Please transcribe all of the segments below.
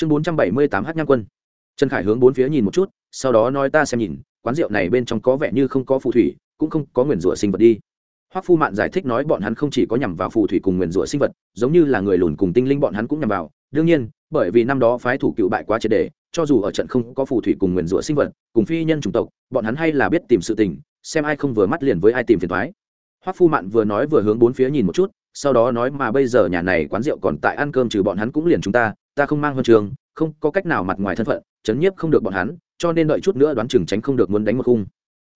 chương bốn trăm bảy mươi tám h nham quân. Trần khải hướng bốn phía nhìn một chút, sau đó nói ta xem nhìn, quán rượu này bên trong có vẻ như không có phù thủy, cũng không có nguyền rủa sinh vật đi. Hoắc phu mạn giải thích nói bọn hắn không chỉ có nhằm vào phù thủy cùng nguyền rủa sinh vật, giống như là người lùn cùng tinh linh bọn hắn cũng nhằm vào. Đương nhiên, bởi vì năm đó phái thủ cựu bại quá triệt đề cho dù ở trận không có phù thủy cùng nguyền rủa sinh vật, cùng phi nhân chủng tộc, bọn hắn hay là biết tìm sự tình, xem ai không vừa mắt liền với ai tìm phiền thoái hoắc phu mạn vừa nói vừa hướng bốn phía nhìn một chút, sau đó nói mà bây giờ nhà này quán rượu còn tại ăn cơm trừ bọn hắn cũng liền chúng ta ta không mang huân trường, không có cách nào mặt ngoài thân phận, chấn nhiếp không được bọn hắn, cho nên đợi chút nữa đoán chừng tránh không được muốn đánh một khung.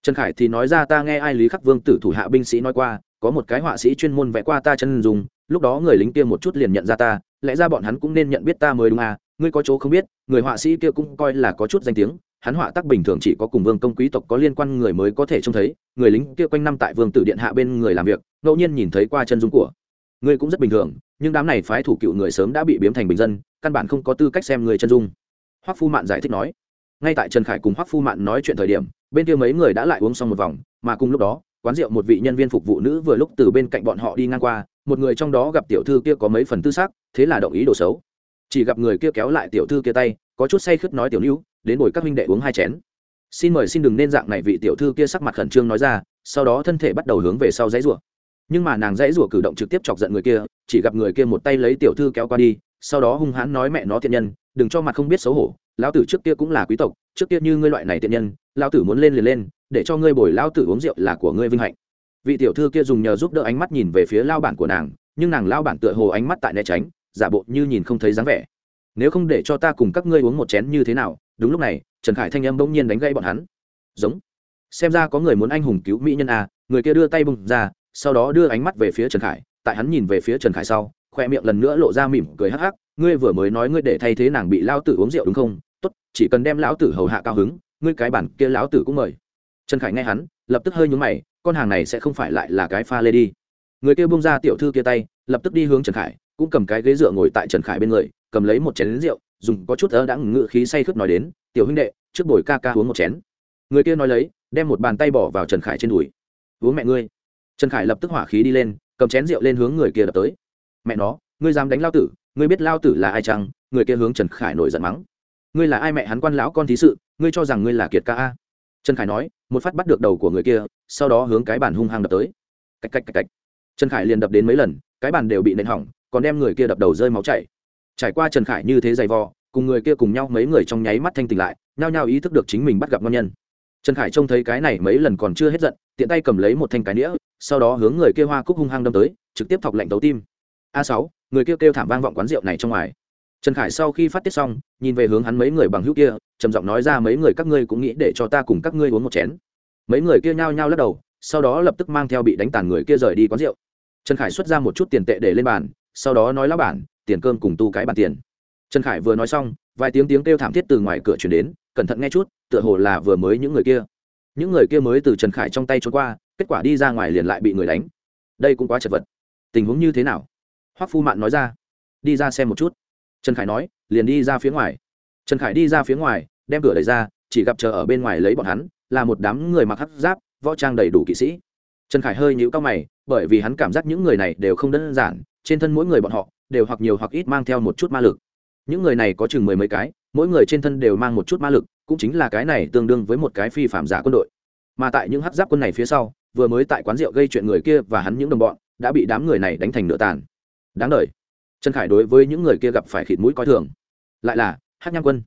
Trần khải thì nói ra ta nghe ai lý khắc vương tử thủ hạ binh sĩ nói qua, có một cái họa sĩ chuyên môn vẽ qua ta chân dùng lúc đó người lính kia một chút liền nhận ra ta, lẽ ra bọn hắn cũng nên nhận biết ta mới đúng à ngươi có chỗ không biết, người họa sĩ kia cũng coi là có chút danh tiếng, hắn họa tác bình thường chỉ có cùng vương công quý tộc có liên quan người mới có thể trông thấy, người lính kia quanh năm tại vương tử điện hạ bên người làm việc, ngẫu nhiên nhìn thấy qua chân dung của. Ngươi cũng rất bình thường, nhưng đám này phái thủ cựu người sớm đã bị biếm thành bình dân căn bản không có tư cách xem người chân dung. Hoắc phu mạn giải thích nói, ngay tại trần khải cùng hoắc phu mạn nói chuyện thời điểm, bên kia mấy người đã lại uống xong một vòng, mà cùng lúc đó, quán rượu một vị nhân viên phục vụ nữ vừa lúc từ bên cạnh bọn họ đi ngang qua, một người trong đó gặp tiểu thư kia có mấy phần tư xác thế là đồng ý đồ xấu. Chỉ gặp người kia kéo lại tiểu thư kia tay, có chút say khướt nói tiểu nữ, đến ngồi các minh đệ uống hai chén. Xin mời xin đừng nên dạng này, vị tiểu thư kia sắc mặt khẩn trương nói ra, sau đó thân thể bắt đầu hướng về sau dãy rủa. Nhưng mà nàng dãy rủa cử động trực tiếp chọc giận người kia, chỉ gặp người kia một tay lấy tiểu thư kéo qua đi sau đó hung hãn nói mẹ nó thiện nhân, đừng cho mặt không biết xấu hổ, lão tử trước kia cũng là quý tộc, trước kia như ngươi loại này thiện nhân, lão tử muốn lên liền lên, để cho ngươi bồi lão tử uống rượu là của ngươi vinh hạnh. Vị tiểu thư kia dùng nhờ giúp đỡ ánh mắt nhìn về phía lao bản của nàng, nhưng nàng lao bản tựa hồ ánh mắt tại né tránh, giả bộ như nhìn không thấy dáng vẻ. Nếu không để cho ta cùng các ngươi uống một chén như thế nào, đúng lúc này, trần khải thanh âm bỗng nhiên đánh gãy bọn hắn. Giống. Xem ra có người muốn anh hùng cứu mỹ nhân à người kia đưa tay bung ra, sau đó đưa ánh mắt về phía trần khải, tại hắn nhìn về phía trần khải sau khoe miệng lần nữa lộ ra mỉm cười hắc hắc, ngươi vừa mới nói ngươi để thay thế nàng bị lao tử uống rượu đúng không? Tốt, chỉ cần đem lão tử hầu hạ cao hứng, ngươi cái bản kia lão tử cũng mời. Trần khải nghe hắn, lập tức hơi nhúng mày, con hàng này sẽ không phải lại là cái pha lê đi. Người kia bung ra tiểu thư kia tay, lập tức đi hướng trần khải, cũng cầm cái ghế dựa ngồi tại trần khải bên người, cầm lấy một chén lính rượu, dùng có chút ớ đã ngự khí say khướt nói đến, tiểu huynh đệ, trước bồi ca ca uống một chén. Người kia nói lấy, đem một bàn tay bỏ vào trần khải trên đùi. Uống mẹ ngươi. Trần khải lập tức hỏa khí đi lên, cầm chén rượu lên hướng người kia đập tới mẹ nó ngươi dám đánh lao tử ngươi biết lao tử là ai chăng? Người kia hướng trần khải nổi giận mắng. Ngươi là ai mẹ hắn quan lão con thí sự? Ngươi cho rằng ngươi là kiệt ca a? Trần khải nói một phát bắt được đầu của người kia sau đó hướng cái bàn hung hăng đập tới. Cạch cạch cạch cạch, trần khải liền đập đến mấy lần cái bàn đều bị nện hỏng còn đem người kia đập đầu rơi máu chảy. Trải qua trần khải như thế dày vò cùng người kia cùng nhau mấy người trong nháy mắt thanh tỉnh lại nhao nhao ý thức được chính mình bắt gặp ngon nhân. Trần khải trông thấy cái này mấy lần còn chưa hết giận tiện tay cầm lấy một thanh cái nĩa sau đó hướng người kia hoa cúc hung hăng đâm tới trực tiếp thọc lạnh tấu tim a sáu, người kia kêu thảm vang vọng quán rượu này trong ngoài. Trần khải sau khi phát tiết xong, nhìn về hướng hắn mấy người bằng hữu kia, trầm giọng nói ra mấy người các ngươi cũng nghĩ để cho ta cùng các ngươi uống một chén. Mấy người kia nhao nhao lắc đầu, sau đó lập tức mang theo bị đánh tàn người kia rời đi quán rượu. Trần khải xuất ra một chút tiền tệ để lên bàn, sau đó nói, lão bản, tiền cơm cùng tu cái bàn tiền. Trần khải vừa nói xong, vài tiếng tiếng kêu thảm thiết từ ngoài cửa chuyển đến, cẩn thận nghe chút, tựa hồ là vừa mới những người kia. Những người kia mới từ trần khải trong tay trốn qua, kết quả đi ra ngoài liền lại bị người đánh. Đây cũng quá chật vật. Tình huống như thế nào? Hoắc phu mạn nói ra. Đi ra xem một chút. Trần khải nói, liền đi ra phía ngoài. Trần khải đi ra phía ngoài, đem cửa đẩy ra, chỉ gặp chờ ở bên ngoài lấy bọn hắn, là một đám người mặc hắc giáp, võ trang đầy đủ kỵ sĩ. Trần khải hơi nhíu cao mày, bởi vì hắn cảm giác những người này đều không đơn giản, trên thân mỗi người bọn họ, đều hoặc nhiều hoặc ít mang theo một chút ma lực. Những người này có chừng mười mấy cái, mỗi người trên thân đều mang một chút ma lực, cũng chính là cái này tương đương với một cái phi phạm giả quân đội. Mà tại những hắc giáp quân này phía sau, vừa mới tại quán rượu gây chuyện người kia và hắn những đồng bọn, đã bị đám người này đánh thành nửa tàn đáng đ trần khải đối với những người kia gặp phải khịt mũi coi thường. Lại là hát nham quân.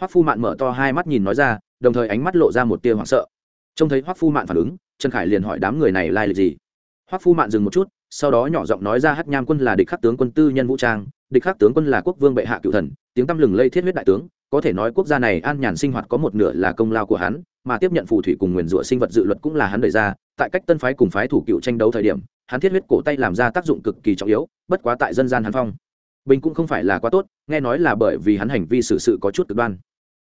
Hoắc phu mạn mở to hai mắt nhìn nói ra, đồng thời ánh mắt lộ ra một tia hoảng sợ. Trông thấy hoắc phu mạn phản ứng, trần khải liền hỏi đám người này lai lịch gì. Hoắc phu mạn dừng một chút, sau đó nhỏ giọng nói ra hát nham quân là địch khắc tướng quân tư nhân vũ trang, địch khắc tướng quân là quốc vương bệ hạ cựu thần, tiếng tăm lừng lây thiết huyết đại tướng, có thể nói quốc gia này an nhàn sinh hoạt có một nửa là công lao của hắn, mà tiếp nhận phù thủy cùng nguyền rủa sinh vật dự luật cũng là hắn đề ra, tại cách tân phái cùng phái thủ cựu tranh đấu thời điểm hắn thiết huyết cổ tay làm ra tác dụng cực kỳ trọng yếu bất quá tại dân gian hắn phong. Bình cũng không phải là quá tốt nghe nói là bởi vì hắn hành vi xử sự, sự có chút cực đoan.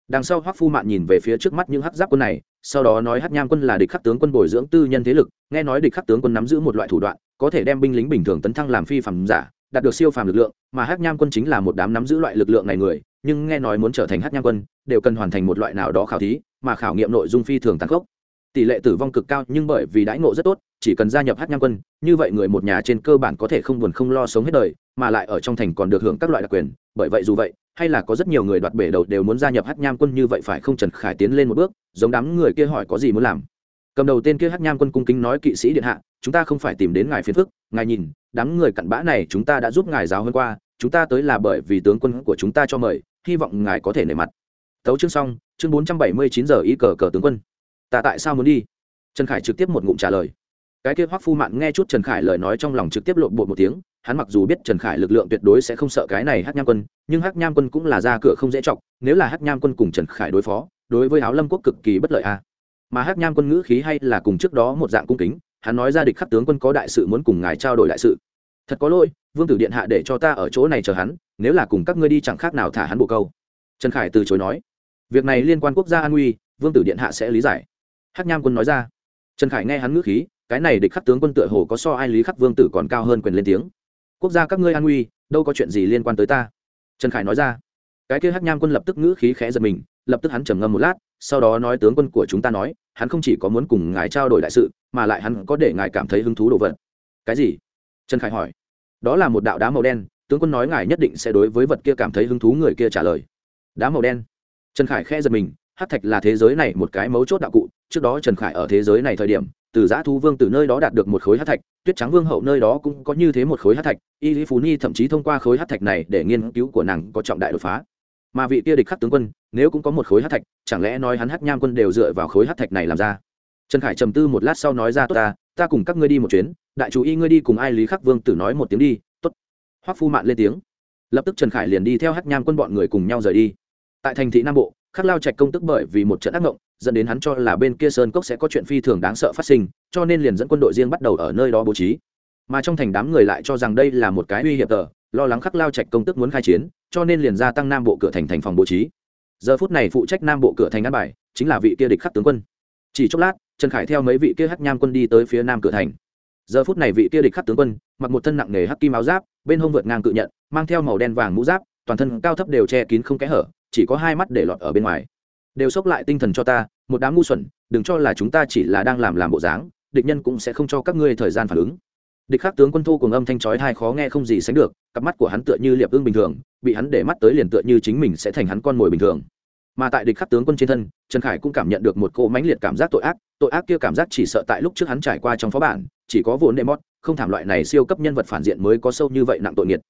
Đằng sau hoắc phu mạn nhìn về phía trước mắt những hắc giáp quân này sau đó nói hắc nham quân là địch khắc tướng quân bồi dưỡng tư nhân thế lực nghe nói địch khắc tướng quân nắm giữ một loại thủ đoạn có thể đem binh lính bình thường tấn thăng làm phi phàm giả đạt được siêu phàm lực lượng mà hắc nham quân chính là một đám nắm giữ loại lực lượng này người nhưng nghe nói muốn trở thành hắc nham quân đều cần hoàn thành một loại nào đó khảo thí mà khảo nghiệm nội dung phi thường tăng khốc tỷ lệ tử vong cực cao nhưng bởi vì đãi ngộ rất tốt, chỉ cần gia nhập hát nham quân, như vậy người một nhà trên cơ bản có thể không buồn không lo sống hết đời, mà lại ở trong thành còn được hưởng các loại đặc quyền. Bởi vậy dù vậy, hay là có rất nhiều người đoạt bể đầu đều muốn gia nhập hát nham quân như vậy phải không trần khải tiến lên một bước, giống đám người kia hỏi có gì muốn làm. Cầm đầu tên kia hát nham quân cung kính nói, kỵ sĩ điện hạ, chúng ta không phải tìm đến ngài phiền phức, ngài nhìn, đám người cặn bã này chúng ta đã giúp ngài giáo hơn qua, chúng ta tới là bởi vì tướng quân của chúng ta cho mời, hy vọng ngài có thể nể mặt. Tấu chương xong, chương bốn trăm bảy mươi chín giờ ý cờ cờ tướng quân ta tại sao muốn đi? Trần khải trực tiếp một ngụm trả lời. Cái kia hoắc phu mạn nghe chút trần khải lời nói trong lòng trực tiếp lộn bột một tiếng, hắn mặc dù biết trần khải lực lượng tuyệt đối sẽ không sợ cái này hắc nham quân, nhưng hắc nham quân cũng là ra cửa không dễ chọc, nếu là hắc nham quân cùng trần khải đối phó, đối với áo lâm quốc cực kỳ bất lợi a mà hắc nham quân ngữ khí hay là cùng trước đó một dạng cung kính, hắn nói ra địch khắc tướng quân có đại sự muốn cùng ngài trao đổi đại sự. Thật có lỗi, vương tử điện hạ để cho ta ở chỗ này chờ hắn, nếu là cùng các ngươi đi chẳng khác nào thả hắn bộ câu. Trần khải từ chối nói, việc này liên quan quốc gia an nguy, vương tử điện hạ sẽ lý giải hắc nham quân nói ra. Trần khải nghe hắn ngữ khí, cái này địch khắc tướng quân tựa hồ có so ai lý khắc vương tử còn cao hơn quyền lên tiếng. Quốc gia các ngươi an nguy, đâu có chuyện gì liên quan tới ta. Trần khải nói ra. Cái kia hắc nham quân lập tức ngữ khí khẽ giật mình, lập tức hắn trầm ngâm một lát, sau đó nói tướng quân của chúng ta nói, hắn không chỉ có muốn cùng ngài trao đổi đại sự, mà lại hắn có để ngài cảm thấy hứng thú đồ vật. Cái gì? Trần khải hỏi. Đó là một đạo đá màu đen, tướng quân nói ngài nhất định sẽ đối với vật kia cảm thấy hứng thú người kia trả lời. Đá màu đen. Trần khải khẽ giật mình, hát thạch là thế giới này một cái mấu chốt đạo cụ trước đó trần khải ở thế giới này thời điểm, từ giã thu vương từ nơi đó đạt được một khối hát thạch, tuyết trắng vương hậu nơi đó cũng có như thế một khối hát thạch, y lý phú ni thậm chí thông qua khối hát thạch này để nghiên cứu của nàng có trọng đại đột phá. Mà vị kia địch khắc tướng quân, nếu cũng có một khối hát thạch, chẳng lẽ nói hắn hát nham quân đều dựa vào khối hát thạch này làm ra? Trần khải trầm tư một lát sau nói ra, tốt ta ta cùng các ngươi đi một chuyến, đại chủ y ngươi đi cùng ai lý khắc vương tử nói một tiếng đi, tốt. Hoắc phu mạn lên tiếng. Lập tức trần khải liền đi theo hát nham quân bọn người cùng nhau rời đi. Tại thành thị nam bộ, khắc lao trạch công tức bởi vì một trận ác mộng dẫn đến hắn cho là bên kia sơn cốc sẽ có chuyện phi thường đáng sợ phát sinh, cho nên liền dẫn quân đội riêng bắt đầu ở nơi đó bố trí. Mà trong thành đám người lại cho rằng đây là một cái uy hiểm tờ, lo lắng khắc lao trạch công tức muốn khai chiến, cho nên liền gia tăng nam bộ cửa thành thành phòng bố trí. Giờ phút này phụ trách nam bộ cửa thành an bài, chính là vị kia địch khắc tướng quân. Chỉ chốc lát, trần khải theo mấy vị kia hắc nham quân đi tới phía nam cửa thành. Giờ phút này vị kia địch khắc tướng quân, mặc một thân nặng nề hắc kim áo giáp, bên hông vượt ngang cự nhận, mang theo màu đen vàng mũ giáp, toàn thân cao thấp đều che kín không kẽ hở, chỉ có hai mắt để lọt ở bên ngoài đều xốc lại tinh thần cho ta, một đám ngu xuẩn, đừng cho là chúng ta chỉ là đang làm làm bộ dáng, địch nhân cũng sẽ không cho các ngươi thời gian phản ứng. Địch khắc tướng quân thu cùng âm thanh chói hai khó nghe không gì sánh được, cặp mắt của hắn tựa như liệp ương bình thường, bị hắn để mắt tới liền tựa như chính mình sẽ thành hắn con mồi bình thường. Mà tại địch khắc tướng quân trên thân, trần khải cũng cảm nhận được một cỗ mãnh liệt cảm giác tội ác tội ác kia cảm giác chỉ sợ tại lúc trước hắn trải qua trong phó bản, chỉ có vốn đệ mót, không thảm loại này siêu cấp nhân vật phản diện mới có sâu như vậy nặng tội nghiệt.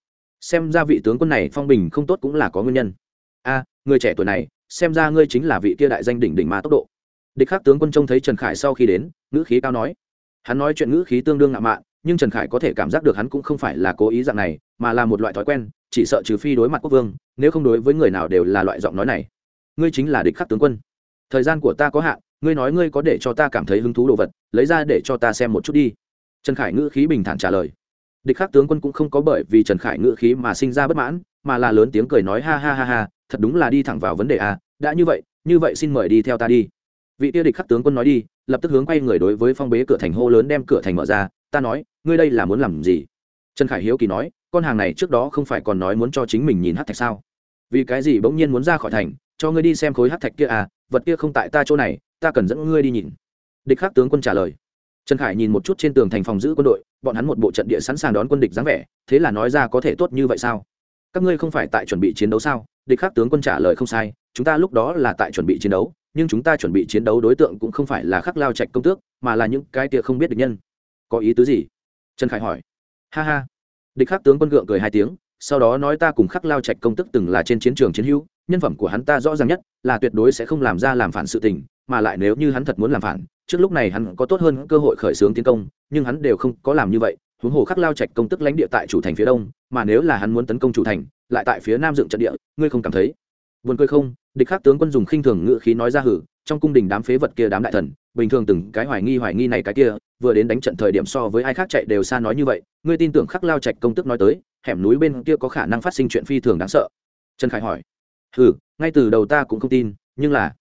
Xem ra vị tướng quân này phong bình không tốt cũng là có nguyên nhân. A, người trẻ tuổi này xem ra ngươi chính là vị kia đại danh đỉnh đỉnh ma tốc độ. Địch khắc tướng quân trông thấy trần khải sau khi đến, ngữ khí cao nói. Hắn nói chuyện ngữ khí tương đương ngạo mạn, nhưng trần khải có thể cảm giác được hắn cũng không phải là cố ý dạng này, mà là một loại thói quen, chỉ sợ trừ phi đối mặt quốc vương, nếu không đối với người nào đều là loại giọng nói này. Ngươi chính là địch khắc tướng quân. Thời gian của ta có hạn, ngươi nói ngươi có để cho ta cảm thấy hứng thú đồ vật, lấy ra để cho ta xem một chút đi. Trần khải ngữ khí bình thản trả lời. Địch khắc tướng quân cũng không có bởi vì trần khải ngữ khí mà sinh ra bất mãn, mà là lớn tiếng cười nói ha ha ha ha thật đúng là đi thẳng vào vấn đề a, đã như vậy như vậy xin mời đi theo ta đi. Vị tiêu địch khắc tướng quân nói đi, lập tức hướng quay người đối với phong bế cửa thành hô lớn đem cửa thành mở ra, ta nói, ngươi đây là muốn làm gì? Trần khải hiếu kỳ nói, con hàng này trước đó không phải còn nói muốn cho chính mình nhìn hát thạch sao? Vì cái gì bỗng nhiên muốn ra khỏi thành, cho ngươi đi xem khối hát thạch kia à vật kia không tại ta chỗ này, ta cần dẫn ngươi đi nhìn. Địch khắc tướng quân trả lời. Trần khải nhìn một chút trên tường thành phòng giữ quân đội, bọn hắn một bộ trận địa sẵn sàng đón quân địch dáng vẻ, thế là nói ra có thể tốt như vậy sao? Các ngươi không phải tại chuẩn bị chiến đấu sao? Địch khắc tướng quân trả lời không sai, chúng ta lúc đó là tại chuẩn bị chiến đấu, nhưng chúng ta chuẩn bị chiến đấu đối tượng cũng không phải là khắc lao trạch công tước, mà là những cái tia không biết địch nhân. Có ý tứ gì? Trần khải hỏi. Ha ha. Địch khắc tướng quân gượng cười hai tiếng, sau đó nói ta cùng khắc lao trạch công tức từng là trên chiến trường chiến hữu, nhân phẩm của hắn ta rõ ràng nhất, là tuyệt đối sẽ không làm ra làm phản sự tình, mà lại nếu như hắn thật muốn làm phản, trước lúc này hắn có tốt hơn cơ hội khởi xướng tiến công, nhưng hắn đều không có làm như vậy. Huống hồ khắc lao trạch công tức lãnh địa tại chủ thành phía đông mà nếu là hắn muốn tấn công chủ thành, lại tại phía nam dựng trận địa, ngươi không cảm thấy? Buồn cười không? Địch khắc tướng quân dùng khinh thường ngự khí nói ra hử, trong cung đình đám phế vật kia, đám đại thần, bình thường từng cái hoài nghi hoài nghi này cái kia, vừa đến đánh trận thời điểm so với ai khác chạy đều xa nói như vậy, ngươi tin tưởng khắc lao trạch công tức nói tới, hẻm núi bên kia có khả năng phát sinh chuyện phi thường đáng sợ. Trần khải hỏi. Hừ ngay từ đầu ta cũng không tin, nhưng là,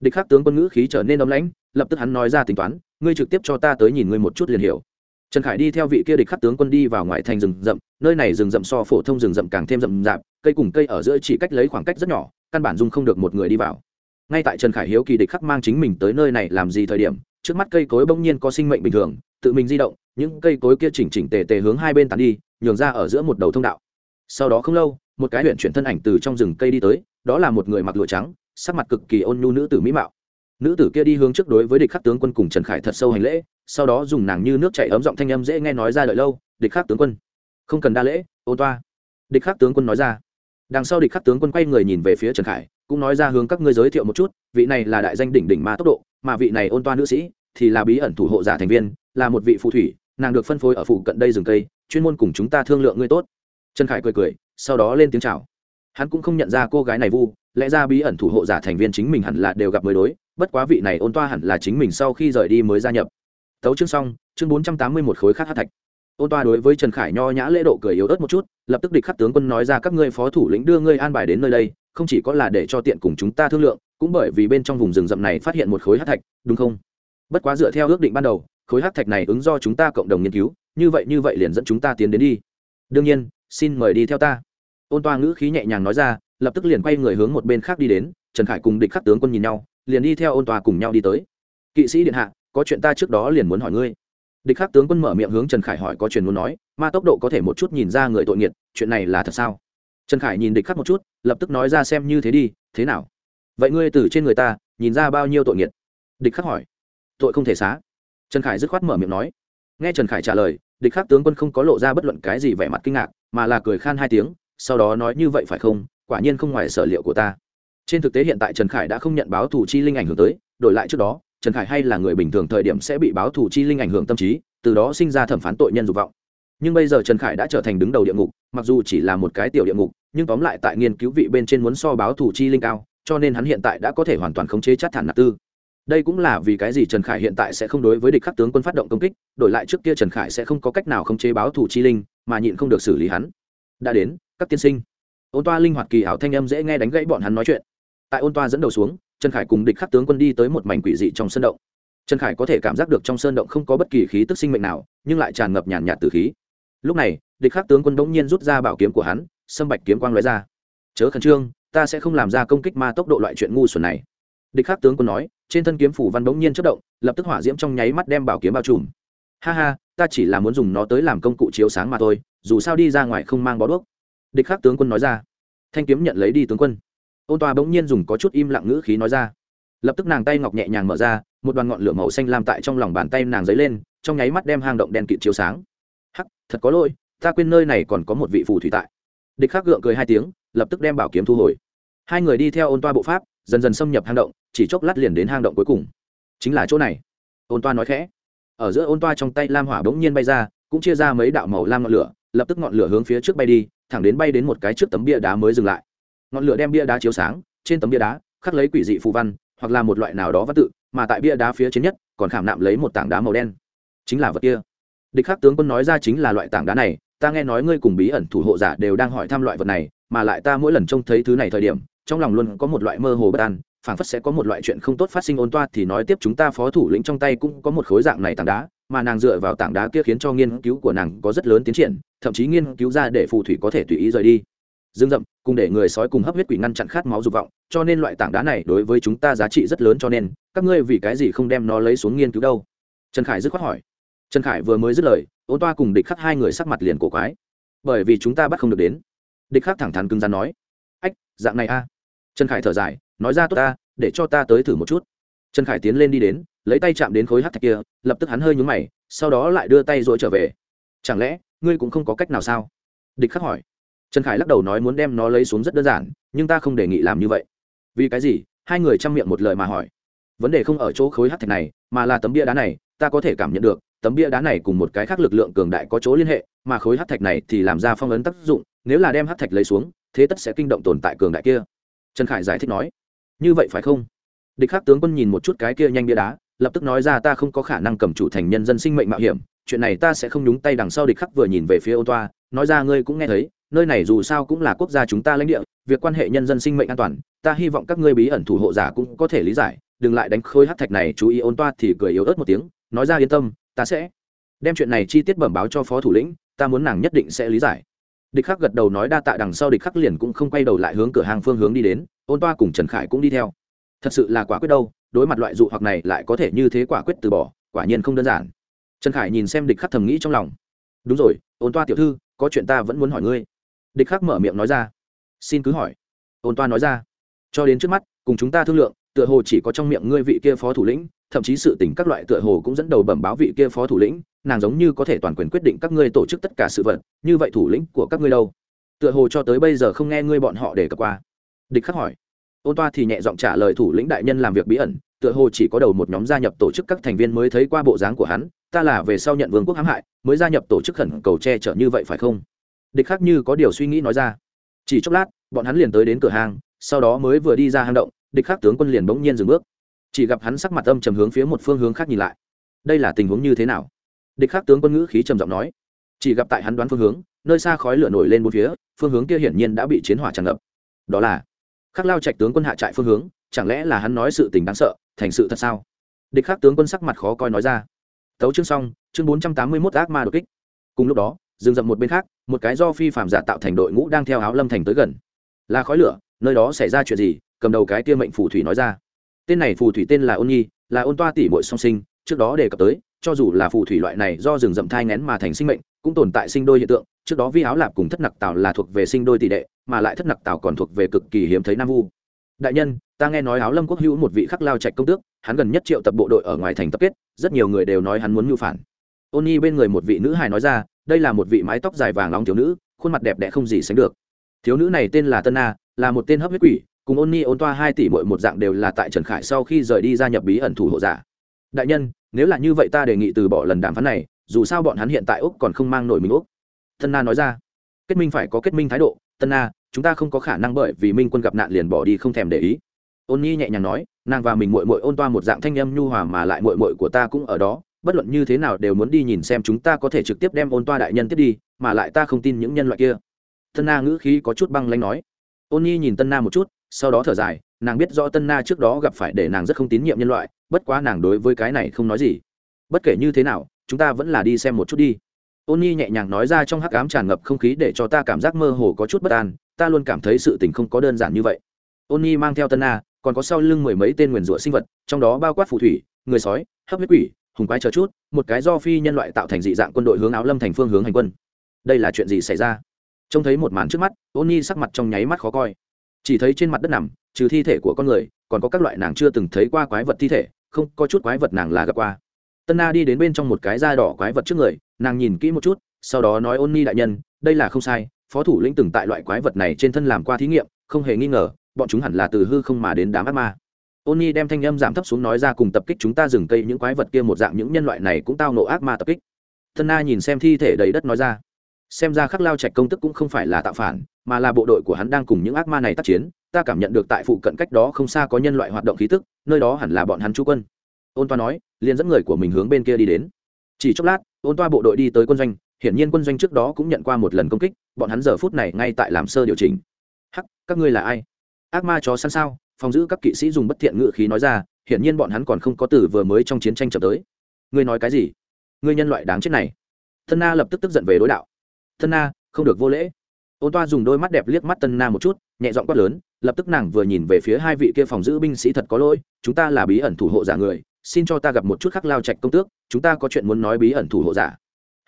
địch khắc tướng quân ngữ khí trở nên ấm lãnh, lập tức hắn nói ra tính toán, ngươi trực tiếp cho ta tới nhìn ngươi một chút liền hiểu trần khải đi theo vị kia địch khắc tướng quân đi vào ngoại thành rừng rậm, nơi này rừng rậm so phổ thông rừng rậm càng thêm rậm rạp, cây cùng cây ở giữa chỉ cách lấy khoảng cách rất nhỏ, căn bản dung không được một người đi vào. Ngay tại trần khải hiếu kỳ địch khắc mang chính mình tới nơi này làm gì thời điểm, trước mắt cây cối bỗng nhiên có sinh mệnh bình thường, tự mình di động, những cây cối kia chỉnh chỉnh tề tề hướng hai bên tàn đi, nhường ra ở giữa một đầu thông đạo. Sau đó không lâu, một cái huyện chuyển thân ảnh từ trong rừng cây đi tới, đó là một người mặc lụa trắng, sắc mặt cực kỳ ôn nhu nữ tử mỹ mạo nữ tử kia đi hướng trước đối với địch khắc tướng quân cùng trần khải thật sâu hành lễ, sau đó dùng nàng như nước chảy ấm giọng thanh âm dễ nghe nói ra đợi lâu, địch khắc tướng quân. Không cần đa lễ, ô toa. Địch khắc tướng quân nói ra. Đằng sau địch khắc tướng quân quay người nhìn về phía trần khải, cũng nói ra hướng các ngươi giới thiệu một chút, vị này là đại danh đỉnh đỉnh ma tốc độ, mà vị này ôn toa nữ sĩ thì là bí ẩn thủ hộ giả thành viên, là một vị phù thủy, nàng được phân phối ở phụ cận đây rừng cây, chuyên môn cùng chúng ta thương lượng ngươi tốt. Trần khải cười cười, sau đó lên tiếng chào. Hắn cũng không nhận ra cô gái này vu, lẽ ra bí ẩn thủ hộ giả thành viên chính mình hẳn là đều gặp mới đối bất quá vị này ôn toa hẳn là chính mình sau khi rời đi mới gia nhập. Tấu chương xong, chương bốn trăm tám mươi một khối khắc hát thạch. Ôn toa đối với trần khải nho nhã lễ độ cười yếu ớt một chút, lập tức địch khắc tướng quân nói ra các ngươi phó thủ lĩnh đưa ngươi an bài đến nơi đây, không chỉ có là để cho tiện cùng chúng ta thương lượng, cũng bởi vì bên trong vùng rừng rậm này phát hiện một khối hát thạch, đúng không? Bất quá dựa theo ước định ban đầu, khối hát thạch này ứng do chúng ta cộng đồng nghiên cứu, như vậy như vậy liền dẫn chúng ta tiến đến đi. Đương nhiên, xin mời đi theo ta. Ôn toa ngữ khí nhẹ nhàng nói ra, lập tức liền quay người hướng một bên khác đi đến, trần khải cùng địch khắc tướng quân nhìn nhau liền đi theo ôn tòa cùng nhau đi tới. Kỵ sĩ điện hạ, có chuyện ta trước đó liền muốn hỏi ngươi. Địch khắc tướng quân mở miệng hướng trần khải hỏi có chuyện muốn nói, ma tốc độ có thể một chút nhìn ra người tội nghiệt, chuyện này là thật sao? Trần khải nhìn địch khắc một chút, lập tức nói ra xem như thế đi, thế nào? Vậy ngươi từ trên người ta, nhìn ra bao nhiêu tội nghiệt? Địch khắc hỏi. Tội không thể xá. Trần khải dứt khoát mở miệng nói. Nghe trần khải trả lời, địch khắc tướng quân không có lộ ra bất luận cái gì vẻ mặt kinh ngạc, mà là cười khan hai tiếng, sau đó nói như vậy phải không? Quả nhiên không ngoài sở liệu của ta trên thực tế hiện tại trần khải đã không nhận báo thủ chi linh ảnh hưởng tới, đổi lại trước đó, trần khải hay là người bình thường thời điểm sẽ bị báo thủ chi linh ảnh hưởng tâm trí, từ đó sinh ra thẩm phán tội nhân dục vọng. Nhưng bây giờ trần khải đã trở thành đứng đầu địa ngục, mặc dù chỉ là một cái tiểu địa ngục, nhưng tóm lại tại nghiên cứu vị bên trên muốn so báo thủ chi linh cao, cho nên hắn hiện tại đã có thể hoàn toàn khống chế chát thản nạp tư. Đây cũng là vì cái gì trần khải hiện tại sẽ không đối với địch khắc tướng quân phát động công kích, đổi lại trước kia trần khải sẽ không có cách nào khống chế báo thủ chi linh, mà nhịn không được xử lý hắn. Đã đến, các tiên sinh. Ôn toa linh hoạt kỳ ảo thanh âm dễ nghe đánh gãy bọn hắn nói chuyện tại ôn toa dẫn đầu xuống, trần khải cùng địch khắc tướng quân đi tới một mảnh quỷ dị trong sân động. Trần khải có thể cảm giác được trong sơn động không có bất kỳ khí tức sinh mệnh nào, nhưng lại tràn ngập nhàn nhạt từ khí. Lúc này, địch khắc tướng quân bỗng nhiên rút ra bảo kiếm của hắn, sâm bạch kiếm quang lóe ra. Chớ khẩn trương, ta sẽ không làm ra công kích ma tốc độ loại chuyện ngu xuẩn này. Địch khắc tướng quân nói, trên thân kiếm phủ văn bỗng nhiên chất động, lập tức hỏa diễm trong nháy mắt đem bảo kiếm bao trùm. Ha ha, ta chỉ là muốn dùng nó tới làm công cụ chiếu sáng mà thôi, dù sao đi ra ngoài không mang bó đuốc. Địch khắc tướng quân nói ra. Thanh kiếm nhận lấy đi tướng quân ôn Toa bỗng nhiên dùng có chút im lặng ngữ khí nói ra. Lập tức nàng tay ngọc nhẹ nhàng mở ra, một đoàn ngọn lửa màu xanh lam tại trong lòng bàn tay nàng dấy lên, trong nháy mắt đem hang động đèn kịt chiếu sáng. Hắc, thật có lỗi, ta quên nơi này còn có một vị phù thủy tại. Địch khắc gượng cười hai tiếng, lập tức đem bảo kiếm thu hồi. Hai người đi theo ôn toa bộ pháp, dần dần xâm nhập hang động, chỉ chốc lát liền đến hang động cuối cùng. Chính là chỗ này. Ôn toa nói khẽ. Ở giữa ôn toa trong tay lam hỏa bỗng nhiên bay ra, cũng chia ra mấy đạo màu lam ngọn lửa, lập tức ngọn lửa hướng phía trước bay đi, thẳng đến bay đến một cái trước tấm bia đá mới dừng lại ngọn lửa đem bia đá chiếu sáng, trên tấm bia đá, khắc lấy quỷ dị phù văn, hoặc là một loại nào đó văn tự, mà tại bia đá phía trên nhất, còn khảm nạm lấy một tảng đá màu đen. Chính là vật kia. Địch khắc tướng quân nói ra chính là loại tảng đá này, ta nghe nói ngươi cùng bí ẩn thủ hộ giả đều đang hỏi thăm loại vật này, mà lại ta mỗi lần trông thấy thứ này thời điểm, trong lòng luôn có một loại mơ hồ bất an, phảng phất sẽ có một loại chuyện không tốt phát sinh ôn toa thì nói tiếp chúng ta phó thủ lĩnh trong tay cũng có một khối dạng này tảng đá, mà nàng dựa vào tảng đá kia khiến cho nghiên cứu của nàng có rất lớn tiến triển, thậm chí nghiên cứu ra để phù thủy có thể tùy ý rời đi dương rậm, cùng để người sói cùng hấp huyết quỷ ngăn chặn khát máu dục vọng, cho nên loại tảng đá này đối với chúng ta giá trị rất lớn cho nên, các ngươi vì cái gì không đem nó lấy xuống nghiên cứu đâu? Trần khải dứt khoát hỏi. Trần khải vừa mới dứt lời, ôn toa cùng địch khắc hai người sắc mặt liền cổ quái. Bởi vì chúng ta bắt không được đến. Địch khắc thẳng thắn cứng rắn nói. Ách, dạng này a. Trần khải thở dài, nói ra, tốt ta, để cho ta tới thử một chút. Trần khải tiến lên đi đến, lấy tay chạm đến khối hát thạch kia, lập tức hắn hơi nhúng mày, sau đó lại đưa tay dội trở về. Chẳng lẽ, ngươi cũng không có cách nào sao? Địch khắc hỏi trần khải lắc đầu nói muốn đem nó lấy xuống rất đơn giản, nhưng ta không đề nghị làm như vậy. Vì cái gì? Hai người chăm miệng một lời mà hỏi. Vấn đề không ở chỗ khối hát thạch này, mà là tấm bia đá này, ta có thể cảm nhận được, tấm bia đá này cùng một cái khác lực lượng cường đại có chỗ liên hệ, mà khối hát thạch này thì làm ra phong ấn tác dụng, nếu là đem hát thạch lấy xuống, thế tất sẽ kinh động tồn tại cường đại kia. Trần khải giải thích nói. Như vậy phải không? Địch khắc tướng quân nhìn một chút cái kia nhanh bia đá, lập tức nói ra ta không có khả năng cầm chủ thành nhân dân sinh mệnh mạo hiểm, chuyện này ta sẽ không nhúng tay đằng sau địch khắc vừa nhìn về phía ô toa, nói ra ngươi cũng nghe thấy nơi này dù sao cũng là quốc gia chúng ta lãnh địa, việc quan hệ nhân dân sinh mệnh an toàn, ta hy vọng các ngươi bí ẩn thủ hộ giả cũng có thể lý giải, đừng lại đánh khôi hát thạch này, chú ý ôn toa thì cười yếu ớt một tiếng, nói ra yên tâm, ta sẽ đem chuyện này chi tiết bẩm báo cho phó thủ lĩnh, ta muốn nàng nhất định sẽ lý giải. Địch khắc gật đầu nói đa tạ đằng sau địch khắc liền cũng không quay đầu lại hướng cửa hàng phương hướng đi đến, ôn toa cùng trần khải cũng đi theo. Thật sự là quả quyết đâu, đối mặt loại dụ hoặc này lại có thể như thế quả quyết từ bỏ, quả nhiên không đơn giản. Trần khải nhìn xem địch khắc thầm nghĩ trong lòng. Đúng rồi, ôn toa tiểu thư, có chuyện ta vẫn muốn hỏi ngươi địch khắc mở miệng nói ra. Xin cứ hỏi. Ôn toa nói ra. Cho đến trước mắt, cùng chúng ta thương lượng, tựa hồ chỉ có trong miệng ngươi vị kia phó thủ lĩnh, thậm chí sự tình các loại tựa hồ cũng dẫn đầu bẩm báo vị kia phó thủ lĩnh, nàng giống như có thể toàn quyền quyết định các ngươi tổ chức tất cả sự vật, như vậy thủ lĩnh của các ngươi đâu? Tựa hồ cho tới bây giờ không nghe ngươi bọn họ để cập qua. Địch khắc hỏi. Ôn toa thì nhẹ giọng trả lời thủ lĩnh đại nhân làm việc bí ẩn, tựa hồ chỉ có đầu một nhóm gia nhập tổ chức các thành viên mới thấy qua bộ dáng của hắn, ta là về sau nhận vương quốc hãm hại, mới gia nhập tổ chức khẩn cầu che chở như vậy phải không? Địch khắc như có điều suy nghĩ nói ra. Chỉ chốc lát, bọn hắn liền tới đến cửa hàng, sau đó mới vừa đi ra hang động, địch khắc tướng quân liền bỗng nhiên dừng bước. Chỉ gặp hắn sắc mặt âm trầm hướng phía một phương hướng khác nhìn lại. Đây là tình huống như thế nào? Địch khắc tướng quân ngữ khí trầm giọng nói. Chỉ gặp tại hắn đoán phương hướng, nơi xa khói lửa nổi lên bốn phía, phương hướng kia hiển nhiên đã bị chiến hỏa tràn ngập. Đó là, khắc lao trạch tướng quân hạ trại phương hướng, chẳng lẽ là hắn nói sự tình đáng sợ, thành sự thật sao? Địch khắc tướng quân sắc mặt khó coi nói ra. Tấu chương xong, chương bốn trăm tám mươi mốt ác ma đột kích. Cùng lúc đó dừng dậm một bên khác, một cái do phi phạm giả tạo thành đội ngũ đang theo áo lâm thành tới gần. Là khói lửa, nơi đó xảy ra chuyện gì? Cầm đầu cái kia mệnh phù thủy nói ra. Tên này phù thủy tên là ôn nhi, là ôn toa tỷ bội song sinh, trước đó đề cập tới, cho dù là phù thủy loại này do rừng rậm thai ngén mà thành sinh mệnh, cũng tồn tại sinh đôi hiện tượng, trước đó vi áo lạp cùng thất nặc tảo là thuộc về sinh đôi tỷ đệ, mà lại thất nặc tảo còn thuộc về cực kỳ hiếm thấy nam vu. Đại nhân, ta nghe nói áo lâm quốc hữu một vị khắc lao trạch công tước, hắn gần nhất triệu tập bộ đội ở ngoài thành tập kết, rất nhiều người đều nói hắn muốn mưu phản. Ôn nhi bên người một vị nữ hài nói ra đây là một vị mái tóc dài vàng nóng thiếu nữ, khuôn mặt đẹp đẽ không gì sánh được. Thiếu nữ này tên là tân na, là một tên hấp huyết quỷ, cùng ôn ni ôn toa hai tỷ mội một dạng đều là tại trần khải sau khi rời đi gia nhập bí ẩn thủ hộ giả. Đại nhân, nếu là như vậy ta đề nghị từ bỏ lần đàm phán này, dù sao bọn hắn hiện tại úc còn không mang nổi mình úc. Tân na nói ra. Kết minh phải có kết minh thái độ, tân na, chúng ta không có khả năng bởi vì minh quân gặp nạn liền bỏ đi không thèm để ý. Ôn nhi nhẹ nhàng nói, nàng và mình mội mội ôn toa một dạng thanh âm nhu hòa mà lại mội mội của ta cũng ở đó bất luận như thế nào đều muốn đi nhìn xem chúng ta có thể trực tiếp đem ôn toa đại nhân tiếp đi, mà lại ta không tin những nhân loại kia. Tân na ngữ khí có chút băng lanh nói. Ôn nhi nhìn tân na một chút, sau đó thở dài, nàng biết rõ tân na trước đó gặp phải để nàng rất không tín nhiệm nhân loại, bất quá nàng đối với cái này không nói gì. Bất kể như thế nào, chúng ta vẫn là đi xem một chút đi. Ôn nhi nhẹ nhàng nói ra trong hắc ám tràn ngập không khí để cho ta cảm giác mơ hồ có chút bất an, ta luôn cảm thấy sự tình không có đơn giản như vậy. Ôn nhi mang theo tân na, còn có sau lưng mười mấy tên nguyền rủa sinh vật, trong đó bao quát phù thủy, người sói, hấp huyết quỷ hùng quái chờ chút, một cái do phi nhân loại tạo thành dị dạng quân đội hướng áo lâm thành phương hướng hành quân. Đây là chuyện gì xảy ra? Trông thấy một màn trước mắt ôn nhi sắc mặt trong nháy mắt khó coi. Chỉ thấy trên mặt đất nằm, trừ thi thể của con người, còn có các loại nàng chưa từng thấy qua quái vật thi thể, không, có chút quái vật nàng là gặp qua. Tân na đi đến bên trong một cái da đỏ quái vật trước người, nàng nhìn kỹ một chút, sau đó nói ôn ni đại nhân, đây là không sai, phó thủ lĩnh từng tại loại quái vật này trên thân làm qua thí nghiệm, không hề nghi ngờ, bọn chúng hẳn là từ hư không mà đến đám ác ma ôn đem thanh âm giảm thấp xuống nói ra cùng tập kích chúng ta dừng cây những quái vật kia một dạng những nhân loại này cũng tao nộ ác ma tập kích. Thân na nhìn xem thi thể đầy đất nói ra. Xem ra khắc lao trạch công tức cũng không phải là tạo phản, mà là bộ đội của hắn đang cùng những ác ma này tác chiến, ta cảm nhận được tại phụ cận cách đó không xa có nhân loại hoạt động khí tức, nơi đó hẳn là bọn hắn chú quân. Ôn toa nói, liền dẫn người của mình hướng bên kia đi đến. Chỉ chốc lát, ôn toa bộ đội đi tới quân doanh, hiển nhiên quân doanh trước đó cũng nhận qua một lần công kích, bọn hắn giờ phút này ngay tại làm sơ điều chỉnh. Hắc, các ngươi là ai? Ác ma chó săn sao? Phòng giữ các kỵ sĩ dùng bất thiện ngự khí nói ra, hiển nhiên bọn hắn còn không có từ vừa mới trong chiến tranh chậm tới. Ngươi nói cái gì? Ngươi nhân loại đáng chết này. Thân na lập tức tức giận về đối đạo. Thân na, không được vô lễ. Ôn toa dùng đôi mắt đẹp liếc mắt tân na một chút, nhẹ giọng quát lớn, lập tức nàng vừa nhìn về phía hai vị kia phòng giữ binh sĩ thật có lỗi, chúng ta là bí ẩn thủ hộ giả người, xin cho ta gặp một chút khắc lao trạch công tước, chúng ta có chuyện muốn nói bí ẩn thủ hộ giả.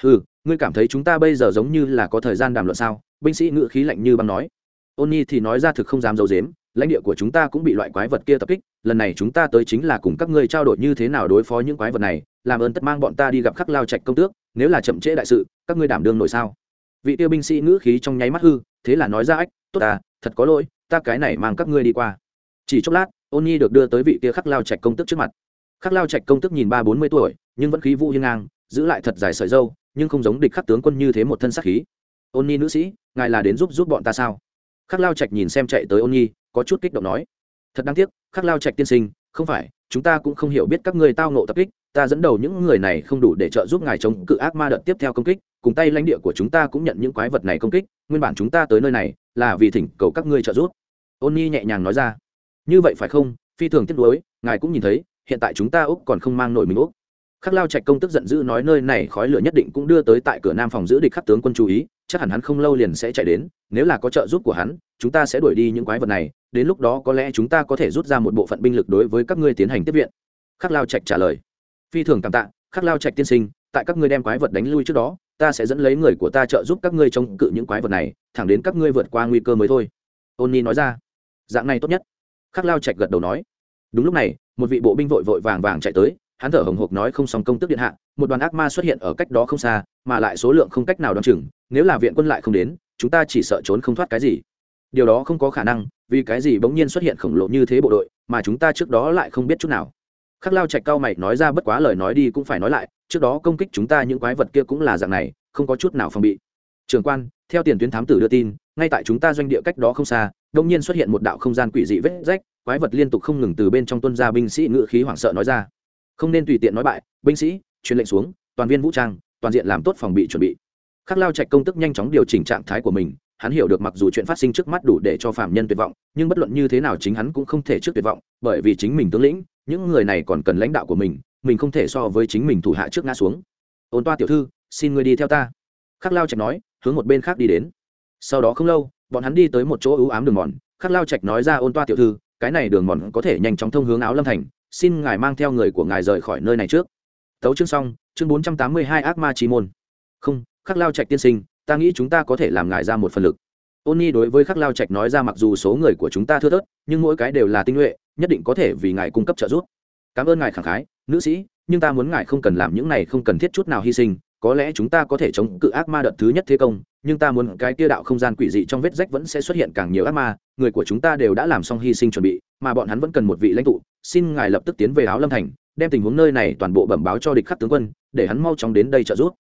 Ừ ngươi cảm thấy chúng ta bây giờ giống như là có thời gian đàm luận sao? Binh sĩ ngự khí lạnh như băng nói. Ôn nhi thì nói ra thực không dám d i ấ u dếm lãnh địa của chúng ta cũng bị loại quái vật kia tập kích, lần này chúng ta tới chính là cùng các ngươi trao đổi như thế nào đối phó những quái vật này, làm ơn tất mang bọn ta đi gặp khắc lao trạch công tước, nếu là chậm trễ đại sự, các ngươi đảm đương nổi sao? Vị tiêu binh sĩ ngữ khí trong nháy mắt hư, thế là nói ra ách, tốt à thật có lỗi, ta cái này mang các ngươi đi qua. Chỉ chốc lát ôn nhi được đưa tới vị kia khắc lao trạch công tức trước mặt. Khắc lao trạch công tức nhìn ba bốn mươi tuổi, nhưng vẫn khí vũ hiên ngang, giữ lại thật dài sợi dâu nhưng không giống địch khắc tướng quân như thế một thân sắc khí. Ôn nhi nữ sĩ, ngài là đến giúp giúp bọn ta sao? Khắc lao trạch nhìn xem chạy tới ôn nhi có chút kích động nói, thật đáng tiếc, khắc lao trạch tiên sinh, không phải, chúng ta cũng không hiểu biết các ngươi tao nộ tập kích, ta dẫn đầu những người này không đủ để trợ giúp ngài chống cự ác ma đợt tiếp theo công kích, cùng tay lãnh địa của chúng ta cũng nhận những quái vật này công kích, nguyên bản chúng ta tới nơi này là vì thỉnh cầu các ngươi trợ giúp. Ôn nhi nhẹ nhàng nói ra, như vậy phải không? Phi thường tiếc nuối, ngài cũng nhìn thấy, hiện tại chúng ta úc còn không mang nổi mình úc. Khắc lao trạch công tức giận dữ nói, nơi này khói lửa nhất định cũng đưa tới tại cửa nam phòng giữ địch khắc tướng quân chú ý, chắc hẳn hắn không lâu liền sẽ chạy đến, nếu là có trợ giúp của hắn, chúng ta sẽ đuổi đi những quái vật này đến lúc đó có lẽ chúng ta có thể rút ra một bộ phận binh lực đối với các ngươi tiến hành tiếp viện. Khắc lao trạch trả lời. Phi thường cảm tạ, khắc lao trạch tiên sinh, tại các ngươi đem quái vật đánh lui trước đó, ta sẽ dẫn lấy người của ta trợ giúp các ngươi chống cự những quái vật này, thẳng đến các ngươi vượt qua nguy cơ mới thôi. Ôn ni nói ra. Dạng này tốt nhất. Khắc lao trạch gật đầu nói. Đúng lúc này, một vị bộ binh vội vội vàng vàng chạy tới, hắn thở hồng hộc nói không xong công tức điện hạ, một đoàn ác ma xuất hiện ở cách đó không xa, mà lại số lượng không cách nào đ o á n chừng, nếu là viện quân lại không đến, chúng ta chỉ sợ trốn không thoát cái gì. Điều đó không có khả năng vì cái gì bỗng nhiên xuất hiện khổng lồ như thế bộ đội, mà chúng ta trước đó lại không biết chút nào. Khắc lao trạch cao mày nói ra bất quá lời nói đi cũng phải nói lại, trước đó công kích chúng ta những quái vật kia cũng là dạng này, không có chút nào phòng bị. Trường quan, theo tiền tuyến thám tử đưa tin, ngay tại chúng ta doanh địa cách đó không xa đông nhiên xuất hiện một đạo không gian quỷ dị vết rách, quái vật liên tục không ngừng từ bên trong tuân ra binh sĩ ngự khí hoảng sợ nói ra. Không nên tùy tiện nói bại, binh sĩ, truyền lệnh xuống, toàn viên vũ trang, toàn diện làm tốt phòng bị chuẩn bị. Khắc lao trạch công tức nhanh chóng điều chỉnh trạng thái của mình hắn hiểu được mặc dù chuyện phát sinh trước mắt đủ để cho phạm nhân tuyệt vọng, nhưng bất luận như thế nào chính hắn cũng không thể trước tuyệt vọng, bởi vì chính mình tướng lĩnh, những người này còn cần lãnh đạo của mình mình không thể so với chính mình thủ hạ trước ngã xuống. Ôn toa tiểu thư, xin người đi theo ta. Khắc lao trạch nói, hướng một bên khác đi đến. Sau đó không lâu, bọn hắn đi tới một chỗ ưu ám đường mòn. Khắc lao trạch nói ra, ôn toa tiểu thư, cái này đường mòn có thể nhanh chóng thông hướng áo lâm thành, xin ngài mang theo người của ngài rời khỏi nơi này trước. Tấu chương xong, chương bốn trăm tám mươi hai ác ma chi môn. Không, khắc lao trạch tiên sinh ta nghĩ chúng ta có thể làm ngài ra một phần lực. Ôn nhi đối với khắc lao trạch nói ra mặc dù số người của chúng ta thưa thớt, nhưng mỗi cái đều là tinh nhuệ, nhất định có thể vì ngài cung cấp trợ giúp. Cảm ơn ngài khẳng khái, nữ sĩ, nhưng ta muốn ngài không cần làm những này, không cần thiết chút nào hy sinh, có lẽ chúng ta có thể chống cự ác ma đợt thứ nhất thế công, nhưng ta muốn cái kia đạo không gian quỷ dị trong vết rách vẫn sẽ xuất hiện càng nhiều ác ma, người của chúng ta đều đã làm xong hy sinh chuẩn bị, mà bọn hắn vẫn cần một vị lãnh tụ, xin ngài lập tức tiến về áo lâm thành, đem tình huống nơi này toàn bộ bẩm báo cho địch khắc tướng quân, để hắn mau chóng đến đây trợ giúp.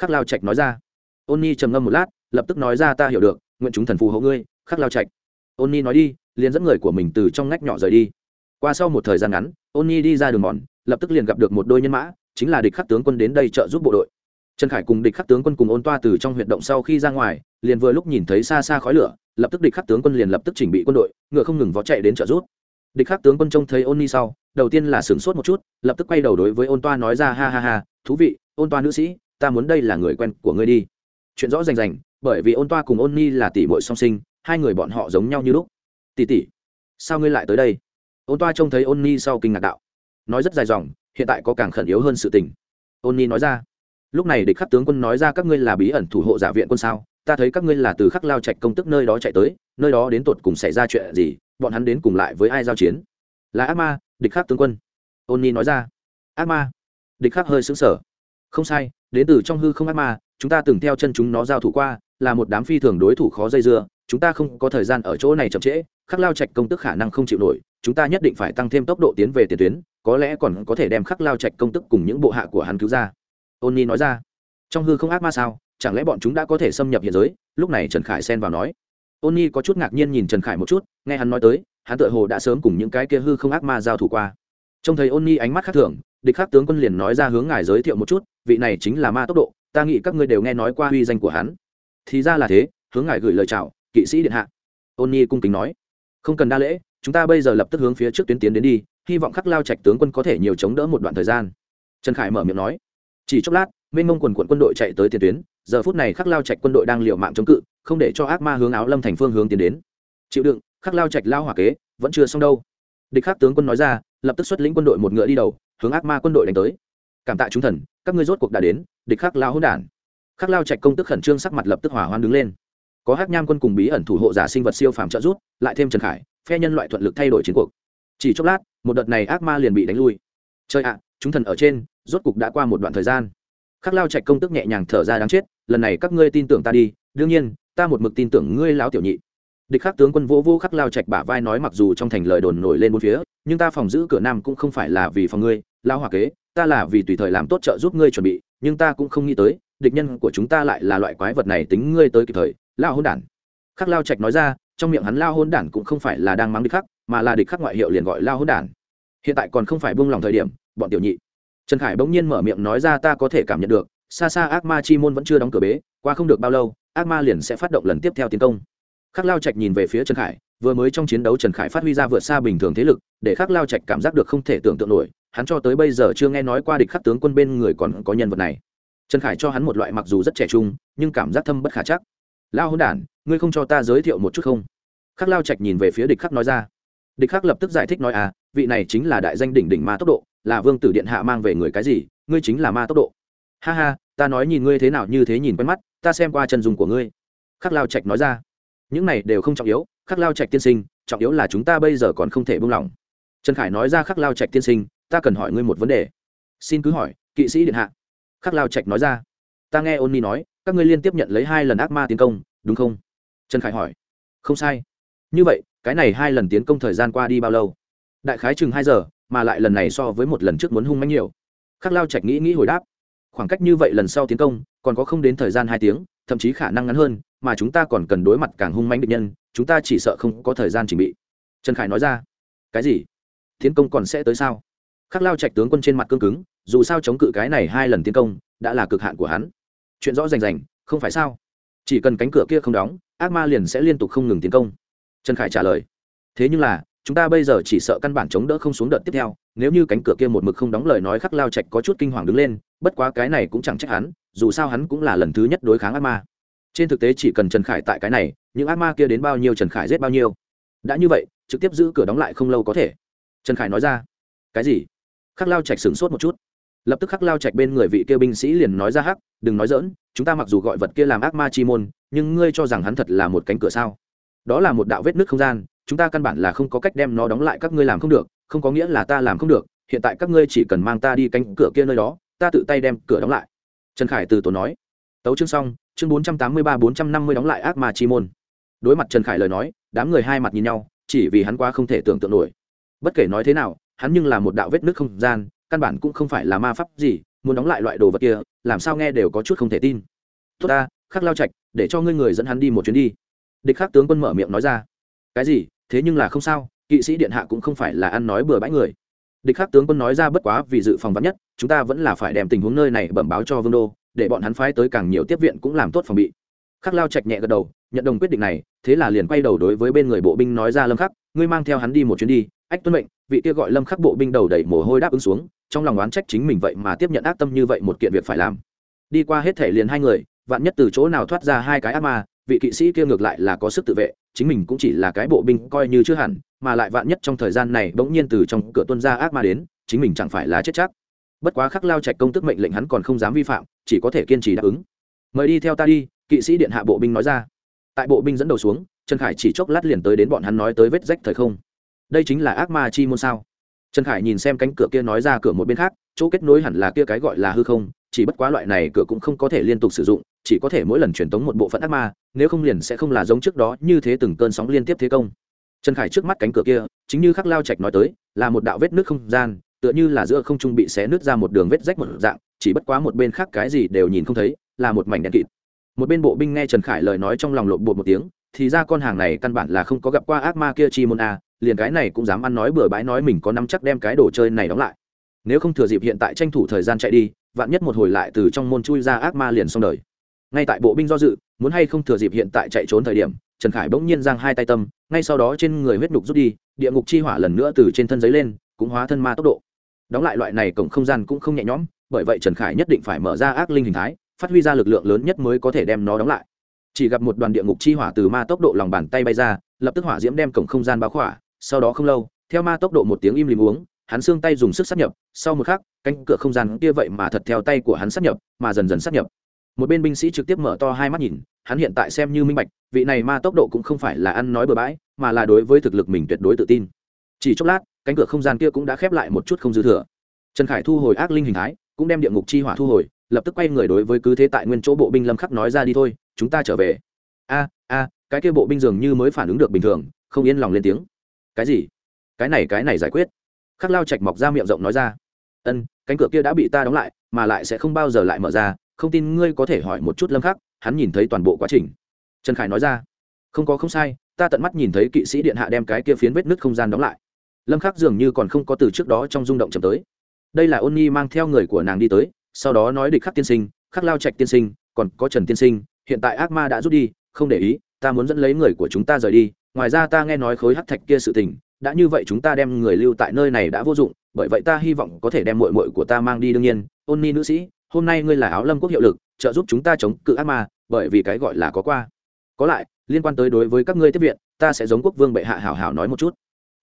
Khắc lao trạch nói ra ôn nhi trầm ngâm một lát, lập tức nói ra, ta hiểu được, nguyện chúng thần phù hộ ngươi, khắc lao trạch. Ôn nhi nói đi, liền dẫn người của mình từ trong ngách nhỏ rời đi. Qua sau một thời gian ngắn, ôn nhi đi ra đường mòn, lập tức liền gặp được một đôi nhân mã, chính là địch khắc tướng quân đến đây trợ giúp bộ đội. Trần khải cùng địch khắc tướng quân cùng ôn toa từ trong huyệt động sau khi ra ngoài, liền vừa lúc nhìn thấy xa xa khói lửa, lập tức địch khắc tướng quân liền lập tức chỉnh bị quân đội, ngựa không ngừng vó chạy đến trợ giúp. Địch khắc tướng quân trông thấy ôn ni sau, đầu tiên là sửng sốt một chút, lập tức quay đầu đối với ôn toa nói ra, ha ha ha, thú vị, ôn toa nữ sĩ, ta muốn đây là người quen của ngươi đi chuyện rõ rành rành, bởi vì ôn toa cùng ôn ni là tỷ muội song sinh, hai người bọn họ giống nhau như lúc. Tỷ tỷ, sao ngươi lại tới đây? Ôn toa trông thấy ôn ni sau kinh ngạc đạo. Nói rất dài dòng, hiện tại có càng khẩn yếu hơn sự tình. Ôn ni nói ra, lúc này địch khắc tướng quân nói ra các ngươi là bí ẩn thủ hộ giả viện quân sao? Ta thấy các ngươi là từ khắc lao trạch công tức nơi đó chạy tới, nơi đó đến tột cùng xảy ra chuyện gì, bọn hắn đến cùng lại với ai giao chiến? Là ác ma, địch khắc tướng quân. Ôn ni nói ra. Ác ma? Địch khắc hơi xứng sở không sai, đến từ trong hư không ác ma chúng ta từng theo chân chúng nó giao thủ qua, là một đám phi thường đối thủ khó dây dưa, chúng ta không có thời gian ở chỗ này chậm trễ, khắc lao trạch công tức khả năng không chịu nổi, chúng ta nhất định phải tăng thêm tốc độ tiến về tiền tuyến, có lẽ còn có thể đem khắc lao trạch công tức cùng những bộ hạ của hắn cứu ra. Ôn ni nói ra, trong hư không ác ma sao, chẳng lẽ bọn chúng đã có thể xâm nhập hiện giới? Lúc này trần khải xen vào nói. Ôn ni có chút ngạc nhiên nhìn trần khải một chút, nghe hắn nói tới, hắn tự hồ đã sớm cùng những cái kia hư không ác ma giao thủ qua. Trông thấy ôn ni ánh mắt khác thường, địch khắc tướng quân liền nói ra hướng ngài giới thiệu một chút, vị này chính là ma tốc độ ta nghĩ các ngươi đều nghe nói qua uy danh của hắn. Thì ra là thế, hướng ngài gửi lời chào, kỵ sĩ điện hạ. Ôn nhi cung kính nói. Không cần đa lễ, chúng ta bây giờ lập tức hướng phía trước tuyến tiến đến đi, hy vọng khắc lao trạch tướng quân có thể nhiều chống đỡ một đoạn thời gian. Trần khải mở miệng nói. Chỉ chốc lát mênh mông quần quận quân đội chạy tới tiền tuyến, giờ phút này khắc lao trạch quân đội đang liều mạng chống cự, không để cho ác ma hướng áo lâm thành phương hướng tiến đến. Chịu đựng, khắc lao trạch lao hỏa kế, vẫn chưa xong đâu. Địch khắc tướng quân nói ra, lập tức xuất lĩnh quân đội một ngựa đi đầu, hướng ác ma quân đội đánh tới cảm tạ chúng thần, các ngươi rốt cuộc đã đến, địch khắc lao hỗn đản. Khắc lao trạch công tức khẩn trương sắc mặt lập tức hỏa hoan đứng lên. Có hắc nham quân cùng bí ẩn thủ hộ giả sinh vật siêu phàm trợ rút lại thêm trần khải, phe nhân loại thuận lực thay đổi chiến cuộc. Chỉ chốc lát, một đợt này ác ma liền bị đánh lui. Chơi ạ, chúng thần ở trên, rốt cục đã qua một đoạn thời gian. Khắc lao trạch công tức nhẹ nhàng thở ra đáng chết, lần này các ngươi tin tưởng ta đi, đương nhiên, ta một mực tin tưởng ngươi láo tiểu nhị. Địch khắc tướng quân vỗ vô khắc lao trạch bả vai nói mặc dù trong thành lời đồn nổi lên bốn phía, nhưng ta phòng giữ cửa nam cũng không phải là vì phòng ngươi lao hòa kế, ta là vì tùy thời làm tốt trợ giúp ngươi chuẩn bị, nhưng ta cũng không nghĩ tới, địch nhân của chúng ta lại là loại quái vật này tính ngươi tới kịp thời lao hôn đản. Khắc lao trạch nói ra, trong miệng hắn lao hôn đản cũng không phải là đang mắng địch khắc, mà là địch khắc ngoại hiệu liền gọi lao hôn đản. Hiện tại còn không phải buông lòng thời điểm, bọn tiểu nhị. Trần khải bỗng nhiên mở miệng nói ra, ta có thể cảm nhận được, xa xa ác ma chi môn vẫn chưa đóng cửa bế, qua không được bao lâu, ác ma liền sẽ phát động lần tiếp theo tiến công. Khắc lao trạch nhìn về phía trần khải, vừa mới trong chiến đấu trần khải phát huy ra vượt xa bình thường thế lực, để khắc lao trạch cảm giác được không thể tưởng tượng nổi hắn cho tới bây giờ chưa nghe nói qua địch khắc tướng quân bên người còn có nhân vật này. Trần khải cho hắn một loại mặc dù rất trẻ trung, nhưng cảm giác thâm bất khả chắc. Lao hôn đản, ngươi không cho ta giới thiệu một chút không? Khắc lao trạch nhìn về phía địch khắc nói ra. Địch khắc lập tức giải thích nói à vị này chính là đại danh đỉnh đỉnh ma tốc độ, là vương tử điện hạ mang về người cái gì, ngươi chính là ma tốc độ. Ha ha, ta nói nhìn ngươi thế nào như thế nhìn quen mắt, ta xem qua chân dùng của ngươi. Khắc lao trạch nói ra. Những này đều không trọng yếu, khắc lao trạch tiên sinh, trọng yếu là chúng ta bây giờ còn không thể buông lỏng. Trần khải nói ra khắc lao trạch tiên sinh ta cần hỏi ngươi một vấn đề. Xin cứ hỏi, kỵ sĩ điện hạ. Khắc lao trạch nói ra. Ta nghe ôn ni nói, các ngươi liên tiếp nhận lấy hai lần ác ma tiến công, đúng không? Trần khải hỏi. Không sai. Như vậy, cái này hai lần tiến công thời gian qua đi bao lâu? Đại khái chừng hai giờ, mà lại lần này so với một lần trước muốn hung manh nhiều. Khắc lao trạch nghĩ nghĩ hồi đáp. Khoảng cách như vậy lần sau tiến công, còn có không đến thời gian hai tiếng, thậm chí khả năng ngắn hơn, mà chúng ta còn cần đối mặt càng hung manh địch nhân, chúng ta chỉ sợ không có thời gian chuẩn bị. Trần khải nói ra. Cái gì? Tiến công còn sẽ tới sao? Khắc lao trạch tướng quân trên mặt cương cứng, dù sao chống cự cái này hai lần tiến công, đã là cực hạn của hắn. Chuyện rõ rành rành, không phải sao? Chỉ cần cánh cửa kia không đóng, ác ma liền sẽ liên tục không ngừng tiến công. Trần khải trả lời. Thế nhưng là, chúng ta bây giờ chỉ sợ căn bản chống đỡ không xuống đợt tiếp theo, nếu như cánh cửa kia một mực không đóng lời nói khắc lao trạch có chút kinh hoàng đứng lên, bất quá cái này cũng chẳng trách hắn, dù sao hắn cũng là lần thứ nhất đối kháng ác ma. Trên thực tế chỉ cần trần khải tại cái này, những ác ma kia đến bao nhiêu trần khải giết bao nhiêu. Đã như vậy, trực tiếp giữ cửa đóng lại không lâu có thể. Trần khải nói ra. Cái gì? Khắc lao trạch sửng sốt một chút. Lập tức khắc lao trạch bên người vị kia binh sĩ liền nói ra hắc, đừng nói dỡn chúng ta mặc dù gọi vật kia làm ác ma chi môn, nhưng ngươi cho rằng hắn thật là một cánh cửa sao? Đó là một đạo vết nước không gian, chúng ta căn bản là không có cách đem nó đóng lại, các ngươi làm không được, không có nghĩa là ta làm không được, hiện tại các ngươi chỉ cần mang ta đi cánh cửa kia nơi đó, ta tự tay đem cửa đóng lại. Trần khải từ tổ nói. Tấu chương xong, chương bốn trăm tám mươi ba bốn trăm năm mươi đóng lại ác ma chi môn. Đối mặt trần khải lời nói, đám người hai mặt nhìn nhau, chỉ vì hắn quá không thể tưởng tượng nổi. Bất kể nói thế nào hắn nhưng là một đạo vết nước không gian, căn bản cũng không phải là ma pháp gì, muốn đóng lại loại đồ vật kia, làm sao nghe đều có chút không thể tin. Tốt ta, khắc lao trạch, để cho ngươi người dẫn hắn đi một chuyến đi. Địch khắc tướng quân mở miệng nói ra. Cái gì? Thế nhưng là không sao, kỵ sĩ điện hạ cũng không phải là ăn nói bừa bãi người. Địch khắc tướng quân nói ra bất quá vì dự phòng vắn nhất, chúng ta vẫn là phải đem tình huống nơi này bẩm báo cho vương đô, để bọn hắn phái tới càng nhiều tiếp viện cũng làm tốt phòng bị. Khắc lao trạch nhẹ gật đầu, nhận đồng quyết định này, thế là liền quay đầu đối với bên người bộ binh nói ra lâm khắc, ngươi mang theo hắn đi một chuyến đi ách tuân mệnh, vị kia gọi lâm khắc bộ binh đầu đẩy mồ hôi đáp ứng xuống, trong lòng oán trách chính mình vậy mà tiếp nhận ác tâm như vậy một kiện việc phải làm. Đi qua hết thể liền hai người, vạn nhất từ chỗ nào thoát ra hai cái ác ma, vị kỵ sĩ kia ngược lại là có sức tự vệ, chính mình cũng chỉ là cái bộ binh coi như chưa hẳn, mà lại vạn nhất trong thời gian này bỗng nhiên từ trong cửa tuân ra ác ma đến, chính mình chẳng phải là chết chắc. Bất quá khắc lao trạch công tức mệnh lệnh hắn còn không dám vi phạm, chỉ có thể kiên trì đáp ứng. Mời đi theo ta đi, kỵ sĩ điện hạ bộ binh nói ra. Tại bộ binh dẫn đầu xuống, trần khải chỉ chốc lát liền tới đến bọn hắn nói tới vết rách thời không đây chính là ác ma chi môn sao? Trần khải nhìn xem cánh cửa kia nói ra cửa một bên khác, chỗ kết nối hẳn là kia cái gọi là hư không, chỉ bất quá loại này cửa cũng không có thể liên tục sử dụng, chỉ có thể mỗi lần truyền tống một bộ phận ác ma, nếu không liền sẽ không là giống trước đó như thế từng cơn sóng liên tiếp thế công. Trần khải trước mắt cánh cửa kia, chính như khắc lao trạch nói tới, là một đạo vết nước không gian, tựa như là giữa không trung bị xé nước ra một đường vết rách một dạng, chỉ bất quá một bên khác cái gì đều nhìn không thấy, là một mảnh đen kịt. Một bên bộ binh nghe trần khải lời nói trong lòng lộn bột một tiếng, thì ra con hàng này căn bản là không có gặp qua ác ma kia chi môn a liền cái này cũng dám ăn nói bừa bãi nói mình có nắm chắc đem cái đồ chơi này đóng lại. Nếu không thừa dịp hiện tại tranh thủ thời gian chạy đi, vạn nhất một hồi lại từ trong môn chui ra ác ma liền xong đời. Ngay tại bộ binh do dự, muốn hay không thừa dịp hiện tại chạy trốn thời điểm, trần khải bỗng nhiên giang hai tay tâm, ngay sau đó trên người huyết nhục rút đi, địa ngục chi hỏa lần nữa từ trên thân giấy lên, cũng hóa thân ma tốc độ. Đóng lại loại này cổng không gian cũng không nhẹ nhõm, bởi vậy trần khải nhất định phải mở ra ác linh hình thái, phát huy ra lực lượng lớn nhất mới có thể đem nó đóng lại. Chỉ gặp một đoàn địa ngục chi hỏa từ ma tốc độ lòng bàn tay bay ra, lập tức hỏa diễm đem cổng không gian bao khỏa sau đó không lâu, theo ma tốc độ một tiếng im lìm uống, hắn xương tay dùng sức sát nhập, sau một khắc, cánh cửa không gian kia vậy mà thật theo tay của hắn sát nhập, mà dần dần sát nhập. Một bên binh sĩ trực tiếp mở to hai mắt nhìn, hắn hiện tại xem như minh bạch, vị này ma tốc độ cũng không phải là ăn nói bừa bãi, mà là đối với thực lực mình tuyệt đối tự tin. Chỉ chốc lát, cánh cửa không gian kia cũng đã khép lại một chút không dư thừa. Trần khải thu hồi ác linh hình thái, cũng đem địa ngục chi hỏa thu hồi, lập tức quay người đối với cứ thế tại nguyên chỗ bộ binh lâm khắc nói ra đi thôi, chúng ta trở về. A a, cái kia bộ binh dường như mới phản ứng được bình thường, không yên lòng lên tiếng cái gì? Cái này cái này giải quyết. Khắc lao Trạch mọc ra miệng rộng nói ra. Ân, cánh cửa kia đã bị ta đóng lại, mà lại sẽ không bao giờ lại mở ra. Không tin ngươi có thể hỏi một chút lâm khắc, hắn nhìn thấy toàn bộ quá trình. Trần khải nói ra. Không có không sai, ta tận mắt nhìn thấy kỵ sĩ điện hạ đem cái kia phiến vết nứt không gian đóng lại. Lâm khắc dường như còn không có từ trước đó trong rung động chậm tới. Đây là ôn nhi mang theo người của nàng đi tới, sau đó nói địch khắc tiên sinh, khắc lao trạch tiên sinh, còn có trần tiên sinh, hiện tại ác ma đã rút đi, không để ý, ta muốn dẫn lấy người của chúng ta rời đi ngoài ra ta nghe nói khối hắc thạch kia sự tình, đã như vậy chúng ta đem người lưu tại nơi này đã vô dụng, bởi vậy ta hy vọng có thể đem mội mội của ta mang đi đương nhiên. Ôn ni nữ sĩ, hôm nay ngươi là áo lâm quốc hiệu lực, trợ giúp chúng ta chống cự ác ma, bởi vì cái gọi là có qua. Có lại, liên quan tới đối với các ngươi tiếp viện, ta sẽ giống quốc vương bệ hạ hảo hảo nói một chút.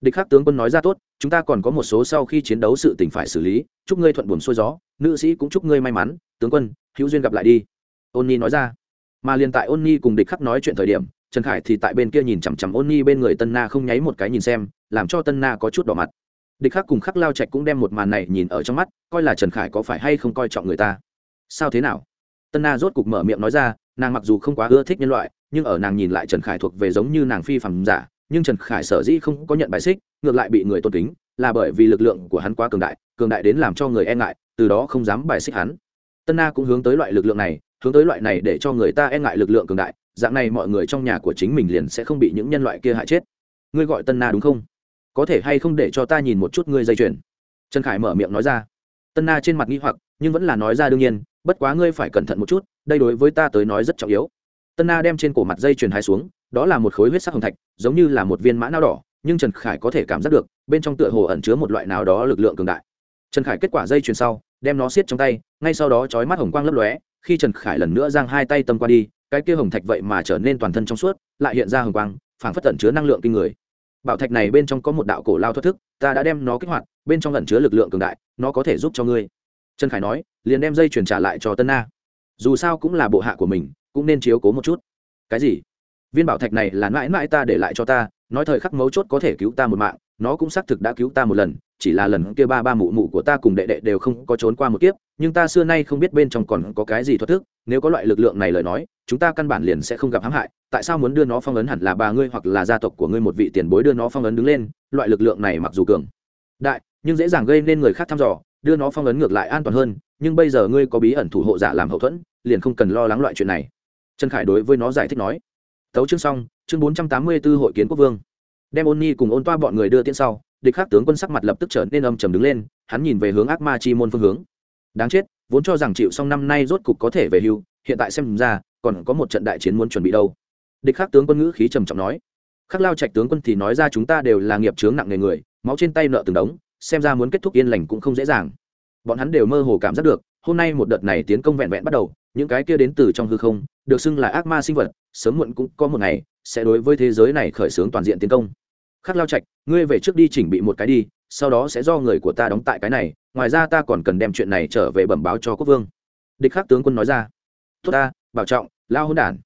Địch khắc tướng quân nói ra tốt, chúng ta còn có một số sau khi chiến đấu sự tình phải xử lý, chúc ngươi thuận buồn xuôi gió, nữ sĩ cũng chúc ngươi may mắn, tướng quân, hữu duyên gặp lại đi. Ôn ni nói ra. Mà liền tại ôn ni cùng địch khắc nói chuyện thời điểm trần khải thì tại bên kia nhìn chằm chằm ôn nhi bên người tân na không nháy một cái nhìn xem, làm cho tân na có chút đỏ mặt. Địch khắc cùng khắc lao trạch cũng đem một màn này nhìn ở trong mắt, coi là trần khải có phải hay không coi trọng người ta. Sao thế nào? Tân na rốt cục mở miệng nói ra, nàng mặc dù không quá ưa thích nhân loại, nhưng ở nàng nhìn lại trần khải thuộc về giống như nàng phi phàm giả, nhưng trần khải sở dĩ không có nhận bài xích, ngược lại bị người tôn kính, là bởi vì lực lượng của hắn quá cường đại cường đại đến làm cho người e ngại, từ đó không dám bài xích hắn. Tân na cũng hướng tới loại lực lượng này, hướng tới loại này để cho người ta e ngại lực lượng cường đại dạng này mọi người trong nhà của chính mình liền sẽ không bị những nhân loại kia hại chết. Ngươi gọi tân na đúng không? Có thể hay không để cho ta nhìn một chút ngươi dây chuyền? Trần khải mở miệng nói ra. Tân na trên mặt nghi hoặc, nhưng vẫn là nói ra đương nhiên, bất quá ngươi phải cẩn thận một chút, đây đối với ta tới nói rất trọng yếu. Tân na đem trên cổ mặt dây chuyền hai xuống, đó là một khối huyết sắc hồng thạch, giống như là một viên mã não đỏ, nhưng trần khải có thể cảm giác được, bên trong tựa hồ ẩn chứa một loại nào đó lực lượng cường đại. Trần khải kết quả dây chuyền sau, đem nó siết trong tay, ngay sau đó chói mắt hồng quang lấp lóe, khi trần khải lần nữa giang hai tay tâm qua đi cái kia hồng thạch vậy mà trở nên toàn thân trong suốt, lại hiện ra hồng quang, phảng phất tẩn chứa năng lượng kinh người. Bảo thạch này bên trong có một đạo cổ lao thoát thức, ta đã đem nó kích hoạt, bên trong ẩn chứa lực lượng cường đại, nó có thể giúp cho ngươi. Trần khải nói, liền đem dây chuyển trả lại cho tân na. Dù sao cũng là bộ hạ của mình, cũng nên chiếu cố một chút. Cái gì? Viên bảo thạch này là mãi mãi ta để lại cho ta, nói thời khắc mấu chốt có thể cứu ta một mạng, nó cũng xác thực đã cứu ta một lần, chỉ là lần kia ba ba mụ mụ của ta cùng đệ đệ đều không có trốn qua một kiếp, nhưng ta xưa nay không biết bên trong còn có cái gì thoát thức nếu có loại lực lượng này lời nói, chúng ta căn bản liền sẽ không gặp hãm hại. Tại sao muốn đưa nó phong ấn hẳn là bà ngươi hoặc là gia tộc của ngươi một vị tiền bối đưa nó phong ấn đứng lên, loại lực lượng này mặc dù cường đại, nhưng dễ dàng gây nên người khác thăm dò, đưa nó phong ấn ngược lại an toàn hơn, nhưng bây giờ ngươi có bí ẩn thủ hộ giả làm hậu thuẫn, liền không cần lo lắng loại chuyện này. Trần khải đối với nó giải thích nói. Tấu chương xong, chương bốn trăm tám mươi b ố hội kiến quốc vương. Đem ôn nhi cùng ôn toa bọn người đưa tiễn sau, địch khắc tướng quân sắc mặt lập tức trở nên âm trầm đứng lên, hắn nhìn về hướng ác ma chi môn phương hướng. Đáng chết vốn cho rằng chịu xong năm nay rốt cục có thể về hưu, hiện tại xem ra, còn có một trận đại chiến muốn chuẩn bị đâu. Địch khắc tướng quân ngữ khí trầm trọng nói. Khắc lao trạch tướng quân thì nói ra chúng ta đều là nghiệp chướng nặng nề người, máu trên tay nợ từng đống, xem ra muốn kết thúc yên lành cũng không dễ dàng. Bọn hắn đều mơ hồ cảm giác được, hôm nay một đợt này tiến công vẹn vẹn bắt đầu, những cái kia đến từ trong hư không, được xưng là ác ma sinh vật, sớm muộn cũng có một ngày, sẽ đối với thế giới này khởi xướng toàn diện tiến công. Khắc lao trạch, ngươi về trước đi chỉnh bị một cái đi, sau đó sẽ do người của ta đóng tại cái này ngoài ra ta còn cần đem chuyện này trở về bẩm báo cho quốc vương. Địch khắc tướng quân nói ra. Tốt ta, bảo trọng, lao hôn đản.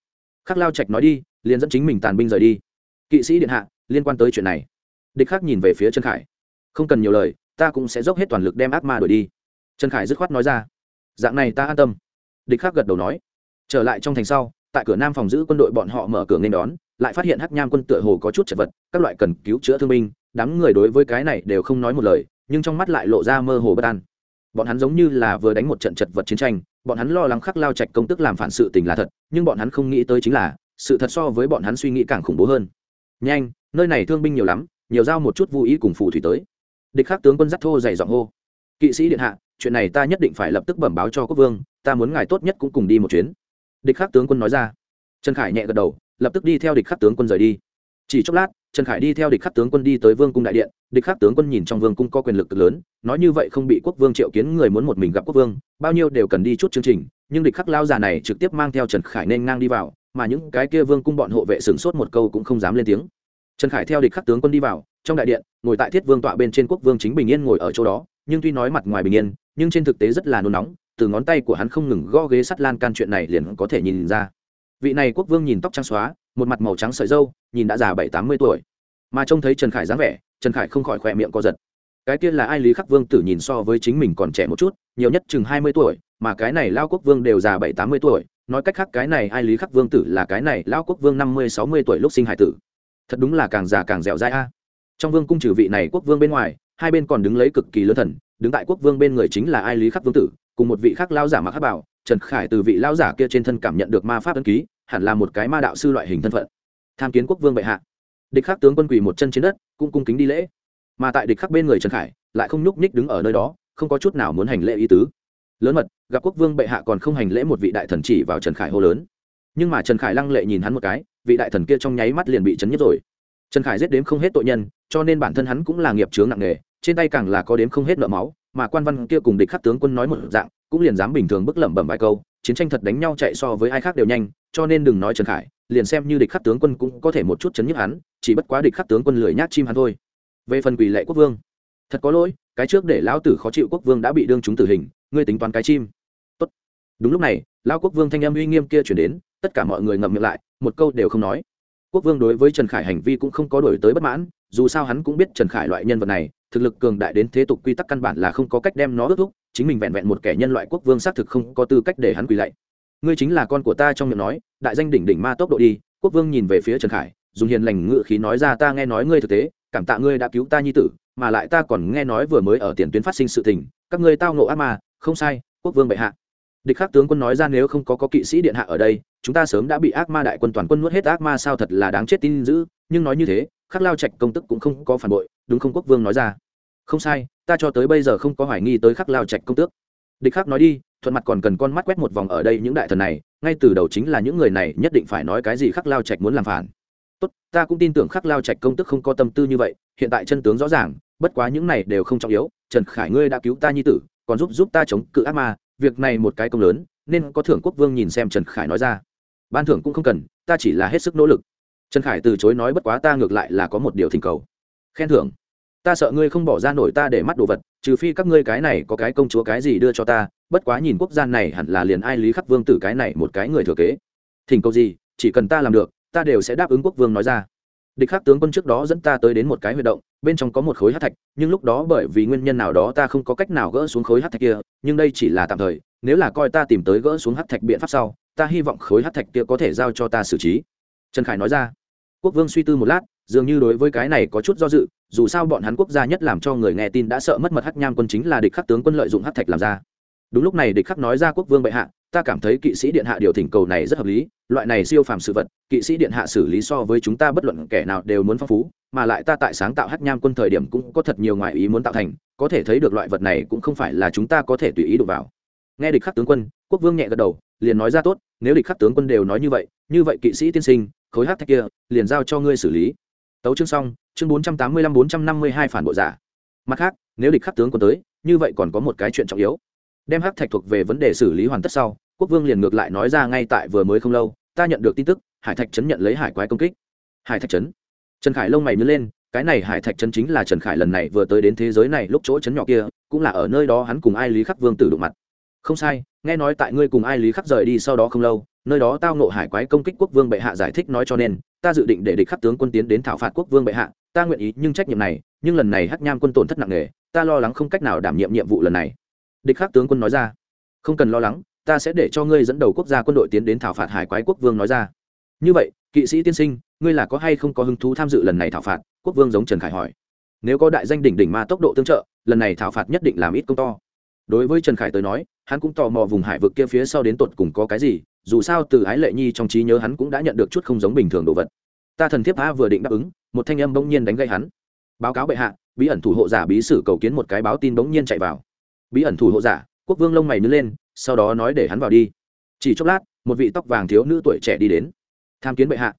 Khắc lao trạch nói đi, liền dẫn chính mình tàn binh rời đi. Kỵ sĩ điện hạ, liên quan tới chuyện này. Địch khắc nhìn về phía trần khải. Không cần nhiều lời, ta cũng sẽ dốc hết toàn lực đem ác ma đuổi đi. Trần khải dứt khoát nói ra. Dạng này ta an tâm. Địch khắc gật đầu nói. Trở lại trong thành sau, tại cửa nam phòng giữ quân đội bọn họ mở cửa nên đón, lại phát hiện hắc nham quân tựa hồ có chút chật vật, các loại cần cứu chữa thương binh, đám người đối với cái này đều không nói một lời nhưng trong mắt lại lộ ra mơ hồ bất an. Bọn hắn giống như là vừa đánh một trận chật vật chiến tranh, bọn hắn lo lắng khắc lao trạch công tức làm phản sự tình là thật, nhưng bọn hắn không nghĩ tới chính là, sự thật so với bọn hắn suy nghĩ càng khủng bố hơn. Nhanh, nơi này thương binh nhiều lắm, nhiều giao một chút vô ý cùng phù thủy tới. Địch khắc tướng quân dắt thô dày giọng hô. Kỵ sĩ điện hạ, chuyện này ta nhất định phải lập tức bẩm báo cho quốc vương, ta muốn ngài tốt nhất cũng cùng đi một chuyến. Địch khắc tướng quân nói ra. Trần khải nhẹ gật đầu, lập tức đi theo địch khắc tướng quân rời đi. Chỉ chốc lát trần khải đi theo địch khắc tướng quân đi tới vương cung đại điện. Địch khắc tướng quân nhìn trong vương cung có quyền lực cực lớn, nói như vậy không bị quốc vương triệu kiến người muốn một mình gặp quốc vương, bao nhiêu đều cần đi chút chương trình. Nhưng địch khắc lao già này trực tiếp mang theo trần khải nên ngang đi vào, mà những cái kia vương cung bọn hộ vệ sửng sốt một câu cũng không dám lên tiếng. Trần khải theo địch khắc tướng quân đi vào, trong đại điện, ngồi tại thiết vương tọa bên trên quốc vương chính bình yên ngồi ở chỗ đó, nhưng tuy nói mặt ngoài bình yên, nhưng trên thực tế rất là nôn nóng, từ ngón tay của hắn không ngừng gõ ghế sắt lan can chuyện này liền có thể nhìn ra. Vị này quốc vương nhìn tóc trắng xóa một mặt màu trắng sợi dâu nhìn đã già bảy tám mươi tuổi. Mà trông thấy trần khải dáng vẻ, trần khải không khỏi khỏe miệng co giật. Cái kia là ai lý khắc vương tử nhìn so với chính mình còn trẻ một chút, nhiều nhất chừng hai mươi tuổi, mà cái này lao quốc vương đều già bảy tám mươi tuổi, nói cách khác cái này ai lý khắc vương tử là cái này lao quốc vương năm mươi sáu mươi tuổi lúc sinh hải tử. Thật đúng là càng già càng dẻo dai a. Trong vương cung trừ vị này quốc vương bên ngoài, hai bên còn đứng lấy cực kỳ lớn thần, đứng tại quốc vương bên người chính là ai lý khắc vương tử, cùng một vị khác lao giả mặc khắc bảo, trần khải từ vị lao giả kia trên thân cảm nhận được ma pháp ấn ký hẳn là một cái ma đạo sư loại hình thân phận. Tham kiến quốc vương bệ hạ. Địch khắc tướng quân quỳ một chân trên đất, cũng cung kính đi lễ. Mà tại địch khắc bên người trần khải, lại không nhúc nhích đứng ở nơi đó, không có chút nào muốn hành lễ ý tứ. Lớn mật, gặp quốc vương bệ hạ còn không hành lễ một vị đại thần chỉ vào trần khải hô lớn. Nhưng mà trần khải lăng lệ nhìn hắn một cái, vị đại thần kia trong nháy mắt liền bị chấn nhất rồi. Trần khải giết đếm không hết tội nhân, cho nên bản thân hắn cũng là nghiệp chướng nặng nề, trên tay càng là có đếm không hết nợ máu, mà quan văn kia cùng địch khắc tướng quân nói một dạng, cũng liền dám bình thường bức lẩm bẩm vài câu chiến tranh thật đánh nhau chạy so với ai khác đều nhanh, cho nên đừng nói trần khải, liền xem như địch khắc tướng quân cũng có thể một chút chấn nhức hắn, chỉ bất quá địch khắc tướng quân lười nhát chim hắn thôi. Về phần quỷ lệ quốc vương, thật có lỗi, cái trước để lão tử khó chịu quốc vương đã bị đương chúng tử hình, ngươi tính toán cái chim. Tốt. Đúng lúc này, lão quốc vương thanh âm uy nghiêm kia chuyển đến, tất cả mọi người ngậm miệng lại, một câu đều không nói. Quốc vương đối với trần khải hành vi cũng không có đổi tới bất mãn, dù sao hắn cũng biết trần khải loại nhân vật này, thực lực cường đại đến thế tục quy tắc căn bản là không có cách đem nó ước thúc chính mình vẹn vẹn một kẻ nhân loại quốc vương xác thực không có tư cách để hắn quỳ lạy. Ngươi chính là con của ta trong miệng nói đại danh đỉnh đỉnh ma tốc độ đi quốc vương nhìn về phía trần khải dùng hiền lành ngự khí nói ra ta nghe nói ngươi thực tế cảm tạ ngươi đã cứu ta nhi tử mà lại ta còn nghe nói vừa mới ở tiền tuyến phát sinh sự tình các ngươi tao ngộ ác ma không sai quốc vương bệ hạ. Địch khắc tướng quân nói ra nếu không có, có kỵ sĩ điện hạ ở đây chúng ta sớm đã bị ác ma đại quân toàn quân nuốt hết ác ma sao thật là đáng chết tin dữ nhưng nói như thế khắc lao trạch công tức cũng không có phản bội đúng không quốc vương nói ra? Không sai ta cho tới bây giờ không có hoài nghi tới khắc lao trạch công tước. Địch khắc nói đi, thuận mặt còn cần con mắt quét một vòng ở đây những đại thần này, ngay từ đầu chính là những người này nhất định phải nói cái gì khắc lao trạch muốn làm phản. Tốt, ta cũng tin tưởng khắc lao trạch công tức không có tâm tư như vậy, hiện tại chân tướng rõ ràng, bất quá những này đều không trọng yếu, trần khải ngươi đã cứu ta nhi tử, còn giúp giúp ta chống cự ác ma, việc này một cái công lớn, nên có thưởng quốc vương nhìn xem trần khải nói ra. Ban thưởng cũng không cần, ta chỉ là hết sức nỗ lực. Trần khải từ chối nói bất quá ta ngược lại là có một điều thỉnh cầu. Khen thưởng ta sợ ngươi không bỏ ra nổi ta để mắt đồ vật, trừ phi các ngươi cái này có cái công chúa cái gì đưa cho ta, bất quá nhìn quốc gia này hẳn là liền ai lý khắc vương tử cái này một cái người thừa kế. Thỉnh cầu gì, chỉ cần ta làm được, ta đều sẽ đáp ứng quốc vương nói ra. Địch khắc tướng quân trước đó dẫn ta tới đến một cái huy động, bên trong có một khối hát thạch, nhưng lúc đó bởi vì nguyên nhân nào đó ta không có cách nào gỡ xuống khối hát thạch kia, nhưng đây chỉ là tạm thời, nếu là coi ta tìm tới gỡ xuống hát thạch biện pháp sau, ta hy vọng khối hát thạch kia có thể giao cho ta xử trí. Trần khải nói ra. Quốc vương suy tư một lát dường như đối với cái này có chút do dự, dù sao bọn hắn quốc gia nhất làm cho người nghe tin đã sợ mất mật hắc nham quân chính là địch khắc tướng quân lợi dụng hắc thạch làm ra. Đúng lúc này địch khắc nói ra quốc vương bệ hạ, ta cảm thấy kỵ sĩ điện hạ điều thỉnh cầu này rất hợp lý, loại này siêu phàm sự vật, kỵ sĩ điện hạ xử lý so với chúng ta bất luận kẻ nào đều muốn phong phú, mà lại ta tại sáng tạo hắc nham quân thời điểm cũng có thật nhiều ngoại ý muốn tạo thành, có thể thấy được loại vật này cũng không phải là chúng ta có thể tùy ý đụng vào. Nghe địch khắc tướng quân, quốc vương nhẹ gật đầu, liền nói ra tốt, nếu địch khắc tướng quân đều nói như vậy như vậy kỵ sĩ tiên sinh, khối hắc thạch kia, liền giao cho ngươi xử lý tấu chương xong, chương bốn trăm tám mươi lăm bốn trăm năm mươi hai phản bộ giả. Mặt khác, nếu địch khắc tướng còn tới, như vậy còn có một cái chuyện trọng yếu. Đem hắc thạch thuộc về vấn đề xử lý hoàn tất sau, quốc vương liền ngược lại nói ra ngay tại vừa mới không lâu, ta nhận được tin tức, hải thạch trấn nhận lấy hải quái công kích. Hải thạch trấn? Trần khải lông mày nhớ lên, cái này hải thạch trấn chính là trần khải lần này vừa tới đến thế giới này lúc chỗ trấn nhỏ kia, cũng là ở nơi đó hắn cùng ai lý khắc vương tử đụng mặt. Không sai, nghe nói tại ngươi cùng ai lý khắc rời đi sau đó không lâu, nơi đó tao nộ hải quái công kích quốc vương bệ hạ giải thích nói cho nên ta dự định để địch khắc tướng quân tiến đến thảo phạt quốc vương bệ hạ, ta nguyện ý, nhưng trách nhiệm này, nhưng lần này hắc nham quân tổn thất nặng nề, ta lo lắng không cách nào đảm nhiệm nhiệm vụ lần này. Địch khắc tướng quân nói ra. Không cần lo lắng, ta sẽ để cho ngươi dẫn đầu quốc gia quân đội tiến đến thảo phạt hải quái quốc vương nói ra. Như vậy, kỵ sĩ tiên sinh, ngươi là có hay không có hứng thú tham dự lần này thảo phạt? Quốc vương giống trần khải hỏi. Nếu có đại danh đỉnh đỉnh ma tốc độ tương trợ, lần này thảo phạt nhất định làm ít công to. Đối với trần khải tới nói, hắn cũng tò mò vùng hải vực kia phía sau đến tột cùng có cái gì dù sao từ ái lệ nhi trong trí nhớ hắn cũng đã nhận được chút không giống bình thường đồ vật. Ta thần thiếp a vừa định đáp ứng, một thanh âm bỗng nhiên đánh gây hắn. Báo cáo bệ hạ, bí ẩn thủ hộ giả bí sử cầu kiến một cái báo tin bỗng nhiên chạy vào. Bí ẩn thủ hộ giả, quốc vương lông mày nứt lên, sau đó nói để hắn vào đi. Chỉ chốc lát, một vị tóc vàng thiếu nữ tuổi trẻ đi đến. Tham kiến bệ hạ.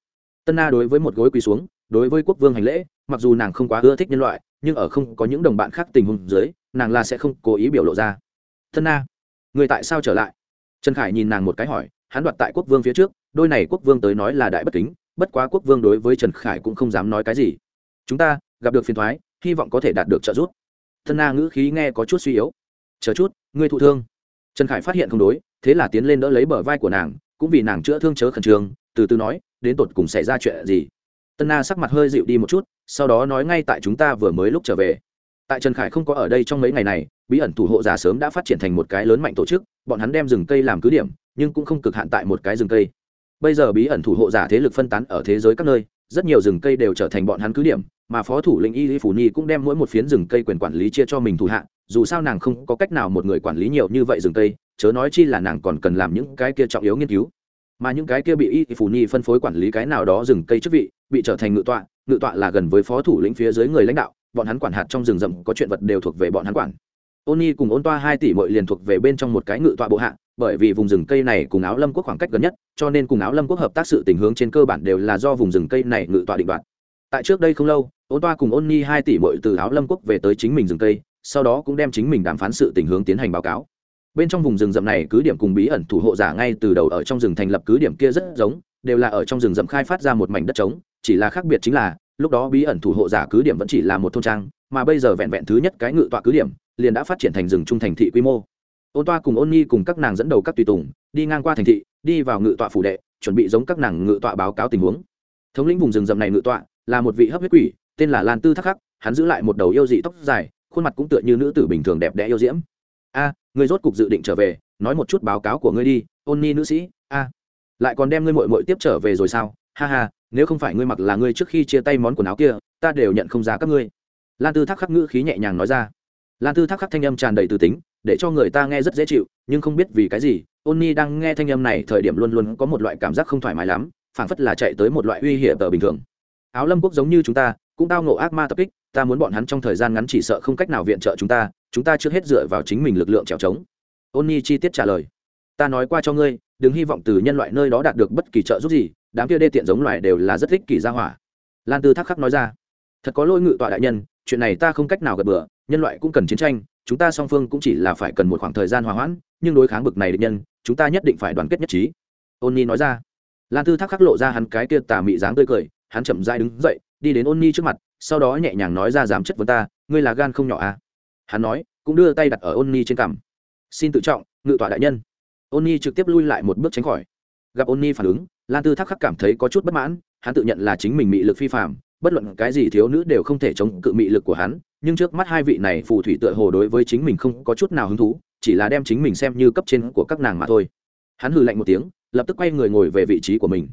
Tân na đối với một gối quỳ xuống, đối với quốc vương hành lễ, mặc dù nàng không quá ưa thích nhân loại, nhưng ở không có những đồng bạn khác tình huống dưới, nàng là sẽ không cố ý biểu lộ ra. Tân na, người tại sao trở lại? Trần khải nhìn nàng một cái hỏi hắn đoạt tại quốc vương phía trước, đôi này quốc vương tới nói là đại bất kính, bất quá quốc vương đối với trần khải cũng không dám nói cái gì. Chúng ta, gặp được phiền thoái, hy vọng có thể đạt được trợ giúp. Thân na ngữ khí nghe có chút suy yếu. Chờ chút, ngươi thụ thương. Trần khải phát hiện không đối, thế là tiến lên đỡ lấy bờ vai của nàng, cũng vì nàng chữa thương chớ khẩn trương, từ từ nói, đến tột cùng xảy ra chuyện gì. Tân na sắc mặt hơi dịu đi một chút, sau đó nói ngay tại chúng ta vừa mới lúc trở về. Tại trần khải không có ở đây trong mấy ngày này, bí ẩn thủ hộ giả sớm đã phát triển thành một cái lớn mạnh tổ chức, bọn hắn đem rừng cây làm cứ điểm nhưng cũng không cực hạn tại một cái rừng cây. Bây giờ bí ẩn thủ hộ giả thế lực phân tán ở thế giới các nơi, rất nhiều rừng cây đều trở thành bọn hắn cứ điểm, mà phó thủ lĩnh y lý phủ nhi cũng đem mỗi một phiến rừng cây quyền quản lý chia cho mình thủ hạ, dù sao nàng không có cách nào một người quản lý nhiều như vậy rừng cây, chớ nói chi là nàng còn cần làm những cái kia trọng yếu nghiên cứu. Mà những cái kia bị y phủ nhi phân phối quản lý cái nào đó rừng cây chức vị, bị trở thành ngự tọa ngự tọa là gần với phó thủ lĩnh phía dưới người lãnh đạo, bọn hắn quản hạt trong rừng rậm có chuyện vật đều thuộc về bọn hắn quản ôn nhi cùng ôn toa hai tỷ mội liền thuộc về bên trong một cái ngự tọa bộ hạ, bởi vì vùng rừng cây này cùng áo lâm quốc khoảng cách gần nhất, cho nên cùng áo lâm quốc hợp tác sự tình hướng trên cơ bản đều là do vùng rừng cây này ngự tọa định đoạt. Tại trước đây không lâu, ôn toa cùng ôn nhi hai tỷ mội từ áo lâm quốc về tới chính mình rừng cây, sau đó cũng đem chính mình đàm phán sự tình hướng tiến hành báo cáo. Bên trong vùng rừng rậm này cứ điểm cùng bí ẩn thủ hộ giả ngay từ đầu ở trong rừng thành lập cứ điểm kia rất giống, đều là ở trong rừng rậm khai phát ra một mảnh đất trống, chỉ là khác biệt chính là, lúc đó bí ẩn thủ hộ giả cứ điểm vẫn chỉ là một thôn trang mà bây giờ vẹn vẹn thứ nhất cái ngự tọa cứ điểm, liền đã phát triển thành rừng trung thành thị quy mô. Ôn toa cùng ôn nhi cùng các nàng dẫn đầu các tùy tùng, đi ngang qua thành thị, đi vào ngự tọa phủ đệ, chuẩn bị giống các nàng ngự tọa báo cáo tình huống. Thống lĩnh vùng rừng rậm này ngự tọa là một vị hấp huyết quỷ, tên là lan tư thắc khắc, hắn giữ lại một đầu yêu dị tóc dài, khuôn mặt cũng tựa như nữ tử bình thường đẹp đẽ yêu diễm. A người rốt cục dự định trở về, nói một chút báo cáo của ngươi đi, ôn ni nữ sĩ, a. Lại còn đem ngươi mội mội tiếp trở về rồi sao? Ha ha, nếu không phải ngươi mặc là ngươi trước khi chia tay món quần áo kia, ta đều nhận không ra các ngươi lan tư Thác khắc ngữ khí nhẹ nhàng nói ra. Lan tư Thác khắc thanh âm tràn đầy từ tính, để cho người ta nghe rất dễ chịu, nhưng không biết vì cái gì, ôn ni đang nghe thanh âm này thời điểm luôn luôn có một loại cảm giác không thoải mái lắm, phảng phất là chạy tới một loại uy hiểm tờ bình thường. Áo lâm quốc giống như chúng ta, cũng tao ngộ ác ma tập kích, ta muốn bọn hắn trong thời gian ngắn chỉ sợ không cách nào viện trợ chúng ta chúng ta trước hết dựa vào chính mình lực lượng trèo trống. Ôn ni chi tiết trả lời. Ta nói qua cho ngươi, đừng hy vọng từ nhân loại nơi đó đạt được bất kỳ trợ giúp gì, đám kia đê tiện giống loài đều là rất thích kỳ gia hỏa. Lan tư thắc khắc nói ra. Thật có lỗi ngự tọa đại nhân chuyện này ta không cách nào gật bừa, nhân loại cũng cần chiến tranh, chúng ta song phương cũng chỉ là phải cần một khoảng thời gian hòa hoãn, nhưng đối kháng bực này địch nhân, chúng ta nhất định phải đoàn kết nhất trí. Ôn ni nói ra. Lan tư Thác khắc lộ ra hắn cái kia tà mị dáng tươi cười, hắn chậm dai đứng dậy, đi đến ôn ni trước mặt, sau đó nhẹ nhàng nói ra dám chất vấn ta, ngươi là gan không nhỏ à? Hắn nói, cũng đưa tay đặt ở ôn ni trên cằm. Xin tự trọng, ngự tọa đại nhân. Ôn ni trực tiếp lui lại một bước tránh khỏi. Gặp ôn ni phản ứng, lan tư Thác khắc cảm thấy có chút bất mãn, hắn tự nhận là chính mình mị lực phi phạm bất luận cái gì thiếu nữ đều không thể chống cự mị lực của hắn, nhưng trước mắt hai vị này phù thủy tựa hồ đối với chính mình không có chút nào hứng thú, chỉ là đem chính mình xem như cấp trên của các nàng mà thôi. Hắn hừ lạnh một tiếng, lập tức quay người ngồi về vị trí của mình.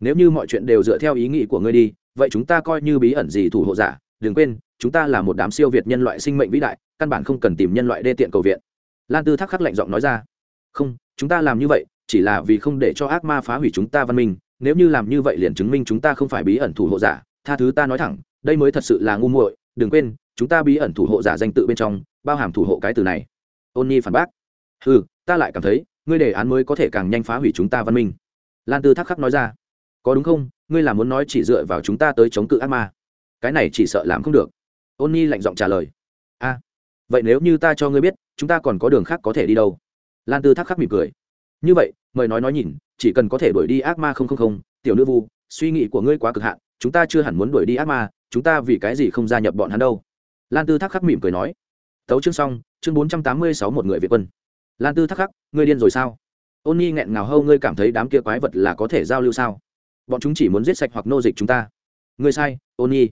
Nếu như mọi chuyện đều dựa theo ý nghĩ của ngươi đi, vậy chúng ta coi như bí ẩn gì thủ hộ giả, đừng quên, chúng ta là một đám siêu việt nhân loại sinh mệnh vĩ đại, căn bản không cần tìm nhân loại đê tiện cầu viện. Lan tư thắc khắc lạnh giọng nói ra. Không, chúng ta làm như vậy, chỉ là vì không để cho ác ma phá hủy chúng ta văn minh, nếu như làm như vậy liền chứng minh chúng ta không phải bí ẩn thủ hộ giả tha thứ ta nói thẳng, đây mới thật sự là ngu muội, đừng quên, chúng ta bí ẩn thủ hộ giả danh tự bên trong, bao hàm thủ hộ cái từ này. Ôn nhi phản bác. Ừ ta lại cảm thấy, ngươi đề án mới có thể càng nhanh phá hủy chúng ta văn minh. Lan tư thắc khắc nói ra. Có đúng không? Ngươi là muốn nói chỉ dựa vào chúng ta tới chống cự ác ma. Cái này chỉ sợ làm không được. Ôn nhi lạnh giọng trả lời. A, vậy nếu như ta cho ngươi biết, chúng ta còn có đường khác có thể đi đâu? Lan tư thắc khắc mỉm cười. Như vậy, mời nói nói nhìn, chỉ cần có thể đuổi đi ác ma không không không, tiểu nữ vu, suy nghĩ của ngươi quá cực hạn chúng ta chưa hẳn muốn đuổi đi ác ma, chúng ta vì cái gì không gia nhập bọn hắn đâu? Lan tư thắc khắc mỉm cười nói. Tấu chương xong, chương bốn trăm tám mươi sáu một người việt quân. Lan tư thắc khắc, ngươi điên rồi sao? Ôn nhi nghẹn ngào hâu ngươi cảm thấy đám kia quái vật là có thể giao lưu sao? Bọn chúng chỉ muốn giết sạch hoặc nô dịch chúng ta. Ngươi sai, ôn nhi.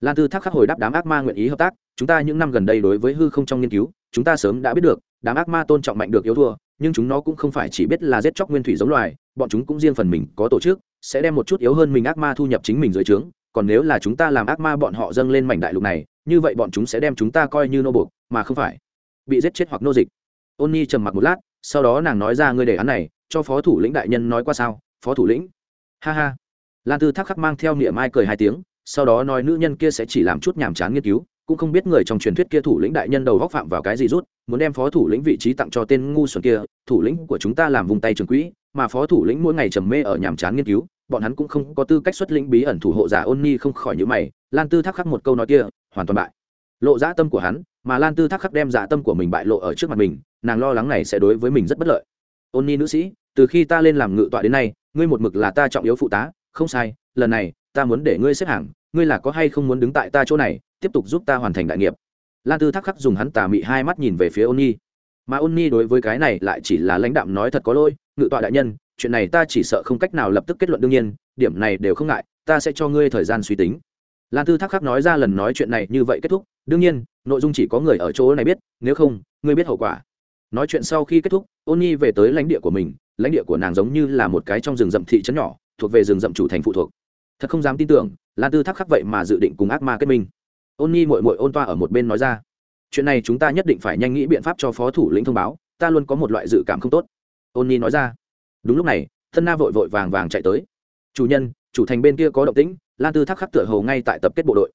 Lan tư thắc khắc hồi đáp, đám ác ma nguyện ý hợp tác, chúng ta những năm gần đây đối với hư không trong nghiên cứu, chúng ta sớm đã biết được, đám ác ma tôn trọng mạnh được yếu thua, nhưng chúng nó cũng không phải chỉ biết là giết chóc nguyên thủy giống loài, bọn chúng cũng riêng phần mình có tổ chức sẽ đem một chút yếu hơn mình ác ma thu nhập chính mình dưới trướng, còn nếu là chúng ta làm ác ma bọn họ dâng lên mảnh đại lục này, như vậy bọn chúng sẽ đem chúng ta coi như nô buộc, mà không phải bị giết chết hoặc nô dịch. Ôn nhi trầm mặc một lát, sau đó nàng nói ra ngươi đề án này, cho phó thủ lĩnh đại nhân nói qua sao? Phó thủ lĩnh. Ha ha. Lan tư thắc khắc mang theo niệm ai cười hai tiếng, sau đó nói nữ nhân kia sẽ chỉ làm chút nhàm chán nghiên cứu, cũng không biết người trong truyền thuyết kia thủ lĩnh đại nhân đầu góc phạm vào cái gì rút, muốn đem phó thủ lĩnh vị trí tặng cho tên ngu xuẩn kia, thủ lĩnh của chúng ta làm vùng tay trường quỹ, mà phó thủ lĩnh mỗi ngày trầm mê ở nhàm chán nghiên cứu bọn hắn cũng không có tư cách xuất lĩnh bí ẩn thủ hộ giả ôn ni không khỏi nhữ mày, lan tư Thác khắc một câu nói kia, hoàn toàn bại. Lộ dã tâm của hắn, mà lan tư Thác khắc đem dã tâm của mình bại lộ ở trước mặt mình, nàng lo lắng này sẽ đối với mình rất bất lợi. Ôn ni nữ sĩ, từ khi ta lên làm ngự tọa đến nay, ngươi một mực là ta trọng yếu phụ tá, không sai, lần này, ta muốn để ngươi xếp hàng, ngươi là có hay không muốn đứng tại ta chỗ này, tiếp tục giúp ta hoàn thành đại nghiệp. Lan tư Thác khắc dùng hắn tà mị hai mắt nhìn về phía ôn nhi mà ôn nhi đối với cái này lại chỉ là lãnh đạm nói thật có lỗi, ngự tọa đại nhân chuyện này ta chỉ sợ không cách nào lập tức kết luận đương nhiên, điểm này đều không ngại, ta sẽ cho ngươi thời gian suy tính. Lan tư Thác khắc nói ra lần nói chuyện này như vậy kết thúc, đương nhiên, nội dung chỉ có người ở chỗ này biết, nếu không, ngươi biết hậu quả. Nói chuyện sau khi kết thúc, ôn nhi về tới lãnh địa của mình, lãnh địa của nàng giống như là một cái trong rừng rậm thị trấn nhỏ, thuộc về rừng rậm chủ thành phụ thuộc. Thật không dám tin tưởng, lan tư Thác khắc vậy mà dự định cùng ác ma kết minh. Ôn nhi mội mội ôn toa ở một bên nói ra, chuyện này chúng ta nhất định phải nhanh nghĩ biện pháp cho phó thủ lĩnh thông báo, ta luôn có một loại dự cảm không tốt. Ôn nhi nói ra đúng lúc này, thân na vội vội vàng vàng chạy tới. Chủ nhân, chủ thành bên kia có động tĩnh, lan tư thác khắc tựa hầu ngay tại tập kết bộ đội.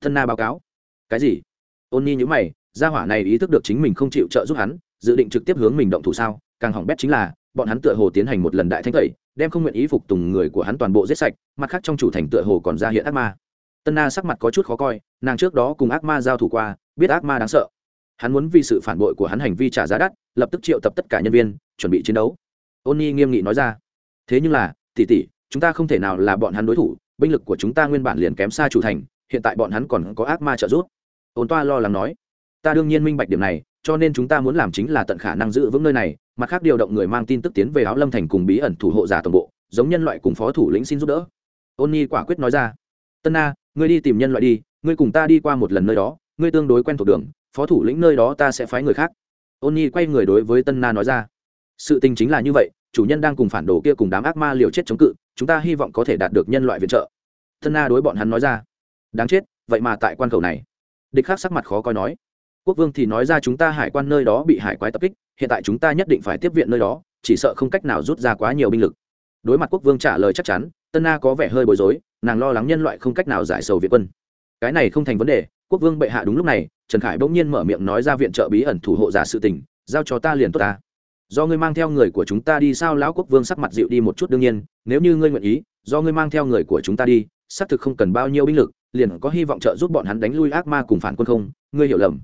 Thân na báo cáo. Cái gì? Ôn nhi nhữ mày, gia hỏa này ý thức được chính mình không chịu trợ giúp hắn, dự định trực tiếp hướng mình động thủ sao? Càng hỏng bét chính là, bọn hắn tựa hồ tiến hành một lần đại thanh tẩy, đem không nguyện ý phục tùng người của hắn toàn bộ giết sạch, mặt khác trong chủ thành tựa hồ còn ra hiện ác ma. Tân na sắc mặt có chút khó coi, nàng trước đó cùng ác ma giao thủ qua, biết ác ma đáng sợ. Hắn muốn vì sự phản bội của hắn hành vi trả giá đắt, lập tức triệu tập tất cả nhân viên, chuẩn bị chiến đấu ôn nhi nghiêm nghị nói ra. Thế nhưng là tỉ tỉ chúng ta không thể nào là bọn hắn đối thủ, binh lực của chúng ta nguyên bản liền kém xa chủ thành, hiện tại bọn hắn còn có ác ma trợ giúp. Ôn toa lo lắng nói. Ta đương nhiên minh bạch điểm này, cho nên chúng ta muốn làm chính là tận khả năng giữ vững nơi này, mặt khác điều động người mang tin tức tiến về áo lâm thành cùng bí ẩn thủ hộ giả toàn bộ, giống nhân loại cùng phó thủ lĩnh xin giúp đỡ. Ôn nhi quả quyết nói ra. Tân na ngươi đi tìm nhân loại đi, ngươi cùng ta đi qua một lần nơi đó, ngươi tương đối quen thuộc đường, phó thủ lĩnh nơi đó ta sẽ phái người khác. Ôn nhi quay người đối với tân na nói ra. Sự tình chính là như vậy chủ nhân đang cùng phản đồ kia cùng đám ác ma liều chết chống cự, chúng ta hy vọng có thể đạt được nhân loại viện trợ. Thân na đối bọn hắn nói ra. Đáng chết, vậy mà tại quan khẩu này. Địch khác sắc mặt khó coi nói. Quốc vương thì nói ra chúng ta hải quan nơi đó bị hải quái tập kích, hiện tại chúng ta nhất định phải tiếp viện nơi đó, chỉ sợ không cách nào rút ra quá nhiều binh lực. Đối mặt quốc vương trả lời chắc chắn tân na có vẻ hơi bối rối, nàng lo lắng nhân loại không cách nào giải sầu việt quân. Cái này không thành vấn đề, quốc vương bệ hạ đúng lúc này, trần khải bỗng nhiên mở miệng nói ra viện trợ bí ẩn thủ hộ giả sự tình, giao cho ta liền tốt ta do ngươi mang theo người của chúng ta đi sao lão quốc vương sắc mặt dịu đi một chút đương nhiên, nếu như ngươi nguyện ý, do ngươi mang theo người của chúng ta đi, xác thực không cần bao nhiêu binh lực, liền có hy vọng trợ giúp bọn hắn đánh lui ác ma cùng phản quân không, ngươi hiểu lầm.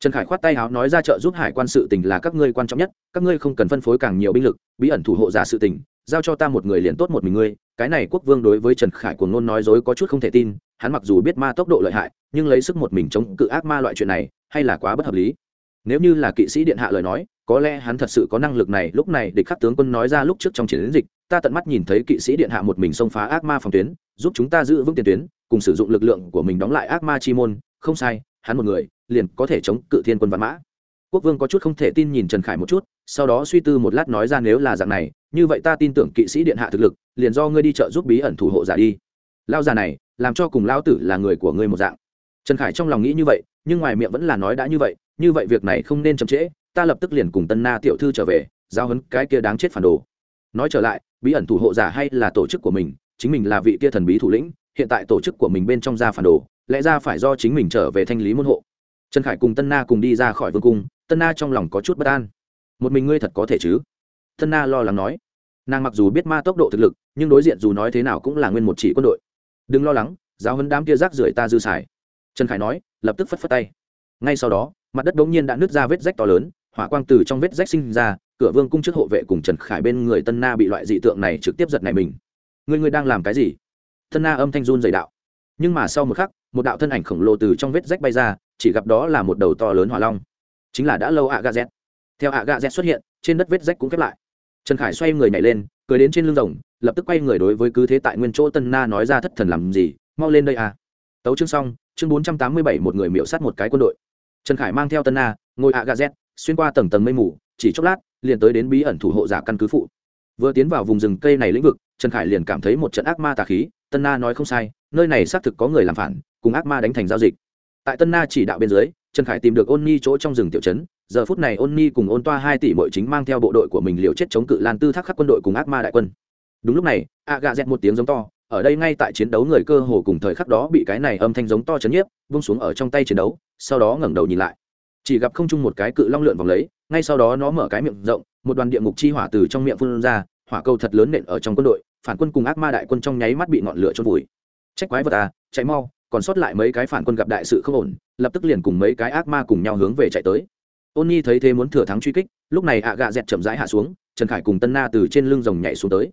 Trần khải khoát tay áo nói ra trợ giúp hải quan sự tình là các ngươi quan trọng nhất, các ngươi không cần phân phối càng nhiều binh lực, bí ẩn thủ hộ giả sự tình, giao cho ta một người liền tốt một mình ngươi. Cái này quốc vương đối với trần khải cuồng ngôn nói dối có chút không thể tin, hắn mặc dù biết ma tốc độ lợi hại, nhưng lấy sức một mình chống cự ác ma loại chuyện này, hay là quá bất hợp lý nếu như là kỵ sĩ điện hạ lời nói, có lẽ hắn thật sự có năng lực này. Lúc này địch khắc tướng quân nói ra lúc trước trong chiến dịch, ta tận mắt nhìn thấy kỵ sĩ điện hạ một mình xông phá ác ma phòng tuyến, giúp chúng ta giữ vững tiền tuyến, cùng sử dụng lực lượng của mình đóng lại ác ma chi môn. Không sai, hắn một người, liền có thể chống cự thiên quân văn mã. Quốc vương có chút không thể tin nhìn trần khải một chút, sau đó suy tư một lát nói ra nếu là dạng này, như vậy ta tin tưởng kỵ sĩ điện hạ thực lực, liền do ngươi đi chợ giúp bí ẩn thủ hộ giả đi. Lao già này, làm cho cùng lao tử là người của ngươi một dạng. Trần khải trong lòng nghĩ như vậy, nhưng ngoài miệng vẫn là nói đã như vậy như vậy việc này không nên chậm trễ, ta lập tức liền cùng tân na tiểu thư trở về, giao hấn cái kia đáng chết phản đồ. Nói trở lại, bí ẩn thủ hộ giả hay là tổ chức của mình, chính mình là vị kia thần bí thủ lĩnh, hiện tại tổ chức của mình bên trong ra phản đồ, lẽ ra phải do chính mình trở về thanh lý môn hộ. Trần khải cùng tân na cùng đi ra khỏi vương cung, tân na trong lòng có chút bất an. Một mình ngươi thật có thể chứ? Tân na lo lắng nói. Nàng mặc dù biết ma tốc độ thực lực, nhưng đối diện dù nói thế nào cũng là nguyên một chỉ quân đội. Đừng lo lắng, giáo hấn đám kia rác rưởi ta dư xài. Trần khải nói, lập tức phất phất tay. Ngay sau đó mặt đất đống nhiên đã nứt ra vết rách to lớn, hỏa quang từ trong vết rách sinh ra, cửa vương cung trước hộ vệ cùng trần khải bên người tân na bị loại dị tượng này trực tiếp giật này mình. Người người đang làm cái gì? Tân na âm thanh run dày đạo. Nhưng mà sau một khắc, một đạo thân ảnh khổng lồ từ trong vết rách bay ra, chỉ gặp đó là một đầu to lớn hỏa long. Chính là đã lâu ạ gà z theo ạ gà z xuất hiện, trên đất vết rách cũng khép lại. Trần khải xoay người nhảy lên, cười đến trên lưng rồng, lập tức quay người đối với cứ thế tại nguyên chỗ tân na nói ra thất thần làm gì, mau lên đây à. Tấu chương xong, chương bốn trăm tám mươi bảy, một người miễu sát một cái quân đội trần khải mang theo tân na, ngồi ạ gà z xuyên qua tầng tầng mây mù, chỉ chốc lát, liền tới đến bí ẩn thủ hộ giả căn cứ phụ. Vừa tiến vào vùng rừng cây này lĩnh vực, trần khải liền cảm thấy một trận ác ma tà khí, tân na nói không sai, nơi này xác thực có người làm phản, cùng ác ma đánh thành giao dịch. Tại tân na chỉ đạo bên dưới, trần khải tìm được ôn ni chỗ trong rừng tiểu trấn, giờ phút này ôn ni cùng ôn toa hai tỷ mội chính mang theo bộ đội của mình liều chết chống cự lan tư thác khắc quân đội cùng ác ma đại quân. Đúng lúc này a gà dẹt một tiếng giống to ở đây ngay tại chiến đấu người cơ hồ cùng thời khắc đó bị cái này âm thanh giống to chấn nhiếp, vung xuống ở trong tay chiến đấu, sau đó ngẩng đầu nhìn lại. Chỉ gặp không chung một cái cự long lượn vòng lấy, ngay sau đó nó mở cái miệng rộng, một đoàn địa ngục chi hỏa từ trong miệng phun ra, hỏa cầu thật lớn nện ở trong quân đội, phản quân cùng ác ma đại quân trong nháy mắt bị ngọn lửa trôn vùi. Trách quái vật à chạy mau, còn sót lại mấy cái phản quân gặp đại sự không ổn, lập tức liền cùng mấy cái ác ma cùng nhau hướng về chạy tới. Ôn nhi thấy thế muốn thừa thắng truy kích, lúc này ạ gạ dẹt chậm rãi hạ xuống, trần khải cùng tân na từ trên lưng rồng nhảy xuống tới.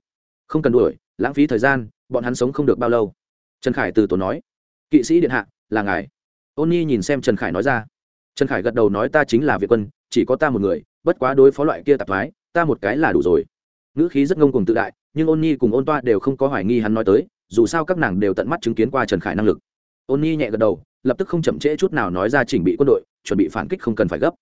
Không cần đuổi, lãng phí thời gian bọn hắn sống không được bao lâu. Trần khải từ tổ nói, kỵ sĩ điện hạ, là ngài. Ôn nhi nhìn xem trần khải nói ra, trần khải gật đầu nói, ta chính là việt quân, chỉ có ta một người, bất quá đối phó loại kia tạp thoái, ta một cái là đủ rồi. Ngữ khí rất ngông cùng tự đại, nhưng ôn nhi cùng ôn toa đều không có hoài nghi hắn nói tới, dù sao các nàng đều tận mắt chứng kiến qua trần khải năng lực. Ôn nhi nhẹ gật đầu, lập tức không chậm trễ chút nào nói ra chỉnh bị quân đội, chuẩn bị phản kích không cần phải gấp.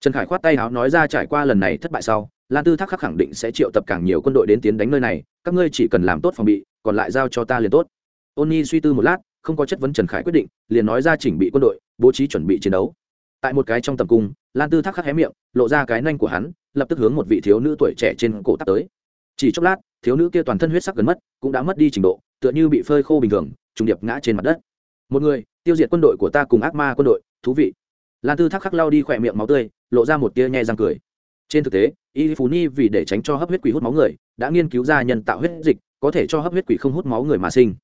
Trần khải khoát tay áo nói ra, trải qua lần này thất bại sau lan tư thác khắc khẳng định sẽ triệu tập càng nhiều quân đội đến tiến đánh nơi này, các ngươi chỉ cần làm tốt phòng bị, còn lại giao cho ta liền tốt. Ôn nhi suy tư một lát, không có chất vấn trần khải quyết định, liền nói ra chỉnh bị quân đội, bố trí chuẩn bị chiến đấu. Tại một cái trong tầm cung, lan tư thác khắc hé miệng, lộ ra cái nanh của hắn, lập tức hướng một vị thiếu nữ tuổi trẻ trên cổ tắc tới. Chỉ chốc lát, thiếu nữ kia toàn thân huyết sắc gần mất, cũng đã mất đi trình độ, tựa như bị phơi khô bình thường, trùng điệp ngã trên mặt đất. Một người, tiêu diệt quân đội của ta cùng ác ma quân đội, thú vị. Lan tư thác khắc lao đi khỏe miệng máu tươi, lộ ra một tia nhẹ răng cười. Trên thực tế y phú ni vì để tránh cho hấp huyết quỷ hút máu người, đã nghiên cứu ra nhân tạo huyết dịch, có thể cho hấp huyết quỷ không hút máu người mà sinh.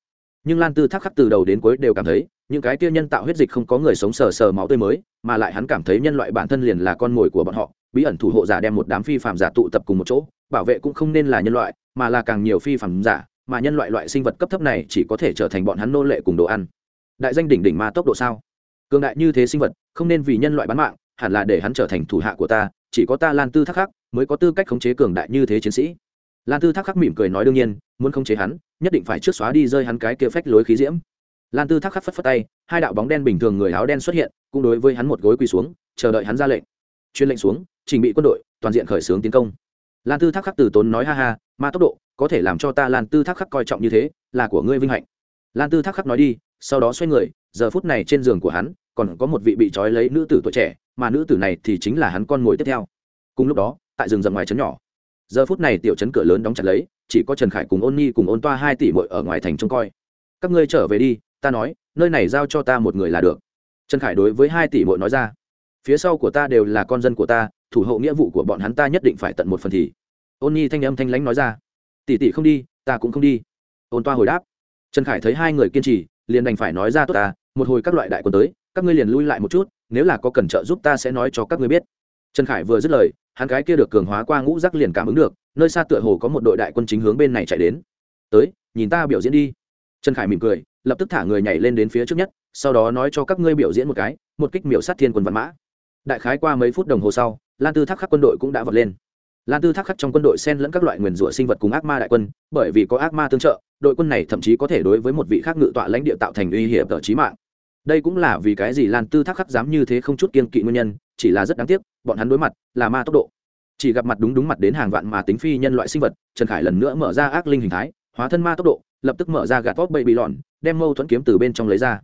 Nhưng lan tư thác khắc từ đầu đến cuối đều cảm thấy, những cái kia nhân tạo huyết dịch không có người sống sờ sờ máu tươi mới, mà lại hắn cảm thấy nhân loại bản thân liền là con mồi của bọn họ, bí ẩn thủ hộ giả đem một đám phi phạm giả tụ tập cùng một chỗ, bảo vệ cũng không nên là nhân loại, mà là càng nhiều phi phạm giả, mà nhân loại loại sinh vật cấp thấp này chỉ có thể trở thành bọn hắn nô lệ cùng đồ ăn. Đại danh đỉnh đỉnh ma tốc độ sao? Cường đại như thế sinh vật, không nên vì nhân loại bán mạng, hẳn là để hắn trở thành thủ hạ của ta chỉ có ta lan tư Thác khắc mới có tư cách khống chế cường đại như thế chiến sĩ. Lan tư Thác khắc mỉm cười nói đương nhiên, muốn khống chế hắn, nhất định phải trước xóa đi rơi hắn cái kia phách lối khí diễm. Lan tư thác khắc phất phất tay, hai đạo bóng đen bình thường người áo đen xuất hiện, cũng đối với hắn một gối quỳ xuống, chờ đợi hắn ra lệnh. Chuyên lệnh xuống trình bị quân đội, toàn diện khởi xướng tiến công. Lan tư thác khắc từ tốn nói ha ha, ma tốc độ, có thể làm cho ta lan tư thác khắc coi trọng như thế, là của ngươi vinh hạnh. Lan tư thác khắc nói đi, sau đó xoay người, giờ phút này trên giường của hắn còn có một vị bị trói lấy nữ tử tuổi trẻ, mà nữ tử này thì chính là hắn con ngồi tiếp theo. Cùng lúc đó, tại rừng rậm ngoài trấn nhỏ, giờ phút này tiểu trấn cửa lớn đóng chặt lấy, chỉ có trần khải cùng ôn nhi cùng ôn toa hai tỷ mội ở ngoài thành trông coi. Các ngươi trở về đi, ta nói, nơi này giao cho ta một người là được. Trần khải đối với hai tỷ mội nói ra. Phía sau của ta đều là con dân của ta, thủ hộ nghĩa vụ của bọn hắn ta nhất định phải tận một phần thì. Ôn nhi thanh âm thanh lãnh nói ra. Tỷ tỷ không đi, ta cũng không đi. Ôn toa hồi đáp. Trần khải thấy hai người kiên trì, liền đành phải nói ra, tốt ta, một hồi các loại đại quân tới các ngươi liền lui lại một chút, nếu là có cần trợ giúp ta sẽ nói cho các ngươi biết. Trần khải vừa dứt lời, hắn gái kia được cường hóa qua ngũ giác liền cảm ứng được, nơi xa tựa hồ có một đội đại quân chính hướng bên này chạy đến. Tới, nhìn ta biểu diễn đi. Trần khải mỉm cười, lập tức thả người nhảy lên đến phía trước nhất, sau đó nói cho các ngươi biểu diễn một cái, một kích miểu sát thiên quân văn mã. Đại khái qua mấy phút đồng hồ sau, lan tư thác khắc quân đội cũng đã vọt lên. Lan tư thác khắc trong quân đội xen lẫn các loại nguyền rủa sinh vật cùng ác ma đại quân, bởi vì có ác ma tương trợ, đội quân này thậm chí có thể đối với một vị khác ngự tọa lãnh địa tạo thành uy hiểm tờ trí mạng đây cũng là vì cái gì lan tư thác khắc dám như thế không chút kiên kỵ nguyên nhân, chỉ là rất đáng tiếc, bọn hắn đối mặt là ma tốc độ. Chỉ gặp mặt đúng đúng mặt đến hàng vạn mà tính phi nhân loại sinh vật, trần khải lần nữa mở ra ác linh hình thái, hóa thân ma tốc độ, lập tức mở ra gạt vót bậy bị lọn, đem mâu thuẫn kiếm từ bên trong lấy ra.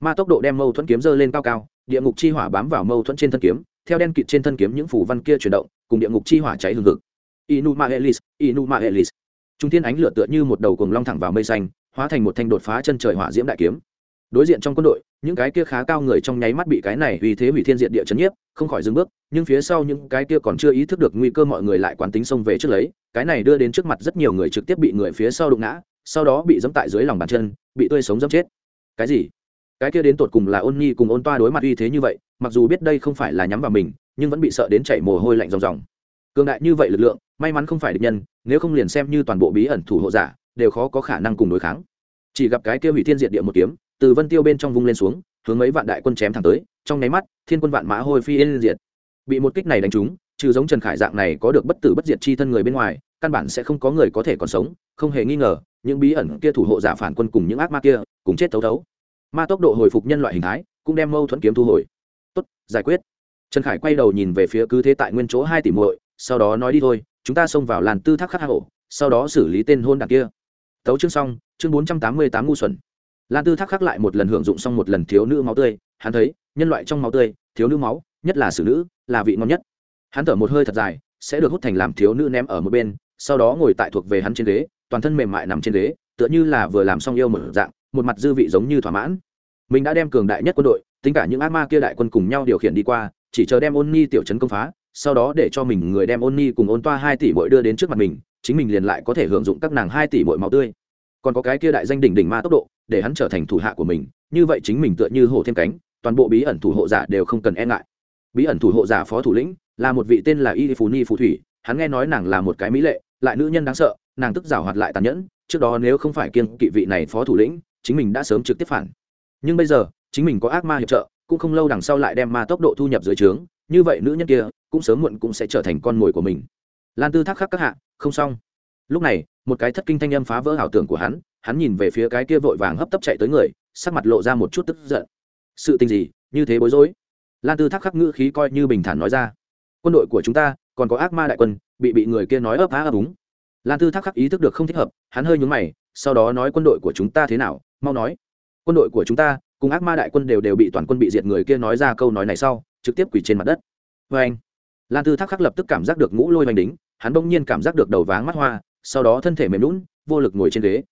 Ma tốc độ đem mâu thuẫn kiếm dơ lên cao cao, địa ngục chi hỏa bám vào mâu thuẫn trên thân kiếm, theo đen kịt trên thân kiếm những phủ văn kia chuyển động, cùng địa ngục chi hỏa cháy hừng hực. Inuma elis inuma elis trung thiên ánh lửa tựa như một đầu cuồng long thẳng vào mây xanh, hóa thành một thanh đột phá chân trời hỏa diễm đại kiếm. Đối diện trong quân đội những cái kia khá cao người trong nháy mắt bị cái này vì thế hủy thiên diện địa chấn nhiếp, không khỏi dừng bước, nhưng phía sau những cái kia còn chưa ý thức được nguy cơ mọi người lại quán tính xông về trước lấy, cái này đưa đến trước mặt rất nhiều người trực tiếp bị người phía sau đụng ngã, sau đó bị dẫm tại dưới lòng bàn chân, bị tươi sống dẫm chết. Cái gì? Cái kia đến tột cùng là ôn nhi cùng ôn toa đối mặt uy thế như vậy, mặc dù biết đây không phải là nhắm vào mình, nhưng vẫn bị sợ đến chảy mồ hôi lạnh ròng ròng. Cường đại như vậy lực lượng, may mắn không phải địch nhân, nếu không liền xem như toàn bộ bí ẩn thủ hộ giả, đều khó có khả năng cùng đối kháng. Chỉ gặp cái kia hủy thiên diệt địa một kiếm từ vân tiêu bên trong vung lên xuống, hướng mấy vạn đại quân chém thẳng tới, trong nháy mắt, thiên quân vạn mã hôi phi yên diệt. Bị một kích này đánh trúng, trừ giống trần khải dạng này có được bất tử bất diệt chi thân người bên ngoài, căn bản sẽ không có người có thể còn sống, không hề nghi ngờ, những bí ẩn kia thủ hộ giả phản quân cùng những ác ma kia, cùng chết thấu thấu. Ma tốc độ hồi phục nhân loại hình thái, cũng đem mâu thuẫn kiếm thu hồi. Tốt, giải quyết. Trần khải quay đầu nhìn về phía cứ thế tại nguyên chỗ hai tỷ muội, sau đó nói đi thôi, chúng ta xông vào làn tư thác khắc hạ hổ, sau đó xử lý tên hôn đảng kia. Tấu chương xong, chương bốn trăm tám mươi tám ngu xuẩn lan tư thác khắc lại một lần hưởng dụng xong một lần thiếu nữ máu tươi, hắn thấy, nhân loại trong máu tươi, thiếu nữ máu, nhất là xử nữ, là vị ngon nhất. Hắn thở một hơi thật dài, sẽ được hút thành làm thiếu nữ ném ở một bên, sau đó ngồi tại thuộc về hắn trên ghế, toàn thân mềm mại nằm trên ghế, tựa như là vừa làm xong yêu một dạng, một mặt dư vị giống như thỏa mãn. Mình đã đem cường đại nhất quân đội, tính cả những ác ma kia đại quân cùng nhau điều khiển đi qua, chỉ chờ đem ôn ni tiểu trấn công phá, sau đó để cho mình người đem ôn ni cùng ôn toa hai tỷ bội đưa đến trước mặt mình, chính mình liền lại có thể hưởng dụng các nàng hai tỷ bội máu tươi. Còn có cái kia đại danh đỉnh đỉnh ma tốc độ để hắn trở thành thủ hạ của mình, như vậy chính mình tựa như hổ thêm cánh, toàn bộ bí ẩn thủ hộ giả đều không cần e ngại. Bí ẩn thủ hộ giả phó thủ lĩnh là một vị tên là y phú ni phù thủy, hắn nghe nói nàng là một cái mỹ lệ, lại nữ nhân đáng sợ, nàng tức giảo hoạt lại tàn nhẫn, trước đó nếu không phải kiên kỵ vị này phó thủ lĩnh, chính mình đã sớm trực tiếp phản. Nhưng bây giờ, chính mình có ác ma hiệp trợ, cũng không lâu đằng sau lại đem ma tốc độ thu nhập dưới trướng, như vậy nữ nhân kia cũng sớm muộn cũng sẽ trở thành con mồi của mình. Lan tư thác khắc các hạ, không xong lúc này, một cái thất kinh thanh âm phá vỡ ảo tưởng của hắn hắn nhìn về phía cái kia vội vàng hấp tấp chạy tới người, sắc mặt lộ ra một chút tức giận. Sự tình gì? Như thế bối rối? Lan tư thác khắc ngữ khí coi như bình thản nói ra. Quân đội của chúng ta, còn có ác ma đại quân, bị bị người kia nói ấp á ấp úng. Lan tư thác khắc ý thức được không thích hợp, hắn hơi nhúng mày, sau đó nói quân đội của chúng ta thế nào? Mau nói. Quân đội của chúng ta, cùng ác ma đại quân đều đều bị toàn quân bị diệt người kia nói ra câu nói này sau, trực tiếp quỳ trên mặt đất. Vê anh lan tư thác khắc lập tức cảm giác được ngũ lôi oanh đính, hắn bỗng nhiên cảm giác được đầu váng mắt hoa sau đó thân thể mềm lún, vô lực ngồi trên ghế.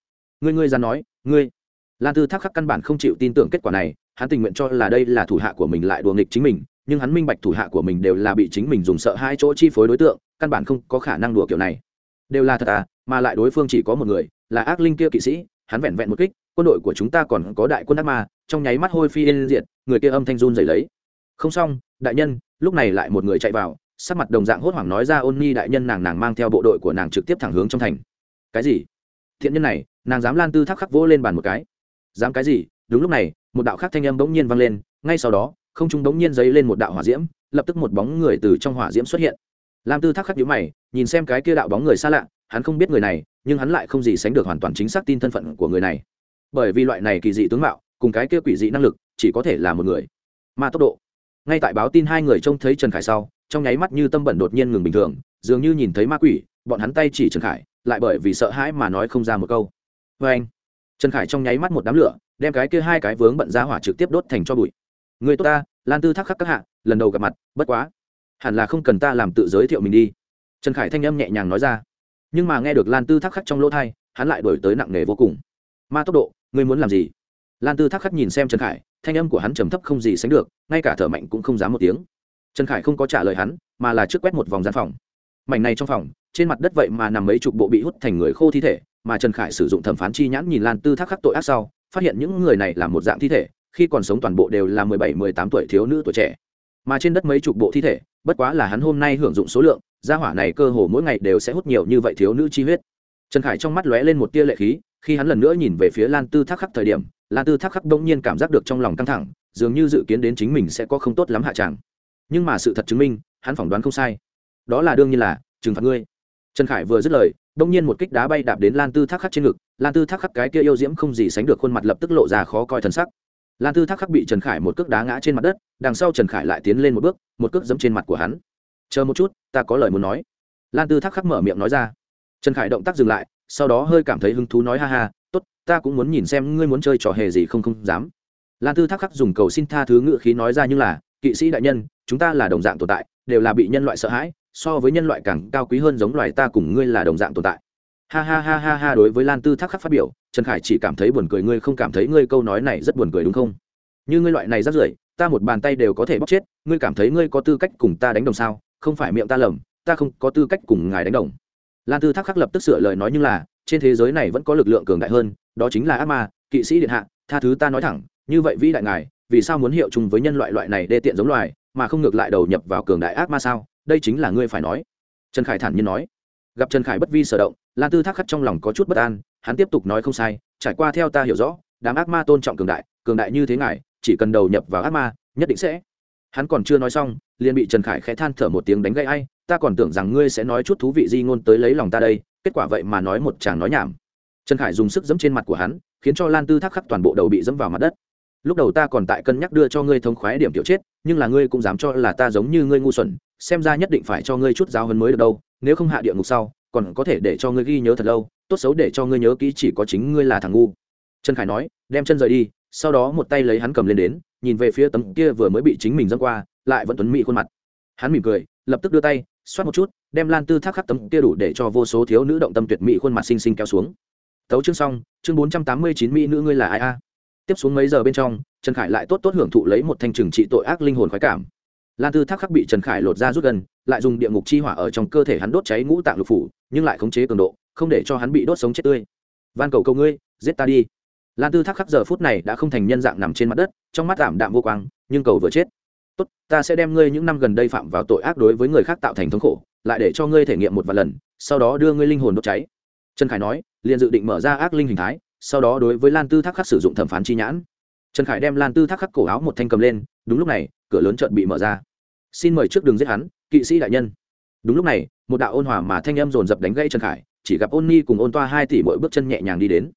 Ngươi ngươi ra nói, ngươi. Lan tư thác khắc căn bản không chịu tin tưởng kết quả này, hắn tình nguyện cho là đây là thủ hạ của mình lại đùa nghịch chính mình, nhưng hắn minh bạch thủ hạ của mình đều là bị chính mình dùng sợ hai chỗ chi phối đối tượng, căn bản không có khả năng đùa kiểu này. Đều là thật à mà lại đối phương chỉ có một người, là ác linh kia kỵ sĩ, hắn vẹn vẹn một kích, quân đội của chúng ta còn có đại quân ác ma, trong nháy mắt hôi phi yên diệt, người kia âm thanh run dày lấy. Không xong, đại nhân, lúc này lại một người chạy vào sắc mặt đồng dạng hốt hoảng nói ra ôn ni đại nhân nàng nàng mang theo bộ đội của nàng trực tiếp thẳng hướng trong thành. Cái gì? Thiện nhân này, nàng dám lan tư thác khắc vỗ lên bàn một cái. Dám cái gì? Đúng lúc này, một đạo khác thanh âm bỗng nhiên vang lên, ngay sau đó, không trung bỗng nhiên dấy lên một đạo hỏa diễm, lập tức một bóng người từ trong hỏa diễm xuất hiện. Lam tư thác khắc nhíu mày, nhìn xem cái kia đạo bóng người xa lạ, hắn không biết người này, nhưng hắn lại không gì sánh được hoàn toàn chính xác tin thân phận của người này. Bởi vì loại này kỳ dị tướng mạo, cùng cái kia quỷ dị năng lực, chỉ có thể là một người. Ma tốc độ. Ngay tại báo tin hai người trông thấy trần khải sau trong nháy mắt như tâm bẩn đột nhiên ngừng bình thường, dường như nhìn thấy ma quỷ, bọn hắn tay chỉ trần khải, lại bởi vì sợ hãi mà nói không ra một câu. Vê anh, trần khải trong nháy mắt một đám lửa, đem cái kia hai cái vướng bận ra hỏa trực tiếp đốt thành cho bụi. Người tốt ta, lan tư thác khắc các hạ, lần đầu gặp mặt, bất quá. Hẳn là không cần ta làm tự giới thiệu mình đi. Trần khải thanh âm nhẹ nhàng nói ra. Nhưng mà nghe được lan tư thác khắc trong lỗ thai, hắn lại đổi tới nặng nề vô cùng. Ma tốc độ, ngươi muốn làm gì? Lan tư thác khắc nhìn xem trần khải, thanh âm của hắn trầm thấp không gì sánh được, ngay cả thở mạnh cũng không dám một tiếng trần khải không có trả lời hắn, mà là trước quét một vòng gian phòng. Mảnh này trong phòng, trên mặt đất vậy mà nằm mấy chục bộ bị hút thành người khô thi thể, mà trần khải sử dụng thẩm phán chi nhãn nhìn lan tư thác khắc tội ác sau, phát hiện những người này là một dạng thi thể, khi còn sống toàn bộ đều là mười bảy, mười tám tuổi thiếu nữ tuổi trẻ. Mà trên đất mấy chục bộ thi thể, bất quá là hắn hôm nay hưởng dụng số lượng, gia hỏa này cơ hồ mỗi ngày đều sẽ hút nhiều như vậy thiếu nữ chi huyết. Trần khải trong mắt lóe lên một tia lệ khí, khi hắn lần nữa nhìn về phía lan tư thác khắc thời điểm, lan tư thác khắc đông nhiên cảm giác được trong lòng căng thẳng, dường như dự kiến đến chính mình sẽ có không tốt lắm hạ tràng nhưng mà sự thật chứng minh, hắn phỏng đoán không sai. Đó là đương nhiên là, trừng phạt ngươi. Trần khải vừa dứt lời, đông nhiên một kích đá bay đạp đến lan tư thác khắc trên ngực. Lan tư thác khắc cái kia yêu diễm không gì sánh được khuôn mặt lập tức lộ ra khó coi thần sắc. Lan tư thác khắc bị trần khải một cước đá ngã trên mặt đất, đằng sau trần khải lại tiến lên một bước, một cước dẫm trên mặt của hắn. Chờ một chút, ta có lời muốn nói. Lan tư thác khắc mở miệng nói ra. Trần khải động tác dừng lại, sau đó hơi cảm thấy hứng thú nói ha ha, tốt, ta cũng muốn nhìn xem ngươi muốn chơi trò hề gì không không dám. Lan tư thác khắc dùng cầu xin tha thứ ngự khí nói ra nhưng là, kỵ sĩ đại nhân chúng ta là đồng dạng tồn tại, đều là bị nhân loại sợ hãi, so với nhân loại càng cao quý hơn giống loài ta cùng ngươi là đồng dạng tồn tại. Ha ha ha ha ha, đối với lan tư thác khắc phát biểu, trần khải chỉ cảm thấy buồn cười, ngươi không cảm thấy ngươi câu nói này rất buồn cười đúng không? Như ngươi loại này rất rưởi, ta một bàn tay đều có thể bóc chết, ngươi cảm thấy ngươi có tư cách cùng ta đánh đồng sao? Không phải miệng ta lầm, ta không có tư cách cùng ngài đánh đồng. Lan tư thác khắc lập tức sửa lời nói nhưng là, trên thế giới này vẫn có lực lượng cường đại hơn, đó chính là ác ma, kỵ sĩ điện hạ, tha thứ ta nói thẳng, như vậy vĩ đại ngài, vì sao muốn hiệu chung với nhân loại loại này đê tiện giống loài? Mà không ngược lại đầu nhập vào cường đại ác ma sao? Đây chính là ngươi phải nói. Trần khải thản nhiên nói. Gặp trần khải bất vi sở động, lan tư thác khắc trong lòng có chút bất an, hắn tiếp tục nói không sai, trải qua theo ta hiểu rõ, đám ác ma tôn trọng cường đại cường đại như thế ngài, chỉ cần đầu nhập vào ác ma, nhất định sẽ. Hắn còn chưa nói xong, liền bị trần khải khẽ than thở một tiếng đánh gãy ai, ta còn tưởng rằng ngươi sẽ nói chút thú vị di ngôn tới lấy lòng ta đây, kết quả vậy mà nói một chàng nói nhảm. Trần khải dùng sức dẫm trên mặt của hắn, khiến cho lan tư thác khắc toàn bộ đầu bị dẫm vào mặt đất lúc đầu ta còn tại cân nhắc đưa cho ngươi thống khoái điểm tiểu chết, nhưng là ngươi cũng dám cho là ta giống như ngươi ngu xuẩn, xem ra nhất định phải cho ngươi chút giáo hơn mới được đâu, nếu không hạ địa ngục sau, còn có thể để cho ngươi ghi nhớ thật lâu, tốt xấu để cho ngươi nhớ kỹ chỉ có chính ngươi là thằng ngu. Trần khải nói, đem chân rời đi, sau đó một tay lấy hắn cầm lên đến, nhìn về phía tấm kia vừa mới bị chính mình dâng qua, lại vẫn tuấn mỹ khuôn mặt. Hắn mỉm cười, lập tức đưa tay, xoát một chút, đem lan tư thác khắc tấm kia đủ để cho vô số thiếu nữ động tâm tuyệt mỹ khuôn mặt xinh xinh kéo xuống. Tấu chương xong, chương bốn trăm tám mươi chín mỹ nữ ngươi là ai a? Tiếp xuống mấy giờ bên trong, trần khải lại tốt tốt hưởng thụ lấy một thanh trừng trị tội ác linh hồn khoái cảm. Lan tư thác khắc bị trần khải lột ra rút gần, lại dùng địa ngục chi hỏa ở trong cơ thể hắn đốt cháy ngũ tạng lục phủ, nhưng lại khống chế cường độ, không để cho hắn bị đốt sống chết tươi. Van cầu cầu ngươi, giết ta đi. Lan tư thác khắc giờ phút này đã không thành nhân dạng nằm trên mặt đất, trong mắt tạm đạm vô quang, nhưng cầu vừa chết. Tốt, ta sẽ đem ngươi những năm gần đây phạm vào tội ác đối với người khác tạo thành thống khổ, lại để cho ngươi thể nghiệm một vài lần, sau đó đưa ngươi linh hồn đốt cháy. Trần khải nói, liền dự định mở ra ác linh hình thái sau đó đối với lan tư thác khắc sử dụng thẩm phán chi nhãn. Trần khải đem lan tư thác khắc cổ áo một thanh cầm lên, đúng lúc này, cửa lớn chợt bị mở ra. Xin mời trước đường giết hắn, kỵ sĩ đại nhân. Đúng lúc này, một đạo ôn hòa mà thanh âm dồn dập đánh gãy trần khải, chỉ gặp ôn ni cùng ôn toa hai tỷ mỗi bước chân nhẹ nhàng đi đến.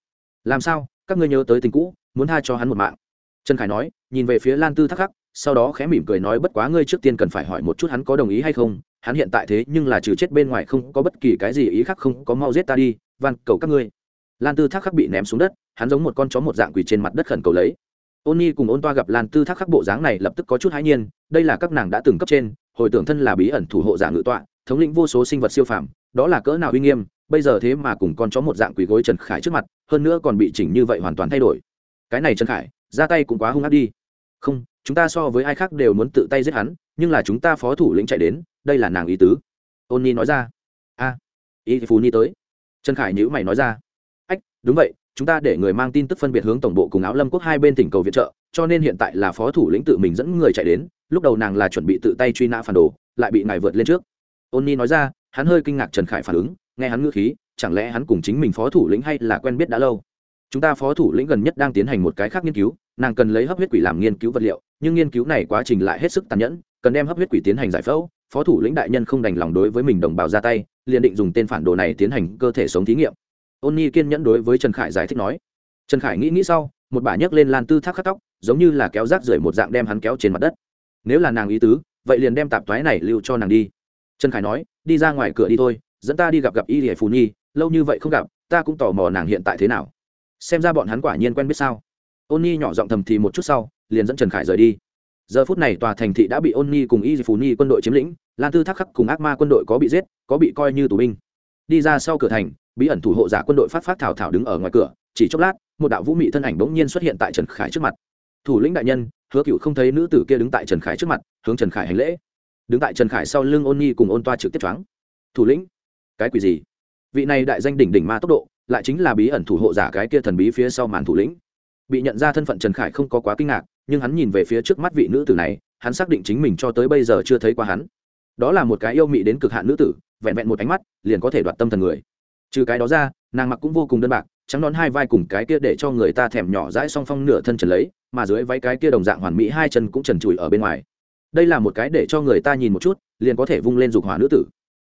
Làm sao? Các ngươi nhớ tới tình cũ, muốn tha cho hắn một mạng. Trần khải nói, nhìn về phía lan tư thắc khắc, sau đó khẽ mỉm cười nói, bất quá ngươi trước tiên cần phải hỏi một chút hắn có đồng ý hay không, hắn hiện tại thế nhưng là trừ chết bên ngoài không có bất kỳ cái gì ý khác không có mau giết ta đi, van cầu các ngươi lan tư thác khắc bị ném xuống đất, hắn giống một con chó một dạng quỳ trên mặt đất khẩn cầu lấy. Ôn nhi cùng ôn toa gặp lan tư thác khắc bộ dáng này lập tức có chút hãi nhiên, đây là các nàng đã từng cấp trên, hồi tưởng thân là bí ẩn thủ hộ giả ngự tọa, thống lĩnh vô số sinh vật siêu phàm, đó là cỡ nào uy nghiêm, bây giờ thế mà cùng con chó một dạng quỳ gối trần khải trước mặt, hơn nữa còn bị chỉnh như vậy hoàn toàn thay đổi. Cái này trần khải, ra tay cũng quá hung ác đi. Không, chúng ta so với ai khác đều muốn tự tay giết hắn, nhưng là chúng ta phó thủ lĩnh chạy đến, đây là nàng ý tứ. Ôn nhi nói ra. A, ý phù nhi tới. Trần khải nhữ mày nói ra đúng vậy, chúng ta để người mang tin tức phân biệt hướng tổng bộ cùng áo lâm quốc hai bên tỉnh cầu viện trợ, cho nên hiện tại là phó thủ lĩnh tự mình dẫn người chạy đến, lúc đầu nàng là chuẩn bị tự tay truy nã phản đồ, lại bị ngài vượt lên trước. Ôn ni nói ra, hắn hơi kinh ngạc trần khải phản ứng, nghe hắn ngữ khí, chẳng lẽ hắn cùng chính mình phó thủ lĩnh hay là quen biết đã lâu? Chúng ta phó thủ lĩnh gần nhất đang tiến hành một cái khác nghiên cứu, nàng cần lấy hấp huyết quỷ làm nghiên cứu vật liệu, nhưng nghiên cứu này quá trình lại hết sức tàn nhẫn, cần đem hấp huyết quỷ tiến hành giải phẫu, phó thủ lĩnh đại nhân không đành lòng đối với mình đồng bào ra tay, liền định dùng tên phản đồ này tiến hành cơ thể sống thí nghiệm ôn nhi kiên nhẫn đối với trần khải giải thích nói. Trần khải nghĩ nghĩ sau, một bà nhấc lên lan tư thác khắc tóc, giống như là kéo rác rưởi một dạng đem hắn kéo trên mặt đất. Nếu là nàng ý tứ, vậy liền đem tạp thoái này lưu cho nàng đi. Trần khải nói, đi ra ngoài cửa đi thôi, dẫn ta đi gặp gặp y hệ phù nhi, lâu như vậy không gặp, ta cũng tò mò nàng hiện tại thế nào. Xem ra bọn hắn quả nhiên quen biết sao. Ôn nhi nhỏ giọng thầm thì một chút sau, liền dẫn trần khải rời đi. Giờ phút này tòa thành thị đã bị ôn nhi cùng y phù nhi quân đội chiếm lĩnh, lan tư thác khắc cùng ác ma quân đội có bị giết, có bị coi như tù binh. Đi ra sau cửa thành bí ẩn thủ hộ giả quân đội phát phát thảo thảo đứng ở ngoài cửa, chỉ chốc lát, một đạo vũ mị thân ảnh bỗng nhiên xuất hiện tại trần khải trước mặt. Thủ lĩnh đại nhân, hứa cựu không thấy nữ tử kia đứng tại trần khải trước mặt, hướng trần khải hành lễ. Đứng tại trần khải sau lưng ôn nhi cùng ôn toa trực tiếp choáng. Thủ lĩnh, cái quỷ gì? Vị này đại danh đỉnh đỉnh ma tốc độ, lại chính là bí ẩn thủ hộ giả cái kia thần bí phía sau màn thủ lĩnh. Bị nhận ra thân phận trần khải không có quá kinh ngạc, nhưng hắn nhìn về phía trước mắt vị nữ tử này, hắn xác định chính mình cho tới bây giờ chưa thấy qua hắn. Đó là một cái yêu mị đến cực hạn nữ tử, vẹn vẹn một ánh mắt, liền có thể đoạt tâm thần người trừ cái đó ra, nàng mặc cũng vô cùng đơn bạc, trắng đón hai vai cùng cái kia để cho người ta thèm nhỏ dãi song phong nửa thân trần lấy, mà dưới váy cái kia đồng dạng hoàn mỹ hai chân cũng trần trụi ở bên ngoài. Đây là một cái để cho người ta nhìn một chút, liền có thể vung lên dục hỏa nữ tử.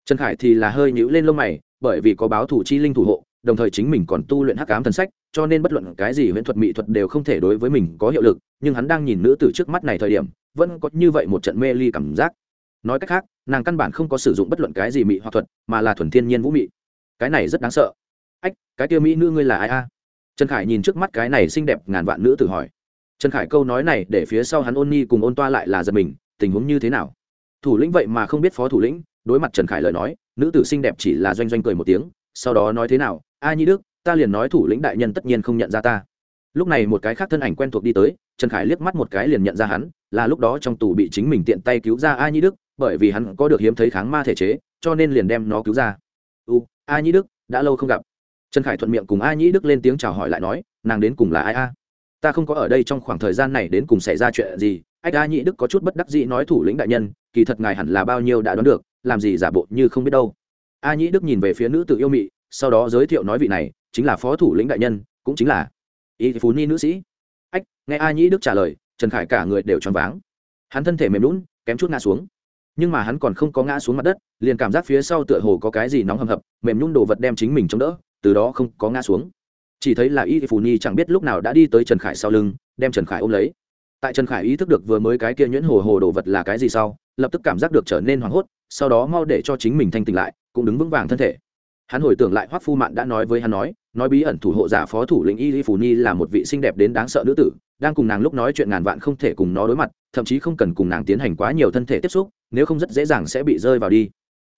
Trần khải thì là hơi nhũ lên lông mày, bởi vì có báo thủ chi linh thủ hộ, đồng thời chính mình còn tu luyện hắc ám thần sách, cho nên bất luận cái gì huyễn thuật mỹ thuật đều không thể đối với mình có hiệu lực, nhưng hắn đang nhìn nữ tử trước mắt này thời điểm, vẫn có như vậy một trận mê ly cảm giác. Nói cách khác, nàng căn bản không có sử dụng bất luận cái gì mỹ hoặc thuật, mà là thuần thiên nhiên vũ mị cái này rất đáng sợ. Ách, cái kia mỹ nữ ngươi là ai a? Trần khải nhìn trước mắt cái này xinh đẹp ngàn vạn nữ tử hỏi. Trần khải câu nói này để phía sau hắn ôn ni cùng ôn toa lại là giật mình, tình huống như thế nào? Thủ lĩnh vậy mà không biết phó thủ lĩnh, đối mặt trần khải lời nói, nữ tử xinh đẹp chỉ là doanh doanh cười một tiếng, sau đó nói thế nào? A nhi đức, ta liền nói thủ lĩnh đại nhân tất nhiên không nhận ra ta. Lúc này một cái khác thân ảnh quen thuộc đi tới, trần khải liếc mắt một cái liền nhận ra hắn, là lúc đó trong tù bị chính mình tiện tay cứu ra a nhi đức, bởi vì hắn có được hiếm thấy kháng ma thể chế, cho nên liền đem nó cứu ra. U a Nhĩ đức, đã lâu không gặp. Trần khải thuận miệng cùng a nhĩ đức lên tiếng chào hỏi lại nói, nàng đến cùng là ai a? Ta không có ở đây trong khoảng thời gian này đến cùng xảy ra chuyện gì. Ách, a nhĩ đức có chút bất đắc dĩ nói thủ lĩnh đại nhân, kỳ thật ngài hẳn là bao nhiêu đã đoán được, làm gì giả bộ như không biết đâu. A nhĩ đức nhìn về phía nữ tự yêu mị, sau đó giới thiệu nói vị này, chính là phó thủ lĩnh đại nhân, cũng chính là y phú ni nữ sĩ. Ách, nghe a nhĩ đức trả lời, trần khải cả người đều choáng váng. Hắn thân thể mềm lún kém chút ngã xuống nhưng mà hắn còn không có ngã xuống mặt đất, liền cảm giác phía sau tựa hồ có cái gì nóng hầm hập, mềm nhún đồ vật đem chính mình chống đỡ, từ đó không có ngã xuống. Chỉ thấy là y phù nhi chẳng biết lúc nào đã đi tới trần khải sau lưng, đem trần khải ôm lấy. Tại trần khải ý thức được vừa mới cái kia nhuyễn hồ hồ đồ vật là cái gì sau, lập tức cảm giác được trở nên hoảng hốt, sau đó mau để cho chính mình thanh tỉnh lại, cũng đứng vững vàng thân thể. Hắn hồi tưởng lại hoắc phu mạn đã nói với hắn nói nói bí ẩn thủ hộ giả phó thủ lĩnh y phù nhi là một vị xinh đẹp đến đáng sợ nữ tử đang cùng nàng lúc nói chuyện ngàn vạn không thể cùng nó đối mặt, thậm chí không cần cùng nàng tiến hành quá nhiều thân thể tiếp xúc, nếu không rất dễ dàng sẽ bị rơi vào đi.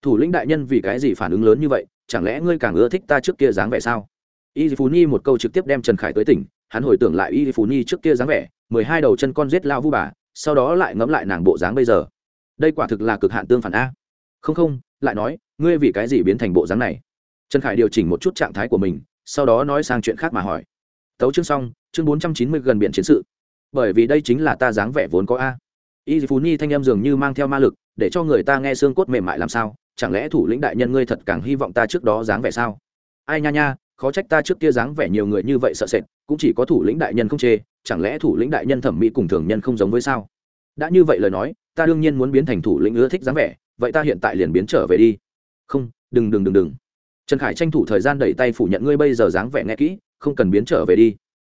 Thủ lĩnh đại nhân vì cái gì phản ứng lớn như vậy, chẳng lẽ ngươi càng ưa thích ta trước kia dáng vẻ sao? Y phú nhi một câu trực tiếp đem trần khải tới tỉnh, hắn hồi tưởng lại y phú nhi trước kia dáng vẻ, mười hai đầu chân con giết lao vu bà, sau đó lại ngẫm lại nàng bộ dáng bây giờ. Đây quả thực là cực hạn tương phản a. Không không, lại nói, ngươi vì cái gì biến thành bộ dáng này? Trần khải điều chỉnh một chút trạng thái của mình, sau đó nói sang chuyện khác mà hỏi tấu chương xong, chương bốn trăm chín mươi gần biển chiến sự. Bởi vì đây chính là ta dáng vẻ vốn có a. Y phú nhi thanh em dường như mang theo ma lực, để cho người ta nghe xương cốt mềm mại làm sao, chẳng lẽ thủ lĩnh đại nhân ngươi thật càng hy vọng ta trước đó dáng vẻ sao? Ai nha nha, khó trách ta trước kia dáng vẻ nhiều người như vậy sợ sệt, cũng chỉ có thủ lĩnh đại nhân không chê, chẳng lẽ thủ lĩnh đại nhân thẩm mỹ cùng thường nhân không giống với sao? Đã như vậy lời nói, ta đương nhiên muốn biến thành thủ lĩnh ưa thích dáng vẻ, vậy ta hiện tại liền biến trở về đi. Không, đừng đừng đừng đừng. Trần khải tranh thủ thời gian đẩy tay phủ nhận ngươi bây giờ dáng vẻ nghe kỹ không cần biến trở về đi.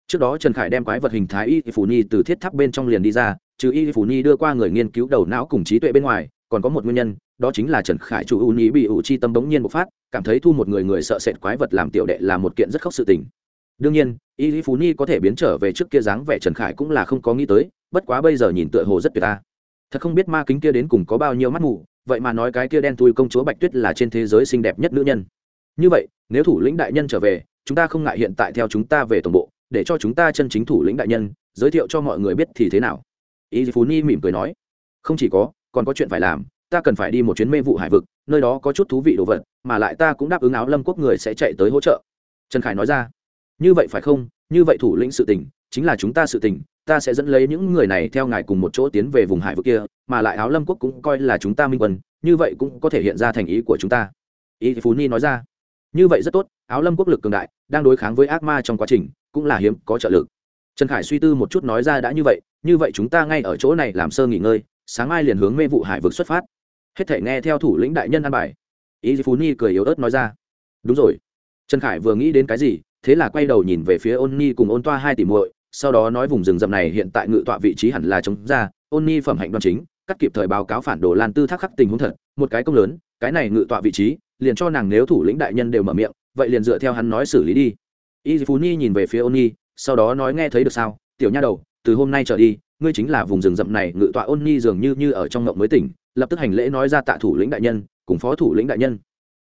Trước đó trần khải đem quái vật hình thái y phủ nhi từ thiết tháp bên trong liền đi ra, trừ y phủ nhi đưa qua người nghiên cứu đầu não cùng trí tuệ bên ngoài, còn có một nguyên nhân, đó chính là trần khải chủ ưu nhi bị ủ chi tâm bỗng nhiên bộc phát, cảm thấy thu một người người sợ sệt quái vật làm tiểu đệ là một kiện rất khóc sự tình. Đương nhiên, y lý phú ni có thể biến trở về trước kia dáng vẻ trần khải cũng là không có nghĩ tới, bất quá bây giờ nhìn tựa hồ rất tuyệt ta. Thật không biết ma kính kia đến cùng có bao nhiêu mắt mù, vậy mà nói cái kia đen thui công chúa bạch tuyết là trên thế giới xinh đẹp nhất nữ nhân. Như vậy, nếu thủ lĩnh đại nhân trở về chúng ta không ngại hiện tại theo chúng ta về tổng bộ, để cho chúng ta chân chính thủ lĩnh đại nhân, giới thiệu cho mọi người biết thì thế nào. Y phú ni mỉm cười nói. Không chỉ có, còn có chuyện phải làm, ta cần phải đi một chuyến mê vụ hải vực, nơi đó có chút thú vị đồ vật, mà lại ta cũng đáp ứng áo lâm quốc người sẽ chạy tới hỗ trợ. Trần khải nói ra. Như vậy phải không? Như vậy thủ lĩnh sự tình, chính là chúng ta sự tình, ta sẽ dẫn lấy những người này theo ngài cùng một chỗ tiến về vùng hải vực kia, mà lại áo lâm quốc cũng coi là chúng ta minh quân, như vậy cũng có thể hiện ra thành ý của chúng ta. Ý phú ni nói ra như vậy rất tốt, áo lâm quốc lực cường đại, đang đối kháng với ác ma trong quá trình, cũng là hiếm có trợ lực. Trần khải suy tư một chút nói ra đã như vậy như vậy chúng ta ngay ở chỗ này làm sơ nghỉ ngơi, sáng mai liền hướng mê vụ hải vực xuất phát. Hết thể nghe theo thủ lĩnh đại nhân an bài. Y phú ni cười yếu ớt nói ra. Đúng rồi. Trần khải vừa nghĩ đến cái gì, thế là quay đầu nhìn về phía ôn ni cùng ôn toa hai tỷ muội, sau đó nói vùng rừng rậm này hiện tại ngự tọa vị trí hẳn là chống ra, ôn ni phẩm hạnh đoan chính, cắt kịp thời báo cáo phản đồ lan tư thác khắc tình huống thật, một cái công lớn, cái này ngự tọa vị trí liền cho nàng nếu thủ lĩnh đại nhân đều mở miệng vậy liền dựa theo hắn nói xử lý đi. Y phú ni nhìn về phía ôn Nhi, sau đó nói nghe thấy được sao? Tiểu nha đầu từ hôm nay trở đi ngươi chính là vùng rừng rậm này ngự tọa ôn Nhi dường như như ở trong ngộng mới tỉnh lập tức hành lễ nói ra tạ thủ lĩnh đại nhân cùng phó thủ lĩnh đại nhân.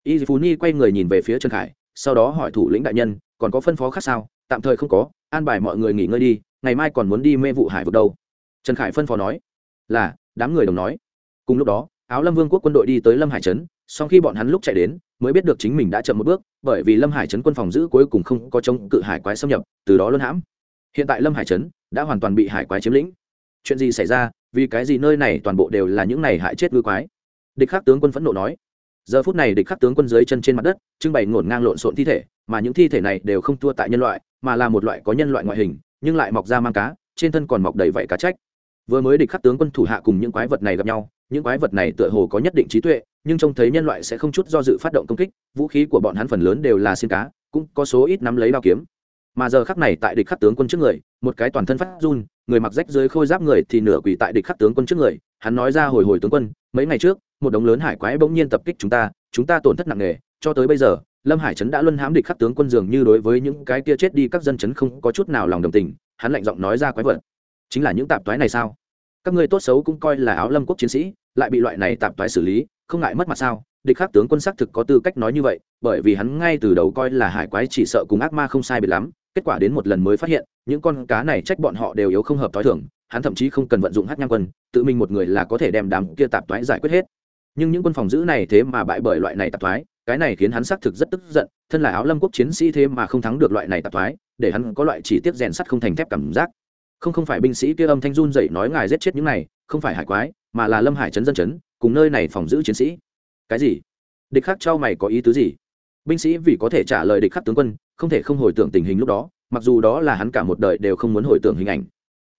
Y phú ni quay người nhìn về phía trần khải sau đó hỏi thủ lĩnh đại nhân còn có phân phó khác sao? Tạm thời không có an bài mọi người nghỉ ngơi đi ngày mai còn muốn đi mê vụ hải vực đâu. Trần khải phân phó nói là đám người đồng nói. Cùng lúc đó áo lâm vương quốc quân đội đi tới lâm hải trấn sau khi bọn hắn lúc chạy đến, mới biết được chính mình đã chậm một bước, bởi vì lâm hải trấn quân phòng giữ cuối cùng không có chống cự hải quái xâm nhập, từ đó luân hãm. Hiện tại lâm hải trấn đã hoàn toàn bị hải quái chiếm lĩnh. Chuyện gì xảy ra? Vì cái gì nơi này toàn bộ đều là những này hại chết ngư quái? Địch khắc tướng quân phẫn nộ nói. Giờ phút này địch khắc tướng quân dưới chân trên mặt đất, trưng bày ngổn ngang lộn xộn thi thể, mà những thi thể này đều không thua tại nhân loại, mà là một loại có nhân loại ngoại hình, nhưng lại mọc ra mang cá, trên thân còn mọc đầy vảy cá trách. Vừa mới địch khắc tướng quân thủ hạ cùng những quái vật này gặp nhau, những quái vật này tựa hồ có nhất định trí tuệ nhưng trông thấy nhân loại sẽ không chút do dự phát động công kích, vũ khí của bọn hắn phần lớn đều là xin cá, cũng có số ít nắm lấy bao kiếm. Mà giờ khắc này tại địch khắc tướng quân trước người, một cái toàn thân phát run, người mặc rách dưới khôi giáp người thì nửa quỳ tại địch khắc tướng quân trước người, hắn nói ra hồi hồi tướng quân, mấy ngày trước, một đống lớn hải quái bỗng nhiên tập kích chúng ta chúng ta tổn thất nặng nề, cho tới bây giờ, lâm hải trấn đã luân hãm địch khắc tướng quân dường như đối với những cái kia chết đi các dân chấn không có chút nào lòng đồng tình, hắn lạnh giọng nói ra quái vật. Chính là những tạp toái này sao? Các ngươi tốt xấu cũng coi là áo lâm quốc chiến sĩ, lại bị loại này tạp toái xử lý, không ngại mất mặt sao? Địch khắc tướng quân xác thực có tư cách nói như vậy, bởi vì hắn ngay từ đầu coi là hải quái chỉ sợ cùng ác ma không sai biệt lắm, kết quả đến một lần mới phát hiện, những con cá này trách bọn họ đều yếu không hợp t h o i thưởng hắn thậm chí không cần vận dụng hát nhang quân, tự mình một người là có thể đem đám kia tạp toái giải quyết hết. Nhưng những quân phòng giữ này thế mà bại bởi loại này tạp toái, cái này khiến hắn xác thực rất tức giận, thân là áo lâm quốc chiến sĩ thế mà không thắng được loại này tạp toái, để hắn có loại chỉ tiết rèn sắt không thành thép cảm giác không không phải binh sĩ kia âm thanh run dậy nói ngài giết chết những này, không phải hải quái, mà là lâm hải trấn dân chấn cùng nơi này phòng giữ chiến sĩ. Cái gì? Địch khắc trao mày có ý tứ gì? Binh sĩ vì có thể trả lời địch khắc tướng quân, không thể không hồi tưởng tình hình lúc đó, mặc dù đó là hắn cả một đời đều không muốn hồi tưởng hình ảnh.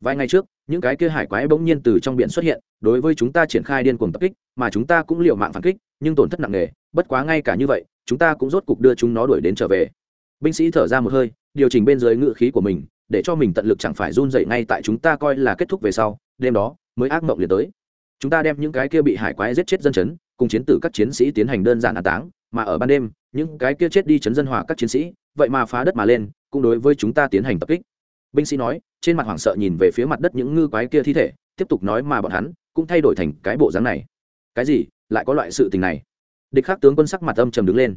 Vài ngày trước, những cái kia hải quái bỗng nhiên từ trong biển xuất hiện, đối với chúng ta triển khai điên cuồng tập kích, mà chúng ta cũng liều mạng phản kích, nhưng tổn thất nặng nề, bất quá ngay cả như vậy, chúng ta cũng rốt cục đưa chúng nó đuổi đến trở về. Binh sĩ thở ra một hơi, điều chỉnh bên dưới ngự khí của mình để cho mình tận lực chẳng phải run dậy ngay tại chúng ta coi là kết thúc về sau, đêm đó mới ác mộng liền tới. Chúng ta đem những cái kia bị hải quái giết chết dân chấn, cùng chiến tử các chiến sĩ tiến hành đơn giản an táng, mà ở ban đêm, những cái kia chết đi chấn dân hỏa các chiến sĩ, vậy mà phá đất mà lên, cũng đối với chúng ta tiến hành tập kích. Binh sĩ nói, trên mặt hoảng sợ nhìn về phía mặt đất những ngư quái kia thi thể, tiếp tục nói mà bọn hắn cũng thay đổi thành cái bộ dáng này. Cái gì? Lại có loại sự tình này? Địch khắc tướng quân sắc mặt âm trầm đứng lên.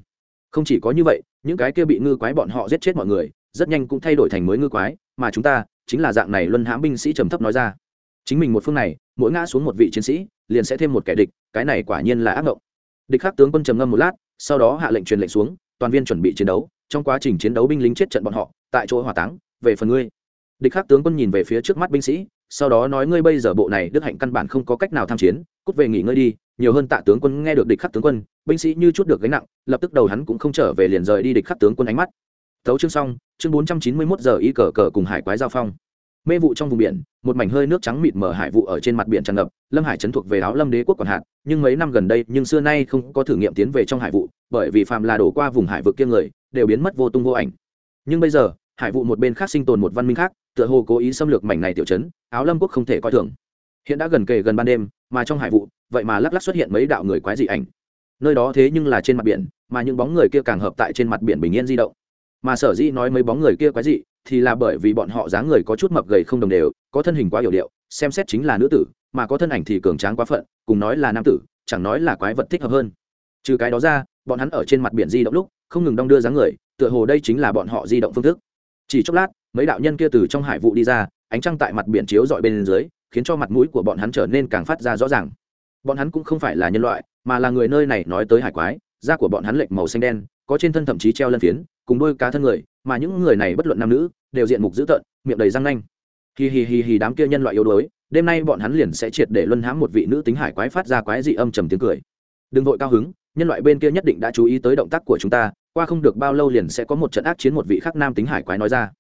Không chỉ có như vậy, những cái kia bị ngư quái bọn họ giết chết mọi người rất nhanh cũng thay đổi thành mới ngư quái, mà chúng ta chính là dạng này luân hãm binh sĩ trầm thấp nói ra. Chính mình một phương này, mỗi ngã xuống một vị chiến sĩ, liền sẽ thêm một kẻ địch, cái này quả nhiên là ác mộng địch khắc tướng quân trầm ngâm một lát, sau đó hạ lệnh truyền lệnh xuống, toàn viên chuẩn bị chiến đấu, trong quá trình chiến đấu binh lính chết trận bọn họ, tại chỗ hỏa táng, về phần ngươi. Địch khắc tướng quân nhìn về phía trước mắt binh sĩ, sau đó nói ngươi bây giờ bộ này đức hạnh căn bản không có cách nào tham chiến, cút về nghỉ ngơi đi, nhiều hơn tạ tướng quân nghe được địch khắc tướng quân, binh sĩ như chút được gánh nặng, lập tức đầu hắn cũng không trở về liền rời đi địch khắc tướng quân ánh mắt thấu chương xong, chương bốn trăm chín mươi mốt giờ y cờ cờ cùng hải quái giao phong. Mê vụ trong vùng biển, một mảnh hơi nước trắng mịt mờ hải vụ ở trên mặt biển tràn ngập, lâm hải trấn thuộc về áo lâm đế quốc còn hạt, nhưng mấy năm gần đây, nhưng xưa nay không có thử nghiệm tiến về trong hải vụ, bởi vì phàm là đổ qua vùng hải vực kia người, đều biến mất vô tung vô ảnh. Nhưng bây giờ, hải vụ một bên khác sinh tồn một văn minh khác, tựa hồ cố ý xâm lược mảnh này tiểu trấn, áo lâm quốc không thể coi thường. Hiện đã gần kề gần ban đêm, mà trong hải vụ, vậy mà lắc lắc xuất hiện mấy đạo người quái dị ảnh. Nơi đó thế nhưng là trên mặt biển, mà những bóng người kia càng hợp tại trên mặt biển bình yên di động mà sở dĩ nói mấy bóng người kia quái dị, thì là bởi vì bọn họ dáng người có chút mập gầy không đồng đều, có thân hình quá hiểu điệu, xem xét chính là nữ tử, mà có thân ảnh thì cường tráng quá phận, cùng nói là nam tử, chẳng nói là quái vật thích hợp hơn. Trừ cái đó ra, bọn hắn ở trên mặt biển di động lúc, không ngừng đong đưa dáng người, tựa hồ đây chính là bọn họ di động phương thức. Chỉ chốc lát, mấy đạo nhân kia từ trong hải vụ đi ra, ánh trăng tại mặt biển chiếu dọi bên dưới, khiến cho mặt mũi của bọn hắn trở nên càng phát ra rõ ràng. Bọn hắn cũng không phải là nhân loại, mà là người nơi này nói tới hải quái, da của bọn hắn lệch màu xanh đen, có trên thân thậm chí treo lân phiến cùng đôi cá thân người, mà những người này bất luận nam nữ, đều diện mục dữ tợn, miệng đầy răng nanh. Hì hì hì hì đám kia nhân loại yếu đuối, đêm nay bọn hắn liền sẽ triệt để luân hãm một vị nữ tính hải quái phát ra quái dị âm trầm tiếng cười. Đừng vội cao hứng, nhân loại bên kia nhất định đã chú ý tới động tác của chúng ta, qua không được bao lâu liền sẽ có một trận ác chiến một vị khác nam tính hải quái nói ra.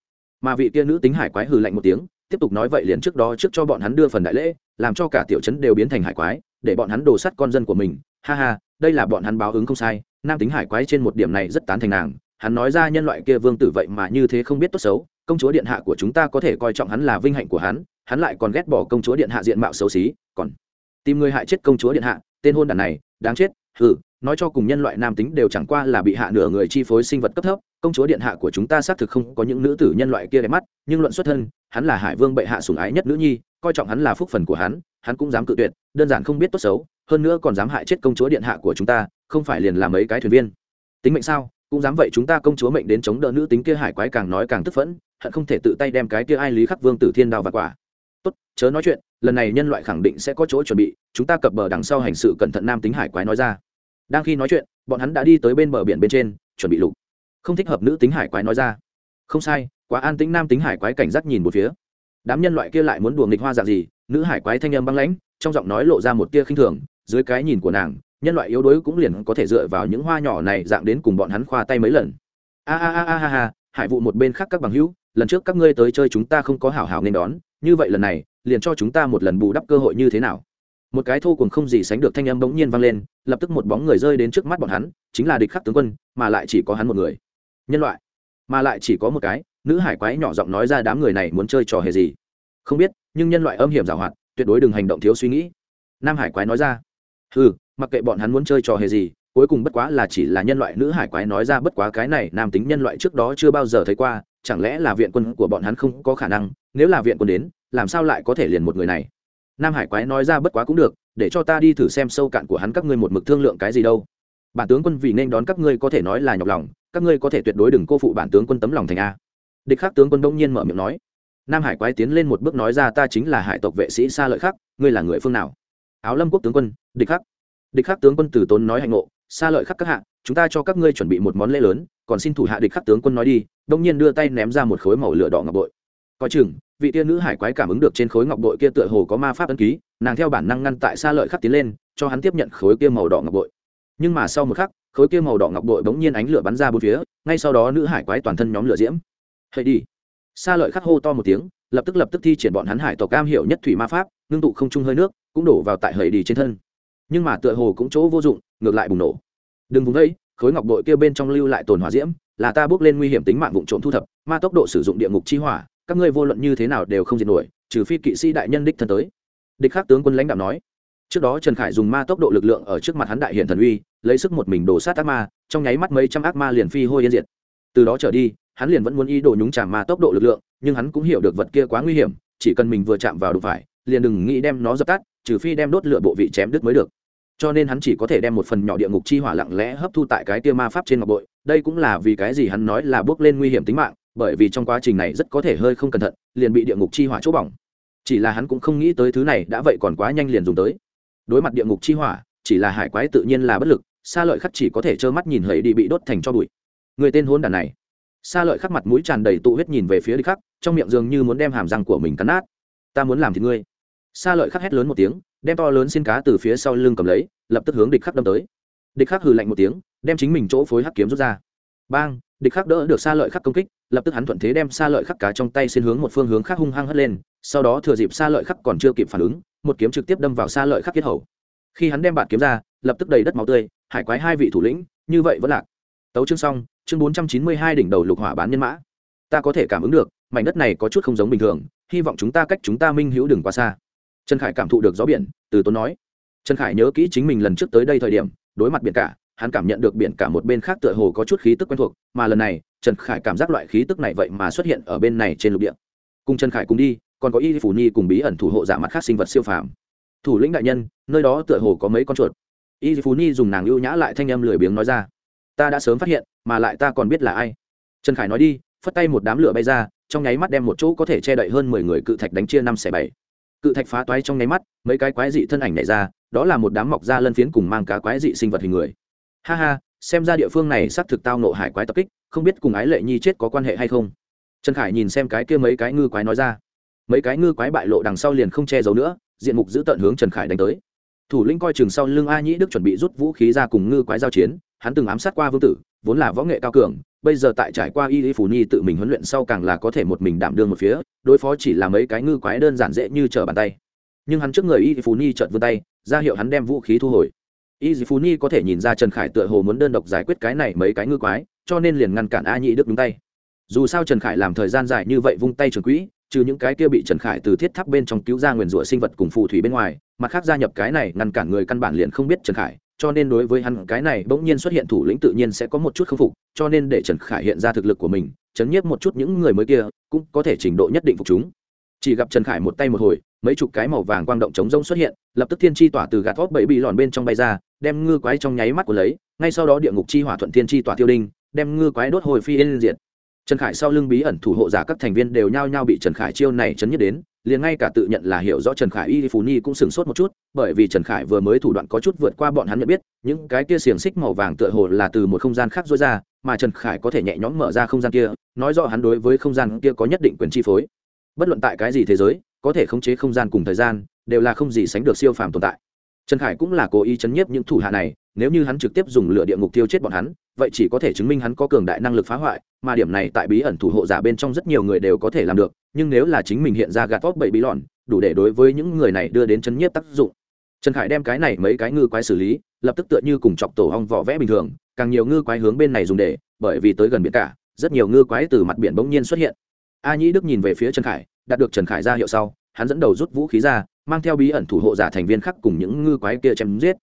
Mà vị kia nữ tính hải quái hừ lạnh một tiếng, tiếp tục nói vậy liền trước đó trước cho bọn hắn đưa phần đại lễ, làm cho cả tiểu trấn đều biến thành hải quái, để bọn hắn đồ sắt con dân của mình. Ha ha, đây là bọn hắn báo ứng không sai, nam tính hải quái trên một điểm này rất tán thành nàng hắn nói ra nhân loại kia vương tử vậy mà như thế không biết tốt xấu, công chúa điện hạ của chúng ta có thể coi trọng hắn là vinh hạnh của hắn hắn lại còn ghét bỏ công chúa điện hạ diện mạo xấu xí, còn tìm người hại chết công chúa điện hạ, tên hôn đàn này, đáng chết, hừ, nói cho cùng nhân loại nam tính đều chẳng qua là bị hạ nửa người chi phối sinh vật cấp thấp, công chúa điện hạ của chúng ta xác thực không có những nữ tử nhân loại kia đẹp mắt, nhưng luận xuất thân, hắn là hải vương bệ hạ sủng ái nhất nữ nhi, coi trọng hắn là phúc phần của hắn hắn cũng dám cự tuyệt, đơn giản không biết tốt xấu, hơn nữa còn dám hại chết công chúa điện hạ của chúng ta, không phải liền làm mấy cái thuyền viên. Tính mệnh sao? Cũng dám vậy chúng ta công chúa mệnh đến chống đỡ nữ tính kia hải quái càng nói càng tức phẫn, hận không thể tự tay đem cái kia ai lý khắc vương tử thiên đao và quả. Tốt, chớ nói chuyện, lần này nhân loại khẳng định sẽ có chỗ chuẩn bị, chúng ta cập bờ đằng sau hành sự cẩn thận nam tính hải quái nói ra. Đang khi nói chuyện, bọn hắn đã đi tới bên bờ biển bên trên, chuẩn bị lục. Không thích hợp nữ tính hải quái nói ra. Không sai, quá an tính nam tính hải quái cảnh giác nhìn một phía. Đám nhân loại kia lại muốn đùa nghịch hoa dạng gì, nữ hải quái thanh âm băng lãnh, trong giọng nói lộ ra một tia khinh thường, dưới cái nhìn của nàng nhân loại yếu đuối cũng liền có thể dựa vào những hoa nhỏ này dạng đến cùng bọn hắn khoa tay mấy lần. A a a a, ha ha, hải vụ một bên khác các bằng hữu, lần trước các ngươi tới chơi chúng ta không có hảo hảo nên đón, như vậy lần này, liền cho chúng ta một lần bù đắp cơ hội như thế nào? Một cái thô cùng không gì sánh được thanh âm bỗng nhiên vang lên, lập tức một bóng người rơi đến trước mắt bọn hắn, chính là địch khắc tướng quân, mà lại chỉ có hắn một người. Nhân loại, mà lại chỉ có một cái, nữ hải quái nhỏ giọng nói ra đám người này muốn chơi trò hề gì? Không biết, nhưng nhân loại âm hiểm giảo hoạt, tuyệt đối đừng hành động thiếu suy nghĩ. Nam hải quái nói ra ừ mặc kệ bọn hắn muốn chơi trò hề gì, cuối cùng bất quá là chỉ là nhân loại nữ hải quái nói ra bất quá cái này nam tính nhân loại trước đó chưa bao giờ thấy qua, chẳng lẽ là viện quân của bọn hắn không có khả năng, nếu là viện quân đến, làm sao lại có thể liền một người này? Nam hải quái nói ra bất quá cũng được, để cho ta đi thử xem sâu cạn của hắn các ngươi một mực thương lượng cái gì đâu. Bản tướng quân vì nên đón các ngươi có thể nói là nhọc lòng, các ngươi có thể tuyệt đối đừng cô phụ bản tướng quân tấm lòng thành a. Địch khắc tướng quân đông nhiên mở miệng nói. Nam hải quái tiến lên một bước nói ra ta chính là hải tộc vệ sĩ xa lợi khắc, ngươi là người phương nào? Áo lâm quốc tướng quân, địch khắc địch khắc tướng quân từ tốn nói hạnh ngộ, xa lợi khắc các hạ, chúng ta cho các ngươi chuẩn bị một món lễ lớn, còn xin thủ hạ địch khắc tướng quân nói đi, đông nhiên đưa tay ném ra một khối màu lửa đỏ ngọc bội. Coi chừng, vị tia nữ hải quái cảm ứng được trên khối ngọc bội kia tựa hồ có ma pháp ấn ký, nàng theo bản năng ngăn tại xa lợi khắc tiến lên, cho hắn tiếp nhận khối kia màu đỏ ngọc bội. Nhưng mà sau một khắc, khối kia màu đỏ ngọc bội bỗng nhiên ánh lửa bắn ra bốn phía, ngay sau đó nữ hải quái toàn thân nhóm lửa diễm. Hãy đi. Xa lợi khắc hô to một tiếng, lập tức lập tức thi triển bọn hắn hải tộc cam hiểu nhất thủy ma pháp, ngưng tụ không trung hơi nước, cũng đổ vào tại hầy đi trên thân nhưng mà tựa hồ cũng chỗ vô dụng, ngược lại bùng nổ. Đừng vùng đấy khối ngọc bội kia bên trong lưu lại tồn hỏa diễm, là ta bước lên nguy hiểm tính mạng vụ trộm thu thập, ma tốc độ sử dụng địa ngục chi hỏa, các ngươi vô luận như thế nào đều không diệt nổi, trừ phi kỵ sĩ đại nhân đích thân tới. Địch khắc tướng quân lãnh đạo nói. Trước đó trần khải dùng ma tốc độ lực lượng ở trước mặt hắn đại hiện thần uy, lấy sức một mình đổ sát ác ma, trong nháy mắt mấy trăm ác ma liền phi hôi yên diệt. Từ đó trở đi, hắn liền vẫn muốn ý đồ nhúng chạm ma tốc độ lực lượng, nhưng hắn cũng hiểu được vật kia quá nguy hiểm, chỉ cần mình vừa chạm vào đụng phải, liền đừng nghĩ đem nó dập tắt, trừ phi đem đốt lửa bộ vị chém đứt mới được cho nên hắn chỉ có thể đem một phần nhỏ địa ngục chi hỏa lặng lẽ hấp thu tại cái tia ma pháp trên ngọc bội. Đây cũng là vì cái gì hắn nói là bước lên nguy hiểm tính mạng, bởi vì trong quá trình này rất có thể hơi không cẩn thận, liền bị địa ngục chi hỏa chỗ bỏng. Chỉ là hắn cũng không nghĩ tới thứ này đã vậy còn quá nhanh liền dùng tới. Đối mặt địa ngục chi hỏa, chỉ là hải quái tự nhiên là bất lực xa lợi khắc chỉ có thể trơ mắt nhìn hầy đi bị đốt thành cho bụi. Người tên hôn đàn này. Xa lợi khắc mặt mũi tràn đầy tụ huyết nhìn về phía địch khắc, trong miệng dường như muốn đem hàm răng của mình cắn nát. Ta muốn làm thì ngươi. Xa lợi khắc hét lớn một tiếng đem to lớn xin cá từ phía sau lưng cầm lấy, lập tức hướng địch khắc đâm tới. Địch khắc hừ lạnh một tiếng, đem chính mình chỗ phối hắc kiếm rút ra. Bang, địch khắc đỡ được xa lợi khắc công kích, lập tức hắn thuận thế đem xa lợi khắc cá trong tay xin hướng một phương hướng khác hung hăng hất lên, sau đó thừa dịp xa lợi khắc còn chưa kịp phản ứng, một kiếm trực tiếp đâm vào xa lợi khắc kết hầu. Khi hắn đem bạn kiếm ra, lập tức đầy đất máu tươi, hải quái hai vị thủ lĩnh, như vậy vẫn lạc. Tấu chương xong, chương bốn trăm chín mươi hai đỉnh đầu lục hỏa bán nhân mã. Ta có thể cảm ứng được, mảnh đất này có chút không giống bình thường, hy vọng chúng ta cách chúng ta minh hữu đừng quá xa trần khải cảm thụ được gió biển, từ tốn nói. Trần khải nhớ kỹ chính mình lần trước tới đây thời điểm, đối mặt biển cả, hắn cảm nhận được biển cả một bên khác tựa hồ có chút khí tức quen thuộc, mà lần này, trần khải cảm giác loại khí tức này vậy mà xuất hiện ở bên này trên lục địa. Cùng trần khải cùng đi, còn có y phủ nhi cùng bí ẩn thủ hộ giả mặt khác sinh vật siêu phàm. Thủ lĩnh đại nhân, nơi đó tựa hồ có mấy con chuột. Y phủ nhi dùng nàng ưu nhã lại thanh âm lười biếng nói ra. Ta đã sớm phát hiện, mà lại ta còn biết là ai. Trần khải nói đi, phất tay một đám lửa bay ra, trong nháy mắt đem một chỗ có thể che đậy hơn mười người cự thạch đánh chia năm xẻ bảy cự thạch phá toái trong nháy mắt, mấy cái quái dị thân ảnh này ra, đó là một đám mọc da lân phiến cùng mang cá quái dị sinh vật hình người. Ha ha, xem ra địa phương này xác thực tao nộ hải quái tập kích, không biết cùng ái lệ nhi chết có quan hệ hay không? Trần khải nhìn xem cái kia mấy cái ngư quái nói ra. Mấy cái ngư quái bại lộ đằng sau liền không che giấu nữa, diện mục giữ tận hướng trần khải đánh tới. Thủ lĩnh coi chừng sau lưng a nhĩ đức chuẩn bị rút vũ khí ra cùng ngư quái giao chiến, hắn từng ám sát qua vương tử, vốn là võ nghệ cao cường bây giờ tại trải qua y phủ nhi tự mình huấn luyện sau càng là có thể một mình đảm đương một phía, đối phó chỉ là mấy cái ngư quái đơn giản dễ như trở bàn tay. Nhưng hắn trước người y phủ nhi chợt vươn tay, ra hiệu hắn đem vũ khí thu hồi. Y dì phú có thể nhìn ra trần khải tựa hồ muốn đơn độc giải quyết cái này mấy cái ngư quái, cho nên liền ngăn cản a nhị đức đúng tay. Dù sao trần khải làm thời gian dài như vậy vung tay trường quỹ, trừ những cái kia bị trần khải từ thiết tháp bên trong cứu ra nguyền rủa sinh vật cùng phù thủy bên ngoài, mặt khác gia nhập cái này ngăn cản người căn bản liền không biết trần khải cho nên đối với hắn cái này bỗng nhiên xuất hiện thủ lĩnh tự nhiên sẽ có một chút khâm phục, cho nên để trần khải hiện ra thực lực của mình, chấn nhiếp một chút những người mới kia, cũng có thể trình độ nhất định phục chúng. Chỉ gặp trần khải một tay một hồi, mấy chục cái màu vàng quang động chống rông xuất hiện, lập tức thiên chi tỏa từ gạt vót bẫy bị lòn bên trong bay ra, đem ngư quái trong nháy mắt của lấy, ngay sau đó địa ngục chi hỏa thuận thiên chi tỏa tiêu đinh, đem ngư quái đốt hồi phi yên diệt trần khải sau lưng bí ẩn thủ hộ giả các thành viên đều nhao nhao bị trần khải chiêu này chấn nhất đến, liền ngay cả tự nhận là hiểu rõ trần khải y phú ni cũng sửng sốt một chút, bởi vì trần khải vừa mới thủ đoạn có chút vượt qua bọn hắn nhận biết, những cái kia xiềng xích màu vàng tựa hồ là từ một không gian khác rối ra, mà trần khải có thể nhẹ nhõm mở ra không gian kia, nói rõ hắn đối với không gian kia có nhất định quyền chi phối. Bất luận tại cái gì thế giới, có thể khống chế không gian cùng thời gian, đều là không gì sánh được siêu phàm tồn tại. Trần khải cũng là cố ý chấn nhiếp những thủ hạ này nếu như hắn trực tiếp dùng lửa địa ngục tiêu chết bọn hắn, vậy chỉ có thể chứng minh hắn có cường đại năng lực phá hoại, mà điểm này tại bí ẩn thủ hộ giả bên trong rất nhiều người đều có thể làm được, nhưng nếu là chính mình hiện ra gạt vóc bảy bí lòn đủ để đối với những người này đưa đến chấn nhiếp tác dụng. Trần khải đem cái này mấy cái ngư quái xử lý, lập tức tựa như cùng chọc tổ hong vỏ vẽ bình thường, càng nhiều ngư quái hướng bên này dùng để, bởi vì tới gần biển cả, rất nhiều ngư quái từ mặt biển bỗng nhiên xuất hiện. A nhĩ đức nhìn về phía trần khải, đạt được trần khải ra hiệu sau, hắn dẫn đầu rút vũ khí ra, mang theo bí ẩn thủ hộ giả thành viên khác cùng những ngư quái kia chém giết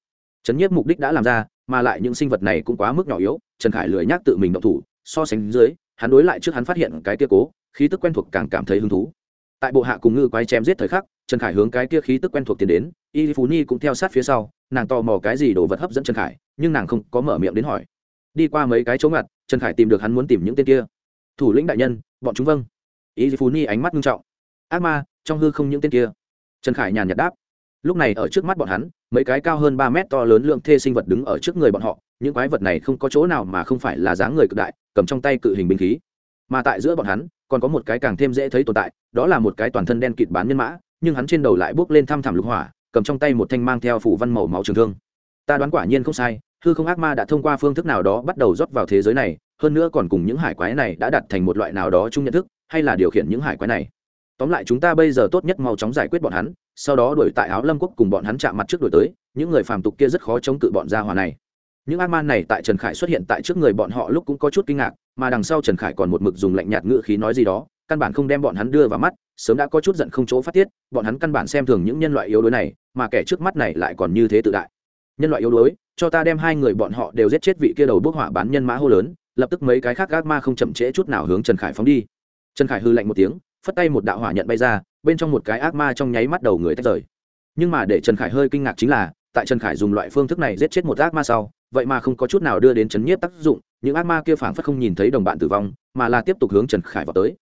chấn nhiếp mục đích đã làm ra, mà lại những sinh vật này cũng quá mức nhỏ yếu, trần khải lười nhác tự mình động thủ, so sánh dưới, hắn đối lại trước hắn phát hiện cái kia cố, khí tức quen thuộc càng cảm thấy hứng thú. Tại bộ hạ cùng ngư quái chém giết thời khắc, trần khải hướng cái kia khí tức quen thuộc tiến đến, y phú ni cũng theo sát phía sau, nàng tò mò cái gì đồ vật hấp dẫn trần khải, nhưng nàng không có mở miệng đến hỏi. Đi qua mấy cái chỗ ngặt, trần khải tìm được hắn muốn tìm những tên kia. Thủ lĩnh đại nhân, bọn chúng vâng. Y phú ni ánh mắt nghiêm trọng. Ác ma, trong hư không những tên kia. Trần khải nhàn nhạt đáp. Lúc này ở trước mắt bọn hắn mấy cái cao hơn ba mét to lớn lượng thê sinh vật đứng ở trước người bọn họ, những quái vật này không có chỗ nào mà không phải là dáng người cực đại, cầm trong tay cự hình binh khí. Mà tại giữa bọn hắn, còn có một cái càng thêm dễ thấy tồn tại, đó là một cái toàn thân đen kịt bán nhân mã, nhưng hắn trên đầu lại bước lên thăm thẳm lục hỏa, cầm trong tay một thanh mang theo phủ văn màu máu trường thương. Ta đoán quả nhiên không sai, hư không ác ma đã thông qua phương thức nào đó bắt đầu rót vào thế giới này, hơn nữa còn cùng những hải quái này đã đặt thành một loại nào đó chung nhận thức, hay là điều khiển những hải quái này tóm lại chúng ta bây giờ tốt nhất mau chóng giải quyết bọn hắn, sau đó đuổi tại áo lâm quốc cùng bọn hắn chạm mặt trước đuổi tới, những người phàm tục kia rất khó chống cự bọn gia hòa này. Những ác man này tại trần khải xuất hiện tại trước người bọn họ lúc cũng có chút kinh ngạc, mà đằng sau trần khải còn một mực dùng lạnh nhạt ngữ khí nói gì đó, căn bản không đem bọn hắn đưa vào mắt, sớm đã có chút giận không chỗ phát tiết, bọn hắn căn bản xem thường những nhân loại yếu đuối này, mà kẻ trước mắt này lại còn như thế tự đại. Nhân loại yếu đuối, cho ta đem hai người bọn họ đều giết chết vị kia đầu bốc hỏa bán nhân mã hô lớn, lập tức mấy cái khác ác ma không chậm trễ chút nào hướng trần khải phóng đi. Trần khải hư lạnh một tiếng phất tay một đạo hỏa nhận bay ra, bên trong một cái ác ma trong nháy mắt đầu người tách rời. Nhưng mà để trần khải hơi kinh ngạc chính là, tại trần khải dùng loại phương thức này giết chết một ác ma sau, vậy mà không có chút nào đưa đến chấn nhiếp tác dụng, những ác ma kia phảng phất không nhìn thấy đồng bạn tử vong, mà là tiếp tục hướng trần khải vào tới.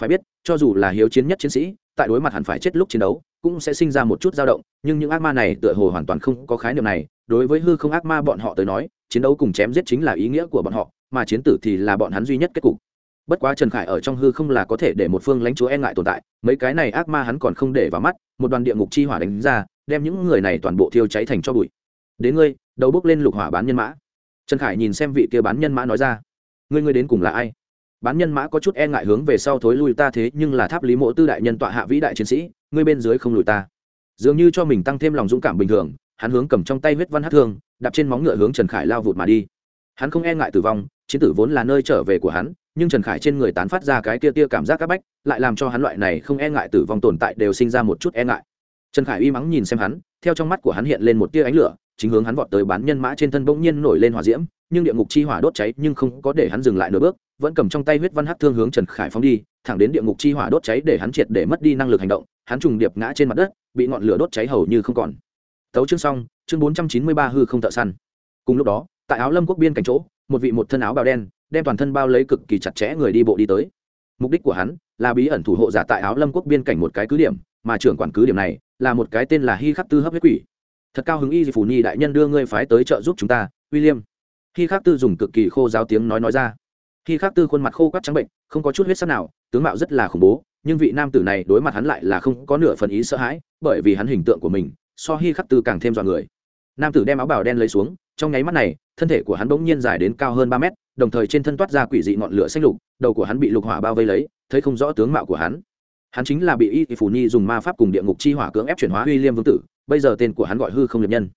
Phải biết, cho dù là hiếu chiến nhất chiến sĩ, tại đối mặt hẳn phải chết lúc chiến đấu, cũng sẽ sinh ra một chút dao động, nhưng những ác ma này tựa hồ hoàn toàn không có khái niệm này. Đối với hư không ác ma bọn họ tới nói, chiến đấu cùng chém giết chính là ý nghĩa của bọn họ, mà chiến tử thì là bọn hắn duy nhất kết cục bất quá trần khải ở trong hư không là có thể để một phương lãnh chúa e ngại tồn tại, mấy cái này ác ma hắn còn không để vào mắt, một đoàn địa ngục chi hỏa đánh ra, đem những người này toàn bộ thiêu cháy thành cho bụi. Đến ngươi, đầu bước lên lục hỏa bán nhân mã. Trần khải nhìn xem vị kia bán nhân mã nói ra. Ngươi ngươi đến cùng là ai? Bán nhân mã có chút e ngại hướng về sau thối lui ta thế, nhưng là tháp lý mộ tư đại nhân tọa hạ vĩ đại chiến sĩ, ngươi bên dưới không lùi ta. Dường như cho mình tăng thêm lòng dũng cảm bình thường, hắn hướng cầm trong tay huyết văn hát thương, đạp trên móng ngựa hướng trần khải lao vụt mà đi. Hắn không e ngại tử vong, chiến tử vốn là nơi trở về của hắn nhưng trần khải trên người tán phát ra cái tia tia cảm giác c áp bách, lại làm cho hắn loại này không e ngại tử vong tồn tại đều sinh ra một chút e ngại. Trần khải uy mắng nhìn xem hắn, theo trong mắt của hắn hiện lên một tia ánh lửa, chính hướng hắn vọt tới bán nhân mã trên thân bỗng nhiên nổi lên hỏa diễm, nhưng địa ngục chi hỏa đốt cháy nhưng không có để hắn dừng lại nửa bước, vẫn cầm trong tay huyết văn hắc thương hướng trần khải phóng đi, thẳng đến địa ngục chi hỏa đốt cháy để hắn triệt để mất đi năng lực hành động, hắn trùng điệp ngã trên mặt đất, bị ngọn lửa đốt cháy hầu như không còn. Tấu chương xong, chương bốn trăm chín mươi ba hư không thợ săn. Cùng lúc đó, tại áo lâm quốc biên cảnh chỗ, một vị một thân áo bào đen đem toàn thân bao lấy cực kỳ chặt chẽ người đi bộ đi tới. Mục đích của hắn là bí ẩn thủ hộ giả tại áo lâm quốc biên cảnh một cái cứ điểm, mà trưởng quản cứ điểm này là một cái tên là hy khắc tư hấp huyết quỷ. Thật cao hứng y phủ nhi đại nhân đưa ngươi phái tới trợ giúp chúng ta, william. Hy khắc tư dùng cực kỳ khô giáo tiếng nói nói ra. Hy khắc tư khuôn mặt khô quắt trắng bệnh, không có chút huyết sắc nào, tướng mạo rất là khủng bố, nhưng vị nam tử này đối mặt hắn lại là không có nửa phần ý sợ hãi, bởi vì hắn hình tượng của mình so hy khắc tư càng thêm dọa người. Nam tử đem áo bào đen lấy xuống, trong nháy mắt này, thân thể của hắn bỗng nhiên dài đến cao hơn ba mét đồng thời trên thân toát ra quỷ dị ngọn lửa xanh lục, đầu của hắn bị lục hỏa bao vây lấy, thấy không rõ tướng mạo của hắn. Hắn chính là bị y phủ nhi dùng ma pháp cùng địa ngục chi hỏa cưỡng ép chuyển hóa uy liêm vương tử, bây giờ tên của hắn gọi hư không liệt nhân.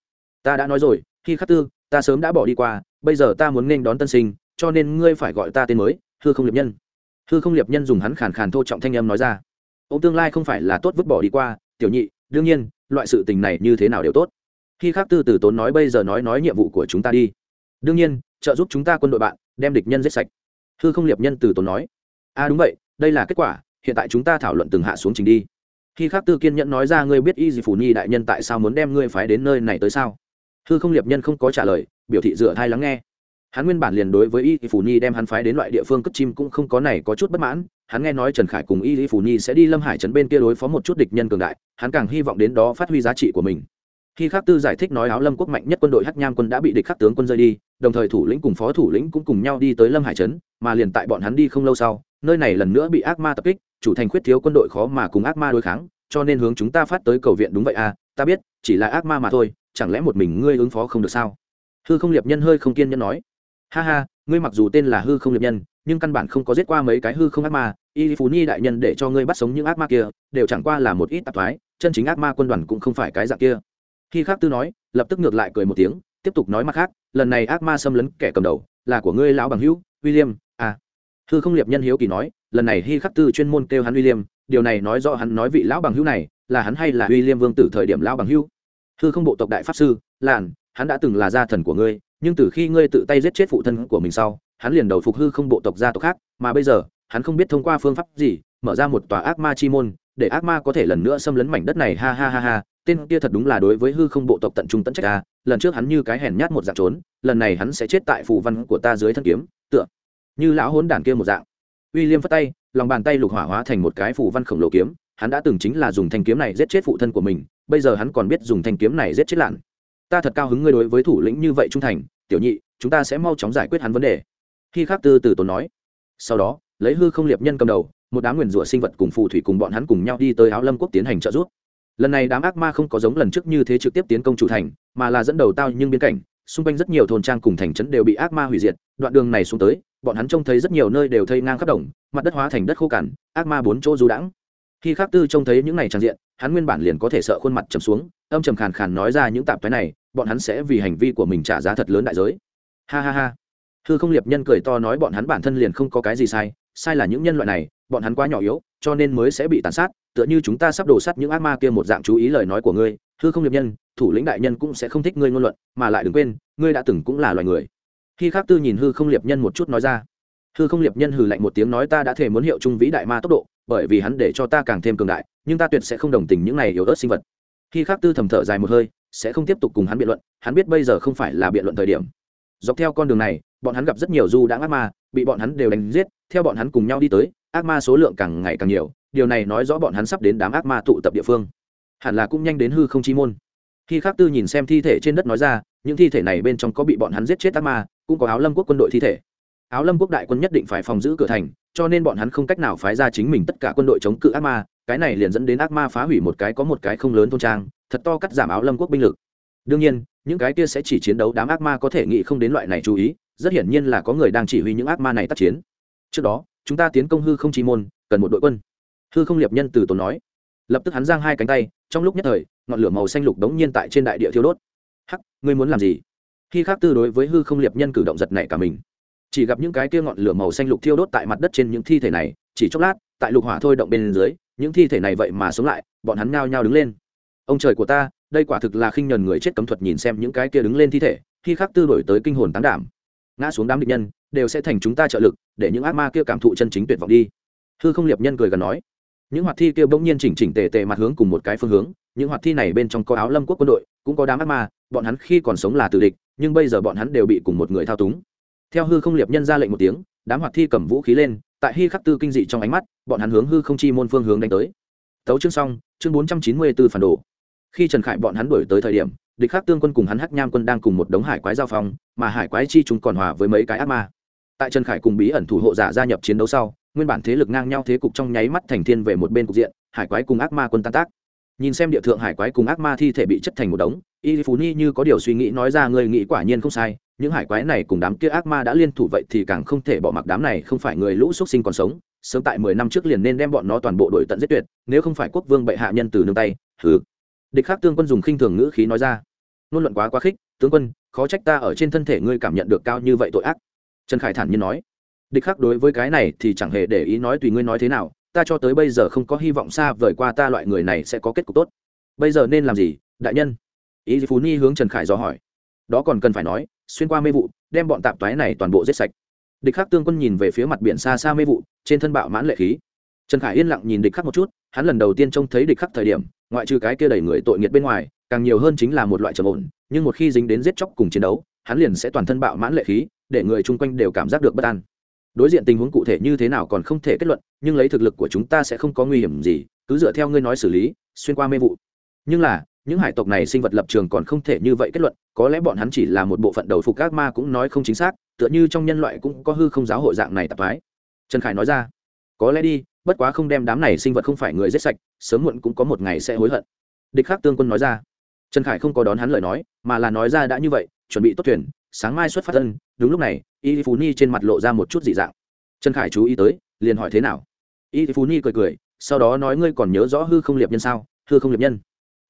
Ta đã nói rồi khi khắc tư, ta sớm đã bỏ đi qua, bây giờ ta muốn nên đón tân sinh, cho nên ngươi phải gọi ta tên mới, hư không liệp nhân. Hư không liệp nhân dùng hắn khàn khàn thô trọng thanh âm nói ra. Ông tương lai không phải là tốt vứt bỏ đi qua, tiểu nhị, đương nhiên, loại sự tình này như thế nào đều tốt. Khi khắc tư từ tốn nói bây giờ nói nói nhiệm vụ của chúng ta đi. Đương nhiên, trợ giúp chúng ta quân đội bạn đem địch nhân giết sạch. Hư không liệp nhân từ tốn nói, a à đúng vậy, đây là kết quả, hiện tại chúng ta thảo luận từng hạ xuống trình đi. Khi khắc tư kiên nhẫn nói ra ngươi biết y dì phủ nhi đại nhân tại sao muốn đem ngươi phái đến nơi này tới sao? Hư không liệp nhân không có trả lời, biểu thị dựa thai lắng nghe. Hắn nguyên bản liền đối với y phủ nhi đem hắn phái đến loại địa phương cất chim cũng không có này có chút bất mãn. Hắn nghe nói trần khải cùng y phủ nhi sẽ đi lâm hải trấn bên kia đối phó một chút địch nhân cường đại, hắn càng hy vọng đến đó phát huy giá trị của mình khi khắc tư giải thích nói áo lâm quốc mạnh nhất quân đội hắc nham quân đã bị địch khắc tướng quân rơi đi, đồng thời thủ lĩnh cùng phó thủ lĩnh cũng cùng nhau đi tới lâm hải trấn, mà liền tại bọn hắn đi không lâu sau, nơi này lần nữa bị ác ma tập kích, chủ thành khuyết thiếu quân đội khó mà cùng ác ma đối kháng, cho nên hướng chúng ta phát tới cầu viện đúng vậy à ta biết, chỉ là ác ma mà thôi, chẳng lẽ một mình ngươi ứng phó không được sao? Hư không liệp nhân hơi không kiên nhẫn nói. Ha ha, ngươi mặc dù tên là hư không liệp nhân, nhưng căn bản không có giết qua mấy cái hư không ác ma, y phú nhi đại nhân để cho ngươi bắt sống những ác ma kia, đều chẳng qua là một ít tạp thoái, chân chính ác ma quân đoàn cũng không phải cái dạng kia khi khác tư nói, lập tức ngược lại cười một tiếng, tiếp tục nói mặt khác, lần này ác ma xâm lấn kẻ cầm đầu, là của ngươi lão bằng hữu, william à. Hư không liệp nhân hiếu kỳ nói, lần này Hi khắc tư chuyên môn kêu hắn william, điều này nói rõ hắn nói vị lão bằng hữu này, là hắn hay là william vương tử thời điểm lão bằng hữu. Hư không bộ tộc đại pháp sư làn hắn đã từng là gia thần của ngươi, nhưng từ khi ngươi tự tay giết chết phụ thân của mình sau, hắn liền đầu phục hư không bộ tộc gia tộc khác, mà bây giờ, hắn không biết thông qua phương pháp gì, mở ra một tòa ác ma chi môn, để ác ma có thể lần nữa xâm lấn mảnh đất này, ha ha ha ha tên kia thật đúng là đối với hư không bộ tộc tận trung tận trách ta, lần trước hắn như cái hèn nhát một dạng trốn, lần này hắn sẽ chết tại phù văn của ta dưới thân kiếm, tựa như lão hốn đản kia một dạng. Uy liêm phất tay, lòng bàn tay lục hỏa hóa thành một cái phù văn khổng lồ kiếm, hắn đã từng chính là dùng thanh kiếm này giết chết phụ thân của mình, bây giờ hắn còn biết dùng thanh kiếm này giết chết lạn. Ta thật cao hứng ngươi đối với thủ lĩnh như vậy trung thành, tiểu nhị, chúng ta sẽ mau chóng giải quyết hắn vấn đề. Khi khắc tư từ tốn nói, sau đó, lấy hư không liệp nhân cầm đầu, một đám nguyền rủa sinh vật cùng phù thủy cùng bọn hắn cùng nhau đi tới áo lâm quốc tiến hành trợ giúp lần này đám ác ma không có giống lần trước như thế trực tiếp tiến công chủ thành, mà là dẫn đầu tao nhưng biên cảnh, xung quanh rất nhiều thôn trang cùng thành trấn đều bị ác ma hủy diệt, đoạn đường này xuống tới, bọn hắn trông thấy rất nhiều nơi đều thây ngang khắp đồng, mặt đất hóa thành đất khô cằn, ác ma bốn chỗ du đãng. Khi khắc tư trông thấy những này trang diện, hắn nguyên bản liền có thể sợ khuôn mặt trầm xuống, âm trầm khàn khàn nói ra những tạp thái này, bọn hắn sẽ vì hành vi của mình trả giá thật lớn đại giới. Ha ha ha. Hư không liệp nhân cười to nói bọn hắn bản thân liền không có cái gì sai sai là những nhân loại này, bọn hắn quá nhỏ yếu cho nên mới sẽ bị tàn sát, tựa như chúng ta sắp đổ sắt những ác ma kia một dạng chú ý lời nói của ngươi, hư không liệp nhân, thủ lĩnh đại nhân cũng sẽ không thích ngươi ngôn luận, mà lại đừng quên, ngươi đã từng cũng là loài người. Khi khác tư nhìn hư không liệp nhân một chút nói ra, hư không liệp nhân hừ lạnh một tiếng nói ta đã thể muốn hiệu trung vĩ đại ma tốc độ, bởi vì hắn để cho ta càng thêm cường đại, nhưng ta tuyệt sẽ không đồng tình những này yếu ớt sinh vật. Khi khác tư thầm thở dài một hơi, sẽ không tiếp tục cùng hắn biện luận, hắn biết bây giờ không phải là biện luận thời điểm. Dọc theo con đường này, bọn hắn gặp rất nhiều du đã ác ma, bị bọn hắn đều đánh giết, theo bọn hắn cùng nhau đi tới ác ma số lượng càng ngày càng nhiều, điều này nói rõ bọn hắn sắp đến đám ác ma tụ tập địa phương. Hẳn là cũng nhanh đến hư không chi môn. Khi khắc tư nhìn xem thi thể trên đất nói ra, những thi thể này bên trong có bị bọn hắn giết chết ác ma, cũng có áo lâm quốc quân đội thi thể. Áo lâm quốc đại quân nhất định phải phòng giữ cửa thành, cho nên bọn hắn không cách nào phái ra chính mình tất cả quân đội chống cự ác ma, cái này liền dẫn đến ác ma phá hủy một cái có một cái không lớn thôn trang, thật to cắt giảm áo lâm quốc binh lực. Đương nhiên, những cái kia sẽ chỉ chiến đấu đám ác ma có thể nghĩ không đến loại này chú ý, rất hiển nhiên là có người đang chỉ huy những ác ma này tác chiến. Trước đó chúng ta tiến công hư không chi môn, cần một đội quân. Hư không liệp nhân từ tốn nói. Lập tức hắn giang hai cánh tay, trong lúc nhất thời, ngọn lửa màu xanh lục đống nhiên tại trên đại địa thiêu đốt. Hắc, ngươi muốn làm gì? Khi khác tư đối với hư không liệp nhân cử động giật này cả mình. Chỉ gặp những cái kia ngọn lửa màu xanh lục thiêu đốt tại mặt đất trên những thi thể này, chỉ chốc lát, tại lục hỏa thôi động bên dưới, những thi thể này vậy mà sống lại, bọn hắn nhao nhao đứng lên. Ông trời của ta, đây quả thực là khinh nhờn người chết cấm thuật nhìn xem những cái kia đứng lên thi thể. Khi khắc tư đổi tới kinh hồn tán đảm, ngã xuống đám địch nhân đều sẽ thành chúng ta trợ lực, để những ác ma kia cảm thụ chân chính tuyệt vọng đi. Hư không liệp nhân cười gần nói. Những hoạt thi kia bỗng nhiên chỉnh chỉnh tề tề mặt hướng cùng một cái phương hướng, những hoạt thi này bên trong có áo lâm quốc quân đội, cũng có đám ác ma, bọn hắn khi còn sống là tử địch, nhưng bây giờ bọn hắn đều bị cùng một người thao túng. Theo hư không liệp nhân ra lệnh một tiếng, đám hoạt thi cầm vũ khí lên, tại hy khắc tư kinh dị trong ánh mắt, bọn hắn hướng hư không chi môn phương hướng đánh tới. Tấu chương xong, chương bốn trăm chín mươi b ố phản đồ. Khi trần khải bọn hắn đổi tới thời điểm, địch khắc tương quân cùng hắn hắc nham quân đang cùng một đống hải quái giao phong, mà hải quái chi chúng còn hòa với mấy cái ác ma tại trần khải cùng bí ẩn thủ hộ giả gia nhập chiến đấu sau, nguyên bản thế lực ngang nhau thế cục trong nháy mắt thành thiên về một bên cục diện, hải quái cùng ác ma quân tan tác. Nhìn xem địa thượng hải quái cùng ác ma thi thể bị chất thành một đống, y phú ni như có điều suy nghĩ nói ra người nghĩ quả nhiên không sai, những hải quái này cùng đám kia ác ma đã liên thủ vậy thì càng không thể bỏ mặc đám này không phải người lũ xuất sinh còn sống, sớm tại mười năm trước liền nên đem bọn nó toàn bộ đội tận giết tuyệt, nếu không phải quốc vương bệ hạ nhân từ nương tay thứ. địch khắc tương quân dùng khinh thường ngữ khí nói ra. Ngôn luận quá quá khích, tướng quân, khó trách ta ở trên thân thể ngươi cảm nhận được cao như vậy tội ác trần khải thản nhiên nói, địch khắc đối với cái này thì chẳng hề để ý nói tùy ngươi nói thế nào, ta cho tới bây giờ không có hy vọng xa vời qua ta loại người này sẽ có kết cục tốt. Bây giờ nên làm gì, đại nhân? Ý phú ni hướng trần khải do hỏi, đó còn cần phải nói, xuyên qua mê vụ, đem bọn tạp toái này toàn bộ giết sạch. Địch khắc tương quân nhìn về phía mặt biển xa xa mê vụ, trên thân bạo mãn lệ khí. Trần khải yên lặng nhìn địch khắc một chút, hắn lần đầu tiên trông thấy địch khắc thời điểm, ngoại trừ cái kia đẩy người tội nghiệt bên ngoài, càng nhiều hơn chính là một loại trầm ổn, nhưng một khi dính đến giết chóc cùng chiến đấu, hắn liền sẽ toàn thân bạo mãn lệ khí để người chung quanh đều cảm giác được bất an. Đối diện tình huống cụ thể như thế nào còn không thể kết luận, nhưng lấy thực lực của chúng ta sẽ không có nguy hiểm gì, cứ dựa theo ngươi nói xử lý, xuyên qua mê vụ. Nhưng là, những hải tộc này sinh vật lập trường còn không thể như vậy kết luận, có lẽ bọn hắn chỉ là một bộ phận đầu phục các ma cũng nói không chính xác, tựa như trong nhân loại cũng có hư không giáo hội dạng này tạp thái trần khải nói ra, có lẽ đi, bất quá không đem đám này sinh vật không phải người giết sạch, sớm muộn cũng có một ngày sẽ hối hận. Địch khắc tương quân nói ra. Trần khải không có đón hắn lời nói, mà là nói ra đã như vậy, chuẩn bị tốt thuyền sáng mai xuất phát thân, đúng lúc này, y phú ni trên mặt lộ ra một chút dị dạng. Trần khải chú ý tới, liền hỏi thế nào? Y phú ni cười cười, sau đó nói ngươi còn nhớ rõ hư không liệp nhân sao? Hư không liệp nhân.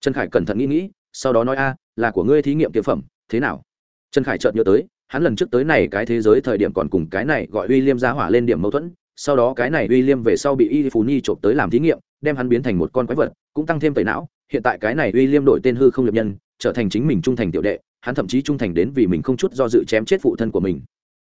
Trần khải cẩn thận nghĩ nghĩ, sau đó nói a, là của ngươi thí nghiệm tiểu phẩm, thế nào? Trần khải chợt nhớ tới, hắn lần trước tới này cái thế giới thời điểm còn cùng cái này gọi uy liêm ra hỏa lên điểm mâu thuẫn, sau đó cái này uy liêm về sau bị y phú ni trộm tới làm thí nghiệm, đem hắn biến thành một con quái vật, cũng tăng thêm tẩy não, hiện tại cái này uy liêm đổi tên hư không liệp nhân, trở thành chính mình trung thành tiểu đệ hắn thậm chí trung thành đến vì mình không chút do dự chém chết phụ thân của mình.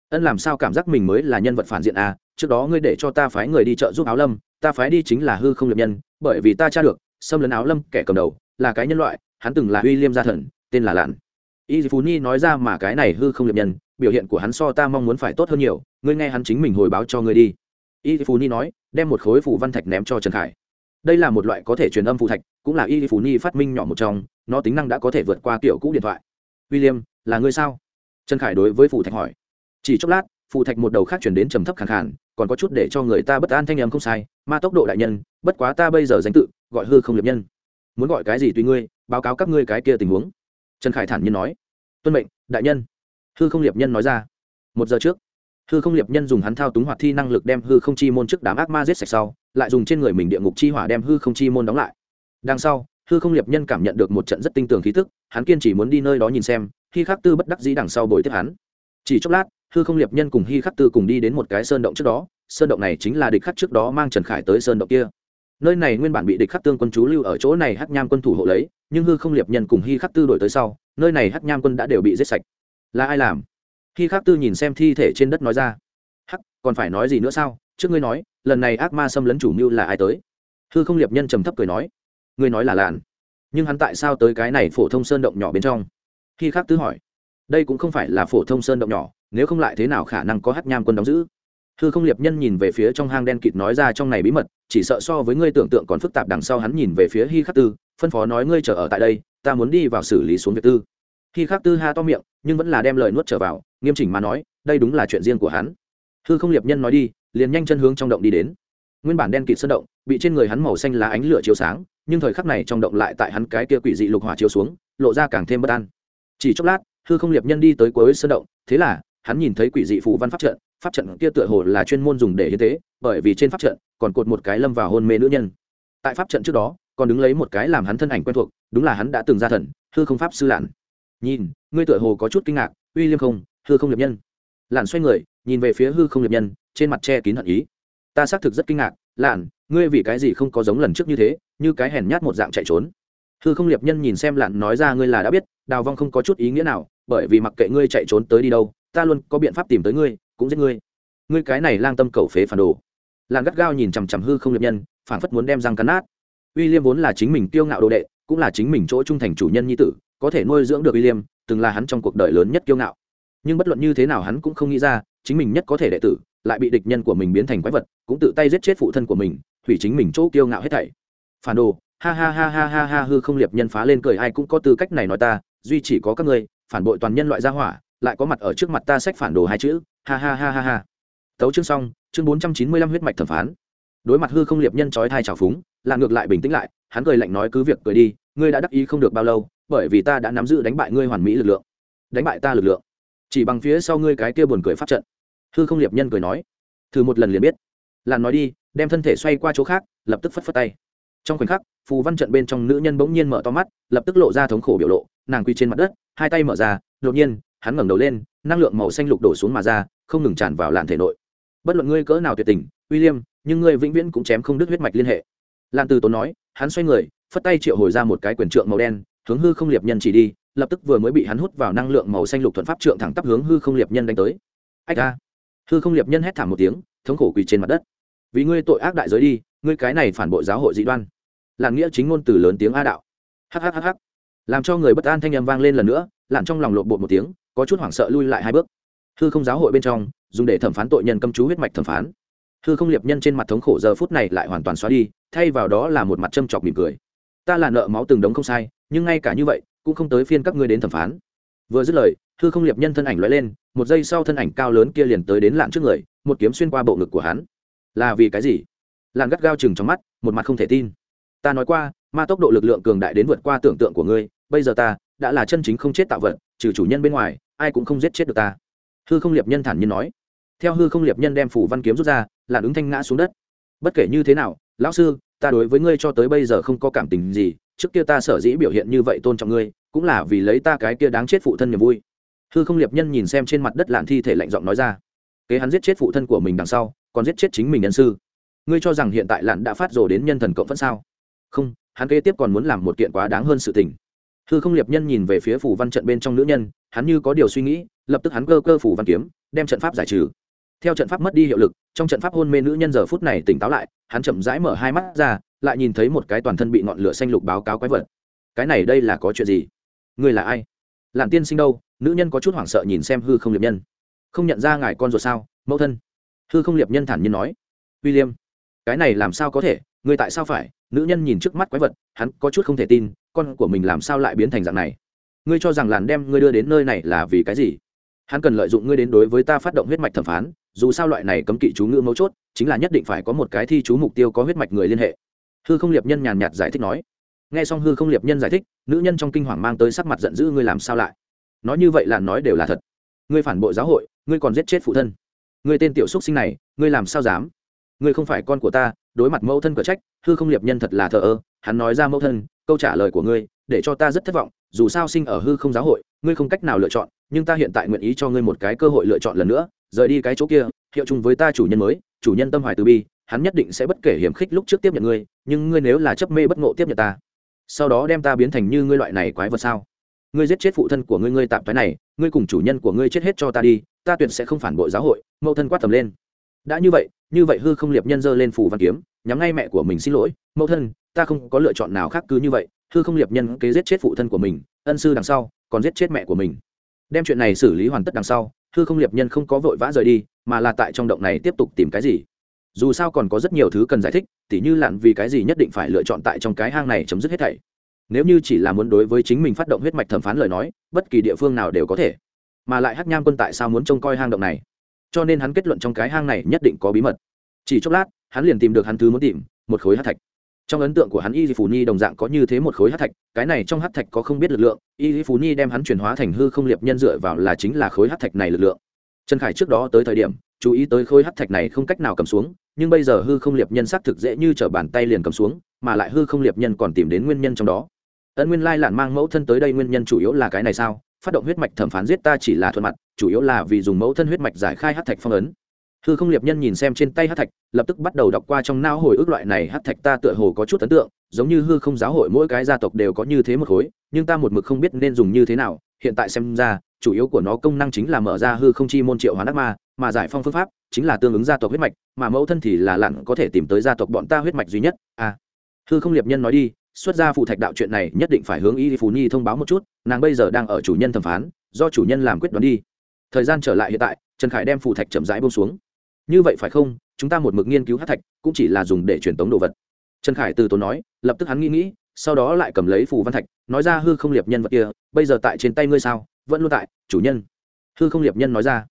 Ân làm sao cảm giác mình mới là nhân vật phản diện à? Trước đó ngươi để cho ta phái người đi chợ giúp áo lâm, ta phái đi chính là hư không liệp nhân, bởi vì ta tra được, xâm lấn áo lâm kẻ cầm đầu, là cái nhân loại, hắn từng là uy liêm gia thần, tên là lạn. Y phú ni nói ra mà cái này hư không liệp nhân, biểu hiện của hắn so ta mong muốn phải tốt hơn nhiều, ngươi nghe hắn chính mình hồi báo cho ngươi đi. Y phú ni nói, đem một khối phủ văn thạch ném cho trần khải. Đây là một loại có thể truyền âm phụ thạch, cũng là y phú ni phát minh nhỏ một trong, nó tính năng đã có thể vượt qua kiểu cũ điện thoại william là ngươi sao? Trần khải đối với phù thạch hỏi. Chỉ chốc lát phù thạch một đầu khác chuyển đến trầm thấp khàn khàn, còn có chút để cho người ta bất an thanh âm không sai ma tốc độ đại nhân bất quá ta bây giờ danh tự gọi hư không liệp nhân. Muốn gọi cái gì tùy ngươi báo cáo các ngươi cái kia tình huống. Trần khải thản nhiên nói. Tuân mệnh đại nhân. Hư không liệp nhân nói ra. Một giờ trước hư không liệp nhân dùng hắn thao túng hoạt thi năng lực đem hư không chi môn trước đám ác ma giết sạch sau lại dùng trên người mình địa ngục chi hỏa đem hư không chi môn đóng lại. Đằng sau hư không liệp nhân cảm nhận được một trận rất tinh tường khí tức, hắn kiên chỉ muốn đi nơi đó nhìn xem khi khắc tư bất đắc dĩ đằng sau bồi tiếp hắn. Chỉ chốc lát, hư không liệp nhân cùng hy khắc tư cùng đi đến một cái sơn động trước đó, sơn động này chính là địch khắc trước đó mang trần khải tới sơn động kia. Nơi này nguyên bản bị địch khắc tương quân chú lưu ở chỗ này hắc nham quân thủ hộ lấy, nhưng hư không liệp nhân cùng hy khắc tư đổi tới sau, nơi này hắc nham quân đã đều bị giết sạch. Là ai làm? Hy khắc tư nhìn xem thi thể trên đất nói ra. Hắc, còn phải nói gì nữa sao? Trước ngươi nói, lần này ác ma xâm lấn chủ mưu là ai tới? Hư không liệp nhân trầm thấp cười nói ngươi nói là lạn. Nhưng hắn tại sao tới cái này phổ thông sơn động nhỏ bên trong? Khi khắc tư hỏi. Đây cũng không phải là phổ thông sơn động nhỏ, nếu không lại thế nào khả năng có hát nham quân đóng giữ? Hư không liệp nhân nhìn về phía trong hang đen kịt nói ra trong này bí mật, chỉ sợ so với ngươi tưởng tượng còn phức tạp đằng sau hắn nhìn về phía hi khắc tư, phân phó nói ngươi chờ ở tại đây, ta muốn đi vào xử lý xuống việc tư. Hi khắc tư ha to miệng, nhưng vẫn là đem lời nuốt trở vào, nghiêm chỉnh mà nói, đây đúng là chuyện riêng của hắn. Hư không liệp nhân nói đi, liền nhanh chân hướng trong động đi đến. Nguyên bản đen kịt sơn động, bị trên người hắn màu xanh lá ánh lửa chiếu sáng nhưng thời khắc này trong động lại tại hắn cái kia quỷ dị lục hỏa chiếu xuống, lộ ra càng thêm bất an. Chỉ chốc lát, hư không liệp nhân đi tới cuối sơn động, thế là, hắn nhìn thấy quỷ dị phù văn pháp trận pháp trận kia tựa hồ là chuyên môn dùng để hiến tế, bởi vì trên pháp trận, còn cột một cái lâm vào hôn mê nữ nhân. Tại pháp trận trước đó, còn đứng lấy một cái làm hắn thân ảnh quen thuộc, đúng là hắn đã từng ra thần, hư không pháp sư lạn. Nhìn, ngươi tựa hồ có chút kinh ngạc, uy liêm không, hư không liệp nhân. Lạn xoay người, nhìn về phía hư không liệp nhân, trên mặt che kín hận ý. Ta xác thực rất kinh ngạc, lạn, ngươi vì cái gì không có giống lần trước như thế như cái hèn nhát một dạng chạy trốn. Hư không liệp nhân nhìn xem lạn nói ra, ngươi là đã biết, đào vong không có chút ý nghĩa nào, bởi vì mặc kệ ngươi chạy trốn tới đi đâu, ta luôn có biện pháp tìm tới ngươi, cũng giết ngươi. Ngươi cái này lang tâm cầu phế phản đồ. Lặn gắt gao nhìn chằm chằm hư không liệp nhân phản phất muốn đem răng cắn nát. Uy liêm vốn là chính mình kiêu ngạo đồ đệ, cũng là chính mình chỗ trung thành chủ nhân nhi tử, có thể nuôi dưỡng được uy liêm từng là hắn trong cuộc đời lớn nhất kiêu ngạo. Nhưng bất luận như thế nào hắn cũng không nghĩ ra, chính mình nhất có thể đệ tử, lại bị địch nhân của mình biến thành quái vật, cũng tự tay giết chết phụ thân của mình, hủy chính mình chỗ kiêu ngạo hết thảy phản đồ, ha ha ha ha ha ha hư không liệp nhân phá lên cười, ai cũng có tư cách này nói ta, duy chỉ có các ngươi, phản bội toàn nhân loại gia hỏa, lại có mặt ở trước mặt ta sách phản đồ hai chữ, ha ha ha ha ha. Tấu chương xong, chương bốn trăm chín mươi lăm huyết mạch thẩm phán. Đối mặt hư không liệp nhân trói thai trào phúng là ngược lại bình tĩnh lại, hắn cười lạnh nói cứ việc cười đi, ngươi đã đắc ý không được bao lâu, bởi vì ta đã nắm giữ đánh bại ngươi hoàn mỹ lực lượng. Đánh bại ta lực lượng. Chỉ bằng phía sau ngươi cái kia buồn cười phát trận. Hư không liệp nhân cười nói, thử một lần liền biết. Làn nói đi, đem thân thể xoay qua chỗ khác, lập tức phất phất tay trong khoảnh khắc phù văn trận bên trong nữ nhân bỗng nhiên mở to mắt lập tức lộ ra thống khổ biểu lộ nàng quy trên mặt đất hai tay mở ra đột nhiên hắn ngẩng đầu lên năng lượng màu xanh lục đổ xuống mà ra không ngừng tràn vào làn thể nội. Bất luận ngươi cỡ nào tuyệt tình William, nhưng ngươi vĩnh viễn cũng chém không đứt huyết mạch liên hệ. Lan từ tốn nói hắn xoay người phất tay triệu hồi ra một cái quyền trượng màu đen hướng hư không liệp nhân chỉ đi lập tức vừa mới bị hắn hút vào năng lượng màu xanh lục thuận pháp trượng thẳng tắp hướng hư không liệp nhân đánh tới. Ách a. Hư không liệp nhân hét thảm một tiếng thống khổ quỳ trên mặt đất. Vì ngươi tội ác đại giới đi ngươi cái này phản bội giáo hội dị đoan. Làn nghĩa chính ngôn từ lớn tiếng a đạo. Hhhh làm cho người bất an thanh âm vang lên lần nữa lặn trong lòng lộn bột một tiếng, có chút hoảng sợ lui lại hai bước. Hư không giáo hội bên trong, dùng để thẩm phán tội nhân cầm chú huyết mạch thẩm phán. Hư không liệp nhân trên mặt thống khổ giờ phút này lại hoàn toàn xóa đi, thay vào đó là một mặt châm chọc mỉm cười. Ta là nợ máu từng đống không sai, nhưng ngay cả như vậy, cũng không tới phiên các ngươi đến thẩm phán. Vừa dứt lời, hư không liệp nhân thân ảnh lóe lên, một giây sau thân ảnh cao lớn kia liền tới đến lạn trước người, một kiếm xuyên qua bộ ngực của hắn. Là vì cái gì? Lạn gắt gao chừng trong mắt, một mặt không thể tin. Ta nói qua, ma tốc độ lực lượng cường đại đến vượt qua tưởng tượng của ngươi, bây giờ ta đã là chân chính không chết tạo vật, trừ chủ nhân bên ngoài, ai cũng không giết chết được ta. Hư không liệp nhân thản nhiên nói. Theo hư không liệp nhân đem phủ văn kiếm rút ra, làn ứng thanh ngã xuống đất. Bất kể như thế nào, lão sư, ta đối với ngươi cho tới bây giờ không có cảm tình gì, trước kia ta sở dĩ biểu hiện như vậy tôn trọng ngươi, cũng là vì lấy ta cái kia đáng chết phụ thân niềm vui. Hư không liệp nhân nhìn xem trên mặt đất lạn thi thể lạnh giọng nói ra. Kế hắn giết chết phụ thân của mình đằng sau, còn giết chết chính mình nhân sư ngươi cho rằng hiện tại lạn đã phát rồ đến nhân thần cộng phẫn sao? Không, hắn kế tiếp còn muốn làm một kiện quá đáng hơn sự tình. Hư không liệp nhân nhìn về phía phủ văn trận bên trong nữ nhân, hắn như có điều suy nghĩ, lập tức hắn cơ cơ phủ văn kiếm, đem trận pháp giải trừ. Theo trận pháp mất đi hiệu lực, trong trận pháp hôn mê nữ nhân giờ phút này tỉnh táo lại, hắn chậm rãi mở hai mắt ra, lại nhìn thấy một cái toàn thân bị ngọn lửa xanh lục báo cáo quái vật. Cái này đây là có chuyện gì? Ngươi là ai? Làn tiên sinh đâu? Nữ nhân có chút hoảng sợ nhìn xem hư không liệp nhân. Không nhận ra ngài con ruột sao? Mẫu thân. Hư không liệp nhân thản nhiên nói. William cái này làm sao có thể ngươi tại sao phải? Nữ nhân nhìn trước mắt quái vật, hắn có chút không thể tin, con của mình làm sao lại biến thành dạng này? Ngươi cho rằng làn đem ngươi đưa đến nơi này là vì cái gì? Hắn cần lợi dụng ngươi đến đối với ta phát động huyết mạch thẩm phán, dù sao loại này cấm kỵ chú ngữ mấu chốt, chính là nhất định phải có một cái thi chú mục tiêu có huyết mạch người liên hệ. Hư không liệp nhân nhàn nhạt giải thích nói. Nghe xong hư không liệp nhân giải thích, nữ nhân trong kinh hoàng mang tới sắc mặt giận dữ, ngươi làm sao lại? Nói như vậy là nói đều là thật. Ngươi phản bội giáo hội, ngươi còn giết chết phụ thân. Ngươi tên tiểu xúc sinh này, ngươi làm sao dám? Ngươi không phải con của ta, đối mặt mẫu thân cở trách, hư không liệp nhân thật là thờ ơ, hắn nói ra mẫu thân, câu trả lời của ngươi, để cho ta rất thất vọng, dù sao sinh ở hư không giáo hội, ngươi không cách nào lựa chọn, nhưng ta hiện tại nguyện ý cho ngươi một cái cơ hội lựa chọn lần nữa, rời đi cái chỗ kia, hiệu chung với ta chủ nhân mới, chủ nhân tâm hoài từ bi, hắn nhất định sẽ bất kể hiểm khích lúc trước tiếp nhận ngươi, nhưng ngươi nếu là chấp mê bất ngộ tiếp nhận ta, sau đó đem ta biến thành như ngươi loại này quái vật sao? Ngươi giết chết phụ thân của ngươi ngươi tạm cái này, ngươi cùng chủ nhân của ngươi chết hết cho ta đi, ta tuyệt sẽ không phản bội giáo hội, mẫu thân quát tầm lên. Đã như vậy như vậy hư không liệp nhân dơ lên phủ văn kiếm, nhắm ngay mẹ của mình xin lỗi, mẫu thân, ta không có lựa chọn nào khác cứ như vậy, hư không liệp nhân kế giết chết phụ thân của mình, ân sư đằng sau, còn giết chết mẹ của mình. Đem chuyện này xử lý hoàn tất đằng sau, hư không liệp nhân không có vội vã rời đi, mà là tại trong động này tiếp tục tìm cái gì. Dù sao còn có rất nhiều thứ cần giải thích, tỉ như lặn vì cái gì nhất định phải lựa chọn tại trong cái hang này chấm dứt hết thảy. Nếu như chỉ là muốn đối với chính mình phát động huyết mạch thẩm phán lời nói, bất kỳ địa phương nào đều có thể. Mà lại hắc nham quân tại sao muốn trông coi hang động này? Cho nên hắn kết luận trong cái hang này nhất định có bí mật. Chỉ chốc lát, hắn liền tìm được hắn thứ muốn tìm, một khối hát thạch. Trong ấn tượng của hắn y phù nhi đồng dạng có như thế một khối hát thạch, cái này trong hát thạch có không biết lực lượng, y phù nhi đem hắn chuyển hóa thành hư không liệp nhân dựa vào là chính là khối hát thạch này lực lượng. Trần khải trước đó tới thời điểm, chú ý tới khối hát thạch này không cách nào cầm xuống, nhưng bây giờ hư không liệp nhân xác thực dễ như t r ở bàn tay liền cầm xuống, mà lại hư không liệp nhân còn tìm đến nguyên nhân trong đó. Ân nguyên lai lản mang mẫu thân tới đây nguyên nhân chủ yếu là cái này sao? Phát động huyết mạch thẩm phán giết ta chỉ là thuận mặt, chủ yếu là vì dùng mẫu thân huyết mạch giải khai hát thạch phong ấn. Hư không liệp nhân nhìn xem trên tay hát thạch, lập tức bắt đầu đọc qua trong não hồi ức loại này hát thạch ta tựa hồ có chút ấn tượng, giống như hư không giáo hội mỗi cái gia tộc đều có như thế một khối, nhưng ta một mực không biết nên dùng như thế nào, hiện tại xem ra, chủ yếu của nó công năng chính là mở ra hư không chi môn triệu hoán ác ma, mà giải phong phương pháp chính là tương ứng gia tộc huyết mạch, mà mẫu thân thì là lặn có thể tìm tới gia tộc bọn ta huyết mạch duy nhất. À hư không liệp nhân nói đi xuất ra phụ thạch đạo chuyện này nhất định phải hướng y phù nhi thông báo một chút, nàng bây giờ đang ở chủ nhân thẩm phán, do chủ nhân làm quyết đoán đi. Thời gian trở lại hiện tại, trần khải đem phù thạch chậm rãi bông xuống. Như vậy phải không? Chúng ta một mực nghiên cứu hát thạch, cũng chỉ là dùng để truyền tống đồ vật. Trần khải từ tốn nói, lập tức hắn nghĩ nghĩ, sau đó lại cầm lấy phù văn thạch, nói ra hư không liệp nhân vật kia, bây giờ tại trên tay ngươi sao? Vẫn luôn tại, chủ nhân. Hư không liệp nhân nói ra.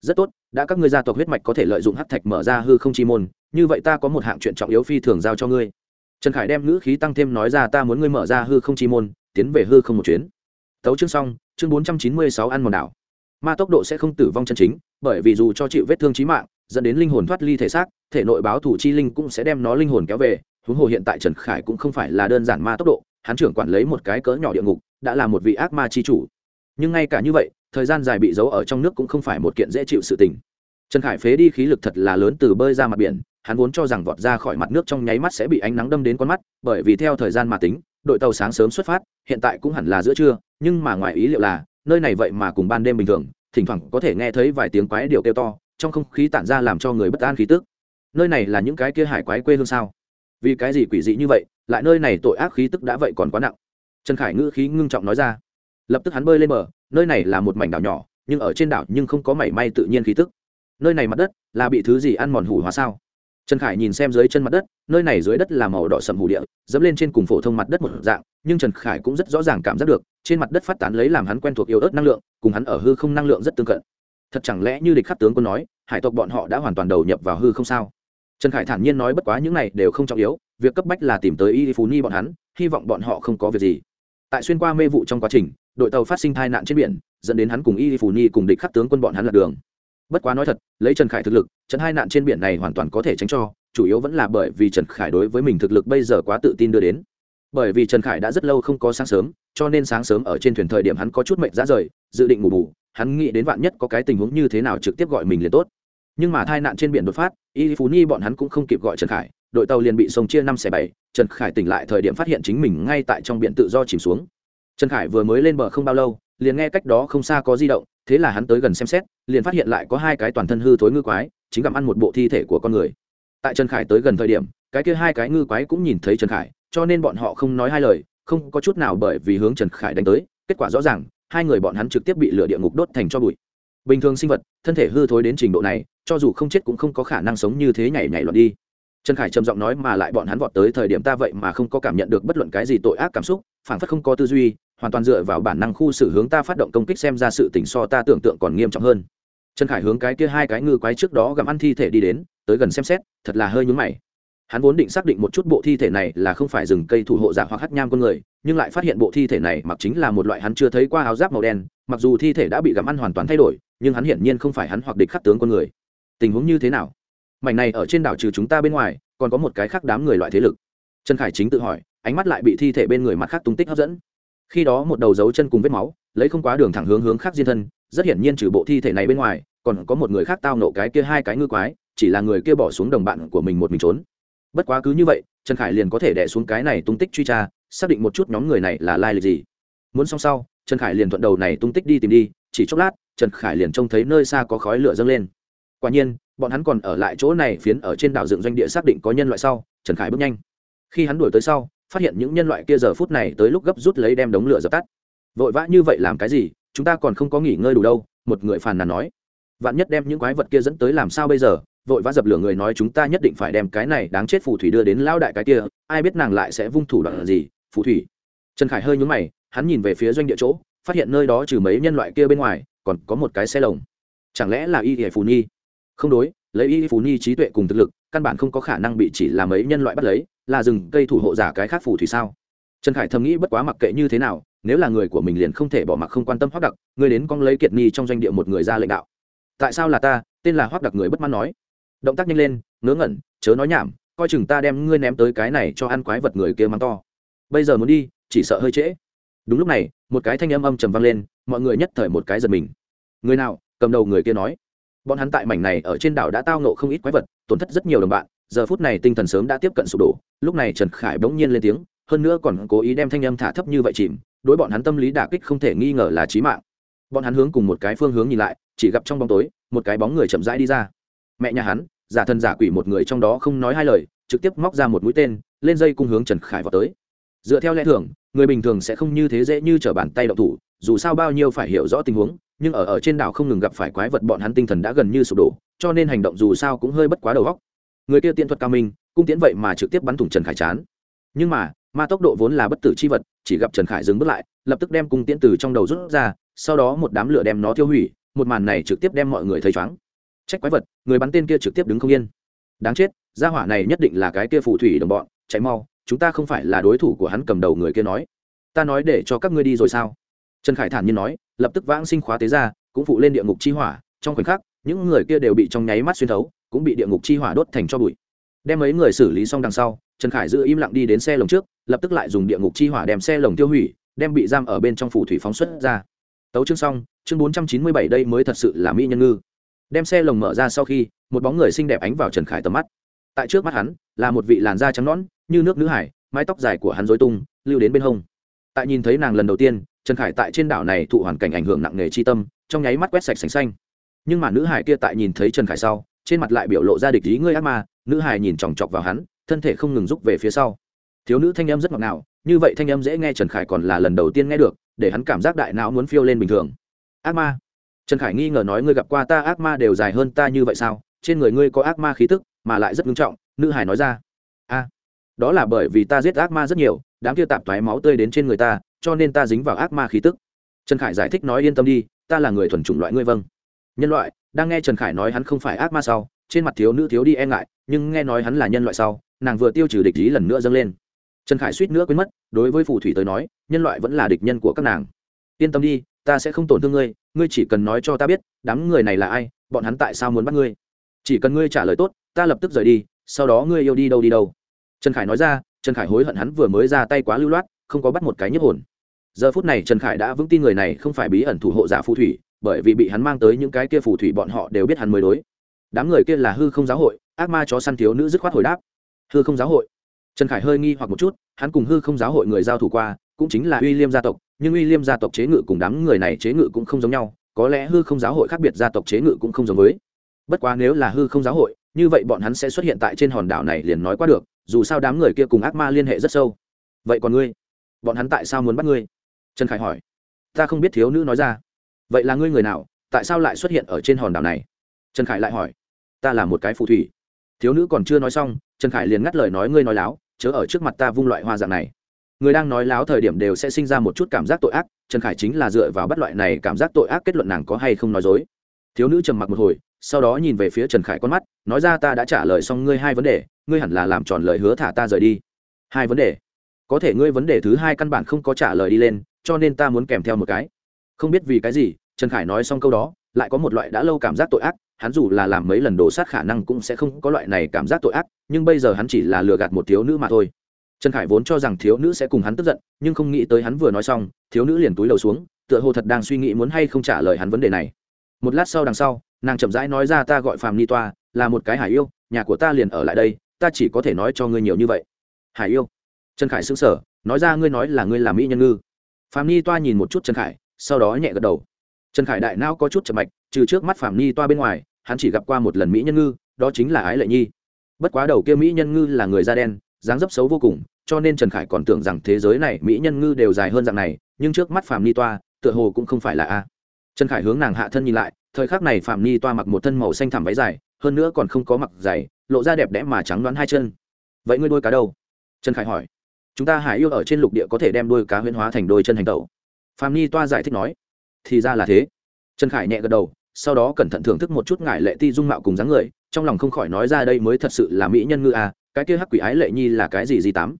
Rất tốt, đã các ngươi gia tộc huyết mạch có thể lợi dụng hát thạch mở ra hư không chi môn, như vậy ta có một hạng chuyện trọng yếu phi thường giao cho ngươi trần khải đem ngữ khí tăng thêm nói ra, ta muốn ngươi mở ra hư không chi môn, tiến về hư không một chuyến. Tấu chương xong, chương bốn trăm chín mươi sáu ăn mòn đảo. Ma tốc độ sẽ không tử vong chân chính, bởi vì dù cho chịu vết thương trí mạng, dẫn đến linh hồn thoát ly thể xác, thể nội báo thủ chi linh cũng sẽ đem nó linh hồn kéo về. Huống hồ hiện tại trần khải cũng không phải là đơn giản ma tốc độ, hắn trưởng quản lấy một cái cỡ nhỏ địa ngục, đã là một vị ác ma chi chủ. Nhưng ngay cả như vậy, thời gian dài bị giấu ở trong nước cũng không phải một kiện dễ chịu sự tình. Trần khải phế đi khí lực thật là lớn từ bơi ra mặt biển hắn vốn cho rằng vọt ra khỏi mặt nước trong nháy mắt sẽ bị ánh nắng đâm đến con mắt, bởi vì theo thời gian mà tính, đội tàu sáng sớm xuất phát, hiện tại cũng hẳn là giữa trưa, nhưng mà ngoài ý liệu là, nơi này vậy mà cùng ban đêm bình thường, thỉnh thoảng có thể nghe thấy vài tiếng quái điệu kêu to, trong không khí tản ra làm cho người bất an khí tức. Nơi này là những cái kia hải quái quê hương sao? Vì cái gì quỷ dị như vậy, lại nơi này tội ác khí tức đã vậy còn quá nặng? Trần khải ngữ khí ngưng trọng nói ra. Lập tức hắn bơi lên bờ, nơi này là một mảnh đảo nhỏ, nhưng ở trên đảo nhưng không có mảy may tự nhiên khí tức. Nơi này mặt đất là bị thứ gì ăn mòn hủ hóa sao? Trần khải nhìn xem dưới chân mặt đất, nơi này dưới đất là màu đỏ sầm hủ địa, dẫm lên trên cùng phổ thông mặt đất một dạng, nhưng trần khải cũng rất rõ ràng cảm giác được, trên mặt đất phát tán lấy làm hắn quen thuộc yếu ớt năng lượng, cùng hắn ở hư không năng lượng rất tương cận. Thật chẳng lẽ như địch khắc tướng quân nói, hải tộc bọn họ đã hoàn toàn đầu nhập vào hư không sao? Trần khải thản nhiên nói bất quá những này đều không trọng yếu, việc cấp bách là tìm tới y phú ni bọn hắn, hy vọng bọn họ không có việc gì. Tại xuyên qua mê vụ trong quá trình, đội tàu phát sinh tai nạn trên biển, dẫn đến hắn cùng y phú ni cùng địch khắc tướng quân bọn hắn lật đường bất quá nói thật, lấy trần khải thực lực, trận hai nạn trên biển này hoàn toàn có thể tránh cho, chủ yếu vẫn là bởi vì trần khải đối với mình thực lực bây giờ quá tự tin đưa đến. Bởi vì trần khải đã rất lâu không có sáng sớm, cho nên sáng sớm ở trên thuyền thời điểm hắn có chút mệnh ra rời, dự định ngủ bù, hắn nghĩ đến vạn nhất có cái tình huống như thế nào trực tiếp gọi mình liền tốt. Nhưng mà tai nạn trên biển đột phát, y phú Nhi bọn hắn cũng không kịp gọi trần khải, đội tàu liền bị sông chia năm xẻ bảy, trần khải tỉnh lại thời điểm phát hiện chính mình ngay tại trong biển tự do chìm xuống. Trần khải vừa mới lên bờ không bao lâu, liền nghe cách đó không xa có di động thế là hắn tới gần xem xét, liền phát hiện lại có hai cái toàn thân hư thối ngư quái, chính gặm ăn một bộ thi thể của con người. Tại trần khải tới gần thời điểm, cái kia hai cái ngư quái cũng nhìn thấy trần khải, cho nên bọn họ không nói hai lời, không có chút nào bởi vì hướng trần khải đánh tới, kết quả rõ ràng, hai người bọn hắn trực tiếp bị lửa địa ngục đốt thành cho bụi. Bình thường sinh vật, thân thể hư thối đến trình độ này, cho dù không chết cũng không có khả năng sống như thế nhảy nhảy loạn đi. Trần khải trầm giọng nói mà lại bọn hắn vọt tới thời điểm ta vậy mà không có cảm nhận được bất luận cái gì tội ác cảm xúc phản phất không có tư duy hoàn toàn dựa vào bản năng khu xử hướng ta phát động công kích xem ra sự tình so ta tưởng tượng còn nghiêm trọng hơn. Trần khải hướng cái kia hai cái ngư quái trước đó gặm ăn thi thể đi đến, tới gần xem xét, thật là hơi nhúng mày. Hắn vốn định xác định một chút bộ thi thể này là không phải rừng cây thủ hộ giả hoặc hắt nham con người, nhưng lại phát hiện bộ thi thể này mặc chính là một loại hắn chưa thấy qua áo giáp màu đen, mặc dù thi thể đã bị gặm ăn hoàn toàn thay đổi, nhưng hắn hiển nhiên không phải hắn hoặc địch khắc tướng con người. Tình huống như thế nào? Mảnh này ở trên đảo trừ chúng ta bên ngoài, còn có một cái khác đám người loại thế lực. Trần khải chính tự hỏi, ánh mắt lại bị thi thể bên người mặt khác tung tích hấp dẫn khi đó một đầu dấu chân cùng vết máu, lấy không quá đường thẳng hướng hướng khác diên thân, rất hiển nhiên trừ bộ thi thể này bên ngoài, còn có một người khác tao nộ cái kia hai cái ngư quái, chỉ là người kia bỏ xuống đồng bạn của mình một mình trốn. Bất quá cứ như vậy, trần khải liền có thể đẻ xuống cái này tung tích truy tra, xác định một chút nhóm người này là lai lịch gì. Muốn xong sau, trần khải liền thuận đầu này tung tích đi tìm đi, chỉ chốc lát, trần khải liền trông thấy nơi xa có khói lửa dâng lên. Quả nhiên, bọn hắn còn ở lại chỗ này phiến ở trên đảo dựng doanh địa xác định có nhân loại sau, trần khải bước nhanh. Khi hắn đuổi tới sau phát hiện những nhân loại kia giờ phút này tới lúc gấp rút lấy đem đống lửa dập tắt. Vội vã như vậy làm cái gì? Chúng ta còn không có nghỉ ngơi đủ đâu, một người phàn nàn nói. Vạn nhất đem những quái vật kia dẫn tới làm sao bây giờ? Vội vã dập lửa người nói chúng ta nhất định phải đem cái này đáng chết phù thủy đưa đến lao đại cái kia, ai biết nàng lại sẽ vung thủ đoạn gì? Phù thủy. Trần khải hơi nhúng mày, hắn nhìn về phía doanh địa chỗ, phát hiện nơi đó trừ mấy nhân loại kia bên ngoài, còn có một cái xe lồng. Chẳng lẽ là y hệ phù nhi không đối, lấy y phù nhi trí tuệ cùng thực lực, căn bản không có khả năng bị chỉ là mấy nhân loại bắt lấy là rừng cây thủ hộ giả cái khác phù thủy sao? Trần khải thầm nghĩ bất quá mặc kệ như thế nào, nếu là người của mình liền không thể bỏ mặc không quan tâm hoác đặc, người đến con lấy kiệt nhi trong doanh địa một người ra lệnh đạo. Tại sao là ta? Tên là hoác đặc người bất mãn nói. Động tác nhanh lên, ngớ ngẩn, chớ nói nhảm, coi chừng ta đem ngươi ném tới cái này cho ăn quái vật người kia mắng to. Bây giờ muốn đi, chỉ sợ hơi trễ. Đúng lúc này, một cái thanh âm âm trầm vang lên, mọi người nhất thời một cái giật mình. Người nào? Cầm đầu người kia nói. Bọn hắn tại mảnh này ở trên đảo đã tao nộ không ít quái vật, tổn thất rất nhiều đồng bạn giờ phút này tinh thần sớm đã tiếp cận sụp đổ, lúc này trần khải bỗng nhiên lên tiếng, hơn nữa còn cố ý đem thanh âm thả thấp như vậy chìm, đối bọn hắn tâm lý đả kích không thể nghi ngờ là trí mạng. Bọn hắn hướng cùng một cái phương hướng nhìn lại, chỉ gặp trong bóng tối, một cái bóng người chậm rãi đi ra. Mẹ nhà hắn, giả thân giả quỷ một người trong đó không nói hai lời, trực tiếp móc ra một mũi tên, lên dây cung hướng trần khải vào tới. Dựa theo lẽ thường, người bình thường sẽ không như thế dễ như t r ở bàn tay đậu thủ, dù sao bao nhiêu phải hiểu rõ tình huống, nhưng ở ở trên đảo không ngừng gặp phải quái vật bọn hắn tinh thần đã gần như sụp đổ, cho nên hành động dù sao cũng hơi bất quá đầu góc người kia tiện thuật cao minh, cung tiễn vậy mà trực tiếp bắn thủng trần khải chán. Nhưng mà, ma tốc độ vốn là bất tử c h i vật, chỉ gặp trần khải dừng bước lại, lập tức đem cung tiễn từ trong đầu rút ra, sau đó một đám lửa đem nó tiêu hủy, một màn này trực tiếp đem mọi người thấy chóng trách quái vật, người bắn tên kia trực tiếp đứng không yên. Đáng chết, gia hỏa này nhất định là cái kia phù thủy đồng bọn, chạy mau, chúng ta không phải là đối thủ của hắn cầm đầu người kia nói. Ta nói để cho các ngươi đi rồi sao? Trần khải thản nhiên nói, lập tức vãng sinh khóa tế ra, cũng phụ lên địa ngục chi hỏa, trong khoảnh khắc, những người kia đều bị trong nháy mắt xuyên thấu cũng bị địa ngục chi hỏa đốt thành cho bụi. Đem mấy người xử lý xong đằng sau, trần khải giữ im lặng đi đến xe lồng trước, lập tức lại dùng địa ngục chi hỏa đem xe lồng tiêu hủy, đem bị giam ở bên trong phủ thủy phóng xuất ra. Tấu chương xong, chương bốn trăm chín mươi bảy đây mới thật sự là mỹ nhân ngư. Đem xe lồng mở ra sau khi, một bóng người xinh đẹp ánh vào trần khải tầm mắt. Tại trước mắt hắn, là một vị làn da trắng nõn, như nước nữ hải, mái tóc dài của hắn dối tung, lưu đến bên hông. Tại nhìn thấy nàng lần đầu tiên, trần khải tại trên đảo này thụ hoàn cảnh ảnh hưởng nặng nề chi tâm, trong nháy mắt quét sạch sành xanh. Nhưng mà nữ hải kia tại nhìn thấy trần khải sau trên mặt lại biểu lộ ra địch ý ngươi ác ma, nữ hài nhìn chòng chọc vào hắn, thân thể không ngừng rút về phía sau. Thiếu nữ thanh âm rất ngọt ngào, như vậy thanh âm dễ nghe trần khải còn là lần đầu tiên nghe được, để hắn cảm giác đại não muốn phiêu lên bình thường. Ác ma. Trần khải nghi ngờ nói ngươi gặp qua ta ác ma đều dài hơn ta như vậy sao? Trên người ngươi có ác ma khí tức, mà lại rất nghiêm trọng, nữ hải nói ra. A. Đó là bởi vì ta giết ác ma rất nhiều, đám kia tạp thoái máu tươi đến trên người ta, cho nên ta dính vào ác ma khí tức. Trần khải giải thích nói yên tâm đi, ta là người thuần chủng loại ngươi vâng. Nhân loại đang nghe trần khải nói hắn không phải ác ma sau, trên mặt thiếu nữ thiếu đi e ngại, nhưng nghe nói hắn là nhân loại sau, nàng vừa tiêu trừ địch ý lần nữa dâng lên. Trần khải suýt nữa quên mất, đối với phù thủy tới nói, nhân loại vẫn là địch nhân của các nàng. Yên tâm đi, ta sẽ không tổn thương ngươi ngươi chỉ cần nói cho ta biết, đám người này là ai, bọn hắn tại sao muốn bắt ngươi? Chỉ cần ngươi trả lời tốt, ta lập tức rời đi, sau đó ngươi yêu đi đâu đi đâu. Trần khải nói ra, trần khải hối hận hắn vừa mới ra tay quá lưu loát, không có bắt một cái nhấp hồn. Giờ phút này trần khải đã vững tin người này không phải bí ẩn thủ hộ giả phù thủy bởi vì bị hắn mang tới những cái kia phù thủy bọn họ đều biết hắn mới đối. Đám người kia là hư không giáo hội, ác ma chó săn thiếu nữ dứt khoát hồi đáp. Hư không giáo hội. Trần khải hơi nghi hoặc một chút, hắn cùng hư không giáo hội người giao thủ qua, cũng chính là uy liêm gia tộc, nhưng uy liêm gia tộc chế ngự cùng đám người này chế ngự cũng không giống nhau, có lẽ hư không giáo hội khác biệt gia tộc chế ngự cũng không giống với. Bất quá nếu là hư không giáo hội, như vậy bọn hắn sẽ xuất hiện tại trên hòn đảo này liền nói qua được, dù sao đám người kia cùng ác ma liên hệ rất sâu. Vậy còn ngươi? Bọn hắn tại sao muốn bắt ngươi? Trần khải hỏi. Ta không biết thiếu nữ nói ra vậy là ngươi người nào, tại sao lại xuất hiện ở trên hòn đảo này? Trần khải lại hỏi. Ta là một cái phù thủy. Thiếu nữ còn chưa nói xong, trần khải liền ngắt lời nói ngươi nói láo, chớ ở trước mặt ta vung loại hoa dạng này. Người đang nói láo thời điểm đều sẽ sinh ra một chút cảm giác tội ác, trần khải chính là dựa vào bắt loại này cảm giác tội ác kết luận nàng có hay không nói dối. Thiếu nữ trầm mặc một hồi, sau đó nhìn về phía trần khải con mắt, nói ra ta đã trả lời xong ngươi hai vấn đề, ngươi hẳn là làm tròn lời hứa thả ta rời đi. Hai vấn đề. Có thể ngươi vấn đề thứ hai căn bản không có trả lời đi lên, cho nên ta muốn kèm theo một cái không biết vì cái gì, trần khải nói xong câu đó, lại có một loại đã lâu cảm giác tội ác, hắn dù là làm mấy lần đổ sát khả năng cũng sẽ không có loại này cảm giác tội ác, nhưng bây giờ hắn chỉ là lừa gạt một thiếu nữ mà thôi. Trần khải vốn cho rằng thiếu nữ sẽ cùng hắn tức giận, nhưng không nghĩ tới hắn vừa nói xong, thiếu nữ liền túi đầu xuống, tựa hồ thật đang suy nghĩ muốn hay không trả lời hắn vấn đề này. Một lát sau đằng sau, nàng chậm rãi nói ra ta gọi phàm ni toa, là một cái hải yêu, nhà của ta liền ở lại đây, ta chỉ có thể nói cho ngươi nhiều như vậy. Hải yêu. Trần khải xứng sở nói ra ngươi nói là ngươi là mỹ nhân ngư. Phàm ni toa nhìn một chút trần khải sau đó nhẹ gật đầu. Trần khải đại não có chút chậm mạch, trừ trước mắt phàm nhi toa bên ngoài, hắn chỉ gặp qua một lần mỹ nhân ngư, đó chính là ái lệ nhi. Bất quá đầu kia mỹ nhân ngư là người da đen, dáng dấp xấu vô cùng, cho nên trần khải còn tưởng rằng thế giới này mỹ nhân ngư đều dài hơn dạng này, nhưng trước mắt phàm ni toa, tựa hồ cũng không phải là a. Trần khải hướng nàng hạ thân nhìn lại, thời khắc này phạm ni toa mặc một thân màu xanh thẳm váy dài, hơn nữa còn không có mặc giày, lộ ra đẹp đẽ mà trắng đoán hai chân. Vậy ngươi đôi cá đâu? Trần khải hỏi. Chúng ta hải yêu ở trên lục địa có thể đem đôi cá huyễn hóa thành đôi chân hành tẩu phạm ni toa giải thích nói, thì ra là thế. Trần khải nhẹ gật đầu, sau đó cẩn thận thưởng thức một chút ngải lệ ti dung mạo cùng dáng người, trong lòng không khỏi nói ra đây mới thật sự là mỹ nhân ngư à cái kia hắc quỷ ái lệ nhi là cái gì gì tám.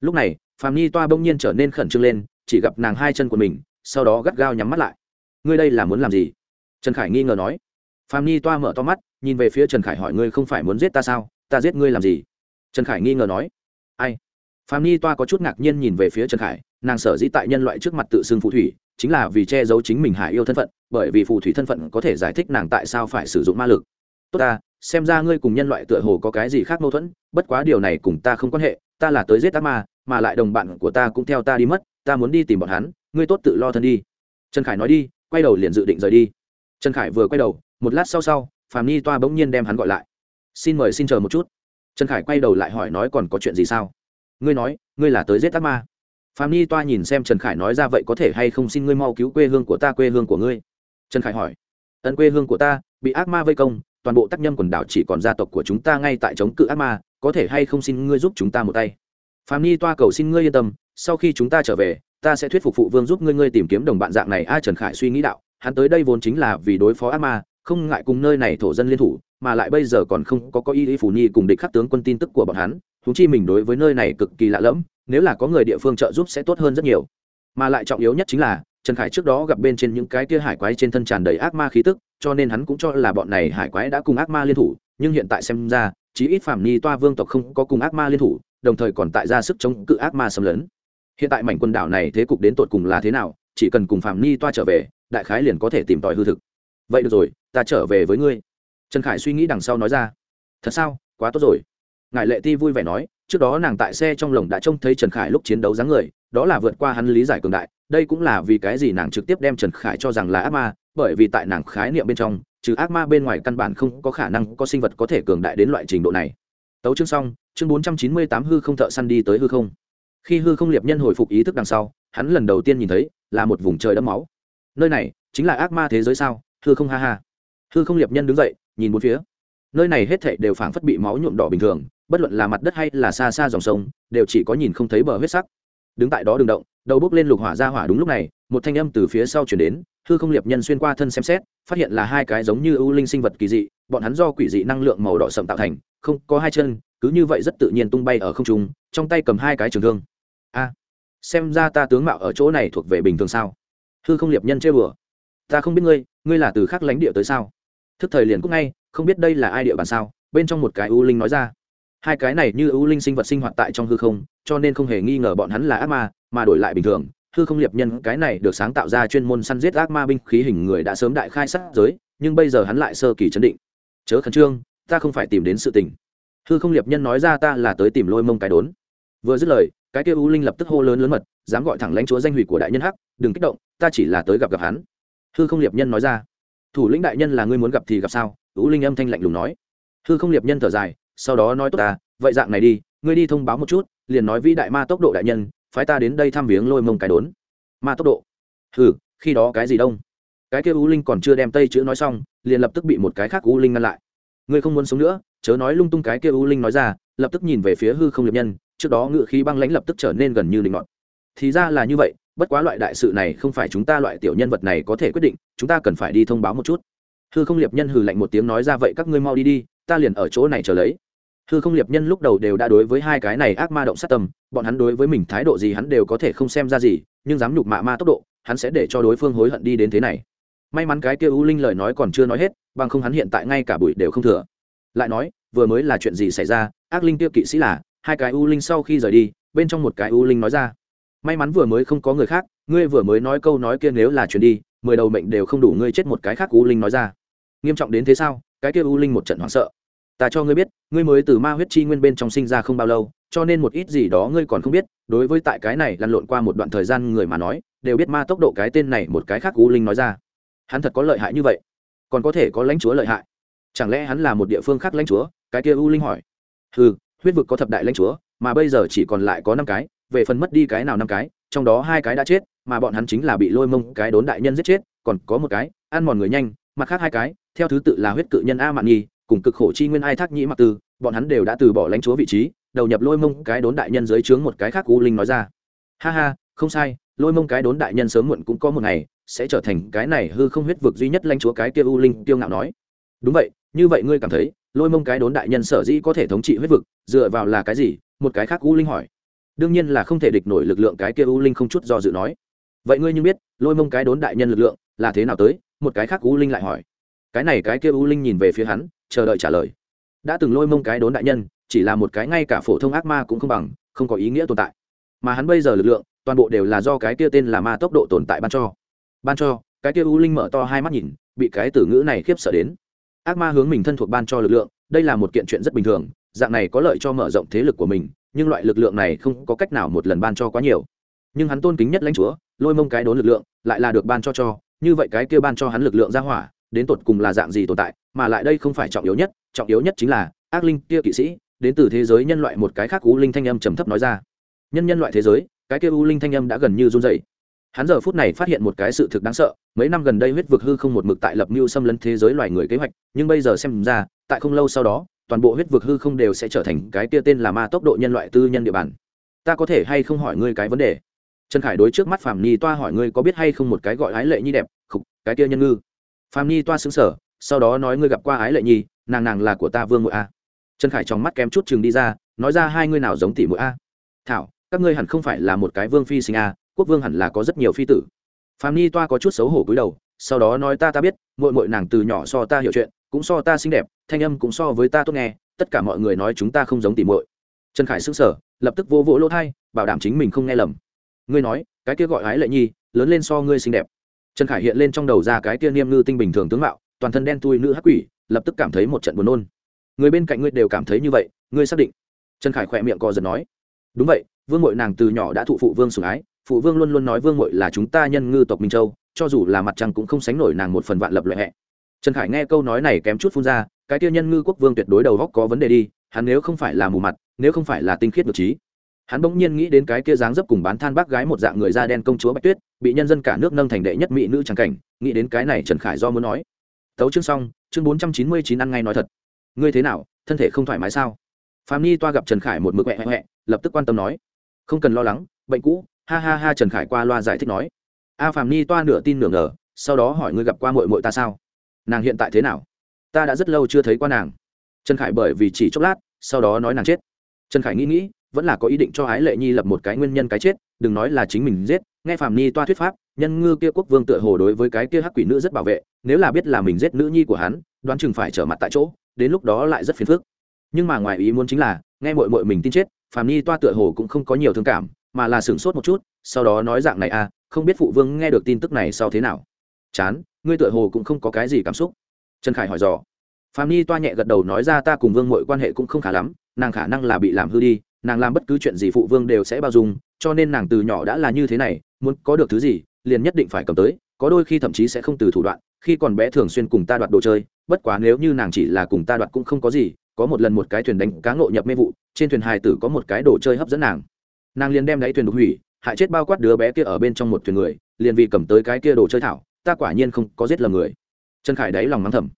Lúc này, phạm ni toa bỗng nhiên trở nên khẩn trương lên, chỉ gặp nàng hai chân của mình, sau đó gắt gao nhắm mắt lại. Ngươi đây là muốn làm gì? Trần khải nghi ngờ nói. Phạm ni toa mở to mắt, nhìn về phía trần khải hỏi ngươi không phải muốn giết ta sao? Ta giết ngươi làm gì? Trần khải nghi ngờ nói. Ai? Phạm ni toa có chút ngạc nhiên nhìn về phía trần khải nàng sở dĩ tại nhân loại trước mặt tự xưng phù thủy, chính là vì che giấu chính mình hải yêu thân phận, bởi vì phù thủy thân phận có thể giải thích nàng tại sao phải sử dụng ma lực. Tốt ta, xem ra ngươi cùng nhân loại tựa hồ có cái gì khác mâu thuẫn, bất quá điều này cùng ta không quan hệ, ta là tới giết ác ma, mà lại đồng bạn của ta cũng theo ta đi mất, ta muốn đi tìm bọn hắn, ngươi tốt tự lo thân đi. Trần khải nói đi, quay đầu liền dự định rời đi. Trần khải vừa quay đầu, một lát sau sau, phạm ni toa bỗng nhiên đem hắn gọi lại. Xin mời xin chờ một chút. Trần khải quay đầu lại hỏi nói còn có chuyện gì sao? Ngươi nói, ngươi là tới giết ác ma phạm ni toa nhìn xem trần khải nói ra vậy có thể hay không xin ngươi mau cứu quê hương của ta, quê hương của ngươi? Trần khải hỏi. Ân, quê hương của ta, bị ác ma vây công, toàn bộ tác nhân quần đảo chỉ còn gia tộc của chúng ta ngay tại chống cự ác ma, có thể hay không xin ngươi giúp chúng ta một tay? Phạm ni toa cầu xin ngươi yên tâm, sau khi chúng ta trở về, ta sẽ thuyết phục phụ vương giúp ngươi ngươi tìm kiếm đồng bạn dạng này. A, trần khải suy nghĩ đạo, hắn tới đây vốn chính là vì đối phó ác ma không ngại cùng nơi này thổ dân liên thủ, mà lại bây giờ còn không có có y y phủ nhi cùng địch khắc tướng quân tin tức của bọn hắn thú chi mình đối với nơi này cực kỳ lạ lẫm, nếu là có người địa phương trợ giúp sẽ tốt hơn rất nhiều. Mà lại trọng yếu nhất chính là, trần khải trước đó gặp bên trên những cái tia hải quái trên thân tràn đầy ác ma khí tức, cho nên hắn cũng cho là bọn này hải quái đã cùng ác ma liên thủ, nhưng hiện tại xem ra, chí ít phạm ni toa vương tộc không có cùng ác ma liên thủ, đồng thời còn tại ra sức chống cự ác ma xâm lấn. Hiện tại mảnh quần đảo này thế cục đến tột cùng là thế nào, chỉ cần cùng phạm ni toa trở về, đại khái liền có thể tìm tòi hư thực vậy được rồi, ta trở về với ngươi. Trần khải suy nghĩ đằng sau nói ra. Thật sao? Quá tốt rồi. Ngài lệ ti vui vẻ nói, trước đó nàng tại xe trong lồng đã trông thấy trần khải lúc chiến đấu dáng người, đó là vượt qua hắn lý giải cường đại, đây cũng là vì cái gì nàng trực tiếp đem trần khải cho rằng là ác ma, bởi vì tại nàng khái niệm bên trong, trừ ác ma bên ngoài căn bản không có khả năng có sinh vật có thể cường đại đến loại trình độ này. Tấu chương xong, chương bốn trăm chín mươi tám hư không thợ săn đi tới hư không. Khi hư không liệp nhân hồi phục ý thức đằng sau, hắn lần đầu tiên nhìn thấy là một vùng trời đẫm máu. Nơi này chính là ác ma thế giới sao? Hư không ha ha. Hư không liệp nhân đứng dậy, nhìn bốn phía. Nơi này hết thảy đều phảng phất bị máu nhuộm đỏ bình thường, bất luận là mặt đất hay là xa xa dòng sông, đều chỉ có nhìn không thấy bờ huyết sắc. Đứng tại đó đường động, đầu bốc lên lục hỏa ra hỏa đúng lúc này, một thanh âm từ phía sau chuyển đến, hư không liệp nhân xuyên qua thân xem xét, phát hiện là hai cái giống như ưu linh sinh vật kỳ dị, bọn hắn do quỷ dị năng lượng màu đỏ sậm tạo thành, không, có hai chân, cứ như vậy rất tự nhiên tung bay ở không trung, trong tay cầm hai cái trường thương. A, xem ra ta tướng mạo ở chỗ này thuộc về bình thường sao? Hư không liệp nhân chơi bừa ta không biết ngươi ngươi là từ khác lãnh địa tới sao? Thức thời liền cũng ngay, không biết đây là ai địa bàn sao? Bên trong một cái ưu linh nói ra. Hai cái này như ưu linh sinh vật sinh hoạt tại trong hư không, cho nên không hề nghi ngờ bọn hắn là ác ma, mà đổi lại bình thường, hư không liệp nhân cái này được sáng tạo ra chuyên môn săn giết ác ma binh khí hình người đã sớm đại khai sát giới, nhưng bây giờ hắn lại sơ kỳ chấn định. Chớ khẩn trương, ta không phải tìm đến sự tình. Hư không liệp nhân nói ra ta là tới tìm lôi mông cái đốn. Vừa dứt lời, cái kia u linh lập tức hô lớn lớn mật, dám gọi thẳng lãnh chúa danh hủy của đại nhân hắc, đừng kích động, ta chỉ là tới gặp gặp hắn hư không liệp nhân nói ra. Thủ lĩnh đại nhân là ngươi muốn gặp thì gặp sao? U linh âm thanh lạnh lùng nói. Hư không liệp nhân thở dài, sau đó nói tốt ta vậy dạng này đi, ngươi đi thông báo một chút, liền nói vĩ đại ma tốc độ đại nhân, phái ta đến đây thăm viếng lôi mông cái đốn. Ma tốc độ. Hừ, khi đó cái gì đông? Cái kia u linh còn chưa đem tây chữ nói xong, liền lập tức bị một cái khác u linh ngăn lại. Ngươi không muốn sống nữa, chớ nói lung tung cái kia u linh nói ra, lập tức nhìn về phía hư không liệp nhân, trước đó ngự khí băng lãnh lập tức trở nên gần như linh ngọn thì ra là như vậy bất quá loại đại sự này không phải chúng ta loại tiểu nhân vật này có thể quyết định, chúng ta cần phải đi thông báo một chút. Hư không liệp nhân hừ lạnh một tiếng nói ra, vậy các ngươi mau đi đi, ta liền ở chỗ này chờ lấy. Hư không liệp nhân lúc đầu đều đã đối với hai cái này ác ma động sát tâm, bọn hắn đối với mình thái độ gì hắn đều có thể không xem ra gì, nhưng dám nhục mạ ma tốc độ, hắn sẽ để cho đối phương hối hận đi đến thế này. May mắn cái kia u linh lời nói còn chưa nói hết, bằng không hắn hiện tại ngay cả bụi đều không thừa. Lại nói, vừa mới là chuyện gì xảy ra, ác linh tiêu kỵ sĩ là, hai cái u linh sau khi rời đi, bên trong một cái u linh nói ra may mắn vừa mới không có người khác, ngươi vừa mới nói câu nói kia nếu là chuyển đi, mười đầu mệnh đều không đủ ngươi chết một cái khác, u linh nói ra. Nghiêm trọng đến thế sao? Cái kia u linh một trận hoảng sợ. Ta cho ngươi biết, ngươi mới từ ma huyết chi nguyên bên trong sinh ra không bao lâu, cho nên một ít gì đó ngươi còn không biết, đối với tại cái này lăn lộn qua một đoạn thời gian người mà nói, đều biết ma tốc độ cái tên này một cái khác, u linh nói ra. Hắn thật có lợi hại như vậy. Còn có thể có lãnh chúa lợi hại. Chẳng lẽ hắn là một địa phương khác lãnh chúa? Cái kia u linh hỏi. Ừ huyết vực có thập đại lãnh chúa, mà bây giờ chỉ còn lại có năm cái về phần mất đi cái nào năm cái, trong đó hai cái đã chết, mà bọn hắn chính là bị lôi mông cái đốn đại nhân giết chết, còn có một cái, ăn mòn người nhanh, mặt khác hai cái, theo thứ tự là huyết cự nhân a mạn nhi, cùng cực khổ chi nguyên ai thác nhĩ mặc tư, bọn hắn đều đã từ bỏ lãnh chúa vị trí, đầu nhập lôi mông cái đốn đại nhân dưới trướng một cái khác u linh nói ra. Ha ha, không sai, lôi mông cái đốn đại nhân sớm muộn cũng có một ngày, sẽ trở thành cái này hư không huyết vực duy nhất lãnh chúa cái kia u linh, tiêu ngạo nói. Đúng vậy, như vậy ngươi cảm thấy, lôi mông cái đốn đại nhân sở dĩ có thể thống trị huyết vực, dựa vào là cái gì? Một cái khác u linh hỏi đương nhiên là không thể địch nổi lực lượng cái kia u linh không chút do dự nói. Vậy ngươi như biết, lôi mông cái đốn đại nhân lực lượng là thế nào tới? Một cái khác u linh lại hỏi. Cái này cái kia u linh nhìn về phía hắn, chờ đợi trả lời. Đã từng lôi mông cái đốn đại nhân, chỉ là một cái ngay cả phổ thông ác ma cũng không bằng, không có ý nghĩa tồn tại. Mà hắn bây giờ lực lượng, toàn bộ đều là do cái kia tên là ma tốc độ tồn tại ban cho. Ban cho, cái kia u linh mở to hai mắt nhìn, bị cái từ ngữ này khiếp sợ đến. Ác ma hướng mình thân thuộc ban cho lực lượng, đây là một kiện chuyện rất bình thường, dạng này có lợi cho mở rộng thế lực của mình nhưng loại lực lượng này không có cách nào một lần ban cho quá nhiều. Nhưng hắn tôn kính nhất lãnh chúa, lôi mông cái đốn lực lượng, lại là được ban cho cho, như vậy cái kia ban cho hắn lực lượng ra hỏa, đến tột cùng là dạng gì tồn tại, mà lại đây không phải trọng yếu nhất, trọng yếu nhất chính là, ác linh kia kỵ sĩ, đến từ thế giới nhân loại một cái khác u linh thanh âm trầm thấp nói ra. Nhân nhân loại thế giới, cái kia u linh thanh âm đã gần như run dậy hắn giờ phút này phát hiện một cái sự thực đáng sợ, mấy năm gần đây huyết vực hư không một mực tại lập mưu xâm lấn thế giới loài người kế hoạch, nhưng bây giờ xem ra, tại không lâu sau đó toàn bộ huyết vực hư không đều sẽ trở thành cái kia tên là ma tốc độ nhân loại tư nhân địa bàn. Ta có thể hay không hỏi ngươi cái vấn đề? Trần khải đối trước mắt phạm ni toa hỏi ngươi có biết hay không một cái gọi ái lệ nhi đẹp, khục, cái kia nhân ngư. Phạm ni toa xứng sở sau đó nói ngươi gặp qua ái lệ nhi, nàng nàng là của ta vương muội a. Trần khải trong mắt kém chút chừng đi ra, nói ra hai ngươi nào giống tỷ muội a. Thảo, các ngươi hẳn không phải là một cái vương phi sinh a, quốc vương hẳn là có rất nhiều phi tử. Phạm ni toa có chút xấu hổ cúi đầu, sau đó nói ta ta biết mội mội nàng từ nhỏ so ta hiểu chuyện cũng so ta xinh đẹp, thanh âm cũng so với ta tốt nghe, tất cả mọi người nói chúng ta không giống tìm muội. Trần khải sững sở lập tức vô vỗ lỗ thai, bảo đảm chính mình không nghe lầm. Ngươi nói, cái kia gọi ái lệ nhi, lớn lên so ngươi xinh đẹp. Trần khải hiện lên trong đầu ra cái kia niêm ngư tinh bình thường tướng mạo, toàn thân đen tui nữ hắc quỷ, lập tức cảm thấy một trận buồn nôn. Người bên cạnh ngươi đều cảm thấy như vậy, ngươi xác định? Trần khải khỏe miệng co giật nói. Đúng vậy, vương mội nàng từ nhỏ đã thụ phụ vương sủng ái, phụ vương luôn luôn nói vương mội là chúng ta nhân ngư tộc minh châu, cho dù là mặt trăng cũng không sánh nổi nàng một phần vạn lập loại hẹ trần khải nghe câu nói này kém chút phun ra, cái tiêu nhân ngư quốc vương tuyệt đối đầu góc có vấn đề đi, hắn nếu không phải là mù mặt, nếu không phải là tinh khiết được trí, hắn bỗng nhiên nghĩ đến cái kia dáng dấp cùng bán than bác gái một dạng người da đen công chúa bạch tuyết, bị nhân dân cả nước nâng thành đệ nhất mỹ nữ tràng cảnh, nghĩ đến cái này trần khải do muốn nói. Tấu chương xong, chương bốn trăm chín mươi chín ăn ngay nói thật. Ngươi thế nào, thân thể không thoải mái sao? Phạm ni toa gặp trần khải một mực huệ huệ lập tức quan tâm nói. Không cần lo lắng, bệnh cũ, ha ha ha trần khải qua loa giải thích nói. A phạm ni toa nửa tin nửa ngờ, sau đó hỏi ngươi gặp qua mội mội ta sao? Nàng hiện tại thế nào? Ta đã rất lâu chưa thấy qua nàng. Trần khải bởi vì chỉ chốc lát, sau đó nói nàng chết. Trần khải nghĩ nghĩ, vẫn là có ý định cho ái lệ nhi lập một cái nguyên nhân cái chết, đừng nói là chính mình giết. Nghe phạm Nhi toa thuyết pháp, nhân ngư kia quốc vương tựa hồ đối với cái kia hắc quỷ nữ rất bảo vệ, nếu là biết là mình giết nữ nhi của hắn, đoán chừng phải trở mặt tại chỗ, đến lúc đó lại rất phiền phức. Nhưng mà ngoài ý muốn chính là, nghe mội mội mình tin chết, phạm Nhi toa tựa hồ cũng không có nhiều thương cảm, mà là sửng sốt một chút, sau đó nói dạng này à không biết phụ vương nghe được tin tức này sau thế nào. Chán ngươi tựa hồ cũng không có cái gì cảm xúc. Trần khải hỏi dò. Phạm ni toa nhẹ gật đầu nói ra ta cùng vương mội quan hệ cũng không khá lắm, nàng khả năng là bị làm hư đi, nàng làm bất cứ chuyện gì phụ vương đều sẽ bao dung, cho nên nàng từ nhỏ đã là như thế này, muốn có được thứ gì, liền nhất định phải cầm tới, có đôi khi thậm chí sẽ không từ thủ đoạn, khi còn bé thường xuyên cùng ta đoạt đồ chơi, bất quá nếu như nàng chỉ là cùng ta đoạt cũng không có gì, có một lần một cái thuyền đánh cá ngộ nhập mê vụ, trên thuyền hài tử có một cái đồ chơi hấp dẫn nàng. Nàng liền đem đáy thuyền đục hủy, hại chết bao quát đứa bé kia ở bên trong một thuyền người, liền vì cầm tới cái kia đồ chơi thảo ta quả nhiên không có giết lầm người. Trần khải đáy lòng mắng thầm.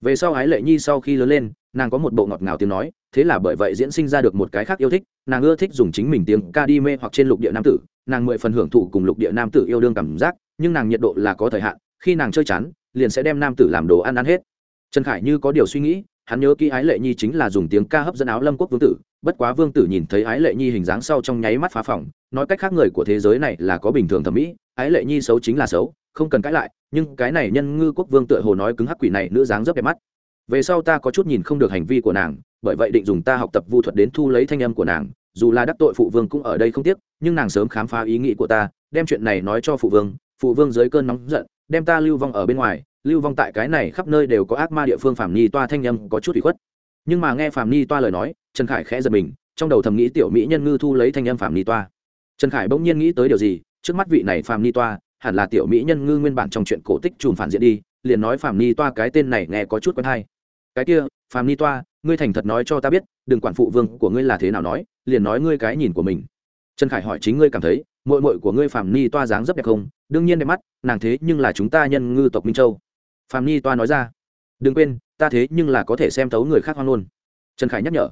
Về sau ái lệ nhi sau khi lớn lên, nàng có một bộ ngọt ngào tiếng nói, thế là bởi vậy diễn sinh ra được một cái khác yêu thích, nàng ưa thích dùng chính mình tiếng ca đi mê hoặc trên lục địa nam tử, nàng mười phần hưởng thụ cùng lục địa nam tử yêu đương cảm giác, nhưng nàng nhiệt độ là có thời hạn, khi nàng chơi chán, liền sẽ đem nam tử làm đồ ăn ăn hết. Trần khải như có điều suy nghĩ, hắn nhớ kỹ ái lệ nhi chính là dùng tiếng ca hấp dẫn áo lâm quốc vương tử, bất quá vương tử nhìn thấy ái lệ nhi hình dáng sau trong nháy mắt phá phỏng nói cách khác người của thế giới này là có bình thường thẩm mỹ, ái lệ nhi xấu chính là xấu không cần cãi lại, nhưng cái này nhân ngư quốc vương tựa hồ nói cứng hắc quỷ này nữ dáng rất đẹp mắt. Về sau ta có chút nhìn không được hành vi của nàng, bởi vậy định dùng ta học tập vu thuật đến thu lấy thanh âm của nàng, dù là đắc tội phụ vương cũng ở đây không tiếc, nhưng nàng sớm khám phá ý nghĩ của ta, đem chuyện này nói cho phụ vương phụ vương dưới cơn nóng giận, đem ta lưu vong ở bên ngoài, lưu vong tại cái này khắp nơi đều có ác ma địa phương phạm ni toa thanh âm có chút bị khuất. Nhưng mà nghe phạm ni toa lời nói, trần khải khẽ giật mình, trong đầu thầm nghĩ tiểu mỹ nhân ngư thu lấy thanh âm phạm ni toa. Trần khải bỗng nhiên nghĩ tới điều gì, trước mắt vị này phạm ni toa hẳn là tiểu mỹ nhân ngư nguyên bản trong chuyện cổ tích trùm phản diện đi, liền nói phạm ni toa cái tên này nghe có chút quen hay. Cái kia, phạm ni toa, ngươi thành thật nói cho ta biết, đừng quản phụ vương của ngươi là thế nào nói, liền nói ngươi cái nhìn của mình. Trần khải hỏi chính ngươi cảm thấy mội mội của ngươi phạm ni toa dáng rất đẹp không? Đương nhiên đẹp mắt, nàng thế nhưng là chúng ta nhân ngư tộc minh châu. Phạm ni toa nói ra, đừng quên, ta thế nhưng là có thể xem thấu người khác hoang luôn. Trần khải nhắc nhở,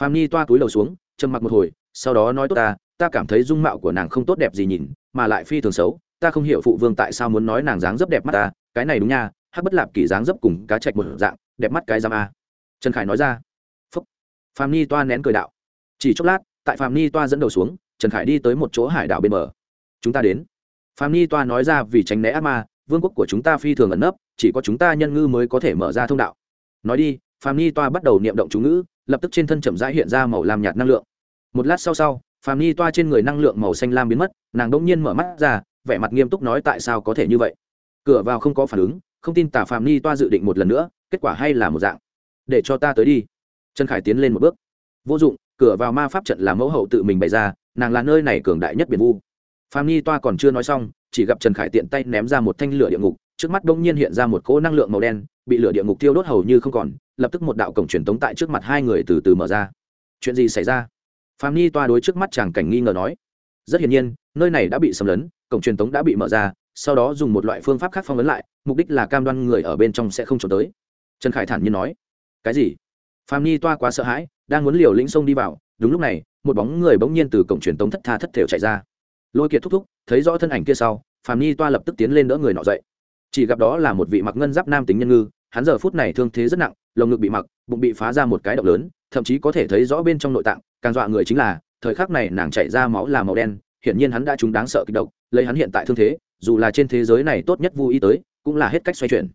phạm ni toa túi đầu xuống, trầm mặc một hồi, sau đó nói tốt ta ta cảm thấy dung mạo của nàng không tốt đẹp gì nhìn, mà lại phi thường xấu ta không hiểu phụ vương tại sao muốn nói nàng dáng dấp đẹp mắt ta, cái này đúng nha, hắc bất lạp kỳ dáng dấp cùng cá chạch một dạng, đẹp mắt cái giam a. Trần khải nói ra. Phúc. Phạm ni toa nén cười đạo. Chỉ chốc lát, tại phạm ni toa dẫn đầu xuống, trần khải đi tới một chỗ hải đảo bên bờ. Chúng ta đến. Phạm ni toa nói ra vì tránh né ác ma, vương quốc của chúng ta phi thường ẩn nấp, chỉ có chúng ta nhân ngư mới có thể mở ra thông đạo. Nói đi, phạm ni toa bắt đầu niệm động chú ngữ, lập tức trên thân chậm rãi hiện ra màu làm nhạt năng lượng. Một lát sau sau, phạm ni toa trên người năng lượng màu xanh lam biến mất, nàng đ ỗ n g nhiên mở mắt ra vẻ mặt nghiêm túc nói tại sao có thể như vậy? Cửa vào không có phản ứng, không tin tả phạm ni toa dự định một lần nữa, kết quả hay là một dạng. Để cho ta tới đi. Trần khải tiến lên một bước. Vô dụng, cửa vào ma pháp trận là mẫu hậu tự mình bày ra, nàng là nơi này cường đại nhất biển vu. Phạm ni toa còn chưa nói xong, chỉ gặp trần khải tiện tay ném ra một thanh lửa địa ngục, trước mắt bỗng nhiên hiện ra một cỗ năng lượng màu đen, bị lửa địa ngục tiêu đốt hầu như không còn, lập tức một đạo cổng truyền tống tại trước mặt hai người từ từ mở ra. Chuyện gì xảy ra? Phạm ni toa đối trước mắt chàng cảnh nghi ngờ nói rất hiển nhiên, nơi này đã bị xâm lấn, cổng truyền tống đã bị mở ra, sau đó dùng một loại phương pháp khác phong ấn lại, mục đích là cam đoan người ở bên trong sẽ không trốn tới. Trần khải thản nhiên nói. Cái gì? Phạm ni toa quá sợ hãi, đang muốn liều lĩnh sông đi vào, đúng lúc này, một bóng người bỗng nhiên từ cổng truyền tống thất tha thất thểu chạy ra. Lôi kiệt thúc thúc, thấy rõ thân ảnh kia sau, phạm ni toa lập tức tiến lên đỡ người nọ dậy. Chỉ gặp đó là một vị mặc ngân giáp nam tính nhân ngư, hắn giờ phút này thương thế rất nặng, lồng ngực bị mặc, bụng bị phá ra một cái động lớn, thậm chí có thể thấy rõ bên trong nội tạng, càng dọa người chính là thời khắc này nàng chạy ra máu là màu đen, hiển nhiên hắn đã trúng đáng sợ kịch độc, lấy hắn hiện tại thương thế, dù là trên thế giới này tốt nhất vui y tới, cũng là hết cách xoay chuyển.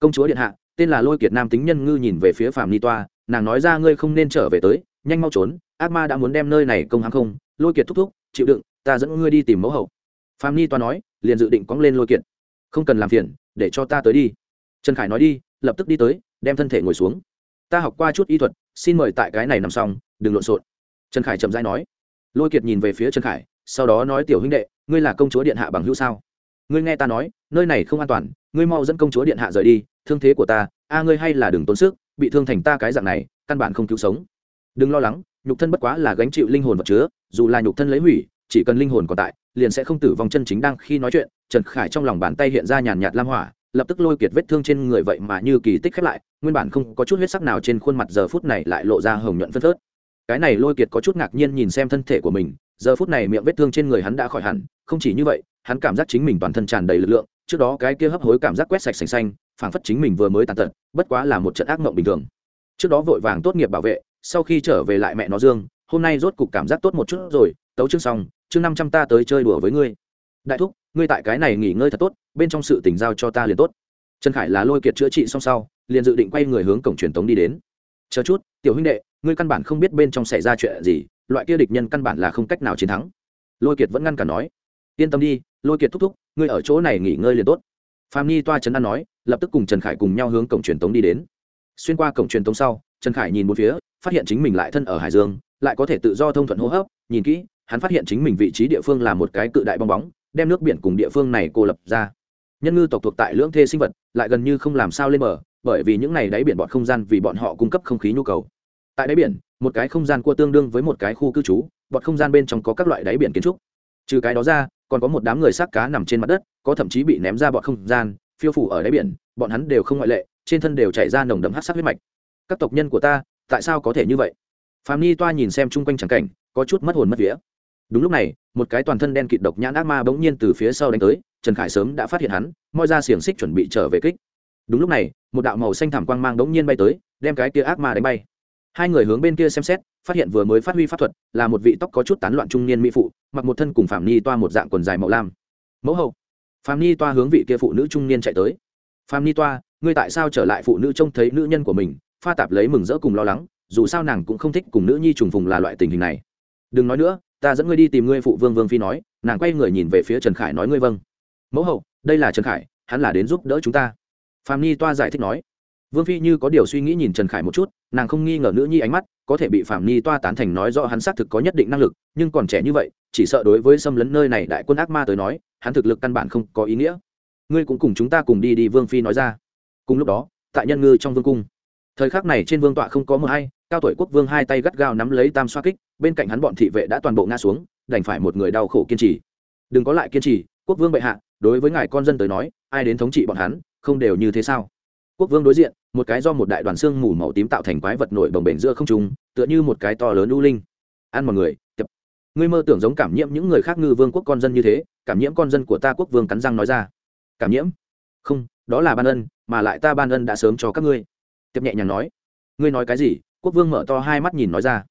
Công chúa điện hạ, tên là lôi kiệt nam tính nhân ngư nhìn về phía phạm ni toa, nàng nói ra ngươi không nên trở về tới, nhanh mau trốn, ác ma đã muốn đem nơi này công hàng không, lôi kiệt thúc thúc, chịu đựng, ta dẫn ngươi đi tìm mẫu hậu. Phạm ni toa nói, liền dự định cóng lên lôi kiệt. Không cần làm phiền, để cho ta tới đi. Trần khải nói đi, lập tức đi tới, đem thân thể ngồi xuống. Ta học qua chút y thuật, xin mời tại cái này nằm xong, đừng lộn xộn trần khải chậm dãi nói. Lôi kiệt nhìn về phía trần khải, sau đó nói, tiểu huynh đệ, ngươi là công chúa điện hạ bằng hữu sao? Ngươi nghe ta nói, nơi này không an toàn, ngươi mau dẫn công chúa điện hạ rời đi, thương thế của ta, a, ngươi hay là đừng tốn sức, bị thương thành ta cái dạng này, căn bản không cứu sống. Đừng lo lắng, nhục thân bất quá là gánh chịu linh hồn vật chứa, dù là nhục thân lấy hủy, chỉ cần linh hồn còn tại, liền sẽ không tử vong. Chân chính đang khi nói chuyện, trần khải trong lòng bàn tay hiện ra nhàn nhạt lam hỏa, lập tức lôi kiệt vết thương trên người vậy mà như kỳ tích khép lại, nguyên bản không có chút huyết sắc nào trên khuôn mặt giờ phút này lại lộ ra hồng nhuận phân phớt cái này lôi kiệt có chút ngạc nhiên nhìn xem thân thể của mình, giờ phút này miệng vết thương trên người hắn đã khỏi hẳn, không chỉ như vậy, hắn cảm giác chính mình toàn thân tràn đầy lực lượng, trước đó cái kia hấp hối cảm giác quét sạch sành xanh, phảng phất chính mình vừa mới tàn tật, bất quá là một trận ác mộng bình thường. Trước đó vội vàng tốt nghiệp bảo vệ, sau khi trở về lại mẹ nó dương, hôm nay rốt cục cảm giác tốt một chút rồi, tấu chương xong, chương năm trăm ta tới chơi đùa với ngươi. Đại thúc, ngươi tại cái này nghỉ ngơi thật tốt, bên trong sự tỉnh giao cho ta liền tốt. Trần khải là lôi kiệt chữa trị xong sau, liền dự định quay người hướng cổng truyền tống đi đến chờ chút, tiểu huynh đệ, ngươi căn bản không biết bên trong xảy ra chuyện gì, loại kia địch nhân căn bản là không cách nào chiến thắng. Lôi kiệt vẫn ngăn cả nói, yên tâm đi, lôi kiệt thúc thúc, ngươi ở chỗ này nghỉ ngơi liền tốt. Phạm Nhi toa trấn an nói, lập tức cùng trần khải cùng nhau hướng cổng truyền tống đi đến. Xuyên qua cổng truyền tống sau, trần khải nhìn một phía, phát hiện chính mình lại thân ở hải dương, lại có thể tự do thông thuận hô hấp, nhìn kỹ, hắn phát hiện chính mình vị trí địa phương là một cái cự đại bong bóng, đem nước biển cùng địa phương này cô lập ra. Nhân ngư tộc thuộc tại lưỡng thê sinh vật, lại gần như không làm sao lên bờ bởi vì những này đáy biển bọn không gian vì bọn họ cung cấp không khí nhu cầu. Tại đáy biển, một cái không gian cua tương đương với một cái khu cư trú, bọn không gian bên trong có các loại đáy biển kiến trúc. Trừ cái đó ra, còn có một đám người xác cá nằm trên mặt đất, có thậm chí bị ném ra bọn không gian, phiêu phủ ở đáy biển, bọn hắn đều không ngoại lệ, trên thân đều chảy ra nồng đậm hát sắc huyết mạch. Các tộc nhân của ta, tại sao có thể như vậy? Phạm ni toa nhìn xem chung quanh trắng cảnh, có chút mất hồn mất vía. Đúng lúc này, một cái toàn thân đen kịt độc nhãn ác ma bỗng nhiên từ phía sau đánh tới, trần khải sớm đã phát hiện hắn, moi ra xiềng xích chuẩn bị trở về kích đúng lúc này, một đạo màu xanh thảm quang mang đống nhiên bay tới, đem cái kia ác ma đánh bay. Hai người hướng bên kia xem xét, phát hiện vừa mới phát huy pháp thuật là một vị tóc có chút tán loạn trung niên mỹ phụ, mặc một thân cùng phạm ni toa một dạng quần dài màu lam. Mẫu hậu. Phạm ni toa hướng vị kia phụ nữ trung niên chạy tới. Phạm ni toa, ngươi tại sao trở lại phụ nữ trông thấy nữ nhân của mình, pha tạp lấy mừng rỡ cùng lo lắng, dù sao nàng cũng không thích cùng nữ nhi trùng phùng là loại tình hình này. Đừng nói nữa, ta dẫn ngươi đi tìm ngươi phụ vương vương phi nói. Nàng quay người nhìn về phía trần khải nói, ngươi vâng. Mẫu hậu, đây là trần khải, hắn là đến giúp đỡ chúng ta phạm ni toa giải thích nói. Vương phi như có điều suy nghĩ nhìn trần khải một chút, nàng không nghi ngờ nữ nhi ánh mắt, có thể bị phạm ni toa tán thành nói do hắn xác thực có nhất định năng lực, nhưng còn trẻ như vậy, chỉ sợ đối với xâm lấn nơi này đại quân ác ma tới nói, hắn thực lực căn bản không có ý nghĩa. Ngươi cũng cùng chúng ta cùng đi đi, vương phi nói ra. Cùng lúc đó, tại nhân ngư trong vương cung, thời khắc này trên vương tọa không có mờ hay, cao tuổi quốc vương hai tay gắt gao nắm lấy tam xoa kích, bên cạnh hắn bọn thị vệ đã toàn bộ ngã xuống, đành phải một người đau khổ kiên trì. Đừng có lại kiên trì, quốc vương bệ hạ, đối với ngài con dân tới nói, ai đến thống trị bọn hắn không đều như thế sao? Quốc vương đối diện, một cái do một đại đoàn xương mù màu tím tạo thành quái vật nổi bồng bềnh giữa không trung, tựa như một cái to lớn u linh. Ăn mọi người tập ngươi mơ tưởng giống cảm nhiễm những người khác ngư vương quốc con dân như thế, cảm nhiễm con dân của ta quốc vương cắn răng nói ra. Cảm nhiễm? Không, đó là ban ân, mà lại ta ban ân đã sớm cho các ngươi. Tiếp nhẹ nhàng nói. Ngươi nói cái gì? Quốc vương mở to hai mắt nhìn nói ra.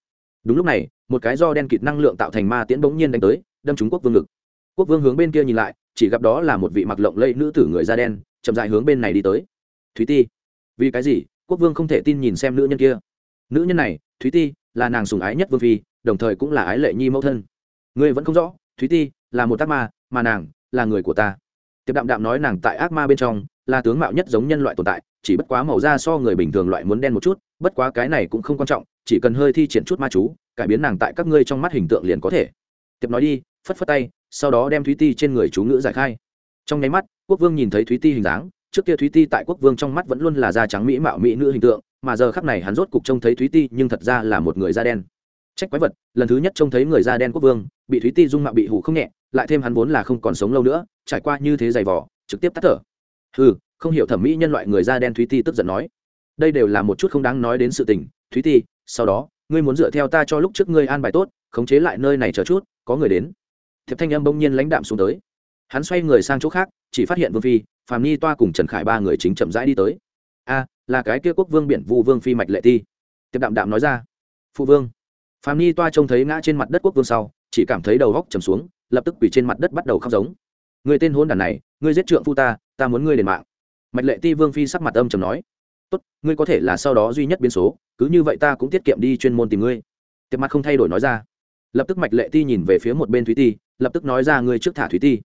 Đúng lúc này, một cái do đen kịt năng lượng tạo thành ma tiễn bỗng nhiên đánh tới, đâm trúng quốc vương ngực. Quốc vương hướng bên kia nhìn lại, chỉ gặp đó là một vị mặc lộng lẫy nữ tử người da đen chậm dại hướng bên này đi tới. Thúy ti, vì cái gì? Quốc vương không thể tin nhìn xem nữ nhân kia. Nữ nhân này, thúy ti, là nàng sùng ái nhất vương phi, đồng thời cũng là ái lệ nhi mẫu thân. Ngươi vẫn không rõ, thúy ti, là một ác ma, mà nàng, là người của ta. Tiệp đạm đạm nói nàng tại ác ma bên trong, là tướng mạo nhất giống nhân loại tồn tại, chỉ bất quá màu da so người bình thường loại muốn đen một chút, bất quá cái này cũng không quan trọng, chỉ cần hơi thi triển chút ma chú, cải biến nàng tại các ngươi trong mắt hình tượng liền có thể. Tiệp nói đi, phất phất tay, sau đó đem thúy ti trên người chú ngữ giải khai. Trong nháy mắt quốc vương nhìn thấy thúy ti hình dáng, trước kia thúy ti tại quốc vương trong mắt vẫn luôn là da trắng mỹ mạo mỹ nữ hình tượng, mà giờ khắc này hắn rốt cục trông thấy thúy ti, nhưng thật ra là một người da đen. Trách quái vật, lần thứ nhất trông thấy người da đen quốc vương, bị thúy ti dung mạo bị hủ không nhẹ, lại thêm hắn vốn là không còn sống lâu nữa, trải qua như thế dày vỏ trực tiếp tắt thở. Ừ không hiểu thẩm mỹ nhân loại người da đen thúy ti tức giận nói. Đây đều là một chút không đáng nói đến sự tình, thúy ti, sau đó, ngươi muốn dựa theo ta cho lúc trước ngươi an bài tốt, khống chế lại nơi này chờ chút, có người đến. Thiệp thanh âm bỗng nhiên lãnh đạm xuống tới. Hắn xoay người sang chỗ khác chỉ phát hiện vương phi phàm ni toa cùng trần khải ba người chính chậm rãi đi tới. A, là cái kia quốc vương biển vu vương phi mạch lệ ti. Tiệp đạm đạm nói ra. Phụ vương. Phàm ni toa trông thấy ngã trên mặt đất quốc vương sau, chỉ cảm thấy đầu góc trầm xuống, lập tức quỳ trên mặt đất bắt đầu khóc giống. Người tên hôn đàn này, ngươi giết trượng phu ta ta muốn ngươi đền mạng. Mạch lệ ti vương phi sắc mặt âm trầm nói. Tốt, ngươi có thể là sau đó duy nhất biến số, cứ như vậy ta cũng tiết kiệm đi chuyên môn tìm ngươi. Tiệp mặt không thay đổi nói ra. Lập tức mạch lệ ti nhìn về phía một bên thúy ti, lập tức nói ra ngươi trước thả thúy ti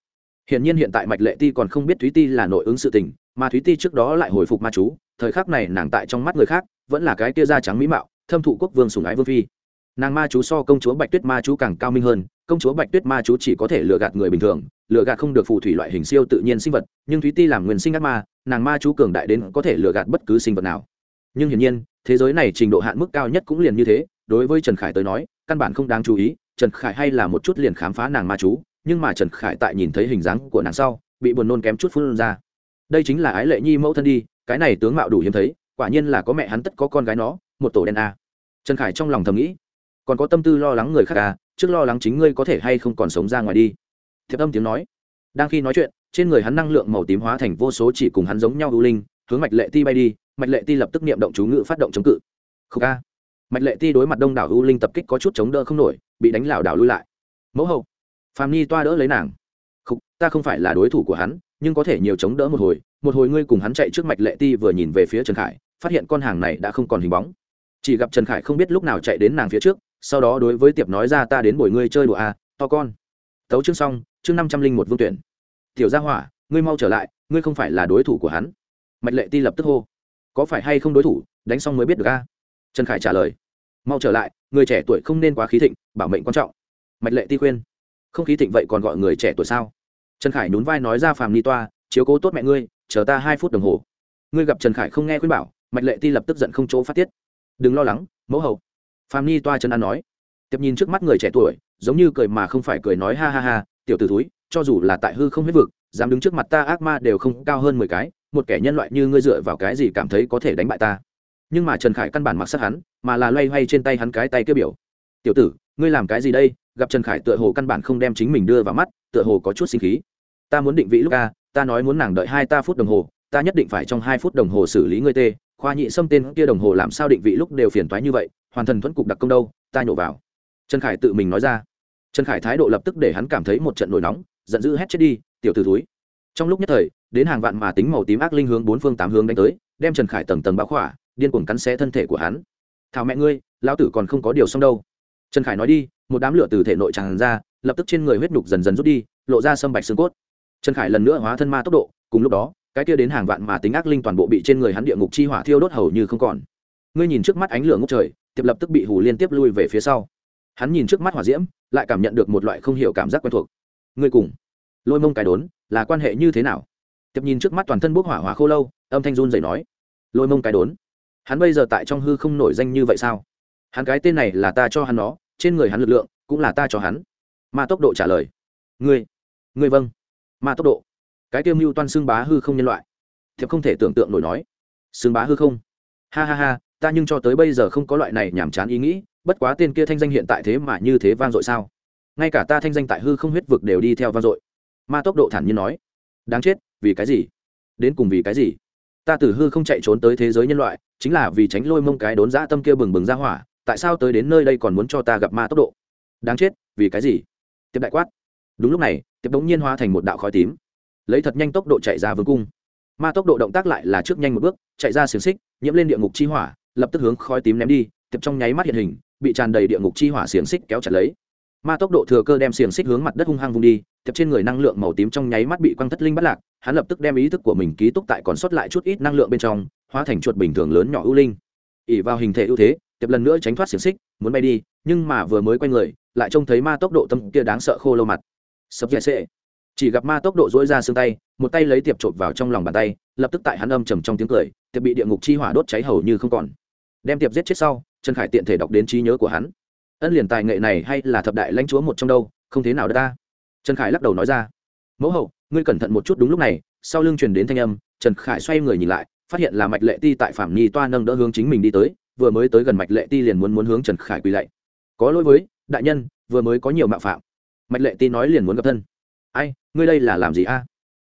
hiện nhiên hiện tại mạch lệ ti còn không biết thúy ti là nội ứng sự tình, mà thúy ti trước đó lại hồi phục ma chú, thời khắc này nàng tại trong mắt người khác, vẫn là cái kia da trắng mỹ mạo, thâm thụ quốc vương sủng ái vương phi. Nàng ma chú so công chúa bạch tuyết ma chú càng cao minh hơn, công chúa bạch tuyết ma chú chỉ có thể lừa gạt người bình thường, lừa gạt không được phù thủy loại hình siêu tự nhiên sinh vật, nhưng thúy ti làm nguyên sinh ác ma, nàng ma chú cường đại đến có thể lừa gạt bất cứ sinh vật nào. Nhưng hiển nhiên, thế giới này trình độ hạn mức cao nhất cũng liền như thế, đối với trần khải tới nói, căn bản không đáng chú ý, trần khải hay là một chút liền khám phá nàng ma chú nhưng mà trần khải tại nhìn thấy hình dáng của nàng sau, bị buồn nôn kém chút phun ra. Đây chính là ái lệ nhi mẫu thân đi, cái này tướng mạo đủ hiếm thấy, quả nhiên là có mẹ hắn tất có con gái nó, một tổ đen a. Trần khải trong lòng thầm nghĩ, còn có tâm tư lo lắng người khác à trước lo lắng chính ngươi có thể hay không còn sống ra ngoài đi. Thiệp âm tiếng nói, đang khi nói chuyện, trên người hắn năng lượng màu tím hóa thành vô số chỉ cùng hắn giống nhau ưu linh, hướng mạch lệ ti bay đi, mạch lệ ti lập tức niệm động chú ngữ phát động chống cự. Không ca mạch lệ ti đối mặt đông đảo ưu linh tập kích có chút chống đỡ không nổi, bị đánh lảo đảo lui lại. Mẫu hậu phạm ni toa đỡ lấy nàng. Không ta không phải là đối thủ của hắn nhưng có thể nhiều chống đỡ một hồi. Một hồi ngươi cùng hắn chạy trước mạch lệ ti vừa nhìn về phía trần khải phát hiện con hàng này đã không còn hình bóng. Chỉ gặp trần khải không biết lúc nào chạy đến nàng phía trước sau đó đối với tiệp nói ra ta đến bồi ngươi chơi đùa à, to con. Tấu chương xong chương năm trăm linh một vương tuyển. Tiểu gia hỏa ngươi mau trở lại ngươi không phải là đối thủ của hắn. Mạch lệ ti lập tức hô. Có phải hay không đối thủ đánh xong mới biết được a à? trần khải trả lời. Mau trở lại người trẻ tuổi không nên quá khí thịnh bảo mệnh quan trọng. Mạch lệ ti khuyên không khí thịnh vậy còn gọi người trẻ tuổi sao? Trần khải nhún vai nói ra phàm ni toa, chiếu cố tốt mẹ ngươi, chờ ta hai phút đồng hồ. Ngươi gặp trần khải không nghe khuyên bảo, mạch lệ ti lập tức giận không chỗ phát tiết. Đừng lo lắng, mẫu hậu. Phàm ni toa Trần An nói. Tiếp nhìn trước mắt người trẻ tuổi, giống như cười mà không phải cười nói ha ha ha, tiểu t ử túi cho dù là tại hư không huyết vực, dám đứng trước mặt ta ác ma đều không cao hơn mười cái, một kẻ nhân loại như ngươi dựa vào cái gì cảm thấy có thể đánh bại ta? Nhưng mà trần khải căn bản mặc sắc hắn, mà là loay hoay trên tay hắn cái tay kia biểu. Tiểu tử, ngươi làm cái gì đây? Gặp trần khải tựa hồ căn bản không đem chính mình đưa vào mắt, tựa hồ có chút sinh khí. Ta muốn định vị lúc a, ta nói muốn nàng đợi hai ta phút đồng hồ, ta nhất định phải trong hai phút đồng hồ xử lý ngươi tê, khoa nhị xâm tên kia đồng hồ làm sao định vị lúc đều phiền toái như vậy, hoàn thần thuẫn cục đặc công đâu, ta nhổ vào. Trần khải tự mình nói ra. Trần khải thái độ lập tức để hắn cảm thấy một trận nổi nóng, giận dữ hét chết đi, tiểu t ử túi trong lúc nhất thời, đến hàng vạn mà tính màu tím ác linh hướng bốn phương tám hướng đánh tới, đem trần khải tầng tầng báo khỏa, điên cuồng cắn xé thân thể của hắn. Thảo mẹ ngươi, lão tử còn không có điều xong đâu trần khải nói đi, một đám lửa từ thể nội tràn ra, lập tức trên người huyết nhục dần dần rút đi, lộ ra sâm bạch xương cốt. Trần khải lần nữa hóa thân ma tốc độ, cùng lúc đó, cái kia đến hàng vạn mà tính ác linh toàn bộ bị trên người hắn địa ngục chi hỏa thiêu đốt hầu như không còn. Ngươi nhìn trước mắt ánh lửa ngốc trời, tiệp lập tức bị hù liên tiếp lui về phía sau. Hắn nhìn trước mắt hỏa diễm, lại cảm nhận được một loại không hiểu cảm giác quen thuộc. Ngươi cùng lôi mông cái đốn, là quan hệ như thế nào? Tiệp nhìn trước mắt toàn thân bốc hỏa hỏa khô lâu, âm thanh run dậy nói. Lôi mông cái đốn, hắn bây giờ tại trong hư không nổi danh như vậy sao? Hắn cái tên này là ta cho hắn nó, trên người hắn lực lượng cũng là ta cho hắn. Ma tốc độ trả lời. Ngươi ngươi vâng. Ma tốc độ. Cái tiêu mưu toan xương bá hư không nhân loại. Thiệp không thể tưởng tượng nổi nói. Xương bá hư không? Ha ha ha, ta nhưng cho tới bây giờ không có loại này nhàm chán ý nghĩ, bất quá tên kia thanh danh hiện tại thế mà như thế vang dội sao? Ngay cả ta thanh danh tại hư không huyết vực đều đi theo vang dội. Ma tốc độ thản nhiên nói. Đáng chết, vì cái gì? Đến cùng vì cái gì? Ta từ hư không chạy trốn tới thế giới nhân loại, chính là vì tránh lôi mông cái đốn dã tâm kia bừng bừng ra hỏa tại sao tới đến nơi đây còn muốn cho ta gặp ma tốc độ? Đáng chết, vì cái gì? Tiếp đại quát. Đúng lúc này tiếp đống nhiên hóa thành một đạo khói tím. Lấy thật nhanh tốc độ chạy ra vương cung. Ma tốc độ động tác lại là trước nhanh một bước, chạy ra xiềng xích, nhiễm lên địa ngục chi hỏa, lập tức hướng khói tím ném đi tiếp trong nháy mắt hiện hình, bị tràn đầy địa ngục chi hỏa xiềng xích kéo chặt lấy. Ma tốc độ thừa cơ đem xiềng xích hướng mặt đất hung hăng vung đi tiếp trên người năng lượng màu tím trong nháy mắt bị quăng thất linh bắt lạc, hắn lập tức đem ý thức của mình ký túc tại còn sót lại chút ít năng lượng bên trong, hóa thành chuột bình thường lớn nhỏ ưu linh. Ỉ vào hình thể ưu thế tiếp lần nữa tránh thoát xiềng xích, muốn bay đi, nhưng mà vừa mới quay người, lại trông thấy ma tốc độ tâm kia đáng sợ khô lâu mặt. Sập dẹ sệ. Chỉ gặp ma tốc độ dỗi ra xương tay, một tay lấy tiệp trộm vào trong lòng bàn tay, lập tức tại hắn âm trầm trong tiếng cười, tiệp bị địa ngục chi hỏa đốt cháy hầu như không còn. Đem tiệp giết chết sau, trần khải tiện thể đọc đến trí nhớ của hắn. Ân liền tài nghệ này hay là thập đại lãnh chúa một trong đâu, không thế nào đất ta. Trần khải lắc đầu nói ra. Mẫu hậu, ngươi cẩn thận một chút đúng lúc này, sau lưng truyền đến thanh âm, trần khải xoay người nhìn lại, phát hiện là mạch lệ ti tại phạm nhi toa nâng đỡ hướng chính mình đi tới vừa mới tới gần mạch lệ ti liền muốn muốn hướng trần khải quỳ lạy. Có lỗi với, đại nhân, vừa mới có nhiều mạo phạm. Mạch lệ ti nói liền muốn gặp thân. Ai, ngươi đây là làm gì a?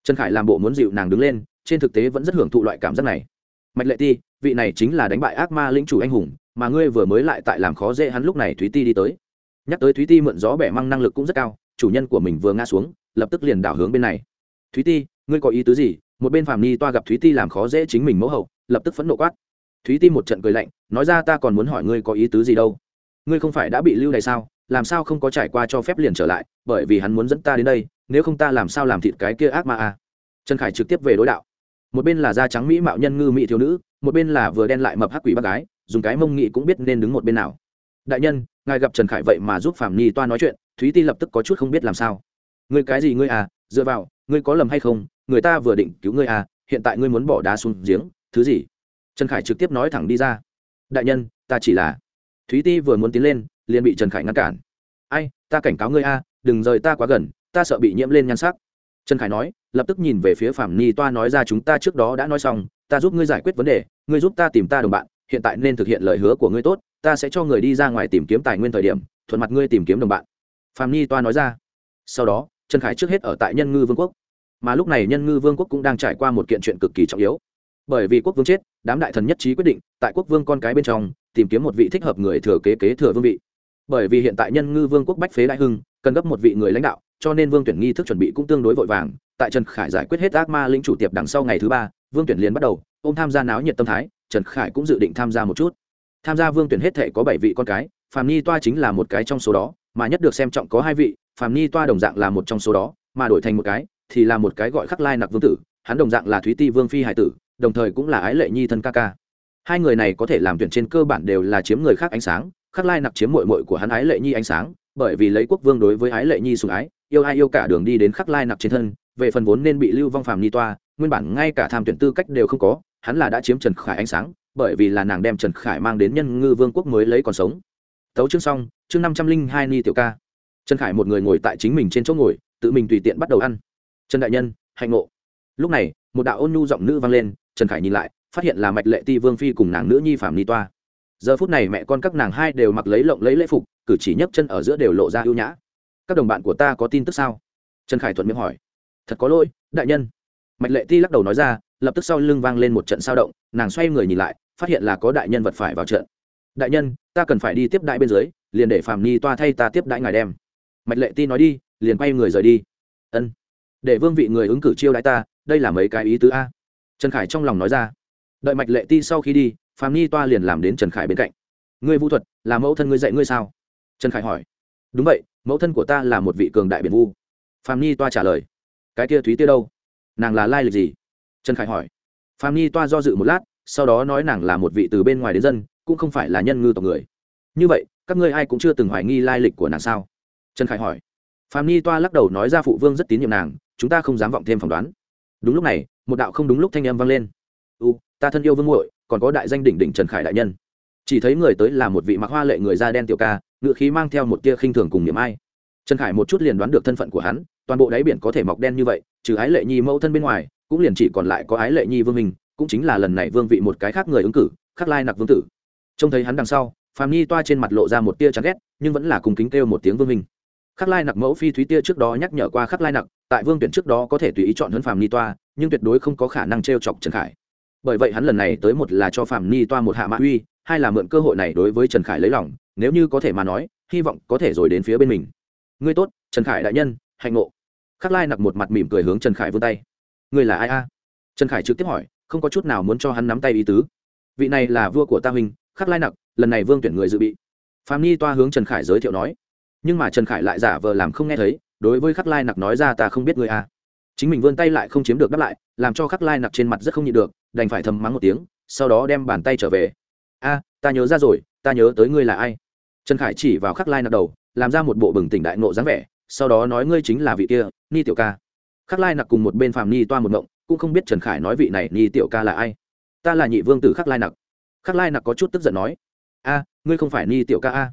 Trần khải làm bộ muốn dịu nàng đứng lên, trên thực tế vẫn rất hưởng thụ loại cảm giác này. Mạch lệ ti, vị này chính là đánh bại ác ma lĩnh chủ anh hùng, mà ngươi vừa mới lại tại làm khó dễ hắn lúc này thúy ti đi tới. Nhắc tới thúy ti mượn gió bẻ măng năng lực cũng rất cao, chủ nhân của mình vừa ngã xuống, lập tức liền đảo hướng bên này. Thúy ti, ngươi có ý tứ gì? Một bên phạm ni toa gặp thúy ti làm khó dễ chính mình mẫu hậu, lập tức phẫn nộ quát thúy ti một trận cười lạnh, nói ra ta còn muốn hỏi ngươi có ý tứ gì đâu. Ngươi không phải đã bị lưu đày sao? Làm sao không có trải qua cho phép liền trở lại? Bởi vì hắn muốn dẫn ta đến đây, nếu không ta làm sao làm thịt cái kia ác ma a trần khải trực tiếp về đối đạo. Một bên là da trắng mỹ mạo nhân ngư mỹ thiếu nữ, một bên là vừa đen lại mập hắc quỷ bác gái, dùng cái mông nghị cũng biết nên đứng một bên nào. Đại nhân, ngài gặp trần khải vậy mà giúp phạm nhi toa nói chuyện, thúy ti lập tức có chút không biết làm sao. Ngươi cái gì ngươi à? Dựa vào, ngươi có lầm hay không? Người ta vừa định cứu ngươi à hiện tại ngươi muốn bỏ đá xuống giếng, thứ gì? Trần khải trực tiếp nói thẳng đi ra. Đại nhân, ta chỉ là thúy ti vừa muốn tiến lên, liền bị trần khải ngăn cản. Ai, ta cảnh cáo ngươi a, đừng rời ta quá gần, ta sợ bị nhiễm lên nhan sắc. Trần khải nói, lập tức nhìn về phía phạm ni toa nói ra, chúng ta trước đó đã nói xong, ta giúp ngươi giải quyết vấn đề, ngươi giúp ta tìm ta đồng bạn, hiện tại nên thực hiện lời hứa của ngươi tốt, ta sẽ cho người đi ra ngoài tìm kiếm tài nguyên thời điểm, thuận mặt ngươi tìm kiếm đồng bạn. Phạm ni toa nói ra. Sau đó, trần khải trước hết ở tại nhân ngư vương quốc. Mà lúc này nhân ngư vương quốc cũng đang trải qua một kiện chuyện cực kỳ trọng yếu bởi vì quốc vương chết, đám đại thần nhất trí quyết định, tại quốc vương con cái bên trong, tìm kiếm một vị thích hợp người thừa kế kế thừa vương vị. Bởi vì hiện tại nhân ngư vương quốc bách phế đại hưng, cần gấp một vị người lãnh đạo, cho nên vương tuyển nghi thức chuẩn bị cũng tương đối vội vàng. Tại trần khải giải quyết hết ác ma linh chủ tiệp đằng sau ngày thứ ba, vương tuyển liền bắt đầu ô m tham gia náo nhiệt tâm thái, trần khải cũng dự định tham gia một chút. Tham gia vương tuyển hết thể có bảy vị con cái phàm ni toa chính là một cái trong số đó, mà nhất được xem trọng có hai vị phàm ni toa đồng dạng là một trong số đó, mà đổi thành một cái, thì là một cái gọi khắc lai nặc vương tử, hắn đồng dạng là thúy ti vương phi hải tử đồng thời cũng là ái lệ nhi thân ca ca. Hai người này có thể làm tuyển trên cơ bản đều là chiếm người khác ánh sáng, khắc lai nặc chiếm mội mội của hắn ái lệ nhi ánh sáng, bởi vì lấy quốc vương đối với ái lệ nhi sùng ái, yêu ai yêu cả đường đi đến khắc lai nặc trên thân, về phần vốn nên bị lưu vong phàm ni toa, nguyên bản ngay cả tham tuyển tư cách đều không có, hắn là đã chiếm trần khải ánh sáng, bởi vì là nàng đem trần khải mang đến nhân ngư vương quốc mới lấy còn sống. Tấu chương xong, chương năm trăm linh hai ni tiểu ca. Trần khải một người ngồi tại chính mình trên chỗ ngồi, tự mình tùy tiện bắt đầu ăn. Trần đại nhân, hạnh ngộ. Lúc này, một đạo ôn nhu giọng nữ vang lên trần khải nhìn lại, phát hiện là mạch lệ ti, vương phi cùng nàng nữ nhi phạm ni toa. Giờ phút này mẹ con các nàng hai đều mặc lấy lộng lấy lễ phục, cử chỉ nhấc chân ở giữa đều lộ ra ưu nhã. Các đồng bạn của ta có tin tức sao? Trần khải thuận miệng hỏi. Thật có lỗi, đại nhân. Mạch lệ ti lắc đầu nói ra, lập tức sau lưng vang lên một trận sao động, nàng xoay người nhìn lại, phát hiện là có đại nhân vật phải vào trận. Đại nhân, ta cần phải đi tiếp đại bên dưới, liền để phạm ni toa thay ta tiếp đại ngài đem. Mạch lệ ti nói đi, liền quay người rời đi. Ân. Để vương vị người ứng cử chiêu đãi ta, đây là mấy cái ý tứ a? Trần khải trong lòng nói ra. Đợi mạch lệ ti sau khi đi, phạm ni toa liền làm đến trần khải bên cạnh. Ngươi vũ thuật, là mẫu thân ngươi dạy ngươi sao? Trần khải hỏi. Đúng vậy, mẫu thân của ta là một vị cường đại biển vu. Phạm ni toa trả lời. Cái kia thúy tia đâu? Nàng là lai lịch gì? Trần khải hỏi. Phạm ni toa do dự một lát, sau đó nói nàng là một vị từ bên ngoài đến dân, cũng không phải là nhân ngư tộc người. Như vậy, các ngươi ai cũng chưa từng hoài nghi lai lịch của nàng sao? Trần khải hỏi. Phạm ni toa lắc đầu nói ra phụ vương rất tín nhiệm nàng, chúng ta không dám vọng thêm phỏng đoán đúng lúc này, một đạo không đúng lúc thanh âm vang lên. U, ta thân yêu vương muội, còn có đại danh đỉnh đỉnh trần khải đại nhân. Chỉ thấy người tới là một vị mặc hoa lệ người da đen tiểu ca ngựa khí mang theo một tia khinh thường cùng niềm ai. Trần khải một chút liền đoán được thân phận của hắn, toàn bộ đáy biển có thể mọc đen như vậy, trừ ái lệ nhi mẫu thân bên ngoài, cũng liền chỉ còn lại có ái lệ nhi vương mình cũng chính là lần này vương vị một cái khác người ứng cử, khắc lai nặc vương tử. Trông thấy hắn đằng sau phàm nhi toa trên mặt lộ ra một tia chán ghét, nhưng vẫn là cùng kính kêu một tiếng vương mình khắc lai nặc mẫu phi thúy tia trước đó nhắc nhở qua khắc lai nặc, tại vương tuyển trước đó có thể tùy ý chọn hơn phàm ni toa, nhưng tuyệt đối không có khả năng t r e o chọc trần khải. Bởi vậy hắn lần này tới một là cho phàm ni toa một hạ mạ uy, hai là mượn cơ hội này đối với trần khải lấy lòng, nếu như có thể mà nói, hy vọng có thể rồi đến phía bên mình. Ngươi tốt, trần khải đại nhân, hạnh ngộ. Khắc lai nặc một mặt mỉm cười hướng trần khải vươn tay. Ngươi là ai a? Trần khải trực tiếp hỏi, không có chút nào muốn cho hắn nắm tay ý tứ. Vị này là vua của ta huynh, khắc lai nặc, lần này vương tuyển người dự bị. Phạm ni toa hướng trần khải giới thiệu nói nhưng mà trần khải lại giả vờ làm không nghe thấy, đối với khắc lai nặc nói ra ta không biết người a chính mình vươn tay lại không chiếm được đáp lại, làm cho khắc lai nặc trên mặt rất không nhịn được, đành phải thầm mắng một tiếng, sau đó đem bàn tay trở về. A, ta nhớ ra rồi, ta nhớ tới ngươi là ai? Trần khải chỉ vào khắc lai nặc đầu, làm ra một bộ bừng tỉnh đại nộ dáng vẻ, sau đó nói ngươi chính là vị kia, ni tiểu ca. Khắc lai nặc cùng một bên phàm ni toa một ngộng, cũng không biết trần khải nói vị này ni tiểu ca là ai. Ta là nhị vương tử khắc lai nặc. Khắc lai nặc có chút tức giận nói, a, ngươi không phải ni tiểu ca a?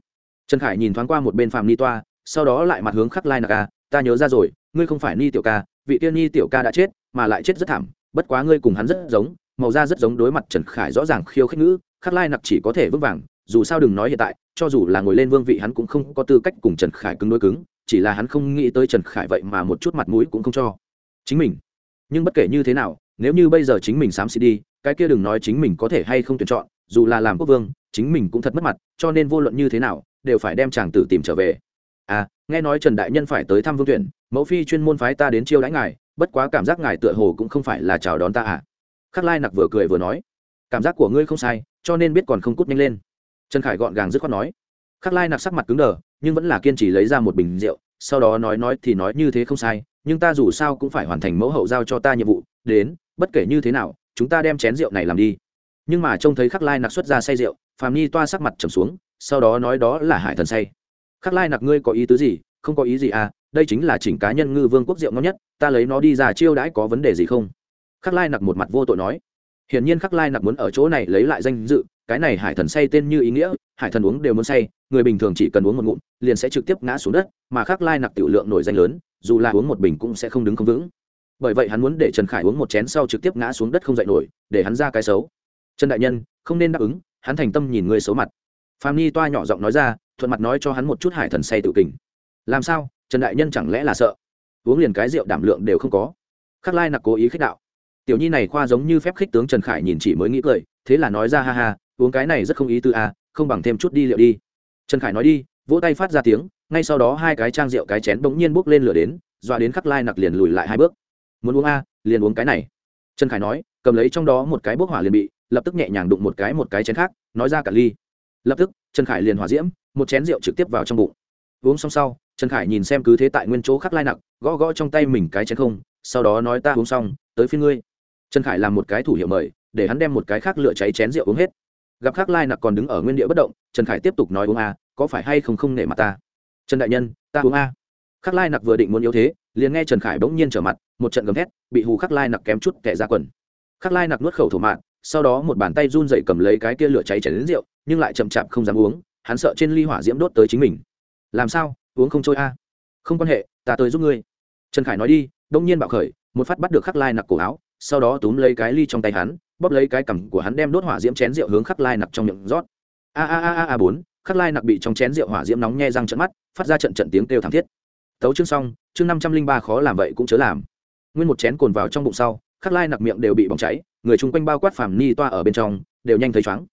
Trần khải nhìn thoáng qua một bên Phạm ni toa, sau đó lại mặt hướng khắc lai nặc ta nhớ ra rồi, ngươi không phải ni tiểu ca, vị tiên ni tiểu ca đã chết, mà lại chết rất thảm, bất quá ngươi cùng hắn rất giống, màu da rất giống đối mặt trần khải rõ ràng khiêu khích ngữ, khắc lai nặc chỉ có thể vững vàng, dù sao đừng nói hiện tại, cho dù là ngồi lên vương vị hắn cũng không có tư cách cùng trần khải cứng đối cứng, chỉ là hắn không nghĩ tới trần khải vậy mà một chút mặt mũi cũng không cho. Chính mình. Nhưng bất kể như thế nào, nếu như bây giờ chính mình xám xịt đi, cái kia đừng nói chính mình có thể hay không tuyển chọn, dù là làm quốc vương, chính mình cũng thật mất mặt, cho nên vô luận như thế nào đều phải đem chàng tử tìm trở về. À nghe nói trần đại nhân phải tới thăm vương tuyển, mẫu phi chuyên môn phái ta đến chiêu đãi ngài, bất quá cảm giác ngài tựa hồ cũng không phải là chào đón ta à. Khắc lai nặc vừa cười vừa nói, cảm giác của ngươi không sai, cho nên biết còn không cút nhanh lên. Trần khải gọn gàng dứt khoát nói. Khắc lai nặc sắc mặt cứng đờ, nhưng vẫn là kiên trì lấy ra một bình rượu, sau đó nói nói thì nói như thế không sai, nhưng ta dù sao cũng phải hoàn thành mẫu hậu giao cho ta nhiệm vụ, đến, bất kể như thế nào, chúng ta đem chén rượu này làm đi. Nhưng mà trông thấy khắc lai nặc xuất ra say rượu phàm nhi toa sắc mặt trầm xuống sau đó nói đó là hải thần say. Khắc lai nặc ngươi có ý tứ gì? Không có ý gì à? Đây chính là chỉnh cá nhân ngư vương quốc rượu ngon nhất, ta lấy nó đi ra chiêu đãi có vấn đề gì không? Khắc lai nặc một mặt vô tội nói. Hiển nhiên khắc lai nặc muốn ở chỗ này lấy lại danh dự, cái này hải thần say tên như ý nghĩa, hải thần uống đều muốn say, người bình thường chỉ cần uống một ngụm, liền sẽ trực tiếp ngã xuống đất, mà khắc lai nặc tiểu lượng nổi danh lớn, dù là uống một bình cũng sẽ không đứng không vững. Bởi vậy hắn muốn để trần khải uống một chén sau trực tiếp ngã xuống đất không dậy nổi, để hắn ra cái xấu. Trần đại nhân, không nên đáp ứng, hắn thành tâm nhìn người xấu mặt phạm ni toa nhỏ giọng nói ra thuận mặt nói cho hắn một chút hải thần say tự kình. Làm sao? Trần đại nhân chẳng lẽ là sợ? Uống liền cái rượu đảm lượng đều không có. Khắc lai nặc cố ý khích đạo. Tiểu nhi này khoa giống như phép khích tướng trần khải nhìn chỉ mới nghĩ cười thế là nói ra ha ha uống cái này rất không ý tư a à, không bằng thêm chút đi liệu đi. Trần khải nói đi vỗ tay phát ra tiếng ngay sau đó hai cái trang rượu cái chén bỗng nhiên bốc lên lửa đến dọa đến khắc lai nặc liền lùi lại hai bước. Muốn uống a liền uống cái này. Trần khải nói cầm lấy trong đó một cái bốc hỏa liền bị lập tức nhẹ nhàng đụng một cái một cái chén khác nói ra cả ly lập tức, trần khải liền hòa diễm, một chén rượu trực tiếp vào trong bụng. Uống xong sau, trần khải nhìn xem cứ thế tại nguyên chỗ khắc lai nặc, gõ gõ trong tay mình cái chén không, sau đó nói ta uống xong, tới phía ngươi. Trần khải làm một cái thủ hiệu mời, để hắn đem một cái khác lựa cháy chén rượu uống hết. Gặp khắc lai nặc còn đứng ở nguyên địa bất động, trần khải tiếp tục nói uống a, có phải hay không không nể mặt ta? Trần đại nhân, ta uống a. Khắc lai nặc vừa định muốn yếu thế, liền nghe trần khải bỗng nhiên trở mặt, một trận gầm thét, bị hù khắc lai nặc kém chút kẻ ra quần. Khắc lai nặc nuốt khẩu thổ mạng sau đó một bàn tay run dậy cầm lấy cái kia lửa cháy chảy đến rượu, nhưng lại chậm chạp không dám uống, hắn sợ trên ly hỏa diễm đốt tới chính mình. Làm sao? Uống không trôi a. Không quan hệ, ta tới giúp ngươi. Trần khải nói đi, đông nhiên bạo khởi, một phát bắt được khắc lai nặc cổ áo, sau đó túm lấy cái ly trong tay hắn, bóp lấy cái cằm của hắn đem đốt hỏa diễm chén rượu hướng khắc lai nặc trong miệng rót. A a a a a bốn, khắc lai nặc bị trong chén rượu hỏa diễm nóng nhe răng trận mắt, phát ra trận trận tiếng kêu thảm thiết. Tấu chương xong, chương năm trăm linh ba khó làm vậy cũng chớ làm. Nguyên một chén cồn vào trong bụng sau, khắc lai nặc miệng đều bị bỏng cháy người chung quanh bao quát phàm ni toa ở bên trong, đều nhanh thấy chóng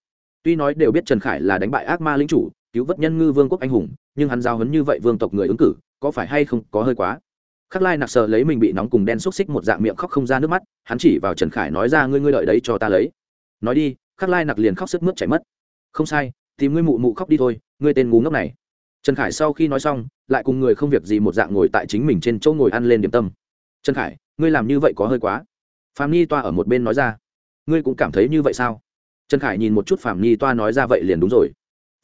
tuy nói đều biết trần khải là đánh bại ác ma lính chủ, cứu vớt nhân ngư vương quốc anh hùng, nhưng hắn giao hấn như vậy vương tộc người ứng cử, có phải hay không có hơi quá? Khắc lai nặc sờ lấy mình bị nóng cùng đen xúc xích một dạng miệng khóc không ra nước mắt, hắn chỉ vào trần khải nói ra, ngươi ngươi đợi đấy cho ta lấy. Nói đi, khắc lai nặc liền khóc sức mướt chảy mất. Không sai, tìm ngươi mụ mụ khóc đi thôi, ngươi tên ngu ngốc này. Trần khải sau khi nói xong, lại cùng người không việc gì một dạng ngồi tại chính mình trên chỗ ngồi ăn lên điểm tâm. Trần khải, ngươi làm như vậy có hơi quá phạm nhi toa ở một bên nói ra. Ngươi cũng cảm thấy như vậy sao? Trần khải nhìn một chút phạm nhi toa nói ra vậy liền đúng rồi.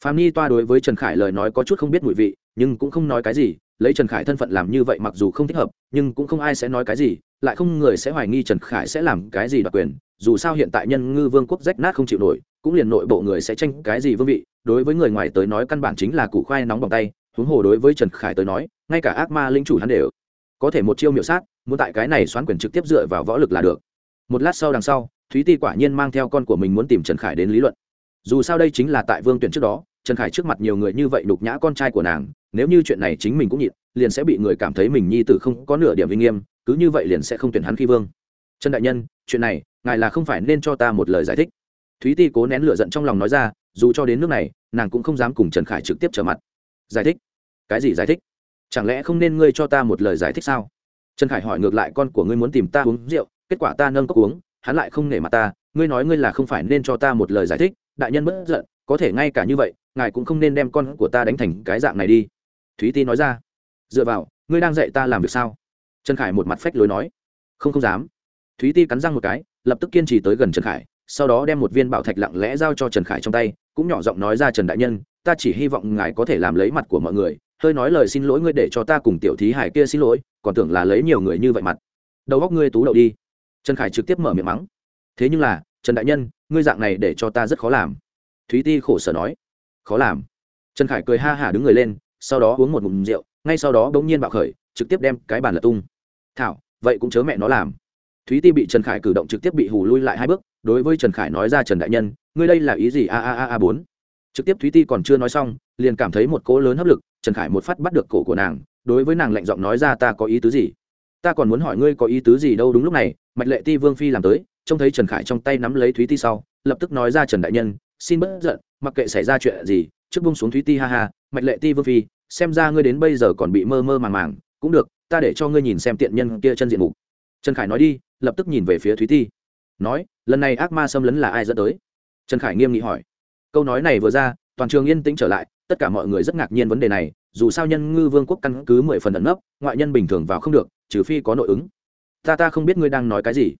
Phạm nhi toa đối với trần khải lời nói có chút không biết mùi vị, nhưng cũng không nói cái gì, lấy trần khải thân phận làm như vậy mặc dù không thích hợp, nhưng cũng không ai sẽ nói cái gì, lại không người sẽ hoài nghi trần khải sẽ làm cái gì đoạt quyền, dù sao hiện tại nhân ngư vương quốc rách nát không chịu nổi, cũng liền nội bộ người sẽ tranh cái gì vương vị, đối với người ngoài tới nói căn bản chính là củ khoai nóng bằng tay, huống hồ đối với trần khải tới nói, ngay cả ác ma linh chủ hắn đều có thể một chiêu miểu sát muốn tại cái này xoán quyền trực tiếp dựa vào võ lực là được. Một lát sau đằng sau, thúy ti quả nhiên mang theo con của mình muốn tìm trần khải đến lý luận. Dù sao đây chính là tại vương tuyển trước đó, trần khải trước mặt nhiều người như vậy đục nhã con trai của nàng, nếu như chuyện này chính mình cũng nhịn, liền sẽ bị người cảm thấy mình nhi tử không có nửa điểm vinh nghiêm, cứ như vậy liền sẽ không tuyển hắn khi vương. Trần đại nhân, chuyện này, ngài là không phải nên cho ta một lời giải thích. Thúy ti cố nén lửa giận trong lòng nói ra, dù cho đến nước này, nàng cũng không dám cùng trần khải trực tiếp trở mặt. Giải thích? Cái gì giải thích? Chẳng lẽ không nên ngươi cho ta một lời giải thích sao? Trần khải hỏi ngược lại, con của ngươi muốn tìm ta uống rượu, kết quả ta nâng cốc uống, hắn lại không nể mặt ta, ngươi nói ngươi là không phải nên cho ta một lời giải thích, đại nhân bất giận, có thể ngay cả như vậy, ngài cũng không nên đem con của ta đánh thành cái dạng này đi. Thúy ti nói ra. Dựa vào, ngươi đang dạy ta làm việc sao? Trần khải một mặt phách lối nói. Không không dám. Thúy ti cắn răng một cái, lập tức kiên trì tới gần trần khải, sau đó đem một viên bảo thạch lặng lẽ giao cho trần khải trong tay, cũng nhỏ giọng nói ra, trần đại nhân, ta chỉ hy vọng ngài có thể làm lấy mặt của mọi người hơi nói lời xin lỗi ngươi để cho ta cùng tiểu thí hải kia xin lỗi, còn tưởng là lấy nhiều người như vậy mặt. Đầu góc ngươi tú đậu đi. Trần khải trực tiếp mở miệng mắng. Thế nhưng là, trần đại nhân, ngươi dạng này để cho ta rất khó làm. Thúy ti khổ sở nói. Khó làm. Trần khải cười ha hả đứng người lên, sau đó uống một ngụm rượu, ngay sau đó bỗng nhiên bạo khởi, trực tiếp đem cái bàn lật tung. Thảo, vậy cũng chớ mẹ nó làm. Thúy ti bị trần khải cử động trực tiếp bị hù lui lại hai bước, đối với trần khải nói ra trần đại nhân, ngươi đây là ý gì? A a a a bốn trực tiếp thúy ti còn chưa nói xong, liền cảm thấy một cỗ lớn hấp lực, trần khải một phát bắt được cổ của nàng, đối với nàng lạnh giọng nói ra ta có ý tứ gì? Ta còn muốn hỏi ngươi có ý tứ gì đâu đúng lúc này, mạch lệ ti vương phi làm tới, trông thấy trần khải trong tay nắm lấy thúy ti sau, lập tức nói ra trần đại nhân, xin bớt giận, mặc kệ xảy ra chuyện gì, trước bung xuống thúy ti ha ha, mạch lệ ti vương phi, xem ra ngươi đến bây giờ còn bị mơ mơ màng màng, cũng được, ta để cho ngươi nhìn xem tiện nhân kia chân diện mục. Trần khải nói đi, lập tức nhìn về phía thúy ti, nói, lần này ác ma xâm lấn là ai dẫn tới? Trần khải nghiêm nghị hỏi câu nói này vừa ra, toàn trường yên tĩnh trở lại, tất cả mọi người rất ngạc nhiên vấn đề này, dù sao nhân ngư vương quốc căn cứ mười phần ẩn nấp, ngoại nhân bình thường vào không được, trừ phi có nội ứng. Ta ta không biết ngươi đang nói cái gì.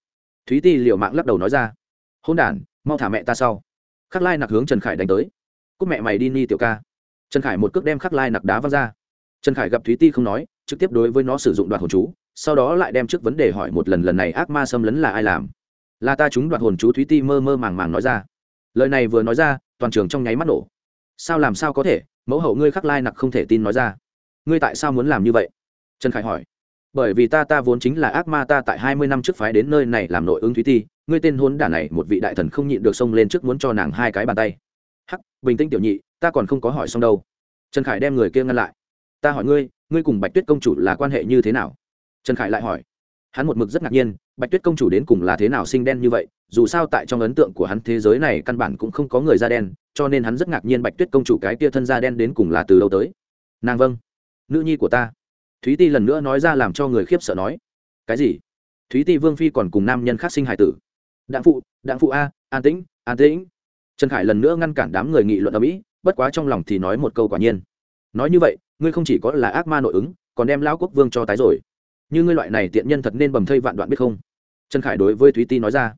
Thúy ti liệu mạng lắc đầu nói ra. Hôn đản, mau thả mẹ ta sau. Khắc lai nặc hướng trần khải đánh tới. Cúc mẹ mày đi ni tiểu ca. Trần khải một cước đem khắc lai nặc đá văng ra. Trần khải gặp thúy ti không nói, trực tiếp đối với nó sử dụng đoạt hồn chú, sau đó lại đem trước vấn đề hỏi một lần lần này ác ma xâm lấn là ai làm? Là ta chúng đoạt hồn chú thúy ti mơ mơ màng màng nói ra lời này vừa nói ra, toàn trường trong nháy mắt nổ. Sao làm sao có thể? Mẫu hậu ngươi khắc lai nặc không thể tin nói ra. Ngươi tại sao muốn làm như vậy? Trần khải hỏi. Bởi vì ta ta vốn chính là ác ma ta tại hai mươi năm trước phái đến nơi này làm nội ứng thúy ti ngươi tên hôn đả này một vị đại thần không nhịn được xông lên trước muốn cho nàng hai cái bàn tay. Hắc, bình tĩnh tiểu nhị, ta còn không có hỏi xong đâu. Trần khải đem người kia ngăn lại. Ta hỏi ngươi ngươi cùng bạch tuyết công chủ là quan hệ như thế nào? Trần khải lại hỏi hắn một mực rất ngạc nhiên, bạch tuyết công chủ đến cùng là thế nào sinh đen như vậy, dù sao tại trong ấn tượng của hắn thế giới này căn bản cũng không có người da đen, cho nên hắn rất ngạc nhiên bạch tuyết công chủ cái tia thân da đen đến cùng là từ đâu tới. Nàng vâng. Nữ nhi của ta. Thúy ti lần nữa nói ra làm cho người khiếp sợ nói. Cái gì? Thúy ti vương phi còn cùng nam nhân khác sinh hải tử. Đạn phụ đạn phụ a, an tĩnh an tĩnh. Trần khải lần nữa ngăn cản đám người nghị luận ở mỹ, bất quá trong lòng thì nói một câu quả nhiên. Nói như vậy, ngươi không chỉ có là ác ma nội ứng, còn đem lão quốc vương cho tái rồi như ngươi loại này tiện nhân thật nên bầm thây vạn đoạn biết không? Trần khải đối với thúy ti nói ra.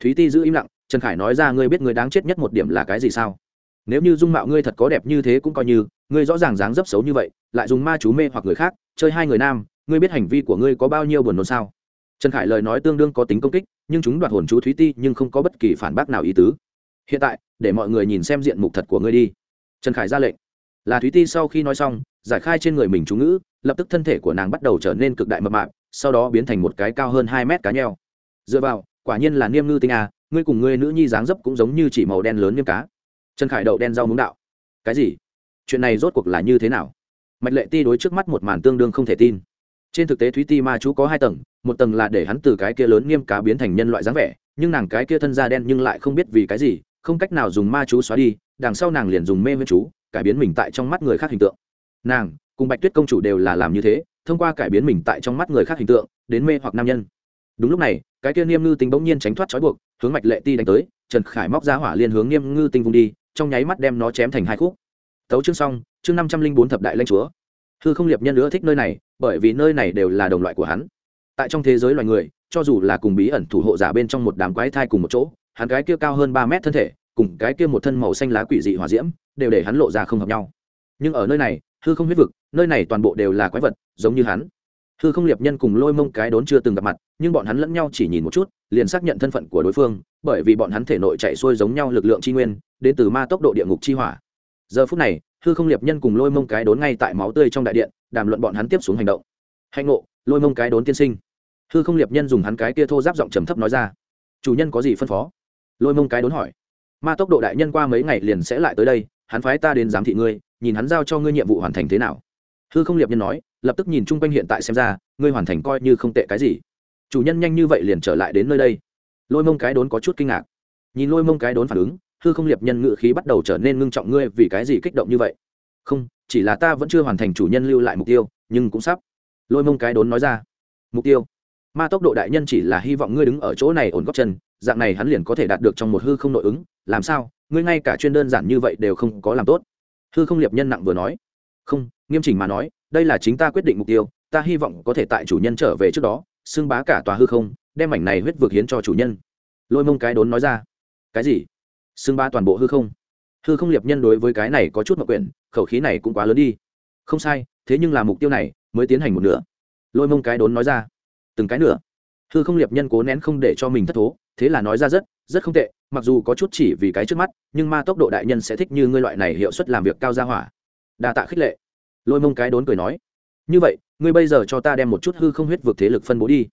Thúy ti giữ im lặng, trần khải nói ra ngươi biết ngươi đáng chết nhất một điểm là cái gì sao? Nếu như dung mạo ngươi thật có đẹp như thế cũng coi như, ngươi rõ ràng dáng dấp xấu như vậy, lại dùng ma chú mê hoặc người khác, chơi hai người nam, ngươi biết hành vi của ngươi có bao nhiêu buồn nôn sao? Trần khải lời nói tương đương có tính công kích, nhưng chúng đoạt hồn chú thúy ti nhưng không có bất kỳ phản bác nào ý tứ. Hiện tại, để mọi người nhìn xem diện mục thật của ngươi đi. Trần khải ra lệnh. Là thúy ti sau khi nói xong, giải khai trên người mình chú ngữ lập tức thân thể của nàng bắt đầu trở nên cực đại mập mạp, sau đó biến thành một cái cao hơn hai mét cá nheo. Dựa vào, quả nhiên là niêm ngư tinh à ngươi cùng ngươi nữ nhi dáng dấp cũng giống như chỉ màu đen lớn niêm cá. Trần khải đậu đen rau muống đạo. Cái gì? Chuyện này rốt cuộc là như thế nào? Mạch lệ ti đối trước mắt một màn tương đương không thể tin. Trên thực tế thúy ti ma chú có hai tầng, một tầng là để hắn từ cái kia lớn niêm cá biến thành nhân loại dáng vẻ, nhưng nàng cái kia thân da đen nhưng lại không biết vì cái gì, không cách nào dùng ma chú xóa đi, đằng sau nàng liền dùng mê nguyên chú, cải biến mình tại trong mắt người khác hình tượng. Nàng cùng bạch tuyết công chủ đều là làm như thế, thông qua cải biến mình tại trong mắt người khác hình tượng, đến mê hoặc nam nhân. Đúng lúc này, cái kia niêm ngư tinh bỗng nhiên tránh thoát trói buộc, hướng mạch lệ ti đánh tới, trần khải móc ra hỏa liên hướng niêm ngư tinh vùng đi, trong nháy mắt đem nó chém thành hai khúc. Tấu chương xong, chương năm trăm linh bốn thập đại lanh chúa. Hư không liệp nhân nữa thích nơi này, bởi vì nơi này đều là đồng loại của hắn. Tại trong thế giới loài người, cho dù là cùng bí ẩn thủ hộ giả bên trong một đám quái thai cùng một chỗ, hắn cái kia cao hơn ba mét thân thể, cùng cái kia một thân màu xanh lá quỷ dị hỏa diễm, đều để hắn lộ ra không hợp nhau. Nhưng ở nơi này hư không huyết vực, nơi này toàn bộ đều là quái vật, giống như hắn. Hư không liệp nhân cùng lôi mông cái đốn chưa từng gặp mặt, nhưng bọn hắn lẫn nhau chỉ nhìn một chút, liền xác nhận thân phận của đối phương, bởi vì bọn hắn thể nội chạy xuôi giống nhau lực lượng tri nguyên, đến từ ma tốc độ địa ngục chi hỏa. Giờ phút này, hư không liệp nhân cùng lôi mông cái đốn ngay tại máu tươi trong đại điện, đàm luận bọn hắn tiếp xuống hành động. Hạnh ngộ, lôi mông cái đốn tiên sinh. Hư không liệp nhân dùng hắn cái kia thô giáp giọng trầm thấp nói ra. Chủ nhân có gì phân phó? Lôi mông cái đốn hỏi. Ma tốc độ đại nhân qua mấy ngày liền sẽ lại tới đây, hắn phái ta đến giám thị ngươi nhìn hắn giao cho ngươi nhiệm vụ hoàn thành thế nào. Hư không liệp nhân nói, lập tức nhìn chung quanh hiện tại xem ra, ngươi hoàn thành coi như không tệ cái gì. Chủ nhân nhanh như vậy liền trở lại đến nơi đây. Lôi mông cái đốn có chút kinh ngạc. Nhìn lôi mông cái đốn phản ứng, hư không liệp nhân ngự khí bắt đầu trở nên ngưng trọng ngươi vì cái gì kích động như vậy? Không, chỉ là ta vẫn chưa hoàn thành chủ nhân lưu lại mục tiêu, nhưng cũng sắp. Lôi mông cái đốn nói ra. Mục tiêu? Ma tốc độ đại nhân chỉ là hy vọng ngươi đứng ở chỗ này ổn góc chân, dạng này hắn liền có thể đạt được trong một hư không nội ứng, làm sao? Ngươi ngay cả chuyên đơn giản như vậy đều không có làm tốt hư không liệp nhân nặng vừa nói, không, nghiêm chỉnh mà nói, đây là chính ta quyết định mục tiêu, ta hy vọng có thể tại chủ nhân trở về trước đó, xưng bá cả tòa hư không, đem mảnh này huyết vực hiến cho chủ nhân. Lôi mông cái đốn nói ra, cái gì? Xưng bá toàn bộ hư không? Hư không liệp nhân đối với cái này có chút mặc quyển, khẩu khí này cũng quá lớn đi. Không sai, thế nhưng là mục tiêu này mới tiến hành một nửa. Lôi mông cái đốn nói ra, từng cái nửa. Hư không liệp nhân cố nén không để cho mình thất thố, thế là nói ra rất rất không tệ, mặc dù có chút chỉ vì cái trước mắt, nhưng ma tốc độ đại nhân sẽ thích như ngươi loại này hiệu suất làm việc cao ra hỏa. Đa tạ khích lệ. Lôi mông cái đốn cười nói. Như vậy, ngươi bây giờ cho ta đem một chút hư không huyết vực thế lực phân bố đi.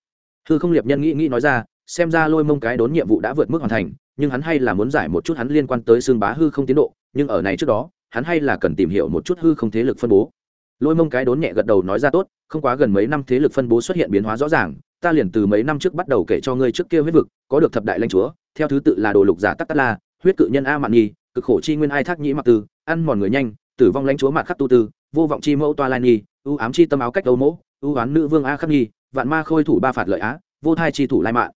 Hư không liệp nhân nghĩ nghĩ nói ra, xem ra lôi mông cái đốn nhiệm vụ đã vượt mức hoàn thành, nhưng hắn hay là muốn giải một chút hắn liên quan tới xương bá hư không tiến độ, nhưng ở này trước đó, hắn hay là cần tìm hiểu một chút hư không thế lực phân bố. Lôi mông cái đốn nhẹ gật đầu nói ra, tốt, không quá gần mấy năm thế lực phân bố xuất hiện biến hóa rõ ràng, ta liền từ mấy năm trước bắt đầu kể cho ngươi trước kia huyết vực, có được thập đại lãnh chúa theo thứ tự là đồ lục giả tắc tắc la, huyết cự nhân a mạn nhi, cực khổ chi nguyên ai thác nhĩ mặc tư, ăn mòn người nhanh, tử vong lãnh chúa mạc khắc tu tư, vô vọng chi mẫu toa lai nhi, ưu ám chi tâm áo cách âu mẫu ưu oán nữ vương a khắc nhi, vạn ma khôi thủ ba phạt lợi á, vô thai chi thủ lai mạn.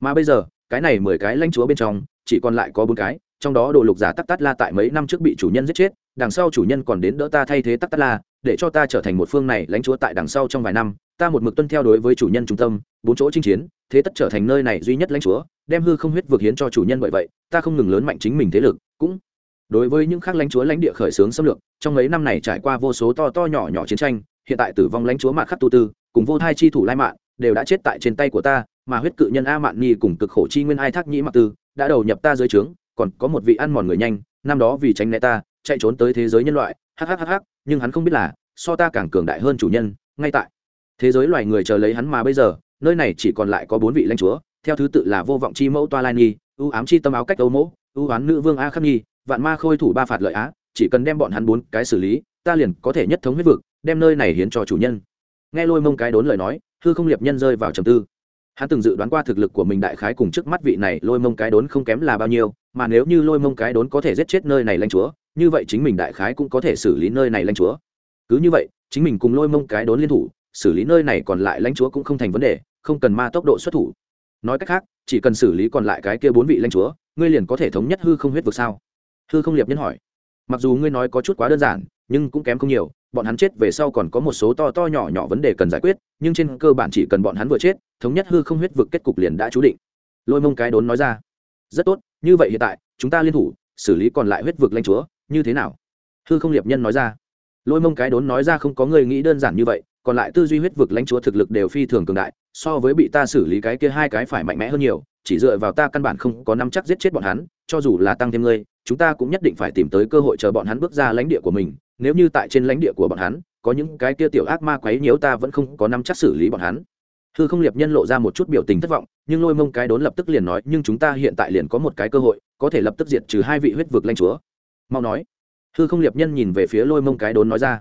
Mà bây giờ, cái này mười cái lãnh chúa bên trong, chỉ còn lại có bốn cái, trong đó đồ lục giả tắc tắc la tại mấy năm trước bị chủ nhân giết chết, đằng sau chủ nhân còn đến đỡ ta thay thế tắc tắc la để cho ta trở thành một phương này lãnh chúa tại đằng sau trong vài năm, ta một mực tuân theo đối với chủ nhân trung tâm, bốn chỗ chinh chiến, thế tất trở thành nơi này duy nhất lãnh chúa, đem hư không huyết vực hiến cho chủ nhân bởi vậy, ta không ngừng lớn mạnh chính mình thế lực, cũng đối với những khác lãnh chúa lãnh địa khởi xướng xâm lược, trong mấy năm này trải qua vô số to to nhỏ nhỏ chiến tranh, hiện tại tử vong lãnh chúa mạc khắc tu tư, cùng vô thai chi thủ lai mạn, đều đã chết tại trên tay của ta, mà huyết cự nhân a mạn nhi cùng cực khổ chi nguyên ai thác nhĩ mạc tư đã đầu nhập ta dưới trướng, còn có một vị ăn mòn người nhanh, năm đó vì tránh né ta, chạy trốn tới thế giới nhân loại hhhh nhưng hắn không biết là, so ta càng cường đại hơn chủ nhân, ngay tại. Thế giới loài người chờ lấy hắn mà bây giờ, nơi này chỉ còn lại có bốn vị lãnh chúa, theo thứ tự là vô vọng chi mẫu toa lai nhi, ưu ám chi tâm áo cách âu mẫu ưu oán nữ vương a khắc nhi, vạn ma khôi thủ ba phạt lợi á, chỉ cần đem bọn hắn bốn cái xử lý, ta liền có thể nhất thống huyết vực, đem nơi này hiến cho chủ nhân. Nghe lôi mông cái đốn lời nói, hư không liệp nhân rơi vào trầm tư. Hắn từng dự đoán qua thực lực của mình đại khái cùng trước mắt vị này lôi mông cái đốn không kém là bao nhiêu, mà nếu như lôi mông cái đốn có thể giết chết nơi này lãnh chúa như vậy chính mình đại khái cũng có thể xử lý nơi này lãnh chúa. Cứ như vậy, chính mình cùng lôi mông cái đốn liên thủ, xử lý nơi này còn lại lãnh chúa cũng không thành vấn đề, không cần ma tốc độ xuất thủ. Nói cách khác, chỉ cần xử lý còn lại cái kia bốn vị lãnh chúa, ngươi liền có thể thống nhất hư không huyết vực sao? Hư không liệp nhân hỏi. Mặc dù ngươi nói có chút quá đơn giản, nhưng cũng kém không nhiều, bọn hắn chết về sau còn có một số to to nhỏ nhỏ vấn đề cần giải quyết, nhưng trên cơ bản chỉ cần bọn hắn vừa chết, thống nhất hư không huyết vực kết cục liền đã chú định. Lôi mông cái đốn nói ra. Rất tốt, như vậy hiện tại, chúng ta liên thủ, xử lý còn lại huyết vực lãnh chúa như thế nào? Hư không liệp nhân nói ra. Lôi mông cái đốn nói ra không có người nghĩ đơn giản như vậy, còn lại tư duy huyết vực lãnh chúa thực lực đều phi thường cường đại, so với bị ta xử lý cái kia hai cái phải mạnh mẽ hơn nhiều, chỉ dựa vào ta căn bản không có năm chắc giết chết bọn hắn, cho dù là tăng thêm ngươi, chúng ta cũng nhất định phải tìm tới cơ hội chờ bọn hắn bước ra lãnh địa của mình, nếu như tại trên lãnh địa của bọn hắn, có những cái kia tiểu ác ma quấy nhiễu ta vẫn không có năm chắc xử lý bọn hắn. Hư không liệp nhân lộ ra một chút biểu tình thất vọng, nhưng lôi mông cái đốn lập tức liền nói, nhưng chúng ta hiện tại liền có một cái cơ hội, có thể lập tức diệt trừ hai vị huyết vực lãnh chúa mau nói. Hư không liệp nhân nhìn về phía lôi mông cái đốn nói ra.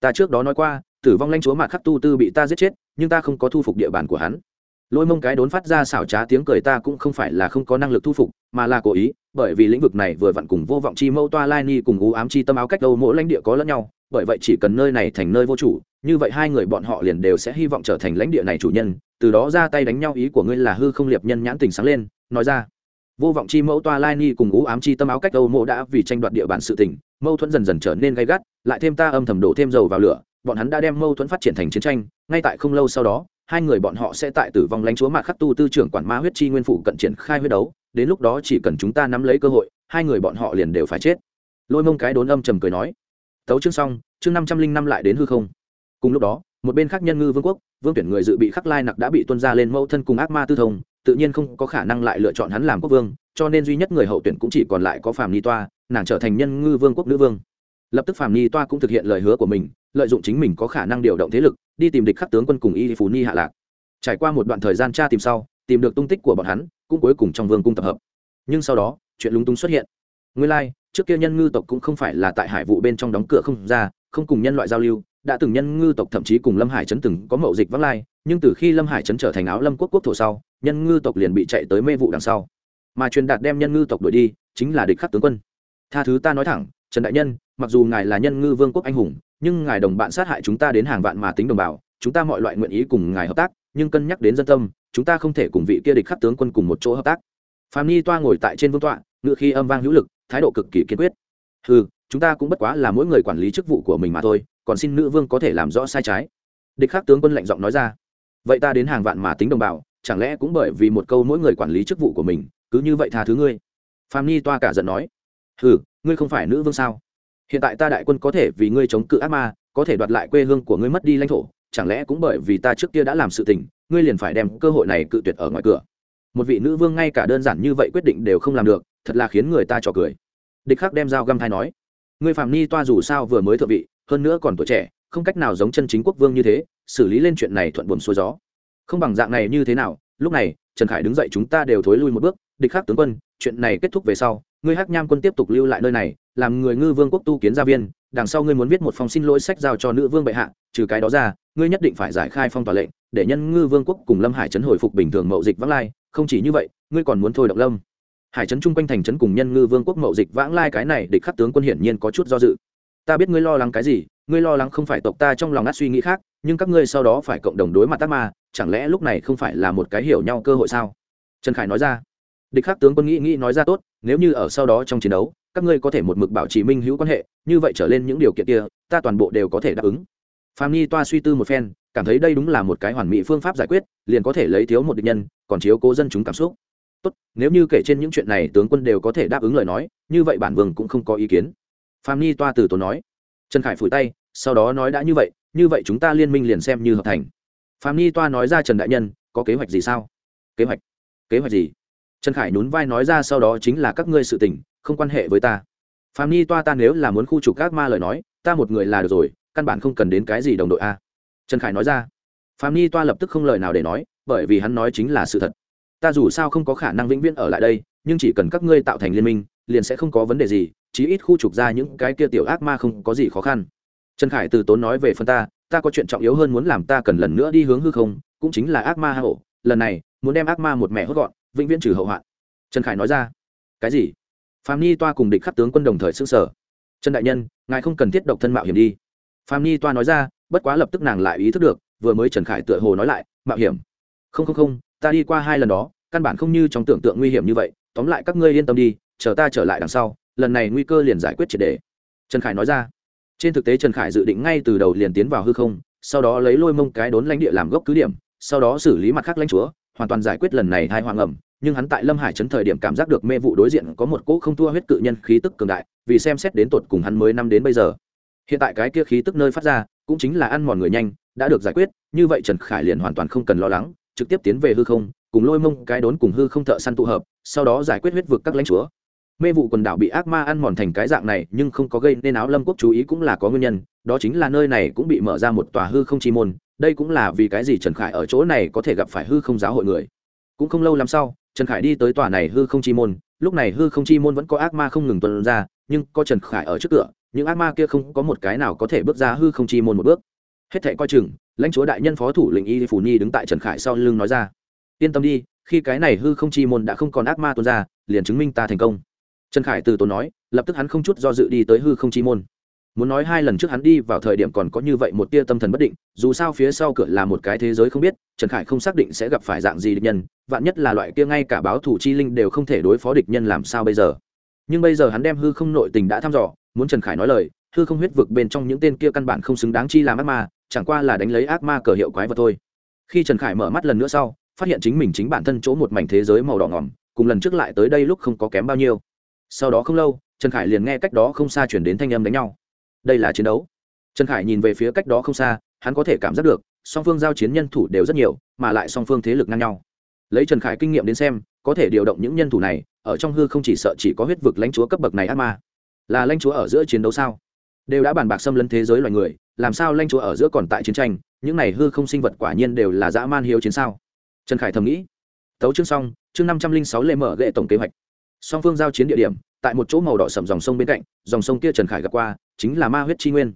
Ta trước đó nói qua, tử vong Lanh chúa mà khắc tu tư bị ta giết chết, nhưng ta không có thu phục địa bàn của hắn. Lôi mông cái đốn phát ra xảo trá tiếng cười ta cũng không phải là không có năng lực thu phục, mà là cố ý, bởi vì lĩnh vực này vừa vặn cùng vô vọng chi mẫu toa lai ni cùng u ám chi tâm áo cách đâu mỗi lãnh địa có lẫn nhau, bởi vậy chỉ cần nơi này thành nơi vô chủ, như vậy hai người bọn họ liền đều sẽ hy vọng trở thành lãnh địa này chủ nhân, từ đó ra tay đánh nhau ý của ngươi là hư không liệp nhân nhãn tình sáng lên, nói ra vô vọng chi mẫu toa lai ni cùng ú ám chi tâm áo cách âu mộ đã vì tranh đoạt địa bàn sự tình, mâu thuẫn dần dần trở nên gay gắt, lại thêm ta âm thầm đổ thêm dầu vào lửa, bọn hắn đã đem mâu thuẫn phát triển thành chiến tranh, ngay tại không lâu sau đó, hai người bọn họ sẽ tại tử vong lãnh chúa mạc khắc tu tư trưởng quản ma huyết chi nguyên phủ cận triển khai huyết đấu, đến lúc đó chỉ cần chúng ta nắm lấy cơ hội, hai người bọn họ liền đều phải chết. Lôi mông cái đốn âm trầm cười nói. Tấu chương xong, chương năm trăm linh năm lại đến hư không. Cùng lúc đó, một bên khác nhân ngư vương quốc, vương tuyển người dự bị khắc lai nặc đã bị tuân ra lên mẫu thân cùng ác ma tư thông tự nhiên không có khả năng lại lựa chọn hắn làm quốc vương cho nên duy nhất người hậu tuyển cũng chỉ còn lại có Phạm ni toa nàng trở thành nhân ngư vương quốc nữ vương. Lập tức Phạm ni toa cũng thực hiện lời hứa của mình lợi dụng chính mình có khả năng điều động thế lực đi tìm địch khắc tướng quân cùng y phú ni hạ lạc. Trải qua một đoạn thời gian tra tìm sau tìm được tung tích của bọn hắn cũng cuối cùng trong vương cung tập hợp. Nhưng sau đó chuyện lúng túng xuất hiện. Nguyên lai、like, trước kia nhân ngư tộc cũng không phải là tại hải vụ bên trong đóng cửa không ra không cùng nhân loại giao lưu đã từng nhân ngư tộc thậm chí cùng lâm hải trấn từng có mậu dịch vắng lai, nhưng từ khi lâm hải trấn trở thành áo lâm quốc quốc thổ sau, nhân ngư tộc liền bị chạy tới mê vụ đằng sau. Mà truyền đạt đem nhân ngư tộc đuổi đi, chính là địch khắc tướng quân. Tha thứ ta nói thẳng, trần đại nhân, mặc dù ngài là nhân ngư vương quốc anh hùng, nhưng ngài đồng bạn sát hại chúng ta đến hàng vạn mà tính đồng bào, chúng ta mọi loại nguyện ý cùng ngài hợp tác, nhưng cân nhắc đến dân tâm, chúng ta không thể cùng vị kia địch khắc tướng quân cùng một chỗ hợp tác. Phạm ni toa ngồi tại trên vương tọa, ngự khi âm vang hữu lực, thái độ cực kỳ kiên quyết. Ừ chúng ta cũng bất quá là mỗi người quản lý chức vụ của mình mà thôi còn xin nữ vương có thể làm rõ sai trái. Địch khắc tướng quân lạnh giọng nói ra, vậy ta đến hàng vạn mà tính đồng bào, chẳng lẽ cũng bởi vì một câu mỗi người quản lý chức vụ của mình, cứ như vậy tha thứ ngươi? Phạm ni toa cả giận nói ừ ngươi không phải nữ vương sao? Hiện tại ta đại quân có thể vì ngươi chống cự ác ma, có thể đoạt lại quê hương của ngươi mất đi lãnh thổ, chẳng lẽ cũng bởi vì ta trước kia đã làm sự tình, ngươi liền phải đem cơ hội này cự tuyệt ở ngoài cửa? Một vị nữ vương ngay cả đơn giản như vậy quyết định đều không làm được, thật là khiến người ta trò cười. Địch khắc đem dao găm thai nói, ngươi phạm ni toa dù sao vừa mới thượng vị hơn nữa còn tuổi trẻ, không cách nào giống chân chính quốc vương như thế, xử lý lên chuyện này thuận buồm xuôi gió. Không bằng dạng này như thế nào, lúc này, trần khải đứng dậy chúng ta đều thối lui một bước, địch khắc tướng quân, chuyện này kết thúc về sau, ngươi hắc nham quân tiếp tục lưu lại nơi này, làm người ngư vương quốc tu kiến gia viên, đằng sau ngươi muốn viết một phong xin lỗi sách giao cho nữ vương bệ hạ, trừ cái đó ra, ngươi nhất định phải giải khai phong tỏa lệnh, để nhân ngư vương quốc cùng lâm hải trấn hồi phục bình thường mậu dịch vãng lai, không chỉ như vậy, ngươi còn muốn thôi động lâm hải trấn chung quanh thành trấn cùng nhân ngư vương quốc mậu dịch vãng lai, cái này địch khắc tướng quân hiển nhiên có chút do dự ta biết ngươi lo lắng cái gì, ngươi lo lắng không phải tộc ta trong lòng ngắt suy nghĩ khác, nhưng các ngươi sau đó phải cộng đồng đối mặt tác ma, chẳng lẽ lúc này không phải là một cái hiểu nhau cơ hội sao? Trần khải nói ra. Địch khắc tướng quân nghĩ nghĩ nói ra tốt, nếu như ở sau đó trong chiến đấu, các ngươi có thể một mực bảo trì minh hữu quan hệ, như vậy trở lên những điều kiện kia, ta toàn bộ đều có thể đáp ứng. Phạm ni toa suy tư một phen, cảm thấy đây đúng là một cái hoàn mỹ phương pháp giải quyết, liền có thể lấy thiếu một địch nhân, còn chiếu cố dân chúng cảm xúc. Tốt, nếu như kể trên những chuyện này tướng quân đều có thể đáp ứng lời nói, như vậy bản vương cũng không có ý kiến phạm ni toa từ tốn nói. Trần khải phủi tay, sau đó nói đã như vậy như vậy chúng ta liên minh liền xem như hợp thành. Phạm ni toa nói ra trần đại nhân, có kế hoạch gì sao? Kế hoạch? Kế hoạch gì? Trần khải nhún vai nói ra sau đó chính là các ngươi sự tình, không quan hệ với ta. Phạm ni toa ta nếu là muốn khu trục các ma lời nói, ta một người là được rồi, căn bản không cần đến cái gì đồng đội a. Trần khải nói ra. Phạm ni toa lập tức không lời nào để nói, bởi vì hắn nói chính là sự thật. Ta dù sao không có khả năng vĩnh viễn ở lại đây, nhưng chỉ cần các ngươi tạo thành liên minh, liền sẽ không có vấn đề gì chí ít khu trục ra những cái kia tiểu ác ma không có gì khó khăn. Trần khải từ tốn nói về phần ta ta có chuyện trọng yếu hơn muốn làm ta cần lần nữa đi hướng hư không, cũng chính là ác ma hạ hổ lần này, muốn đem ác ma một mẹ hốt gọn, vĩnh viễn trừ hậu hoạn. Trần khải nói ra. Cái gì? Phạm ni toa cùng địch khắc tướng quân đồng thời xưng sở trần đại nhân, ngài không cần thiết độc thân mạo hiểm đi. Phạm ni toa nói ra, bất quá lập tức nàng lại ý thức được, vừa mới trần khải tựa hồ nói lại, mạo hiểm. Không không không, ta đi qua hai lần đó, căn bản không như trong tưởng tượng nguy hiểm như vậy. Tóm lại các ngươi yên tâm đi, chờ ta trở lại đằng sau lần này nguy cơ liền giải quyết triệt đề. Trần khải nói ra. Trên thực tế trần khải dự định ngay từ đầu liền tiến vào hư không, sau đó lấy lôi mông cái đốn lãnh địa làm gốc cứ điểm, sau đó xử lý mặt khác lãnh chúa, hoàn toàn giải quyết lần này hai hoàng ẩm nhưng hắn tại lâm hải trấn thời điểm cảm giác được mê vụ đối diện có một cỗ không thua huyết cự nhân khí tức cường đại, vì xem xét đến tột cùng hắn mới năm đến bây giờ. Hiện tại cái kia khí tức nơi phát ra, cũng chính là ăn mòn người nhanh, đã được giải quyết, như vậy trần khải liền hoàn toàn không cần lo lắng, trực tiếp tiến về hư không, cùng lôi mông cái đốn cùng hư không thợ săn tụ hợp, sau đó giải quyết huyết vực các lãnh chúa mê vụ quần đảo bị ác ma ăn mòn thành cái dạng này, nhưng không có gây nên áo lâm quốc chú ý cũng là có nguyên nhân, đó chính là nơi này cũng bị mở ra một tòa hư không chi môn, đây cũng là vì cái gì trần khải ở chỗ này có thể gặp phải hư không giáo hội người. Cũng không lâu lắm sau, trần khải đi tới tòa này hư không chi môn, lúc này hư không chi môn vẫn có ác ma không ngừng tuần ra, nhưng có trần khải ở trước cửa, những ác ma kia không có một cái nào có thể bước ra hư không chi môn một bước. Hết thệ coi chừng, lãnh chúa đại nhân phó thủ lĩnh y phủ nhi đứng tại trần khải sau lưng nói ra, yên tâm đi, khi cái này hư không chi môn đã không còn ác ma tuôn ra, liền chứng minh ta thành công trần khải từ tốn nói, lập tức hắn không chút do dự đi tới hư không chi môn. Muốn nói hai lần trước hắn đi vào thời điểm còn có như vậy một tia tâm thần bất định, dù sao phía sau cửa là một cái thế giới không biết, trần khải không xác định sẽ gặp phải dạng gì địch nhân, vạn nhất là loại kia ngay cả báo thủ chi linh đều không thể đối phó địch nhân làm sao bây giờ. Nhưng bây giờ hắn đem hư không nội tình đã thăm dò, muốn trần khải nói lời, hư không huyết vực bên trong những tên kia căn bản không xứng đáng chi làm ác ma, chẳng qua là đánh lấy ác ma cờ hiệu quái vật thôi. Khi trần khải mở mắt lần nữa sau, phát hiện chính mình chính bản thân chỗ một mảnh thế giới màu đỏ ngỏm, cùng lần trước lại tới đây lúc không có kém bao nhiêu sau đó không lâu, trần khải liền nghe cách đó không xa chuyển đến thanh âm đánh nhau. Đây là chiến đấu. Trần khải nhìn về phía cách đó không xa, hắn có thể cảm giác được, song phương giao chiến nhân thủ đều rất nhiều, mà lại song phương thế lực ngang nhau. Lấy trần khải kinh nghiệm đến xem, có thể điều động những nhân thủ này, ở trong hư không chỉ sợ chỉ có huyết vực lãnh chúa cấp bậc này ác ma. Là lãnh chúa ở giữa chiến đấu sao? Đều đã bàn bạc xâm lấn thế giới loài người, làm sao lãnh chúa ở giữa còn tại chiến tranh, những này hư không sinh vật quả nhiên đều là dã man hiếu chiến sao? Trần khải thầm nghĩ. Tấu chương xong, chương năm trăm linh sáu lệ mở gệ tổng kế hoạch song phương giao chiến địa điểm, tại một chỗ màu đỏ sầm dòng sông bên cạnh, dòng sông kia trần khải gặp qua, chính là ma huyết tri nguyên.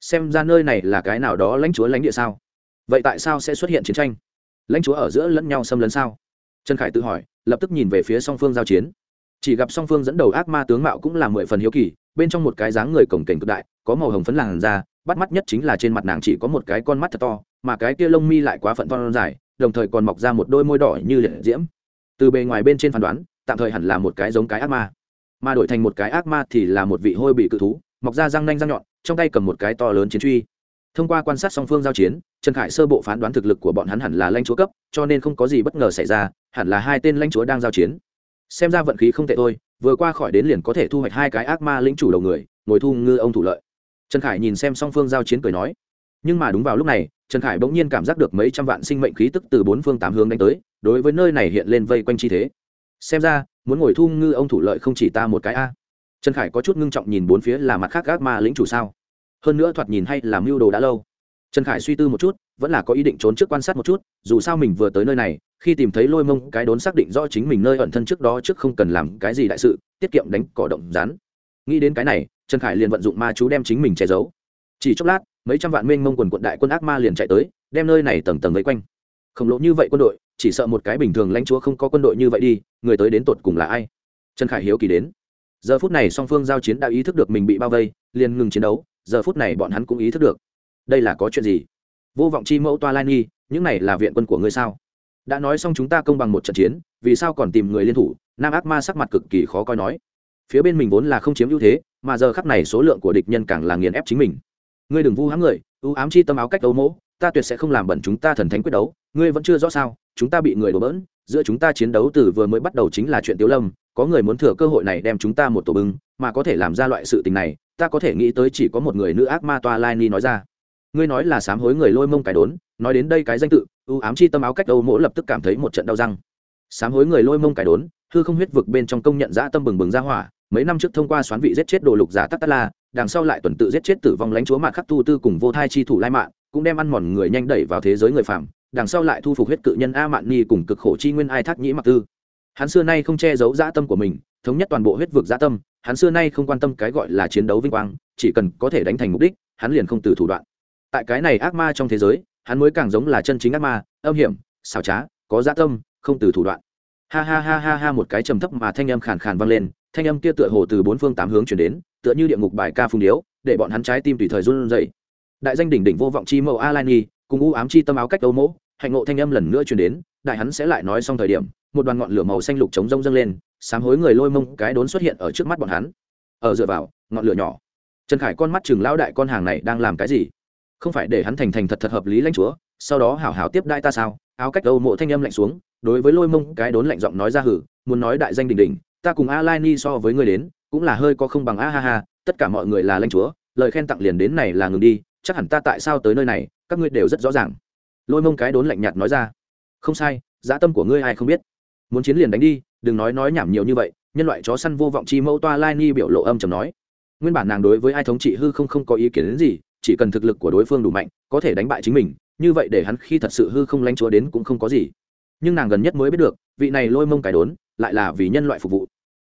Xem ra nơi này là cái nào đó lãnh chúa lãnh địa sao? Vậy tại sao sẽ xuất hiện chiến tranh? Lãnh chúa ở giữa lẫn nhau xâm lấn sao? Trần khải tự hỏi, lập tức nhìn về phía song phương giao chiến. Chỉ gặp song phương dẫn đầu ác ma tướng mạo cũng là mười phần hiếu kỳ, bên trong một cái dáng người cổng cảnh cực đại, có màu hồng phấn làn da, bắt mắt nhất chính là trên mặt nàng chỉ có một cái con mắt thật to, mà cái kia lông mi lại quá phận to dài, đồng thời còn mọc ra một đôi môi đỏ như liệt diễm. Từ bề ngoài bên trên phán đoán tạm thời hẳn là một cái giống cái ác ma. Mà đổi thành một cái ác ma thì là một vị hôi bị cự thú, mọc ra răng nanh răng nhọn, trong tay cầm một cái to lớn chiến truy. Thông qua quan sát song phương giao chiến, trần khải sơ bộ phán đoán thực lực của bọn hắn hẳn là lãnh chúa cấp, cho nên không có gì bất ngờ xảy ra, hẳn là hai tên lãnh chúa đang giao chiến. Xem ra vận khí không tệ thôi, vừa qua khỏi đến liền có thể thu hoạch hai cái ác ma lĩnh chủ đầu người, ngồi thu ngư ông thủ lợi. Trần khải nhìn xem song phương giao chiến cười nói. Nhưng mà đúng vào lúc này, trần khải bỗng nhiên cảm giác được mấy trăm vạn sinh mệnh khí tức từ bốn phương tám hướng đánh tới, đối với nơi này hiện lên vây quanh chi thế xem ra, muốn ngồi thu ngư ông thủ lợi không chỉ ta một cái a. Trần khải có chút ngưng trọng nhìn bốn phía là mặt khác gác ma lĩnh chủ sao. Hơn nữa thoạt nhìn hay làm mưu đồ đã lâu. Trần khải suy tư một chút, vẫn là có ý định trốn trước quan sát một chút, dù sao mình vừa tới nơi này, khi tìm thấy lôi mông, cái đốn xác định rõ chính mình nơi ẩn thân trước đó trước không cần làm cái gì đại sự, tiết kiệm đánh cỏ động rán nghĩ đến cái này, trần khải liền vận dụng ma chú đem chính mình che giấu. Chỉ chốc lát, mấy trăm vạn mênh mông quần quận đại quân ác ma liền chạy tới, đem nơi này tầng tầng vây quanh khổng lồ như vậy quân đội, chỉ sợ một cái bình thường lãnh chúa không có quân đội như vậy đi, người tới đến tột cùng là ai? Trần khải hiếu kỳ đến. Giờ phút này song phương giao chiến đã ý thức được mình bị bao vây, liền ngừng chiến đấu, giờ phút này bọn hắn cũng ý thức được. Đây là có chuyện gì? Vô vọng chi mẫu toa lai nghi những này là viện quân của ngươi sao? Đã nói xong chúng ta công bằng một trận chiến, vì sao còn tìm người liên thủ? Nam ác ma sắc mặt cực kỳ khó coi nói. Phía bên mình vốn là không chiếm ưu thế, mà giờ khắc này số lượng của địch nhân càng là nghiền ép chính mình. Ngươi đừng vu hãm người, ưu ám chi tâm áo cách đấu mỗ, ta tuyệt sẽ không làm bẩn chúng ta thần thánh quyết đấu ngươi vẫn chưa rõ sao, chúng ta bị người đổ bỡn, giữa chúng ta chiến đấu từ vừa mới bắt đầu chính là chuyện tiếu lâm, có người muốn thừa cơ hội này đem chúng ta một tổ bưng, mà có thể làm ra loại sự tình này, ta có thể nghĩ tới chỉ có một người nữ ác ma toa lai ni nói ra. Ngươi nói là sám hối người lôi mông cái đốn, nói đến đây cái danh tự ưu ám chi tâm áo cách âu mỗ lập tức cảm thấy một trận đau răng. Sám hối người lôi mông cái đốn, hư không huyết vực bên trong công nhận dã tâm bừng bừng ra hỏa, mấy năm trước thông qua xoán vị giết chết đồ lục giả tắc tắc la, đằng sau lại tuần tự giết chết tử vong lãnh chúa mạc khắc tu tư cùng vô thai chi thủ lai mạng cũng đem ăn mòn người nhanh đẩy vào thế giới người phạm đằng sau lại thu phục huyết cự nhân a mạn ni cùng cực khổ chi nguyên ai thác nhĩ mặc tư. Hắn xưa nay không che giấu dã tâm của mình, thống nhất toàn bộ huyết vực dã tâm, hắn xưa nay không quan tâm cái gọi là chiến đấu vinh quang, chỉ cần có thể đánh thành mục đích, hắn liền không từ thủ đoạn. Tại cái này ác ma trong thế giới, hắn mới càng giống là chân chính ác ma, âm hiểm, xảo trá, có dã tâm, không từ thủ đoạn. Ha ha ha ha ha, một cái trầm thấp mà thanh âm khàn khàn vang lên, thanh âm kia tựa hồ từ bốn phương tám hướng chuyển đến, tựa như địa ngục bài ca phung điếu, để bọn hắn trái tim tùy thời run rẩy. Đại danh đỉnh đỉnh vô vọng chi mẫu A Lai Nhi cùng u ám chi tâm áo cách âu mỗ, hạnh ngộ thanh âm lần nữa chuyển đến, đại hắn sẽ lại nói xong thời điểm, một đoàn ngọn lửa màu xanh lục chống rông dâng lên, sám hối người lôi mông cái đốn xuất hiện ở trước mắt bọn hắn. Ở dựa vào, ngọn lửa nhỏ. Trần khải con mắt chừng lão đại con hàng này đang làm cái gì? Không phải để hắn thành thành thật thật hợp lý lãnh chúa, sau đó hảo hảo tiếp đại ta sao? Áo cách âu mộ thanh âm lạnh xuống, đối với lôi mông cái đốn lạnh giọng nói ra hử, muốn nói đại danh đỉnh đỉnh, ta cùng a lai ni so với người đến, cũng là hơi có không bằng a ha ha, tất cả mọi người là lãnh chúa, lời khen tặng liền đến này là ngừng đi, chắc hẳn ta tại sao tới nơi này các ngươi đều rất rõ ràng. Lôi mông cái đốn lạnh nhạt nói ra. Không sai, dã tâm của ngươi ai không biết. Muốn chiến liền đánh đi, đừng nói nói nhảm nhiều như vậy, nhân loại chó săn vô vọng chi mẫu toa lai ni biểu lộ âm chầm nói. Nguyên bản nàng đối với ai thống trị hư không không có ý kiến đến gì, chỉ cần thực lực của đối phương đủ mạnh, có thể đánh bại chính mình, như vậy để hắn khi thật sự hư không lánh chúa đến cũng không có gì. Nhưng nàng gần nhất mới biết được, vị này lôi mông cái đốn, lại là vì nhân loại phục vụ.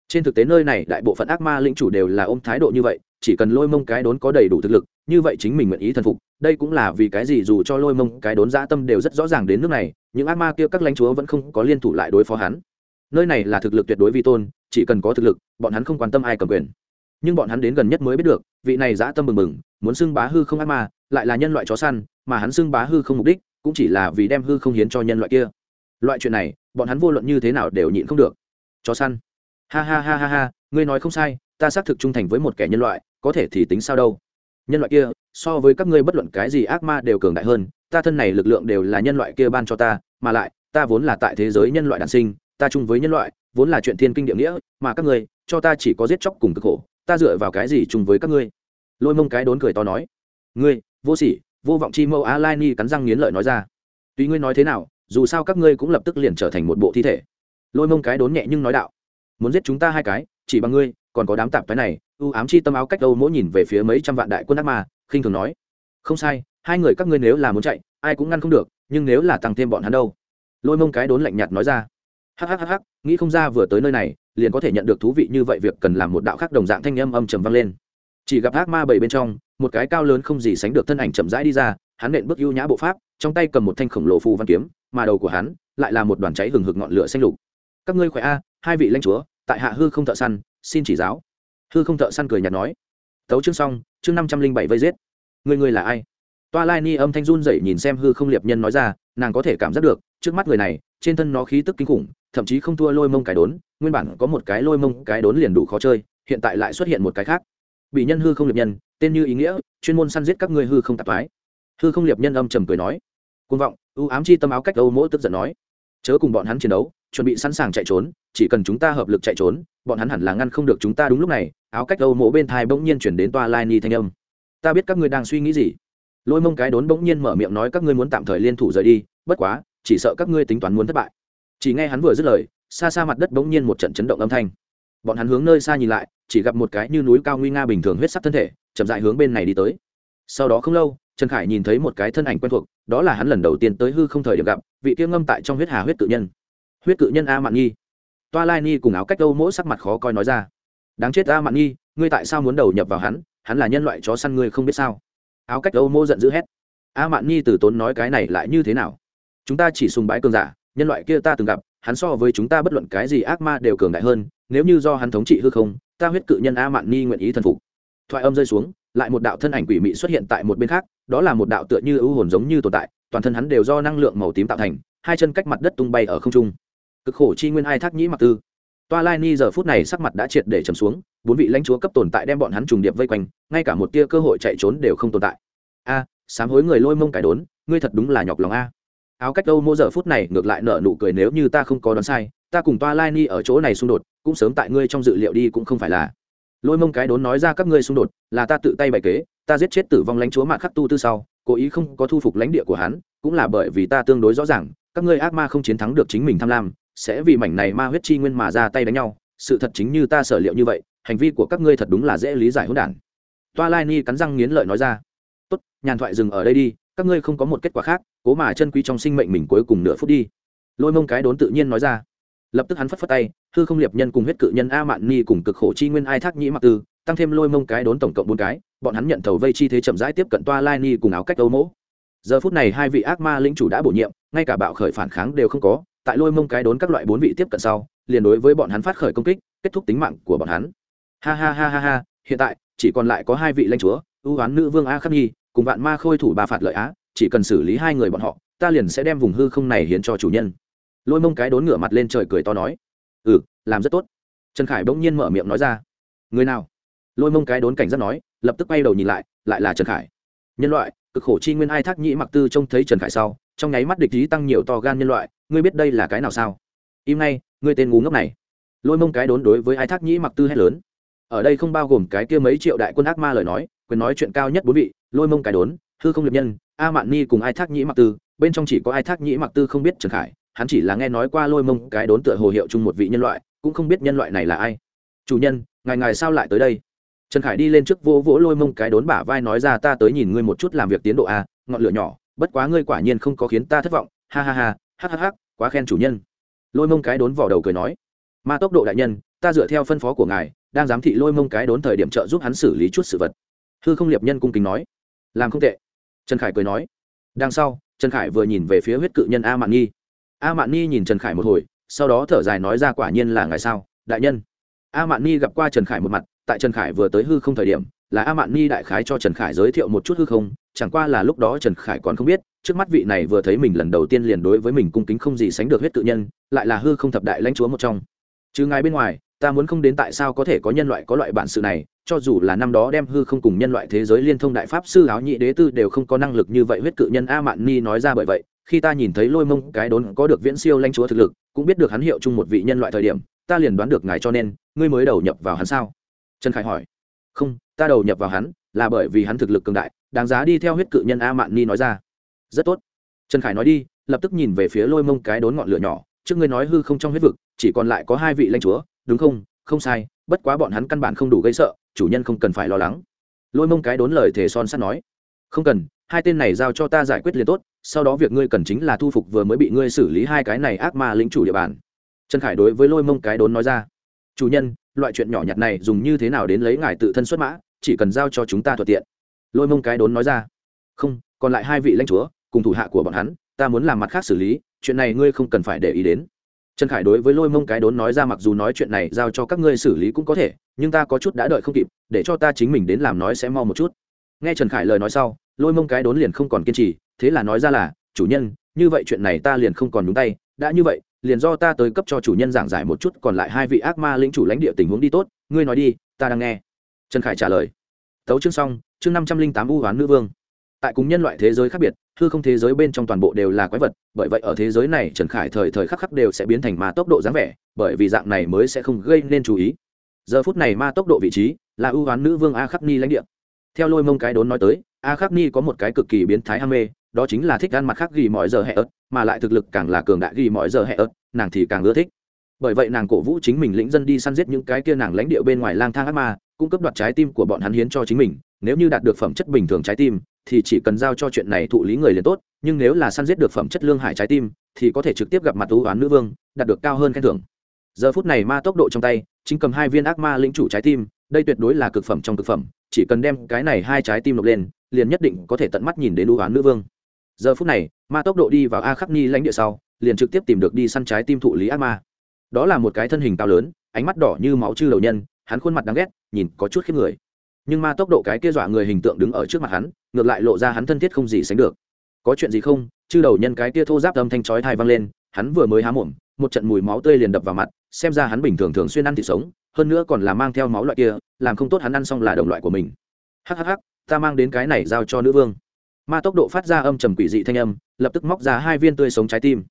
Trên thực tế nơi này, đại bộ phận ác ma lĩnh chủ đều là ôm thái độ như vậy chỉ cần lôi mông cái đốn có đầy đủ thực lực, như vậy chính mình nguyện ý thần phục. Đây cũng là vì cái gì dù cho lôi mông cái đốn dã tâm đều rất rõ ràng đến nước này, những ác ma kia các lãnh chúa vẫn không có liên thủ lại đối phó hắn. Nơi này là thực lực tuyệt đối vi tôn, chỉ cần có thực lực, bọn hắn không quan tâm ai cầm quyền. Nhưng bọn hắn đến gần nhất mới biết được, vị này dã tâm mừng mừng muốn xưng bá hư không ác ma, lại là nhân loại chó săn, mà hắn xưng bá hư không mục đích, cũng chỉ là vì đem hư không hiến cho nhân loại kia. Loại chuyện này, bọn hắn vô luận như thế nào đều nhịn không được. Chó săn. Ha ha ha ha ha, ngươi nói không sai, ta xác thực trung thành với một kẻ nhân loại có thể thì tính sao đâu. Nhân loại kia, so với các ngươi bất luận cái gì ác ma đều cường đại hơn, ta thân này lực lượng đều là nhân loại kia ban cho ta, mà lại, ta vốn là tại thế giới nhân loại đản sinh, ta chung với nhân loại, vốn là chuyện thiên kinh địa nghĩa, mà các ngươi, cho ta chỉ có giết chóc cùng cực khổ, ta dựa vào cái gì chung với các ngươi? Lôi mông cái đốn cười to nói, ngươi, vô sỉ, vô vọng chi mâu a lai ni cắn răng nghiến lợi nói ra, tuy ngươi nói thế nào, dù sao các ngươi cũng lập tức liền trở thành một bộ thi thể. Lôi mông cái đốn nhẹ nhưng nói đạo, muốn giết chúng ta hai cái, chỉ bằng ngươi còn có đám tạp cái này, u ám chi tâm áo cách đâu mỗi nhìn về phía mấy trăm vạn đại quân ác ma, khinh thường nói. Không sai, hai người các ngươi nếu là muốn chạy, ai cũng ngăn không được, nhưng nếu là tăng thêm bọn hắn đâu. Lôi mông cái đốn lạnh nhạt nói ra. Hhhh nghĩ không ra vừa tới nơi này, liền có thể nhận được thú vị như vậy việc cần làm một đạo khác đồng dạng thanh âm âm trầm vang lên. Chỉ gặp ác ma bảy bên trong, một cái cao lớn không gì sánh được thân ảnh chậm rãi đi ra, hắn nện bước ưu nhã bộ pháp, trong tay cầm một thanh khổng lồ phù văn kiếm, mà đầu của hắn lại là một đoàn cháy hừng hực ngọn lửa xanh lục. Các ngươi khỏe a, hai vị lãnh chúa tại hạ hư không thợ săn, xin chỉ giáo. Hư không thợ săn cười nhạt nói. Tấu chương xong, chương năm trăm linh bảy vây giết. Người người là ai? Toa lai ni âm thanh run dậy nhìn xem hư không liệp nhân nói ra, nàng có thể cảm giác được, trước mắt người này, trên thân nó khí tức kinh khủng, thậm chí không thua lôi mông cái đốn, nguyên bản có một cái lôi mông cái đốn liền đủ khó chơi, hiện tại lại xuất hiện một cái khác. Bị nhân hư không liệp nhân, tên như ý nghĩa, chuyên môn săn giết các ngươi hư không tạp thoái hư không liệp nhân âm trầm cười nói. Côn vọng ưu ám chi tâm áo cách âu mỗi tức giận nói. Chớ cùng bọn hắn chiến đấu chuẩn bị sẵn sàng chạy trốn, chỉ cần chúng ta hợp lực chạy trốn, bọn hắn hẳn là ngăn không được chúng ta đúng lúc này, áo cách âu mộ bên thai bỗng nhiên chuyển đến toa lai ni thanh âm. Ta biết các ngươi đang suy nghĩ gì. Lôi mông cái đốn bỗng nhiên mở miệng nói các ngươi muốn tạm thời liên thủ rời đi, bất quá, chỉ sợ các ngươi tính toán muốn thất bại. Chỉ nghe hắn vừa dứt lời, xa xa mặt đất bỗng nhiên một trận chấn động âm thanh. Bọn hắn hướng nơi xa nhìn lại, chỉ gặp một cái như núi cao nguy nga bình thường huyết sắc thân thể, chậm dại hướng bên này đi tới. Sau đó không lâu, trần khải nhìn thấy một cái thân ảnh quen thuộc, đó là hắn lần đầu tiên tới hư không thời điểm gặp, vị kia ngâm tại trong huyết hà huyết tự nhân huyết cự nhân a mạn nhi. Toa lai ni cùng áo cách đâu mỗi sắc mặt khó coi nói ra. Đáng chết a mạn nhi, ngươi tại sao muốn đầu nhập vào hắn? Hắn là nhân loại chó săn ngươi không biết sao? Áo cách đâu mô giận dữ hét. A mạn nhi từ tốn nói cái này lại như thế nào? Chúng ta chỉ sùng bái cường giả, nhân loại kia ta từng gặp, hắn so với chúng ta bất luận cái gì ác ma đều cường đại hơn, nếu như do hắn thống trị hư không, ta huyết cự nhân a mạn nhi nguyện ý thần phục. Thoại âm rơi xuống, lại một đạo thân ảnh quỷ mị xuất hiện tại một bên khác, đó là một đạo tựa như ưu hồn giống như tồn tại, toàn thân hắn đều do năng lượng màu tím tạo thành, hai chân cách mặt đất tung bay ở không trung cực khổ chi nguyên ai thác nhĩ mặc tư. Toa lai ni giờ phút này sắc mặt đã triệt để trầm xuống bốn vị lãnh chúa cấp tồn tại đem bọn hắn trùng điệp vây quanh ngay cả một tia cơ hội chạy trốn đều không tồn tại. A à, sám hối người lôi mông cải đốn ngươi thật đúng là nhọc lòng a. Áo cách đâu mỗi giờ phút này ngược lại nở nụ cười nếu như ta không có đoán sai ta cùng toa lai ni ở chỗ này xung đột cũng sớm tại ngươi trong dự liệu đi cũng không phải là. Lôi mông cái đốn nói ra các ngươi xung đột là ta tự tay bày kế ta giết chết tử vong lãnh chúa mạng khắc tu tư sau cố ý không có thu phục lãnh địa của hắn cũng là bởi vì ta tương đối rõ ràng các ngươi ác ma không chiến thắng được chính mình tham lam sẽ vì mảnh này ma huyết chi nguyên mà ra tay đánh nhau, sự thật chính như ta sở liệu như vậy, hành vi của các ngươi thật đúng là dễ lý giải hỗn đản. Toa lai ni cắn răng nghiến lợi nói ra. Tốt, nhàn thoại dừng ở đây đi, các ngươi không có một kết quả khác, cố mà chân quý trong sinh mệnh mình cuối cùng nửa phút đi. Lôi mông cái đốn tự nhiên nói ra. Lập tức hắn phất phất tay, hư không liệp nhân cùng huyết cự nhân a mạn ni cùng cực khổ chi nguyên ai thác nhĩ mặc tư, tăng thêm lôi mông cái đốn tổng cộng bốn cái, bọn hắn nhận thầu vây chi thế chậm rãi tiếp cận toa lai ni cùng áo cách âu mỗ. Giờ phút này hai vị ác ma lĩnh chủ đã bổ nhiệm, ngay cả bạo khởi phản kháng đều không có tại lôi mông cái đốn các loại bốn vị tiếp cận sau, liền đối với bọn hắn phát khởi công kích, kết thúc tính mạng của bọn hắn. Ha ha ha ha ha, hiện tại, chỉ còn lại có hai vị lãnh chúa, ưu hoán nữ vương a khắc nhi cùng vạn ma khôi thủ bà phạt lợi á, chỉ cần xử lý hai người bọn họ, ta liền sẽ đem vùng hư không này hiến cho chủ nhân. Lôi mông cái đốn ngửa mặt lên trời cười to nói ừ làm rất tốt. Trần khải bỗng nhiên mở miệng nói ra, người nào? Lôi mông cái đốn cảnh giác nói, lập tức bay đầu nhìn lại lại là trần khải. Nhân loại, cực khổ chi nguyên ai thác nhĩ mặc tư trông thấy trần khải sau, trong nháy mắt địch ý tăng nhiều to gan nhân loại ngươi biết đây là cái nào sao? Im ngay, ngươi tên ngu ngốc này. Lôi mông cái đốn đối với ai thác nhĩ mặc tư hét lớn. Ở đây không bao gồm cái kia mấy triệu đại quân ác ma lời nói, quyền nói chuyện cao nhất bốn vị, lôi mông cái đốn, hư không liệt nhân, a mạn ni cùng ai thác nhĩ mặc tư, bên trong chỉ có ai thác nhĩ mặc tư không biết trần khải, hắn chỉ là nghe nói qua lôi mông cái đốn tựa hồ hiệu chung một vị nhân loại, cũng không biết nhân loại này là ai. Chủ nhân, ngài ngài sao lại tới đây? Trần khải đi lên trước vỗ vỗ lôi mông cái đốn bả vai nói ra, ta tới nhìn ngươi một chút làm việc tiến độ a, ngọn lửa nhỏ, bất quá ngươi quả nhiên không có khiến ta thất vọng. Ha ha ha ha ha ha quá khen chủ nhân. Lôi mông cái đốn vào đầu cười nói, ma tốc độ đại nhân, ta dựa theo phân phó của ngài, đang giám thị lôi mông cái đốn thời điểm trợ giúp hắn xử lý chút sự vật. Hư không liệp nhân cung kính nói, làm không tệ. Trần khải cười nói, đằng sau, trần khải vừa nhìn về phía huyết cự nhân a mạn nhi. A mạn nhi nhìn trần khải một hồi, sau đó thở dài nói ra, quả nhiên là ngài sao, đại nhân. A mạn nhi gặp qua trần khải một mặt, tại trần khải vừa tới hư không thời điểm, là a mạn nhi đại khái cho trần khải giới thiệu một chút hư không chẳng qua là lúc đó trần khải còn không biết, trước mắt vị này vừa thấy mình lần đầu tiên liền đối với mình cung kính không gì sánh được huyết tự nhân, lại là hư không thập đại lãnh chúa một trong. Chứ ngài bên ngoài, ta muốn không đến tại sao có thể có nhân loại có loại bản sự này, cho dù là năm đó đem hư không cùng nhân loại thế giới liên thông đại pháp sư áo nhị đế tư đều không có năng lực như vậy huyết cự nhân a mạn ni nói ra bởi vậy, khi ta nhìn thấy lôi mông cái đốn có được viễn siêu lãnh chúa thực lực, cũng biết được hắn hiệu chung một vị nhân loại thời điểm, ta liền đoán được ngài cho nên, ngươi mới đầu nhập vào hắn sao? Trần khải hỏi. Không, ta đầu nhập vào hắn là bởi vì hắn thực lực cường đại đáng giá đi theo huyết cự nhân a mạn ni nói ra. Rất tốt. Trần khải nói đi, lập tức nhìn về phía lôi mông cái đốn ngọn lửa nhỏ. Trước ngươi nói hư không trong huyết vực, chỉ còn lại có hai vị lãnh chúa, đúng không? Không sai, bất quá bọn hắn căn bản không đủ gây sợ, chủ nhân không cần phải lo lắng. Lôi mông cái đốn lời thề son sắt nói. Không cần, hai tên này giao cho ta giải quyết liền tốt, sau đó việc ngươi cần chính là thu phục vừa mới bị ngươi xử lý hai cái này ác ma lính chủ địa bàn. Trần khải đối với lôi mông cái đốn nói ra. Chủ nhân, loại chuyện nhỏ nhặt này dùng như thế nào đến lấy ngài tự thân xuất mã, chỉ cần giao cho chúng ta thuận tiện lôi mông cái đốn nói ra. Không, còn lại hai vị lãnh chúa, cùng thủ hạ của bọn hắn, ta muốn làm mặt khác xử lý, chuyện này ngươi không cần phải để ý đến. Trần khải đối với lôi mông cái đốn nói ra mặc dù nói chuyện này giao cho các ngươi xử lý cũng có thể, nhưng ta có chút đã đợi không kịp, để cho ta chính mình đến làm nói sẽ mau một chút. Nghe trần khải lời nói sau, lôi mông cái đốn liền không còn kiên trì, thế là nói ra là, chủ nhân, như vậy chuyện này ta liền không còn đúng tay, đã như vậy, liền do ta tới cấp cho chủ nhân giảng giải một chút, còn lại hai vị ác ma lĩnh chủ lãnh địa tình huống đi tốt, ngươi nói đi, ta đang nghe. Trần khải trả lời tấu chương xong, chương năm trăm linh tám u hoán nữ vương. Tại cùng nhân loại thế giới khác biệt, hư không thế giới bên trong toàn bộ đều là quái vật, bởi vậy ở thế giới này, trần khải thời thời khắc khắc đều sẽ biến thành ma tốc độ dáng vẻ, bởi vì dạng này mới sẽ không gây nên chú ý. Giờ phút này ma tốc độ vị trí là ưu hoán nữ vương a khắc ni lãnh địa. Theo lôi mông cái đốn nói tới a khắc ni có một cái cực kỳ biến thái ham mê, đó chính là thích ăn mặt khác ghi mọi giờ hẹ ớt, mà lại thực lực càng là cường đại ghi mọi giờ hẹ ớt, nàng thì càng ưa thích. Bởi vậy nàng cổ vũ chính mình lĩnh dân đi săn giết những cái kia nàng lãnh địa bên ngoài lang thang ác ma cung cấp đoạt trái tim của bọn hắn hiến cho chính mình, nếu như đạt được phẩm chất bình thường trái tim, thì chỉ cần giao cho chuyện này thụ lý người liền tốt, nhưng nếu là săn giết được phẩm chất lương hải trái tim, thì có thể trực tiếp gặp mặt thú oán nữ vương, đạt được cao hơn khen thưởng. Giờ phút này ma tốc độ trong tay, chính cầm hai viên ác ma lĩnh chủ trái tim, đây tuyệt đối là cực phẩm trong cực phẩm, chỉ cần đem cái này hai trái tim nộp lên, liền nhất định có thể tận mắt nhìn đến đu oán nữ vương. Giờ phút này, ma tốc độ đi vào a khắc ni lãnh địa sau, liền trực tiếp tìm được đi săn trái tim thụ lý ác ma. Đó là một cái thân hình cao lớn, ánh mắt đỏ như máu chư đầu nhân, hắn khuôn mặt đáng ghét nhìn có chút khiếp người. Nhưng ma tốc độ cái kia dọa người hình tượng đứng ở trước mặt hắn, ngược lại lộ ra hắn thân thiết không gì sánh được. Có chuyện gì không? Chư đầu nhân cái kia thô giáp âm thanh chói thai vang lên, hắn vừa mới há mồm, một trận mùi máu tươi liền đập vào mặt, xem ra hắn bình thường thường xuyên ăn thịt sống, hơn nữa còn là mang theo máu loại kia, làm không tốt hắn ăn xong là đồng loại của mình. Hhh ta mang đến cái này giao cho nữ vương. Ma tốc độ phát ra âm trầm quỷ dị thanh âm, lập tức móc ra hai viên tươi sống trái tim.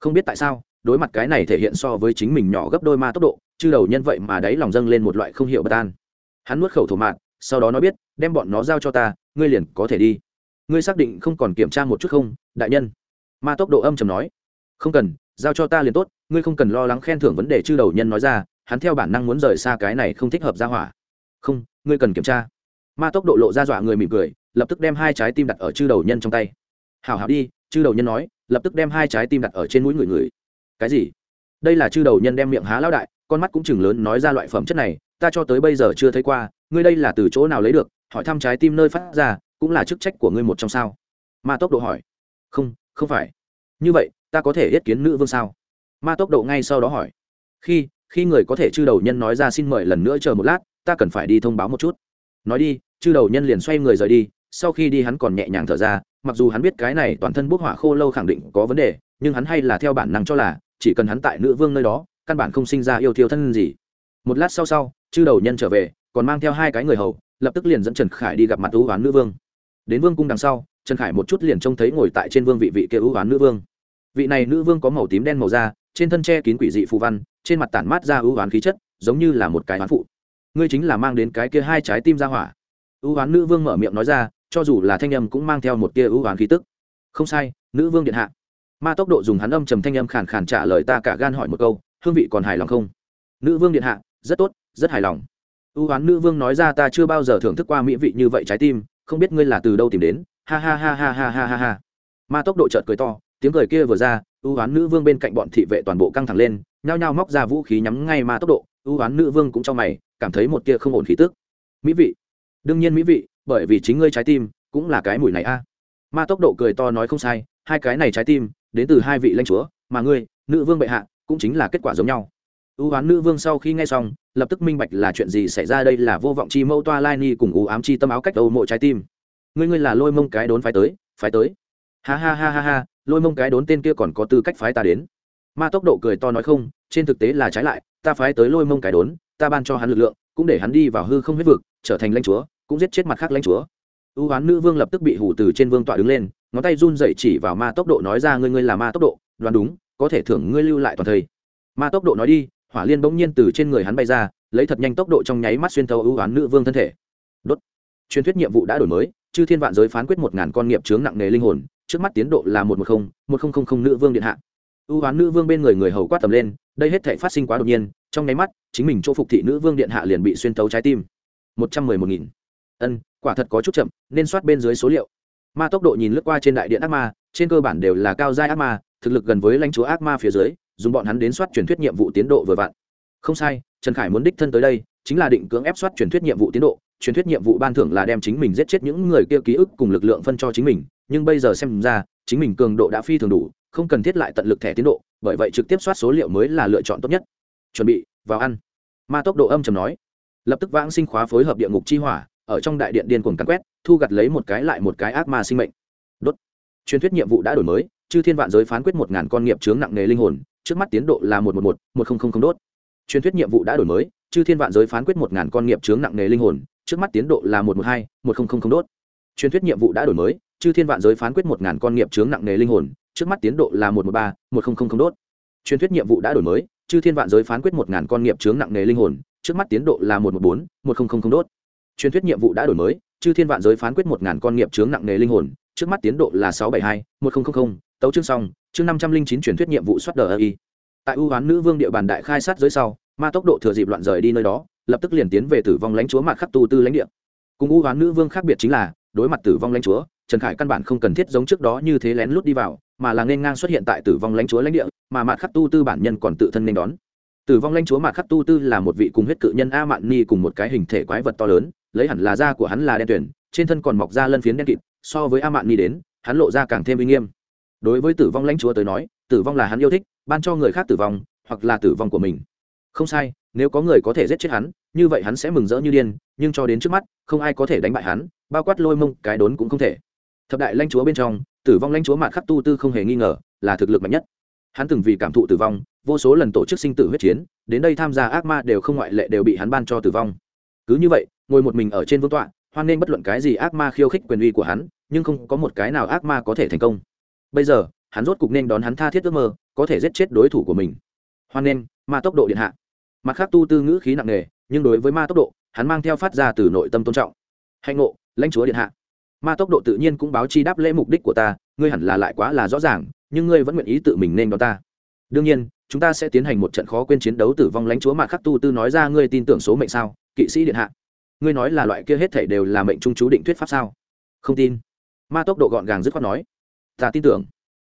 Không biết tại sao, đối mặt cái này thể hiện so với chính mình nhỏ gấp đôi ma tốc độ, chư đầu nhân vậy mà đáy lòng dâng lên một loại không hiểu bất an hắn nuốt khẩu thổ mạn sau đó nói biết, đem bọn nó giao cho ta, ngươi liền có thể đi. Ngươi xác định không còn kiểm tra một chút không, đại nhân? Ma tốc độ âm trầm nói. Không cần, giao cho ta liền tốt, ngươi không cần lo lắng khen thưởng vấn đề chư đầu nhân nói ra, hắn theo bản năng muốn rời xa cái này không thích hợp ra hỏa. Không, ngươi cần kiểm tra. Ma tốc độ lộ ra dọa người mỉm cười, lập tức đem hai trái tim đặt ở chư đầu nhân trong tay. Hảo hảo đi, chư đầu nhân nói, lập tức đem hai trái tim đặt ở trên mũi người người. Cái gì? Đây là chư đầu nhân đem miệng há lão đại, con mắt cũng chừng lớn nói ra loại phẩm chất này ta cho tới bây giờ chưa thấy qua, ngươi đây là từ chỗ nào lấy được, hỏi thăm trái tim nơi phát ra, cũng là chức trách của ngươi một trong sao? Ma tốc độ hỏi. Không không phải. Như vậy, ta có thể yết kiến nữ vương sao? Ma tốc độ ngay sau đó hỏi. Khi khi người có thể chư đầu nhân nói ra xin mời lần nữa chờ một lát, ta cần phải đi thông báo một chút. Nói đi, chư đầu nhân liền xoay người rời đi, sau khi đi hắn còn nhẹ nhàng thở ra, mặc dù hắn biết cái này toàn thân bốc hỏa khô lâu khẳng định có vấn đề, nhưng hắn hay là theo bản năng cho là, chỉ cần hắn tại nữ vương nơi đó, căn bản không sinh ra yêu thiêu thân gì một lát sau sau, chư đầu nhân trở về, còn mang theo hai cái người hầu, lập tức liền dẫn trần khải đi gặp mặt ưu hoán nữ vương. Đến vương cung đằng sau, trần khải một chút liền trông thấy ngồi tại trên vương vị vị kia ưu hoán nữ vương. Vị này nữ vương có màu tím đen màu da, trên thân tre kín quỷ dị phù văn, trên mặt tản mát ra ưu hoán khí chất, giống như là một cái hoán phụ. Ngươi chính là mang đến cái kia hai trái tim ra hỏa. Ưu hoán nữ vương mở miệng nói ra, cho dù là thanh âm cũng mang theo một kia ưu hoán khí tức. Không sai, nữ vương điện hạ. Ma tốc độ dùng hắn âm trầm thanh âm khàn khàn trả lời ta cả gan hỏi một câu, hương vị còn hài lòng không? Nữ vương điện hạ rất tốt, rất hài lòng. Ưu hoán nữ vương nói ra, ta chưa bao giờ thưởng thức qua mỹ vị như vậy trái tim, không biết ngươi là từ đâu tìm đến. Ha ha ha ha ha ha ha ha. Ma tốc độ chợt cười to, tiếng cười kia vừa ra ưu hoán nữ vương bên cạnh bọn thị vệ toàn bộ căng thẳng lên, nhao nhao móc ra vũ khí nhắm ngay ma tốc độ. Ưu hoán nữ vương cũng cho mày, cảm thấy một tia không ổn khí tức. Mỹ vị. Đương nhiên mỹ vị, bởi vì chính ngươi trái tim cũng là cái mùi này a. Ma tốc độ cười to nói không sai, hai cái này trái tim đến từ hai vị lãnh chúa, mà ngươi, nữ vương bệ hạ, cũng chính là kết quả giống nhau ưu hoán nữ vương sau khi nghe xong, lập tức minh bạch là chuyện gì xảy ra đây là vô vọng chi mẫu toa lai ni cùng ưu ám chi tâm áo cách đầu mộ trái tim. Ngươi ngươi là lôi mông cái đốn phái tới phái tới. Ha ha ha ha ha, lôi mông cái đốn tên kia còn có tư cách phái ta đến. Ma tốc độ cười to nói không, trên thực tế là trái lại, ta phái tới lôi mông cái đốn, ta ban cho hắn lực lượng, cũng để hắn đi vào hư không huyết vực, trở thành lãnh chúa, cũng giết chết mặt khác lãnh chúa. Ưu hoán nữ vương lập tức bị hủ từ trên vương tọa đứng lên, ngón tay run dậy chỉ vào ma tốc độ nói ra ngươi ngươi là ma tốc độ, đoán đúng, có thể thưởng ngươi lưu lại toàn thây ma tốc độ nói đi hỏa liên bỗng nhiên từ trên người hắn bay ra, lấy thật nhanh tốc độ trong nháy mắt xuyên thấu ưu hoán nữ vương thân thể. Đốt. Truyền thuyết nhiệm vụ đã đổi mới, chư thiên vạn giới phán quyết một ngàn con nghiệp chướng nặng nề linh hồn, trước mắt tiến độ là một một không một không không không nữ vương điện hạ. Ưu hoán nữ vương bên người người hầu quát tầm lên, đây hết thể phát sinh quá đột nhiên, trong nháy mắt, chính mình chỗ phục thị nữ vương điện hạ liền bị xuyên thấu trái tim. Một trăm mười một nghìn. Ân, quả thật có chút chậm, nên soát bên dưới số liệu. Ma tốc độ nhìn lướt qua trên đại điện ác ma, trên cơ bản đều là cao giai ác ma, thực lực gần với lãnh chúa ác ma phía dưới dùng bọn hắn đến soát truyền thuyết nhiệm vụ tiến độ vừa vặn. Không sai, trần khải muốn đích thân tới đây, chính là định cưỡng ép soát truyền thuyết nhiệm vụ tiến độ. Truyền thuyết nhiệm vụ ban thưởng là đem chính mình giết chết những người kia ký ức cùng lực lượng phân cho chính mình, nhưng bây giờ xem ra, chính mình cường độ đã phi thường đủ, không cần thiết lại tận lực thẻ tiến độ, bởi vậy trực tiếp soát số liệu mới là lựa chọn tốt nhất. Chuẩn bị, vào ăn. Ma tốc độ âm chầm nói. Lập tức vãng sinh khóa phối hợp địa ngục chi hỏa, ở trong đại điện điên cuồng cắn quét, thu gặt lấy một cái lại một cái ác ma sinh mệnh. Đốt. Truyền thuyết nhiệm vụ đã đổi mới chư thiên vạn giới phán quyết một ngàn con nghiệp chướng nặng nề linh hồn, trước mắt tiến độ là một một một một không không không đốt. Truyền thuyết nhiệm vụ đã đổi mới, chư thiên vạn giới phán quyết một ngàn con nghiệp chướng nặng nề linh hồn, trước mắt tiến độ là một một hai, một không không không đốt. Truyền thuyết nhiệm vụ đã đổi mới, chư thiên vạn giới phán quyết một ngàn con nghiệp chướng nặng nề linh hồn, trước mắt tiến độ là một một ba, một không không không đốt. Truyền thuyết nhiệm vụ đã đổi mới, chư thiên vạn giới phán quyết một ngàn con nghiệp chướng nặng nề linh hồn, trước mắt tiến độ là một một bốn, một không không không đốt. Truyền thuyết nhiệm vụ đã đổi mới, chư thiên vạn giới phán quyết một ngàn con nghiệp chướng nặng nề linh hồn, trước mắt tiến độ là sáu bảy hai, một nghìn tấu chương xong, chương năm trăm linh chín truyền thuyết nhiệm vụ xuất đờ y. Tại ưu hoán nữ vương địa bàn đại khai sát dưới sau, ma tốc độ thừa dịp loạn rời đi nơi đó, lập tức liền tiến về tử vong lãnh chúa mạc khắc tu tư lãnh địa. Cùng ưu hoán nữ vương khác biệt chính là, đối mặt tử vong lãnh chúa, trần khải căn bản không cần thiết giống trước đó như thế lén lút đi vào, mà là nên ngang xuất hiện tại tử vong lãnh chúa lãnh địa, mà mạc khắc tu tư bản nhân còn tự thân nên đón. Tử vong lãnh chúa mạc khắc tu tư là một vị cùng huyết cự nhân a mạn ni cùng một cái hình thể quái vật to lớn, lấy hẳn là da của hắn là đen tuyển trên thân còn mọc ra lân phiến đen kịt, so với a mạn ni đến, hắn lộ ra càng thêm uy nghiêm đối với tử vong lãnh chúa tới nói, tử vong là hắn yêu thích, ban cho người khác tử vong, hoặc là tử vong của mình. Không sai, nếu có người có thể giết chết hắn, như vậy hắn sẽ mừng rỡ như điên, nhưng cho đến trước mắt, không ai có thể đánh bại hắn, bao quát lôi mông, cái đốn cũng không thể. Thập đại lãnh chúa bên trong, tử vong lãnh chúa mạt khắc tu tư không hề nghi ngờ, là thực lực mạnh nhất. Hắn từng vì cảm thụ tử vong, vô số lần tổ chức sinh tử huyết chiến, đến đây tham gia ác ma đều không ngoại lệ đều bị hắn ban cho tử vong. Cứ như vậy, ngồi một mình ở trên vương tọa, hoan nên bất luận cái gì ác ma khiêu khích quyền uy của hắn, nhưng không có một cái nào ác ma có thể thành công bây giờ, hắn rốt cục nên đón hắn tha thiết ước mơ, có thể giết chết đối thủ của mình. Hoan nên, ma tốc độ điện hạ. Mặt khác tu tư ngữ khí nặng nề, nhưng đối với ma tốc độ, hắn mang theo phát ra từ nội tâm tôn trọng. Hạnh ngộ, lãnh chúa điện hạ. Ma tốc độ tự nhiên cũng báo chi đáp lễ mục đích của ta, ngươi hẳn là lại quá là rõ ràng, nhưng ngươi vẫn nguyện ý tự mình nên đón ta. Đương nhiên, chúng ta sẽ tiến hành một trận khó quên chiến đấu tử vong lãnh chúa mà khắc tu tư nói ra ngươi tin tưởng số mệnh sao, kỵ sĩ điện hạ. Ngươi nói là loại kia hết thể đều là mệnh trung chú định thuyết pháp sao? Không tin. Ma tốc độ gọn gàng dứt khoát nói ta tin tưởng.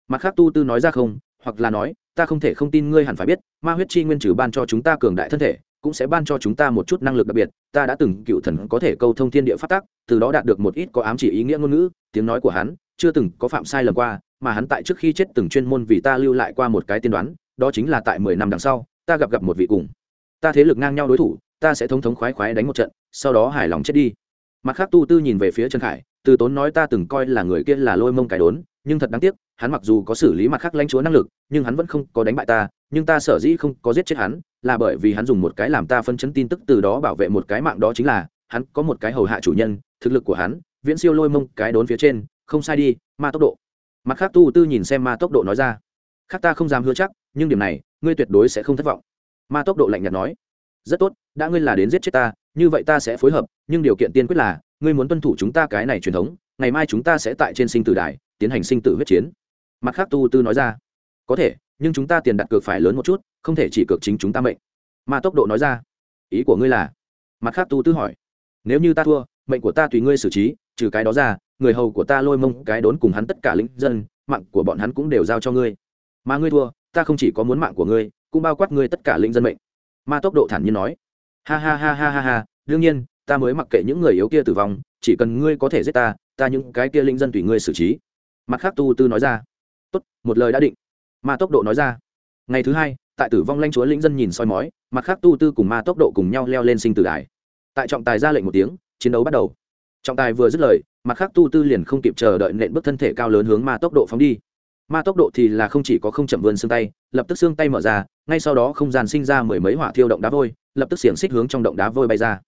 Mặt khác tu tư nói ra không, hoặc là nói, ta không thể không tin ngươi hẳn phải biết, ma huyết chi nguyên trừ ban cho chúng ta cường đại thân thể, cũng sẽ ban cho chúng ta một chút năng lực đặc biệt, ta đã từng cựu thần có thể câu thông thiên địa phát tác từ đó đạt được một ít có ám chỉ ý nghĩa ngôn ngữ, tiếng nói của hắn chưa từng có phạm sai lầm qua, mà hắn tại trước khi chết từng chuyên môn vì ta lưu lại qua một cái tiên đoán, đó chính là tại mười năm đằng sau, ta gặp gặp một vị cùng. Ta thế lực ngang nhau đối thủ, ta sẽ thống thống khoái khoái đánh một trận, sau đó hài lòng chết đi. Mặt khác tu tư nhìn về phía trần khải, từ tốn nói ta từng coi là người kia là lôi mông cái đốn nhưng thật đáng tiếc, hắn mặc dù có xử lý mặt khác lãnh chúa năng lực, nhưng hắn vẫn không có đánh bại ta, nhưng ta sở dĩ không có giết chết hắn, là bởi vì hắn dùng một cái làm ta phân chấn tin tức từ đó bảo vệ một cái mạng đó chính là, hắn có một cái hầu hạ chủ nhân, thực lực của hắn, viễn siêu lôi mông cái đốn phía trên, không sai đi, ma tốc độ. Mặt khác tu tư nhìn xem ma tốc độ nói ra. Khác ta không dám hứa chắc, nhưng điểm này, ngươi tuyệt đối sẽ không thất vọng. Ma tốc độ lạnh nhạt nói. Rất tốt, đã ngươi là đến giết chết ta, như vậy ta sẽ phối hợp, nhưng điều kiện tiên quyết là, ngươi muốn tuân thủ chúng ta cái này truyền thống, ngày mai chúng ta sẽ tại trên sinh tử đài tiến hành sinh tử huyết chiến. Mặt khác tu tư nói ra, có thể, nhưng chúng ta tiền đặt cược phải lớn một chút, không thể chỉ cược chính chúng ta mệnh. Mà tốc độ nói ra, ý của ngươi là? Mặt khác tu tư hỏi, nếu như ta thua, mệnh của ta tùy ngươi xử trí, trừ cái đó ra, người hầu của ta lôi mông, cái đốn cùng hắn tất cả lính dân, mạng của bọn hắn cũng đều giao cho ngươi. Mà ngươi thua, ta không chỉ có muốn mạng của ngươi, cũng bao quát ngươi tất cả lính dân mệnh. Ma tốc độ thản nhiên nói, ha ha ha ha ha ha, đương nhiên, ta mới mặc kệ những người yếu kia tử vong, chỉ cần ngươi có thể giết ta ta những cái kia linh dân tùy ngươi xử trí mặt khác tu tư nói ra. Tốt, một lời đã định. Ma tốc độ nói ra. Ngày thứ hai, tại tử vong lanh chúa lĩnh dân nhìn soi mói, mặt khác tu tư cùng ma tốc độ cùng nhau leo lên sinh tử đài. Tại trọng tài ra lệnh một tiếng, chiến đấu bắt đầu. Trọng tài vừa dứt lời, mặt khác tu tư liền không kịp chờ đợi nện bước thân thể cao lớn hướng ma tốc độ phóng đi. Ma tốc độ thì là không chỉ có không chậm vươn xương tay, lập tức xương tay mở ra, ngay sau đó không gian sinh ra mười mấy hỏa thiêu động đá vôi, lập tức xiềng xích hướng trong động đá vôi bay ra.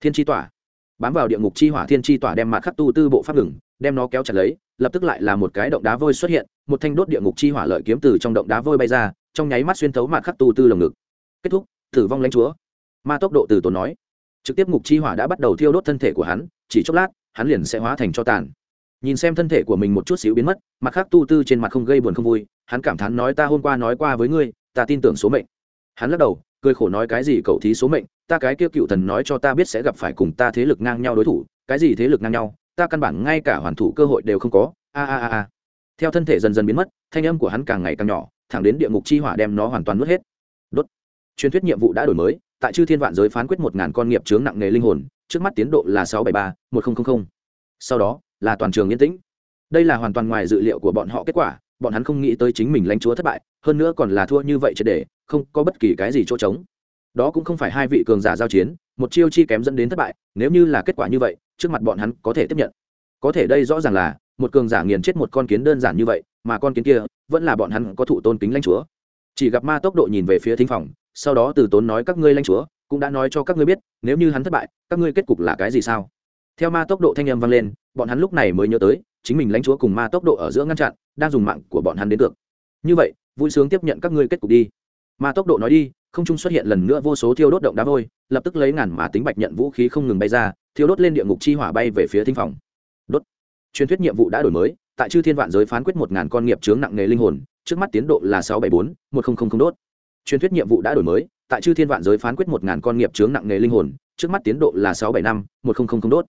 Thiên tri tỏa. Bám vào địa ngục chi hỏa thiên tri tỏa đem mặt khắc tu tư bộ pháp ngừng, đem nó kéo chặt lấy lập tức lại là một cái động đá vôi xuất hiện, một thanh đốt địa ngục chi hỏa lợi kiếm từ trong động đá vôi bay ra, trong nháy mắt xuyên thấu mặt khắc tu tư lồng ngực. Kết thúc, tử vong lãnh chúa. Ma tốc độ từ tốn nói, trực tiếp ngục chi hỏa đã bắt đầu thiêu đốt thân thể của hắn, chỉ chốc lát, hắn liền sẽ hóa thành cho tàn. Nhìn xem thân thể của mình một chút xíu biến mất, mặt khác tu tư trên mặt không gây buồn không vui, hắn cảm thán nói ta hôm qua nói qua với ngươi, ta tin tưởng số mệnh. Hắn lắc đầu, cười khổ nói cái gì cậu thí số mệnh, ta cái kia cựu thần nói cho ta biết sẽ gặp phải cùng ta thế lực ngang nhau đối thủ, cái gì thế lực ngang nhau ta căn bản ngay cả hoàn thủ cơ hội đều không có. A a a a. Theo thân thể dần dần biến mất, thanh âm của hắn càng ngày càng nhỏ, thẳng đến địa ngục chi hỏa đem nó hoàn toàn nuốt hết. Đốt. Truyền thuyết nhiệm vụ đã đổi mới, tại chư thiên vạn giới phán quyết một ngàn con nghiệp chướng nặng nghề linh hồn, trước mắt tiến độ là sáu bảy ba, một nghìn sau đó, là toàn trường yên tĩnh. Đây là hoàn toàn ngoài dự liệu của bọn họ kết quả, bọn hắn không nghĩ tới chính mình lãnh chúa thất bại, hơn nữa còn là thua như vậy triệt để, không có bất kỳ cái gì chỗ trống. Đó cũng không phải hai vị cường giả giao chiến, một chiêu chi kém dẫn đến thất bại, nếu như là kết quả như vậy trước mặt bọn hắn có thể tiếp nhận. Có thể đây rõ ràng là, một cường giả nghiền chết một con kiến đơn giản như vậy, mà con kiến kia vẫn là bọn hắn có thụ tôn kính lãnh chúa. Chỉ gặp ma tốc độ nhìn về phía thính phòng, sau đó từ tốn nói các ngươi lãnh chúa, cũng đã nói cho các ngươi biết, nếu như hắn thất bại, các ngươi kết cục là cái gì sao? Theo ma tốc độ thanh âm vang lên, bọn hắn lúc này mới nhớ tới, chính mình lãnh chúa cùng ma tốc độ ở giữa ngăn chặn, đang dùng mạng của bọn hắn đến cược. Như vậy, vui sướng tiếp nhận các ngươi kết cục đi. Ma tốc độ nói đi không trung xuất hiện lần nữa vô số thiêu đốt động đá vôi, lập tức lấy ngàn mà tính bạch nhận vũ khí không ngừng bay ra, thiêu đốt lên địa ngục chi hỏa bay về phía thinh phòng. Đốt. Truyền thuyết nhiệm vụ đã đổi mới, tại chư thiên vạn giới phán quyết một ngàn con nghiệp chướng nặng nghề linh hồn, trước mắt tiến độ là sáu bảy bốn, một nghìn đốt. Truyền thuyết nhiệm vụ đã đổi mới, tại chư thiên vạn giới phán quyết một ngàn con nghiệp chướng nặng nghề linh hồn, trước mắt tiến độ là sáu bảy năm, một nghìn đốt.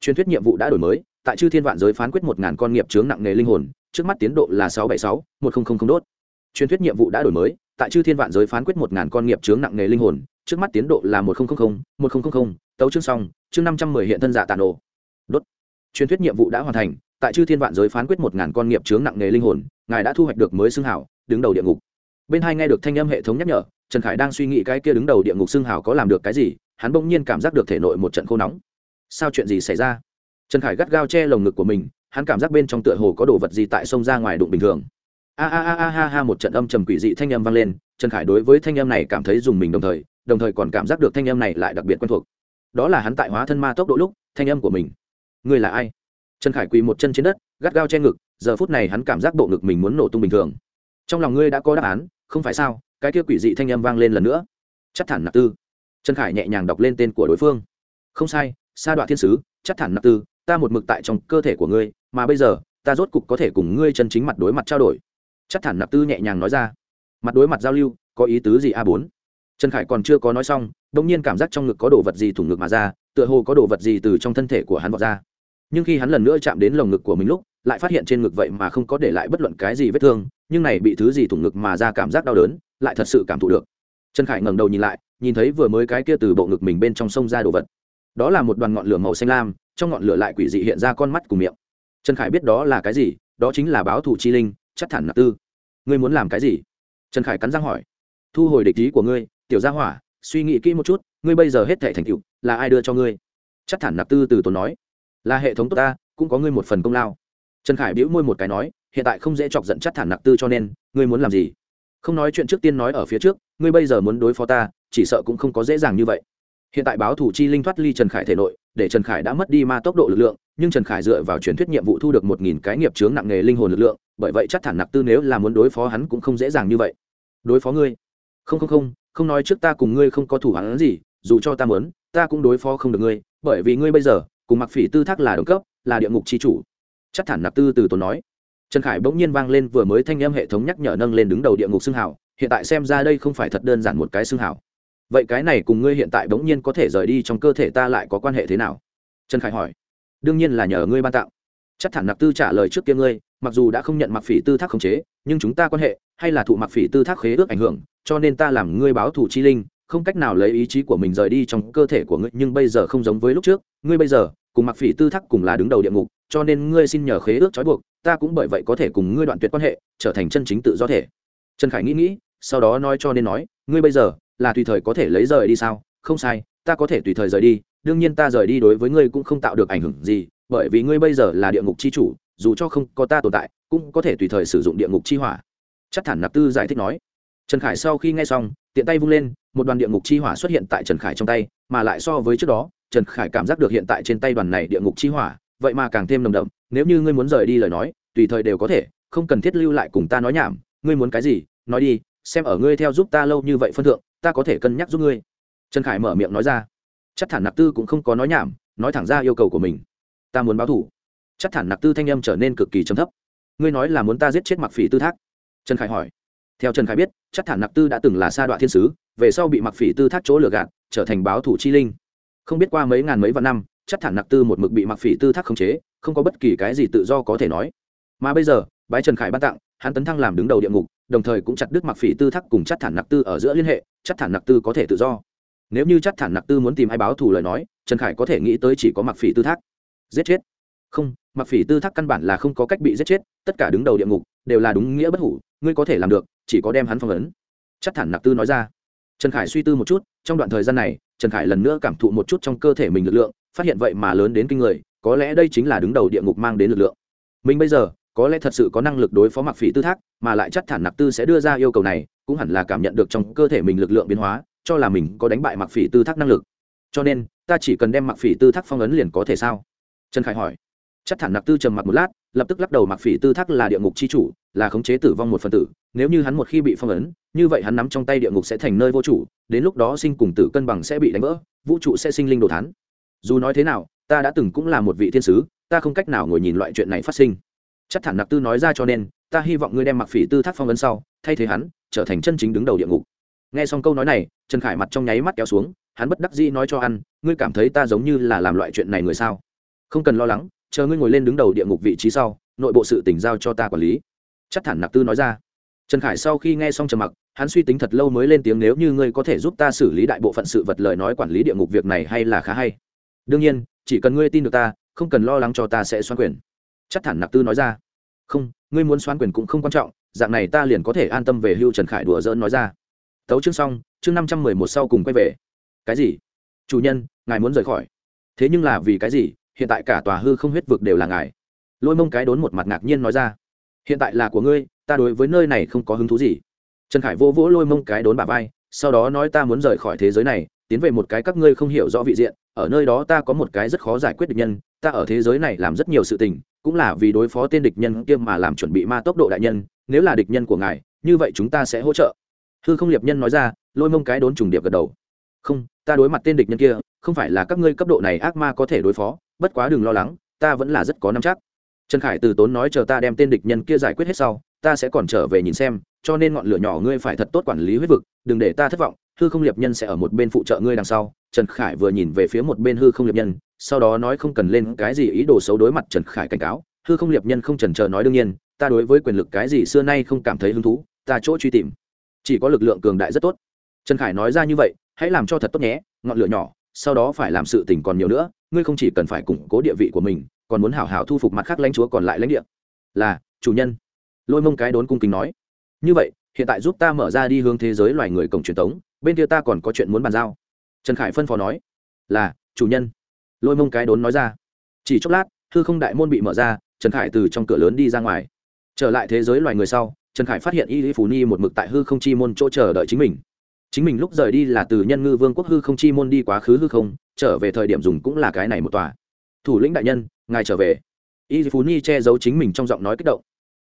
Truyền thuyết nhiệm vụ đã đổi mới, tại chư thiên vạn giới phán quyết một ngàn con nghiệp chướng nặng nghề linh hồn, trước mắt tiến độ là sáu bảy sáu, một nghìn đốt. Truyền thuyết nhiệm vụ đã đổi mới tại chư thiên vạn giới phán quyết một ngàn con nghiệp chướng nặng nghề linh hồn, trước mắt tiến độ là một nghìn một nghìn tấu chương xong, chương năm trăm mười hiện thân giả tàn ổ đốt. Truyền thuyết nhiệm vụ đã hoàn thành, tại chư thiên vạn giới phán quyết một ngàn con nghiệp chướng nặng nghề linh hồn, ngài đã thu hoạch được mới xưng hảo đứng đầu địa ngục. Bên hai nghe được thanh âm hệ thống nhắc nhở, trần khải đang suy nghĩ cái kia đứng đầu địa ngục xưng hảo có làm được cái gì, hắn bỗng nhiên cảm giác được thể nội một trận khô nóng. Sao chuyện gì xảy ra? Trần khải gắt gao che lồng ngực của mình, hắn cảm giác bên trong tựa hồ có đồ vật gì tại sông ra ngoài đụng bình thường a a a ha ha, một trận âm trầm quỷ dị thanh âm vang lên, trần khải đối với thanh âm này cảm thấy dùng mình đồng thời đồng thời còn cảm giác được thanh âm này lại đặc biệt quen thuộc. Đó là hắn tại hóa thân ma tốc độ lúc, thanh âm của mình. Ngươi là ai? Trần khải quỳ một chân trên đất, gắt gao che ngực, giờ phút này hắn cảm giác bộ ngực mình muốn nổ tung bình thường. Trong lòng ngươi đã có đáp án, không phải sao, cái kia quỷ dị thanh âm vang lên lần nữa. Chắc thản nạp tư. Trần khải nhẹ nhàng đọc lên tên của đối phương. Không sai, sa đoạn thiên sứ, chắc thản nạp tư, ta một mực tại trong cơ thể của ngươi, mà bây giờ, ta rốt cục có thể cùng ngươi chân chính mặt đối mặt trao đổi chắc thản nạp tư nhẹ nhàng nói ra. Mặt đối mặt giao lưu, có ý tứ gì a bốn? Trần khải còn chưa có nói xong đ ỗ n g nhiên cảm giác trong ngực có đồ vật gì thủng ngực mà ra, tựa hồ có đồ vật gì từ trong thân thể của hắn vọt ra. Nhưng khi hắn lần nữa chạm đến lồng ngực của mình lúc, lại phát hiện trên ngực vậy mà không có để lại bất luận cái gì vết thương, nhưng này bị thứ gì thủng ngực mà ra cảm giác đau đớn, lại thật sự cảm thụ được. Trần khải ngẩng đầu nhìn lại, nhìn thấy vừa mới cái kia từ bộ ngực mình bên trong sông ra đồ vật. Đó là một đoàn ngọn lửa màu xanh lam, trong ngọn lửa lại quỷ dị hiện ra con mắt cùng miệng. Trần khải biết đó là cái gì, đó chính là báo thủ chi linh chắc thản nạp tư. Ngươi muốn làm cái gì? Trần khải cắn răng hỏi. Thu hồi địch ý của ngươi, tiểu gia hỏa, suy nghĩ kỹ một chút, ngươi bây giờ hết thể thành tựu, là ai đưa cho ngươi? Chắc thản nạp tư từ tốn nói. Là hệ thống tốt ta, cũng có ngươi một phần công lao. Trần khải bĩu môi một cái nói, hiện tại không dễ chọc giận chắc thản nạp tư cho nên, ngươi muốn làm gì? Không nói chuyện trước tiên nói ở phía trước, ngươi bây giờ muốn đối phó ta, chỉ sợ cũng không có dễ dàng như vậy. Hiện tại báo thủ chi linh thoát ly trần khải thể nội, để trần khải đã mất đi ma tốc độ lực lượng, nhưng trần khải dựa vào truyền thuyết nhiệm vụ thu được một nghìn cái nghiệp chướng nặng nghề linh hồn lực lượng bởi vậy chắc thản nặc tư nếu là muốn đối phó hắn cũng không dễ dàng như vậy. Đối phó ngươi? Không không không không nói trước ta cùng ngươi không có thủ hắn gì, dù cho ta mớn ta cũng đối phó không được ngươi, bởi vì ngươi bây giờ, cùng mặc phỉ tư thác là đồng cấp, là địa ngục c h i chủ. Chắc thản nặc tư từ tốn nói. Trần khải bỗng nhiên vang lên vừa mới thanh âm hệ thống nhắc nhở nâng lên đứng đầu địa ngục xương hảo hiện tại xem ra đây không phải thật đơn giản một cái xương hảo vậy cái này cùng ngươi hiện tại bỗng nhiên có thể rời đi trong cơ thể ta lại có quan hệ thế nào? Trần khải hỏi. Đương nhiên là nhờ ngươi ban tạo chắc thản nặc tư trả lời trước kia ngươi mặc dù đã không nhận mặc phỉ tư thác khống chế, nhưng chúng ta quan hệ, hay là thụ mặc phỉ tư thác khế ước ảnh hưởng, cho nên ta làm ngươi báo thủ chi linh, không cách nào lấy ý chí của mình rời đi trong cơ thể của ngươi, nhưng bây giờ không giống với lúc trước, ngươi bây giờ, cùng mặc phỉ tư thác cùng là đứng đầu địa ngục, cho nên ngươi xin nhờ khế ước trói buộc, ta cũng bởi vậy có thể cùng ngươi đoạn tuyệt quan hệ, trở thành chân chính tự do thể. Trần khải nghĩ nghĩ, sau đó nói cho nên nói, ngươi bây giờ, là tùy thời có thể lấy rời đi sao? Không sai, ta có thể tùy thời rời đi, đương nhiên ta rời đi đối với ngươi cũng không tạo được ảnh hưởng gì, bởi vì ngươi bây giờ là địa ngục c h i chủ dù cho không có ta tồn tại, cũng có thể tùy thời sử dụng địa ngục chi hỏa. Chắc thản nạp tư giải thích nói. Trần khải sau khi nghe xong, tiện tay vung lên, một đoàn địa ngục chi hỏa xuất hiện tại trần khải trong tay, mà lại so với trước đó, trần khải cảm giác được hiện tại trên tay đoàn này địa ngục chi hỏa, vậy mà càng thêm nồng đậm, nếu như ngươi muốn rời đi lời nói, tùy thời đều có thể, không cần thiết lưu lại cùng ta nói nhảm, ngươi muốn cái gì, nói đi, xem ở ngươi theo giúp ta lâu như vậy phân thượng, ta có thể cân nhắc giúp ngươi. Trần khải mở miệng nói ra. Chắc thản nạp tư cũng không có nói nhảm, nói thẳng ra yêu cầu của mình. Ta muốn báo thủ chắc thản nặc tư thanh âm trở nên cực kỳ trầm thấp. Ngươi nói là muốn ta giết chết mặc phỉ tư thác? Trần khải hỏi. Theo trần khải biết, chắc thản nặc tư đã từng là sa đoạn thiên sứ, về sau bị mặc phỉ tư thác chỗ lừa gạt, trở thành báo thủ chi linh. Không biết qua mấy ngàn mấy vạn năm, chắc thản nặc tư một mực bị mặc phỉ tư thác khống chế, không có bất kỳ cái gì tự do có thể nói. Mà bây giờ, bái trần khải ban tặng, hắn tấn thăng làm đứng đầu địa ngục, đồng thời cũng chặt đứt mặc phỉ tư thác cùng chắc thản nặc tư ở giữa liên hệ, chắc thản nặc tư có thể tự do. Nếu như chắc thản nặc tư muốn tìm ai báo thù lời nói, trần khải có thể nghĩ tới chỉ có mặc phỉ tư thác. Giết chết. Không mặc phỉ tư thác căn bản là không có cách bị giết chết, tất cả đứng đầu địa ngục đều là đúng nghĩa bất hủ, ngươi có thể làm được, chỉ có đem hắn phong ấn. Chắc thản nặc tư nói ra. Trần khải suy tư một chút, trong đoạn thời gian này, trần khải lần nữa cảm thụ một chút trong cơ thể mình lực lượng, phát hiện vậy mà lớn đến kinh người, có lẽ đây chính là đứng đầu địa ngục mang đến lực lượng. Mình bây giờ, có lẽ thật sự có năng lực đối phó mặc phỉ tư thác, mà lại chắc thản nặc tư sẽ đưa ra yêu cầu này, cũng hẳn là cảm nhận được trong cơ thể mình lực lượng biến hóa, cho là mình có đánh bại mặc phỉ tư thác năng lực. Cho nên, ta chỉ cần đem mặc phỉ tư thác phong ấn liền có thể sao? Trần khải hỏi chắc thản nặc tư trầm mặc một lát, lập tức lắc đầu mặc phỉ tư thác là địa ngục c h i chủ, là khống chế tử vong một phần tử. Nếu như hắn một khi bị phong ấn, như vậy hắn nắm trong tay địa ngục sẽ thành nơi vô chủ, đến lúc đó sinh cùng tử cân bằng sẽ bị đánh vỡ, vũ trụ sẽ sinh linh đồ thán. Dù nói thế nào, ta đã từng cũng là một vị thiên sứ, ta không cách nào ngồi nhìn loại chuyện này phát sinh. Chắc thản nặc tư nói ra cho nên, ta hy vọng ngươi đem mặc phỉ tư thác phong ấn sau, thay thế hắn, trở thành chân chính đứng đầu địa ngục. Nghe xong câu nói này, trần khải mặt trong nháy mắt kéo xuống, hắn bất đắc dĩ nói cho ăn, ngươi cảm thấy ta giống như là làm loại chuyện này người sao? Không cần lo lắng chờ ngươi ngồi lên đứng đầu địa ngục vị trí sau, nội bộ sự tỉnh giao cho ta quản lý. Chắc thản Nạp tư nói ra. Trần khải sau khi nghe xong trầm mặc, hắn suy tính thật lâu mới lên tiếng, nếu như ngươi có thể giúp ta xử lý đại bộ phận sự vật lời nói quản lý địa ngục việc này hay là khá hay. Đương nhiên, chỉ cần ngươi tin được ta, không cần lo lắng cho ta sẽ xoan quyền. Chắc thản Nạp tư nói ra. Không, ngươi muốn xoan quyền cũng không quan trọng, dạng này ta liền có thể an tâm về hưu trần khải đùa dỡn nói ra. Tấu chương xong, chương năm trăm mười một sau cùng quay về. Cái gì? Chủ nhân, ngài muốn rời khỏi? Thế nhưng là vì cái gì? Hiện tại cả tòa hư không huyết vực đều là ngài. Lôi mông cái đốn một mặt ngạc nhiên nói ra. Hiện tại là của ngươi, ta đối với nơi này không có hứng thú gì. Trần khải vô vỗ lôi mông cái đốn bà vai, sau đó nói ta muốn rời khỏi thế giới này, tiến về một cái các ngươi không hiểu rõ vị diện, ở nơi đó ta có một cái rất khó giải quyết địch nhân, ta ở thế giới này làm rất nhiều sự tình, cũng là vì đối phó tên địch nhân kia mà làm chuẩn bị ma tốc độ đại nhân, nếu là địch nhân của ngài, như vậy chúng ta sẽ hỗ trợ. Hư không liệp nhân nói ra, lôi mông cái đốn trùng điệp gật đầu. Không, ta đối mặt tên địch nhân kia, không phải là các ngươi cấp độ này ác ma có thể đối phó bất quá đừng lo lắng, ta vẫn là rất có năm chắc. Trần khải từ tốn nói chờ ta đem tên địch nhân kia giải quyết hết sau, ta sẽ còn trở về nhìn xem, cho nên ngọn lửa nhỏ ngươi phải thật tốt quản lý huyết vực, đừng để ta thất vọng, hư không liệp nhân sẽ ở một bên phụ trợ ngươi đằng sau. Trần khải vừa nhìn về phía một bên hư không liệp nhân, sau đó nói không cần lên cái gì ý đồ xấu đối mặt trần khải cảnh cáo, hư không liệp nhân không trần chờ nói đương nhiên, ta đối với quyền lực cái gì xưa nay không cảm thấy hứng thú, ta chỗ truy tìm. Chỉ có lực lượng cường đại rất tốt. Trần khải nói ra như vậy, hãy làm cho thật tốt nhé, ngọn lửa nhỏ, sau đó phải làm sự tình còn nhiều nữa ngươi không chỉ cần phải củng cố địa vị của mình, còn muốn hảo hảo thu phục mặt khác lãnh chúa còn lại lãnh địa. Là, chủ nhân. Lôi mông cái đốn cung kính nói. Như vậy, hiện tại giúp ta mở ra đi hướng thế giới loài người cổng truyền thống bên kia ta còn có chuyện muốn bàn giao. Trần khải phân phó nói. Là, chủ nhân. Lôi mông cái đốn nói ra. Chỉ chốc lát, hư không đại môn bị mở ra, trần khải từ trong cửa lớn đi ra ngoài. Trở lại thế giới loài người sau, trần khải phát hiện y lý phù ni một mực tại hư không chi môn chỗ chờ đợi chính mình. Chính mình lúc rời đi là từ nhân ngư vương quốc hư không chi môn đi quá khứ hư không trở về thời điểm dùng cũng là cái này một tòa. Thủ lĩnh đại nhân, ngài trở về. Y phú ni che giấu chính mình trong giọng nói kích động.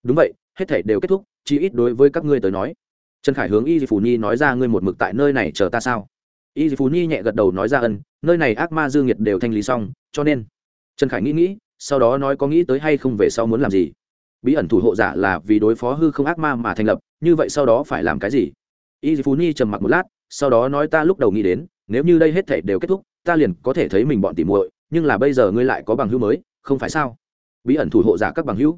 Đúng vậy, hết thể đều kết thúc chỉ ít đối với các ngươi tới nói. Trần khải hướng y phú ni nói ra ngươi một mực tại nơi này chờ ta sao? Y phú ni nhẹ gật đầu nói ra ân, nơi này ác ma dương nhiệt đều thanh lý xong, cho nên. Trần khải nghĩ nghĩ, sau đó nói có nghĩ tới hay không về sau muốn làm gì? Bí ẩn thủ hộ giả là vì đối phó hư không ác ma mà thành lập, như vậy sau đó phải làm cái gì? Y phú ni trầm mặc một lát, sau đó nói ta lúc đầu nghĩ đến, nếu như đây hết thể đều kết thúc ta liền có thể thấy mình bọn tỉ muội, nhưng là bây giờ ngươi lại có bằng hữu mới, không phải sao? Bí ẩn thủ hộ giả các bằng hữu.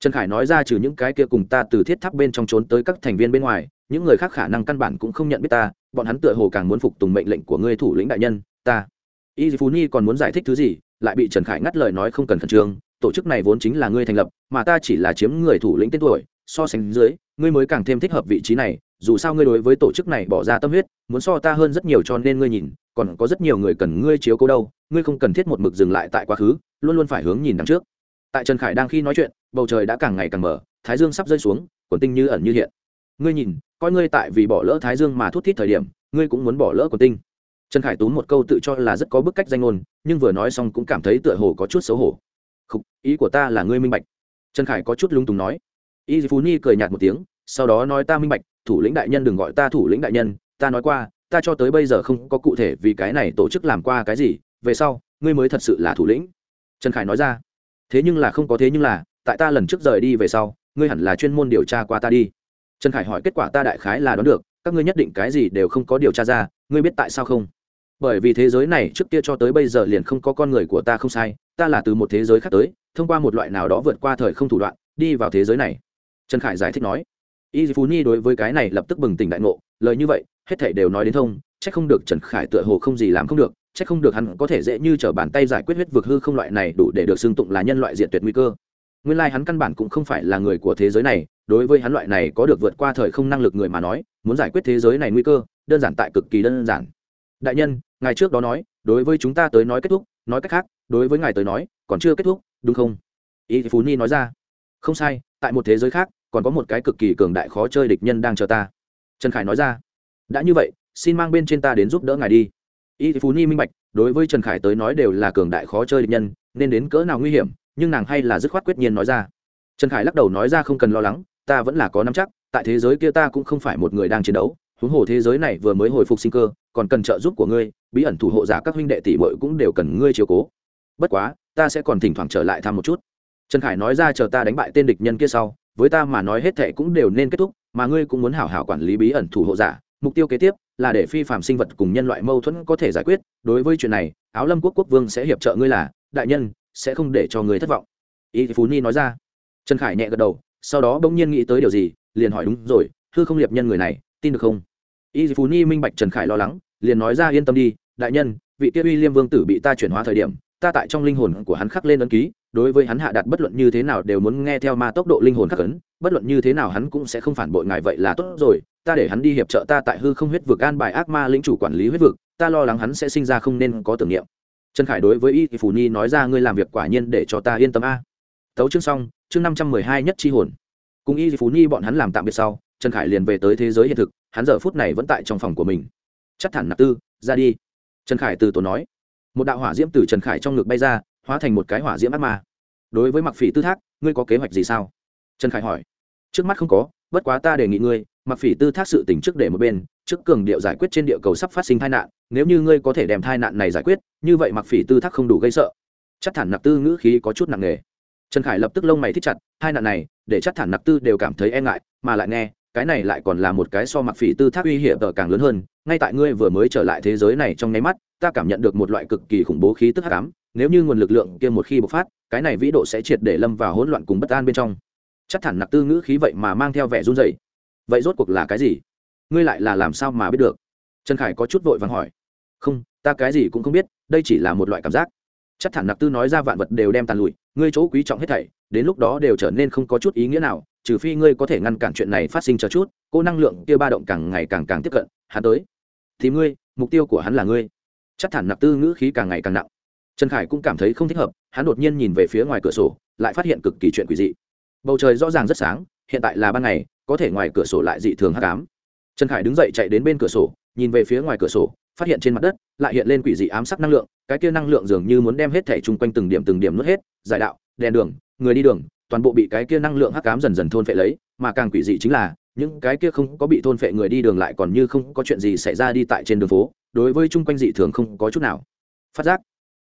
Trần khải nói ra trừ những cái kia cùng ta từ thiết tháp bên trong trốn tới các thành viên bên ngoài, những người khác khả năng căn bản cũng không nhận biết ta, bọn hắn tựa hồ càng muốn phục tùng mệnh lệnh của ngươi thủ lĩnh đại nhân, ta. Y phú Nhi còn muốn giải thích thứ gì, lại bị trần khải ngắt lời nói không cần khẩn trương, tổ chức này vốn chính là ngươi thành lập, mà ta chỉ là chiếm người thủ lĩnh tên tuổi, so sánh dưới, ngươi mới càng thêm thích hợp vị trí này dù sao ngươi đối với tổ chức này bỏ ra tâm huyết muốn so ta hơn rất nhiều cho nên ngươi nhìn còn có rất nhiều người cần ngươi chiếu cố đâu ngươi không cần thiết một mực dừng lại tại quá khứ luôn luôn phải hướng nhìn đằng trước. Tại trần khải đang khi nói chuyện bầu trời đã càng ngày càng mở thái dương sắp rơi xuống quần tinh như ẩn như hiện. Ngươi nhìn coi ngươi tại vì bỏ lỡ thái dương mà thút thít thời điểm ngươi cũng muốn bỏ lỡ quần tinh. Trần khải tú một câu tự cho là rất có bức cách danh ngôn nhưng vừa nói xong cũng cảm thấy tựa hồ có chút xấu hổ. Khúc, ý của ta là ngươi minh bạch. Trần khải có chút lung túng nói. Y phú Nhi cười nhạt một tiếng sau đó nói ta minh bạch thủ lĩnh đại nhân đừng gọi ta thủ lĩnh đại nhân, ta nói qua, ta cho tới bây giờ không có cụ thể vì cái này tổ chức làm qua cái gì, về sau, ngươi mới thật sự là thủ lĩnh. Trần khải nói ra. Thế nhưng là không có thế nhưng là, tại ta lần trước rời đi về sau, ngươi hẳn là chuyên môn điều tra qua ta đi. Trần khải hỏi, kết quả ta đại khái là đoán được, các ngươi nhất định cái gì đều không có điều tra ra, ngươi biết tại sao không? Bởi vì thế giới này trước kia cho tới bây giờ liền không có con người của ta không sai, ta là từ một thế giới khác tới, thông qua một loại nào đó vượt qua thời không thủ đoạn, đi vào thế giới này. Trần khải giải thích nói y phú nhi đối với cái này lập tức bừng tỉnh đại ngộ, lời như vậy, hết thảy đều nói đến thông c h ắ c không được trần khải tựa hồ không gì làm không được c h ắ c không được hắn có thể dễ như t r ở bàn tay giải quyết huyết vực hư không loại này đủ để được xưng tụng là nhân loại diện tuyệt nguy cơ. Nguyên lai hắn căn bản cũng không phải là người của thế giới này, đối với hắn loại này có được vượt qua thời không năng lực người mà nói, muốn giải quyết thế giới này nguy cơ, đơn giản tại cực kỳ đơn giản. Đại nhân, ngài trước đó nói, đối với chúng ta tới nói kết thúc, nói cách khác, đối với ngài tới nói, còn chưa kết thúc, đúng không? Y phú ni nói ra. Không sai, tại một thế giới khác còn có một cái cực kỳ cường đại khó chơi địch nhân đang chờ ta. Trần khải nói ra. Đã như vậy, xin mang bên trên ta đến giúp đỡ ngài đi. Y phú ni minh bạch, đối với trần khải tới nói đều là cường đại khó chơi địch nhân, nên đến cỡ nào nguy hiểm, nhưng nàng hay là dứt khoát quyết nhiên nói ra. Trần khải lắc đầu nói ra không cần lo lắng, ta vẫn là có nắm chắc, tại thế giới kia ta cũng không phải một người đang chiến đấu, huống hồ thế giới này vừa mới hồi phục sinh cơ, còn cần trợ giúp của ngươi, bí ẩn thủ hộ giả các huynh đệ tỷ bội cũng đều cần ngươi chiều cố. Bất quá, ta sẽ còn thỉnh thoảng trở lại thăm một chút. Trần khải nói ra chờ ta đánh bại tên địch nhân kia sau với ta mà nói hết thệ cũng đều nên kết thúc, mà ngươi cũng muốn hảo hảo quản lý bí ẩn thủ hộ giả. Mục tiêu kế tiếp là để phi phạm sinh vật cùng nhân loại mâu thuẫn có thể giải quyết. Đối với chuyện này, áo lâm quốc quốc vương sẽ hiệp trợ ngươi là, đại nhân, sẽ không để cho ngươi thất vọng. Y phú ni nói ra. Trần khải nhẹ gật đầu, sau đó bỗng nhiên nghĩ tới điều gì, liền hỏi đúng rồi, hư không liệp nhân người này, tin được không? Y phú ni minh bạch trần khải lo lắng, liền nói ra yên tâm đi, đại nhân, vị kia uy liêm vương tử bị ta chuyển hóa thời điểm, ta tại trong linh hồn của hắn khắc lên ấn ký đối với hắn hạ đặt bất luận như thế nào đều muốn nghe theo ma tốc độ linh hồn khắc ấn, bất luận như thế nào hắn cũng sẽ không phản bội ngài vậy là tốt rồi, ta để hắn đi hiệp trợ ta tại hư không huyết vực an bài ác ma lĩnh chủ quản lý huyết vực, ta lo lắng hắn sẽ sinh ra không nên có tưởng niệm. Trần khải đối với y phù nhi nói ra ngươi làm việc quả nhiên để cho ta yên tâm a. Tấu chương xong, chương năm trăm mười hai nhất chi hồn. Cùng y phú nhi bọn hắn làm tạm biệt sau, trần khải liền về tới thế giới hiện thực, hắn giờ phút này vẫn tại trong phòng của mình. Chắc thẳng nạp tư, ra đi. Trần khải từ tổ nói. Một đạo hỏa diễm từ trần khải trong ngực bay ra hóa thành một cái hỏa diễm ác ma. Đối với mặc phỉ tư thác, ngươi có kế hoạch gì sao? Trần khải hỏi. Trước mắt không có, bất quá ta đề nghị ngươi mặc phỉ tư thác sự tỉnh trước để một bên, trước cường điệu giải quyết trên địa cầu sắp phát sinh tai nạn, nếu như ngươi có thể đem tai nạn này giải quyết, như vậy mặc phỉ tư thác không đủ gây sợ. Chắc thản nặc tư ngữ khí có chút nặng nề. Trần khải lập tức lông mày thích chặt, hai nạn này, để chắc thản nặc tư đều cảm thấy e ngại, mà lại nghe, cái này lại còn là một cái so mặc phỉ tư thác uy hiểm tờ càng lớn hơn, ngay tại ngươi vừa mới trở lại thế giới này trong nháy mắt, ta cảm nhận được một loại cực kỳ khủng bố khí tức hắc ám nếu như nguồn lực lượng kia một khi bộc phát, cái này vĩ độ sẽ triệt để lâm vào hỗn loạn cùng bất an bên trong. Chắc thản nặc tư ngữ khí vậy mà mang theo vẻ run rẩy. Vậy rốt cuộc là cái gì? Ngươi lại là làm sao mà biết được? Trần khải có chút vội vàng hỏi. Không, ta cái gì cũng không biết, đây chỉ là một loại cảm giác. Chắc thản nặc tư nói ra vạn vật đều đem tàn lụi, ngươi chỗ quý trọng hết thảy, đến lúc đó đều trở nên không có chút ý nghĩa nào, trừ phi ngươi có thể ngăn cản chuyện này phát sinh cho chút, cô năng lượng kia ba động càng ngày càng càng tiếp cận, hắn tới. Thì ngươi, mục tiêu của hắn là ngươi. Chắc thản nặc tư ngữ khí càng ngày càng nặng trần khải cũng cảm thấy không thích hợp, hắn đột nhiên nhìn về phía ngoài cửa sổ, lại phát hiện cực kỳ chuyện quỷ dị. Bầu trời rõ ràng rất sáng, hiện tại là ban ngày, có thể ngoài cửa sổ lại dị thường hắc ám. Trần khải đứng dậy chạy đến bên cửa sổ, nhìn về phía ngoài cửa sổ, phát hiện trên mặt đất lại hiện lên quỷ dị ám sắc năng lượng, cái kia năng lượng dường như muốn đem hết thẻ chung quanh từng điểm từng điểm nuốt hết, giải đạo, đèn đường, người đi đường, toàn bộ bị cái kia năng lượng hắc ám dần dần thôn phệ lấy, mà càng quỷ dị chính là, những cái kia không có bị thôn phệ người đi đường lại còn như không có chuyện gì xảy ra đi tại trên đường phố, đối với chung quanh dị thường không có chút nào. Phát giác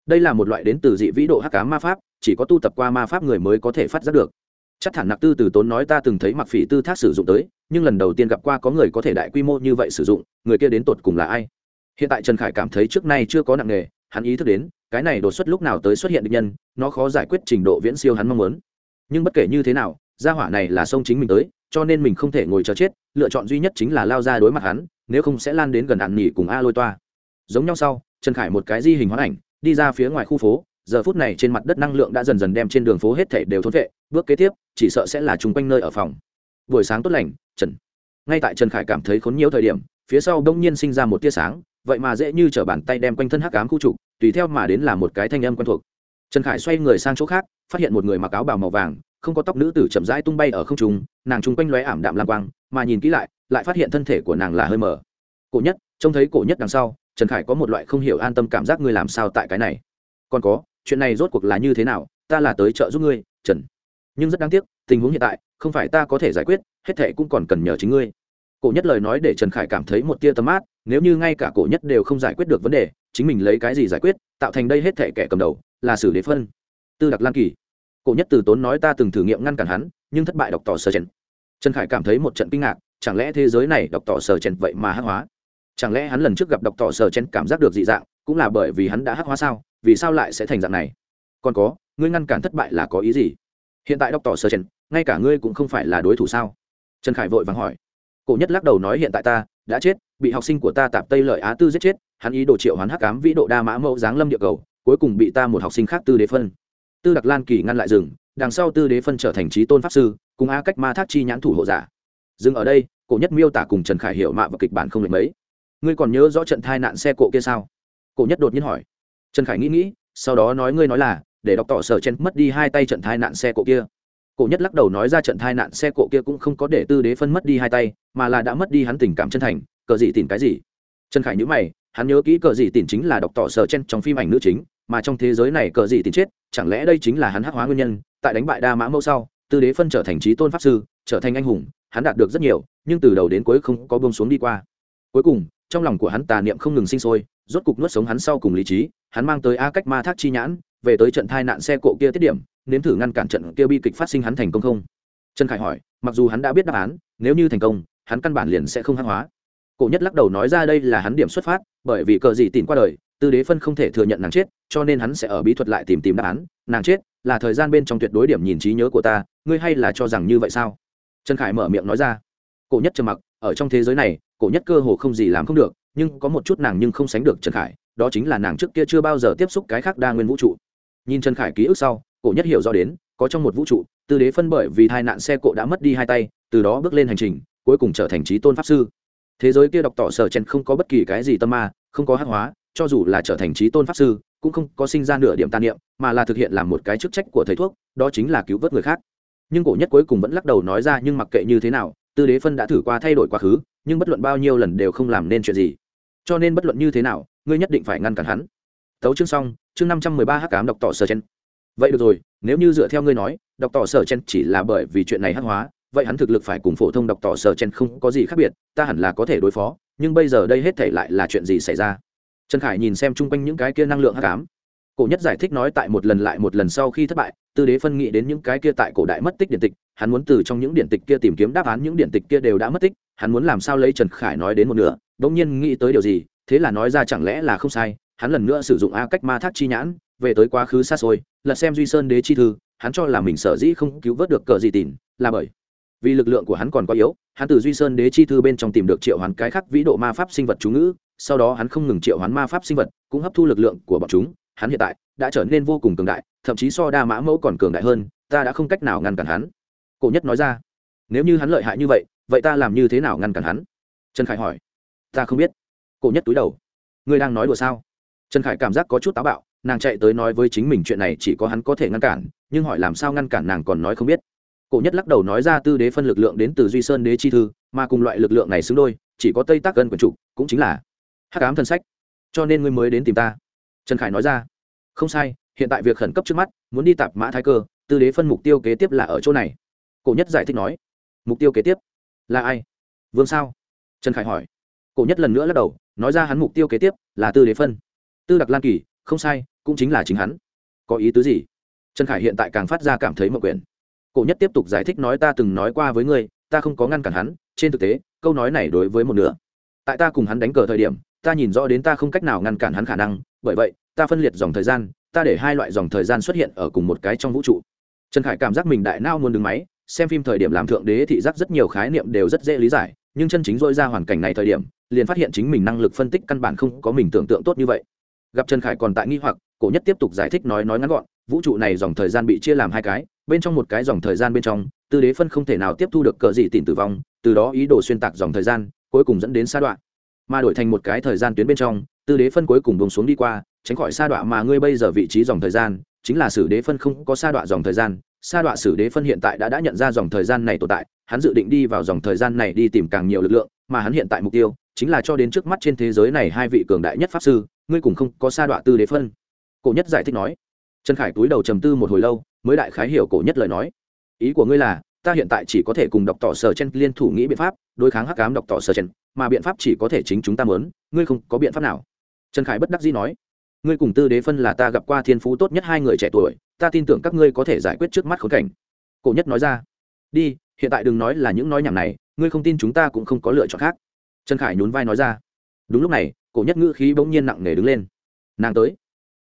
đây là một loại đến từ dị vĩ độ hắc ám ma pháp, chỉ có tu tập qua ma pháp người mới có thể phát giác được. Chắc thản nặc tư từ tốn nói ta từng thấy mặc phỉ tư thác sử dụng tới, nhưng lần đầu tiên gặp qua có người có thể đại quy mô như vậy sử dụng, người kia đến tột cùng là ai? Hiện tại trần khải cảm thấy trước nay chưa có nặng nghề, hắn ý thức đến, cái này đột xuất lúc nào tới xuất hiện được nhân, nó khó giải quyết trình độ viễn siêu hắn mong muốn. Nhưng bất kể như thế nào, gia hỏa này là sông chính mình tới, cho nên mình không thể ngồi chờ chết, lựa chọn duy nhất chính là lao ra đối mặt hắn, nếu không sẽ lan đến gần ạn nỉ cùng a lôi toa. Giống nhau sau, trần khải một cái di hình hoán ảnh đi ra phía ngoài khu phố, giờ phút này trên mặt đất năng lượng đã dần dần đem trên đường phố hết thể đều thốt vệ. Bước kế tiếp, chỉ sợ sẽ là chung quanh nơi ở phòng. Buổi sáng tốt lành, trần. Ngay tại trần khải cảm thấy khốn nhiều thời điểm, phía sau đông nhiên sinh ra một tia sáng, vậy mà dễ như t r ở bàn tay đem quanh thân hắc cám khu trục, tùy theo mà đến là một cái thanh âm quen thuộc. Trần khải xoay người sang chỗ khác, phát hiện một người mặc áo bào màu vàng, không có tóc nữ tử chậm rãi tung bay ở không trung, nàng chung quanh lóe ảm đạm lam quang, mà nhìn kỹ lại lại phát hiện thân thể của nàng là hơi mờ. Cổ nhất, trông thấy cổ nhất đằng sau trần khải có một loại không hiểu an tâm cảm giác ngươi làm sao tại cái này. Còn có, chuyện này rốt cuộc là như thế nào, ta là tới chợ giúp ngươi, trần. Nhưng rất đáng tiếc, tình huống hiện tại, không phải ta có thể giải quyết, hết thệ cũng còn cần nhờ chính ngươi. Cổ nhất lời nói để trần khải cảm thấy một tia tấm mát nếu như ngay cả cổ nhất đều không giải quyết được vấn đề, chính mình lấy cái gì giải quyết, tạo thành đây hết thệ kẻ cầm đầu, là xử đế phân. Tư đặc lan kỳ. Cổ nhất từ tốn nói ta từng thử nghiệm ngăn cản hắn, nhưng thất bại đọc tỏ sơ chèn. Trần khải cảm thấy một trận kinh ngạc, chẳng lẽ thế giới này đọc tỏ sơ chèn vậy mà hắc hóa? Chẳng lẽ hắn lần trước gặp đọc tỏ sơ chen cảm giác được dị dạng, cũng là bởi vì hắn đã hắc hóa sao? Vì sao lại sẽ thành dạng này? Còn có, ngươi ngăn cản thất bại là có ý gì? Hiện tại đọc tỏ sơ chen, ngay cả ngươi cũng không phải là đối thủ sao? Trần khải vội vàng hỏi. Cổ nhất lắc đầu nói hiện tại ta đã chết, bị học sinh của ta tạp tây lợi á tư giết chết, hắn ý đồ triệu hoán hắc cám vĩ độ đa mã mẫu giáng lâm địa cầu, cuối cùng bị ta một học sinh khác tư đế phân. Tư đặc lan kỳ ngăn lại rừng đằng sau tư đế phân trở thành trí tôn pháp sư, cùng a cách ma thác chi nhãn thủ hộ giả. Dừng ở đây, cổ nhất miêu tả cùng trần khải hiểu mạ và kịch bản không lệch mấy ngươi còn nhớ rõ trận thai nạn xe cộ kia sao? Cổ nhất đột nhiên hỏi. Trần khải nghĩ nghĩ, sau đó nói ngươi nói là, để đọc tỏ sở chen mất đi hai tay trận thai nạn xe cộ kia. Cổ nhất lắc đầu nói ra trận thai nạn xe cộ kia cũng không có để tư đế phân mất đi hai tay, mà là đã mất đi hắn tình cảm chân thành, cờ gì tìm cái gì? Trần khải nhữ mày, hắn nhớ kỹ cờ gì tìm chính là đọc tỏ sở chen trong phim ảnh nữ chính, mà trong thế giới này cờ gì tìm chết, chẳng lẽ đây chính là hắn hắc hóa nguyên nhân? Tại đánh bại đa mã mẫu sau, tư đế phân trở thành trí tôn pháp sư, trở thành anh hùng, hắn đạt được rất nhiều, nhưng từ đầu đến cuối không có bông xuống đi qua cuối cùng, trong lòng của hắn tà niệm không ngừng sinh sôi, rốt cục nuốt sống hắn sau cùng lý trí, hắn mang tới a cách ma thác chi nhãn, về tới trận thai nạn xe cộ kia tiết điểm, nếm thử ngăn cản trận kia bi kịch phát sinh hắn thành công không? Trần khải hỏi, mặc dù hắn đã biết đáp án, nếu như thành công, hắn căn bản liền sẽ không hắc hóa. Cổ nhất lắc đầu nói ra đây là hắn điểm xuất phát, bởi vì cờ gì tìm qua đời, tư đế phân không thể thừa nhận nàng chết, cho nên hắn sẽ ở bí thuật lại tìm tìm đáp án, nàng chết là thời gian bên trong tuyệt đối điểm nhìn trí nhớ của ta, ngươi hay là cho rằng như vậy sao? Trần khải mở miệng nói ra. Cổ nhất trầm mặc, ở trong thế giới này cổ nhất cơ hồ không gì làm không được, nhưng có một chút nàng nhưng không sánh được trần khải, đó chính là nàng trước kia chưa bao giờ tiếp xúc cái khác đa nguyên vũ trụ. Nhìn trần khải ký ức sau, cổ nhất hiểu do đến, có trong một vũ trụ, tư đế phân bởi vì tai nạn xe cộ đã mất đi hai tay, từ đó bước lên hành trình, cuối cùng trở thành trí tôn pháp sư. Thế giới kia đọc tỏ sở chen không có bất kỳ cái gì tâm ma, không có hắc hóa, cho dù là trở thành trí tôn pháp sư, cũng không có sinh ra nửa điểm tàn niệm, mà là thực hiện làm một cái chức trách của thầy thuốc, đó chính là cứu vớt người khác. Nhưng cổ nhất cuối cùng vẫn lắc đầu nói ra, nhưng mặc kệ như thế nào, tư đế phân đã thử qua thay đổi quá khứ nhưng bất luận bao nhiêu lần đều không làm nên chuyện gì. Cho nên bất luận như thế nào, ngươi nhất định phải ngăn cản hắn. Tấu chương xong, chương năm trăm mười ba hắc cám đọc tỏ sở chen. Vậy được rồi, nếu như dựa theo ngươi nói đọc tỏ sở chen chỉ là bởi vì chuyện này hắc hóa, vậy hắn thực lực phải cùng phổ thông đọc tỏ sở chen không có gì khác biệt, ta hẳn là có thể đối phó, nhưng bây giờ đây hết thể lại là chuyện gì xảy ra? Trần khải nhìn xem chung quanh những cái kia năng lượng hắc ám. Cổ nhất giải thích nói tại một lần lại một lần sau khi thất bại, tư đế phân nghĩ đến những cái kia tại cổ đại mất tích điện tịch hắn muốn từ trong những điện tịch kia tìm kiếm đáp án, những điện tịch kia đều đã mất tích, hắn muốn làm sao lấy trần khải nói đến một nửa đ ỗ n g nhiên nghĩ tới điều gì, thế là nói ra chẳng lẽ là không sai, hắn lần nữa sử dụng a cách ma thác chi nhãn, về tới quá khứ xa xôi lật xem duy sơn đế chi thư, hắn cho là mình sở dĩ không cứu vớt được cờ gì tìm là bởi vì lực lượng của hắn còn quá yếu, hắn từ duy sơn đế chi thư bên trong tìm được triệu hoán cái khắc vĩ độ ma pháp sinh vật chú ngữ, sau đó hắn không ngừng triệu hoán ma pháp sinh vật, cũng hấp thu lực lượng của bọn chúng, hắn hiện tại đã trở nên vô cùng cường đại, thậm chí so đa mã mẫu còn cường đại hơn, ta đã không cách nào ngăn cản hắn cổ nhất nói ra, nếu như hắn lợi hại như vậy vậy ta làm như thế nào ngăn cản hắn? Trần khải hỏi, ta không biết. Cổ nhất túi đầu, ngươi đang nói đùa sao? Trần khải cảm giác có chút táo bạo, nàng chạy tới nói với chính mình chuyện này chỉ có hắn có thể ngăn cản, nhưng hỏi làm sao ngăn cản nàng còn nói không biết. Cổ nhất lắc đầu nói ra tư đế phân lực lượng đến từ duy sơn đế chi thư, mà cùng loại lực lượng này xứng đôi, chỉ có tây tác cân quần trục cũng chính là hắc ám thân sách, cho nên ngươi mới đến tìm ta. Trần khải nói ra, không sai, hiện tại việc khẩn cấp trước mắt, muốn đi tạp mã thái cơ, tư đế phân mục tiêu kế tiếp là ở chỗ này cổ nhất giải thích nói, mục tiêu kế tiếp là ai? Vương sao? Trần khải hỏi. Cổ nhất lần nữa lắc đầu, nói ra hắn mục tiêu kế tiếp là tư đế phân. Tư đặc lan kỳ, không sai, cũng chính là chính hắn. Có ý tứ gì? Trần khải hiện tại càng phát ra cảm thấy mậu quyền cổ nhất tiếp tục giải thích nói, ta từng nói qua với ngươi, ta không có ngăn cản hắn, trên thực tế, câu nói này đối với một nửa. Tại ta cùng hắn đánh cờ thời điểm, ta nhìn rõ đến ta không cách nào ngăn cản hắn khả năng, bởi vậy, ta phân liệt dòng thời gian, ta để hai loại dòng thời gian xuất hiện ở cùng một cái trong vũ trụ. Trần khải cảm giác mình đại nao muốn đứng máy xem phim thời điểm làm thượng đế thị giác rất nhiều khái niệm đều rất dễ lý giải, nhưng chân chính dôi ra hoàn cảnh này thời điểm, liền phát hiện chính mình năng lực phân tích căn bản không có mình tưởng tượng tốt như vậy. Gặp trần khải còn tại nghi hoặc, cổ nhất tiếp tục giải thích nói nói ngắn gọn, vũ trụ này dòng thời gian bị chia làm hai cái, bên trong một cái dòng thời gian bên trong, tư đế phân không thể nào tiếp thu được cờ gì tìm tử vong, từ đó ý đồ xuyên tạc dòng thời gian, cuối cùng dẫn đến sa đoạn mà đổi thành một cái thời gian tuyến bên trong, tư đế phân cuối cùng bông xuống đi qua, tránh khỏi sa đoạn mà ngươi bây giờ vị trí dòng thời gian, chính là sử đế phân không có sa đoạn dòng thời gian sa đọa sử đế phân hiện tại đã đã nhận ra dòng thời gian này tồn tại, hắn dự định đi vào dòng thời gian này đi tìm càng nhiều lực lượng, mà hắn hiện tại mục tiêu chính là cho đến trước mắt trên thế giới này hai vị cường đại nhất pháp sư, ngươi cùng không có sa đọa tư đế phân. Cổ nhất giải thích nói. Trần khải túi đầu trầm tư một hồi lâu, mới đại khái hiểu cổ nhất lời nói. Ý của ngươi là, ta hiện tại chỉ có thể cùng đọc tỏ sở chen liên thủ nghĩ biện pháp, đối kháng hắc cám đọc tỏ sở chen mà biện pháp chỉ có thể chính chúng ta mớn ngươi không có biện pháp nào. Trần khải bất đắc dĩ nói ngươi cùng tư đế phân là ta gặp qua thiên phú tốt nhất hai người trẻ tuổi, ta tin tưởng các ngươi có thể giải quyết trước mắt khốn cảnh. Cổ nhất nói ra. Đi, hiện tại đừng nói là những nói nhảm này, ngươi không tin chúng ta cũng không có lựa chọn khác. Trần khải nhún vai nói ra. Đúng lúc này, cổ nhất ngữ khí bỗng nhiên nặng nề đứng lên. Nàng tới.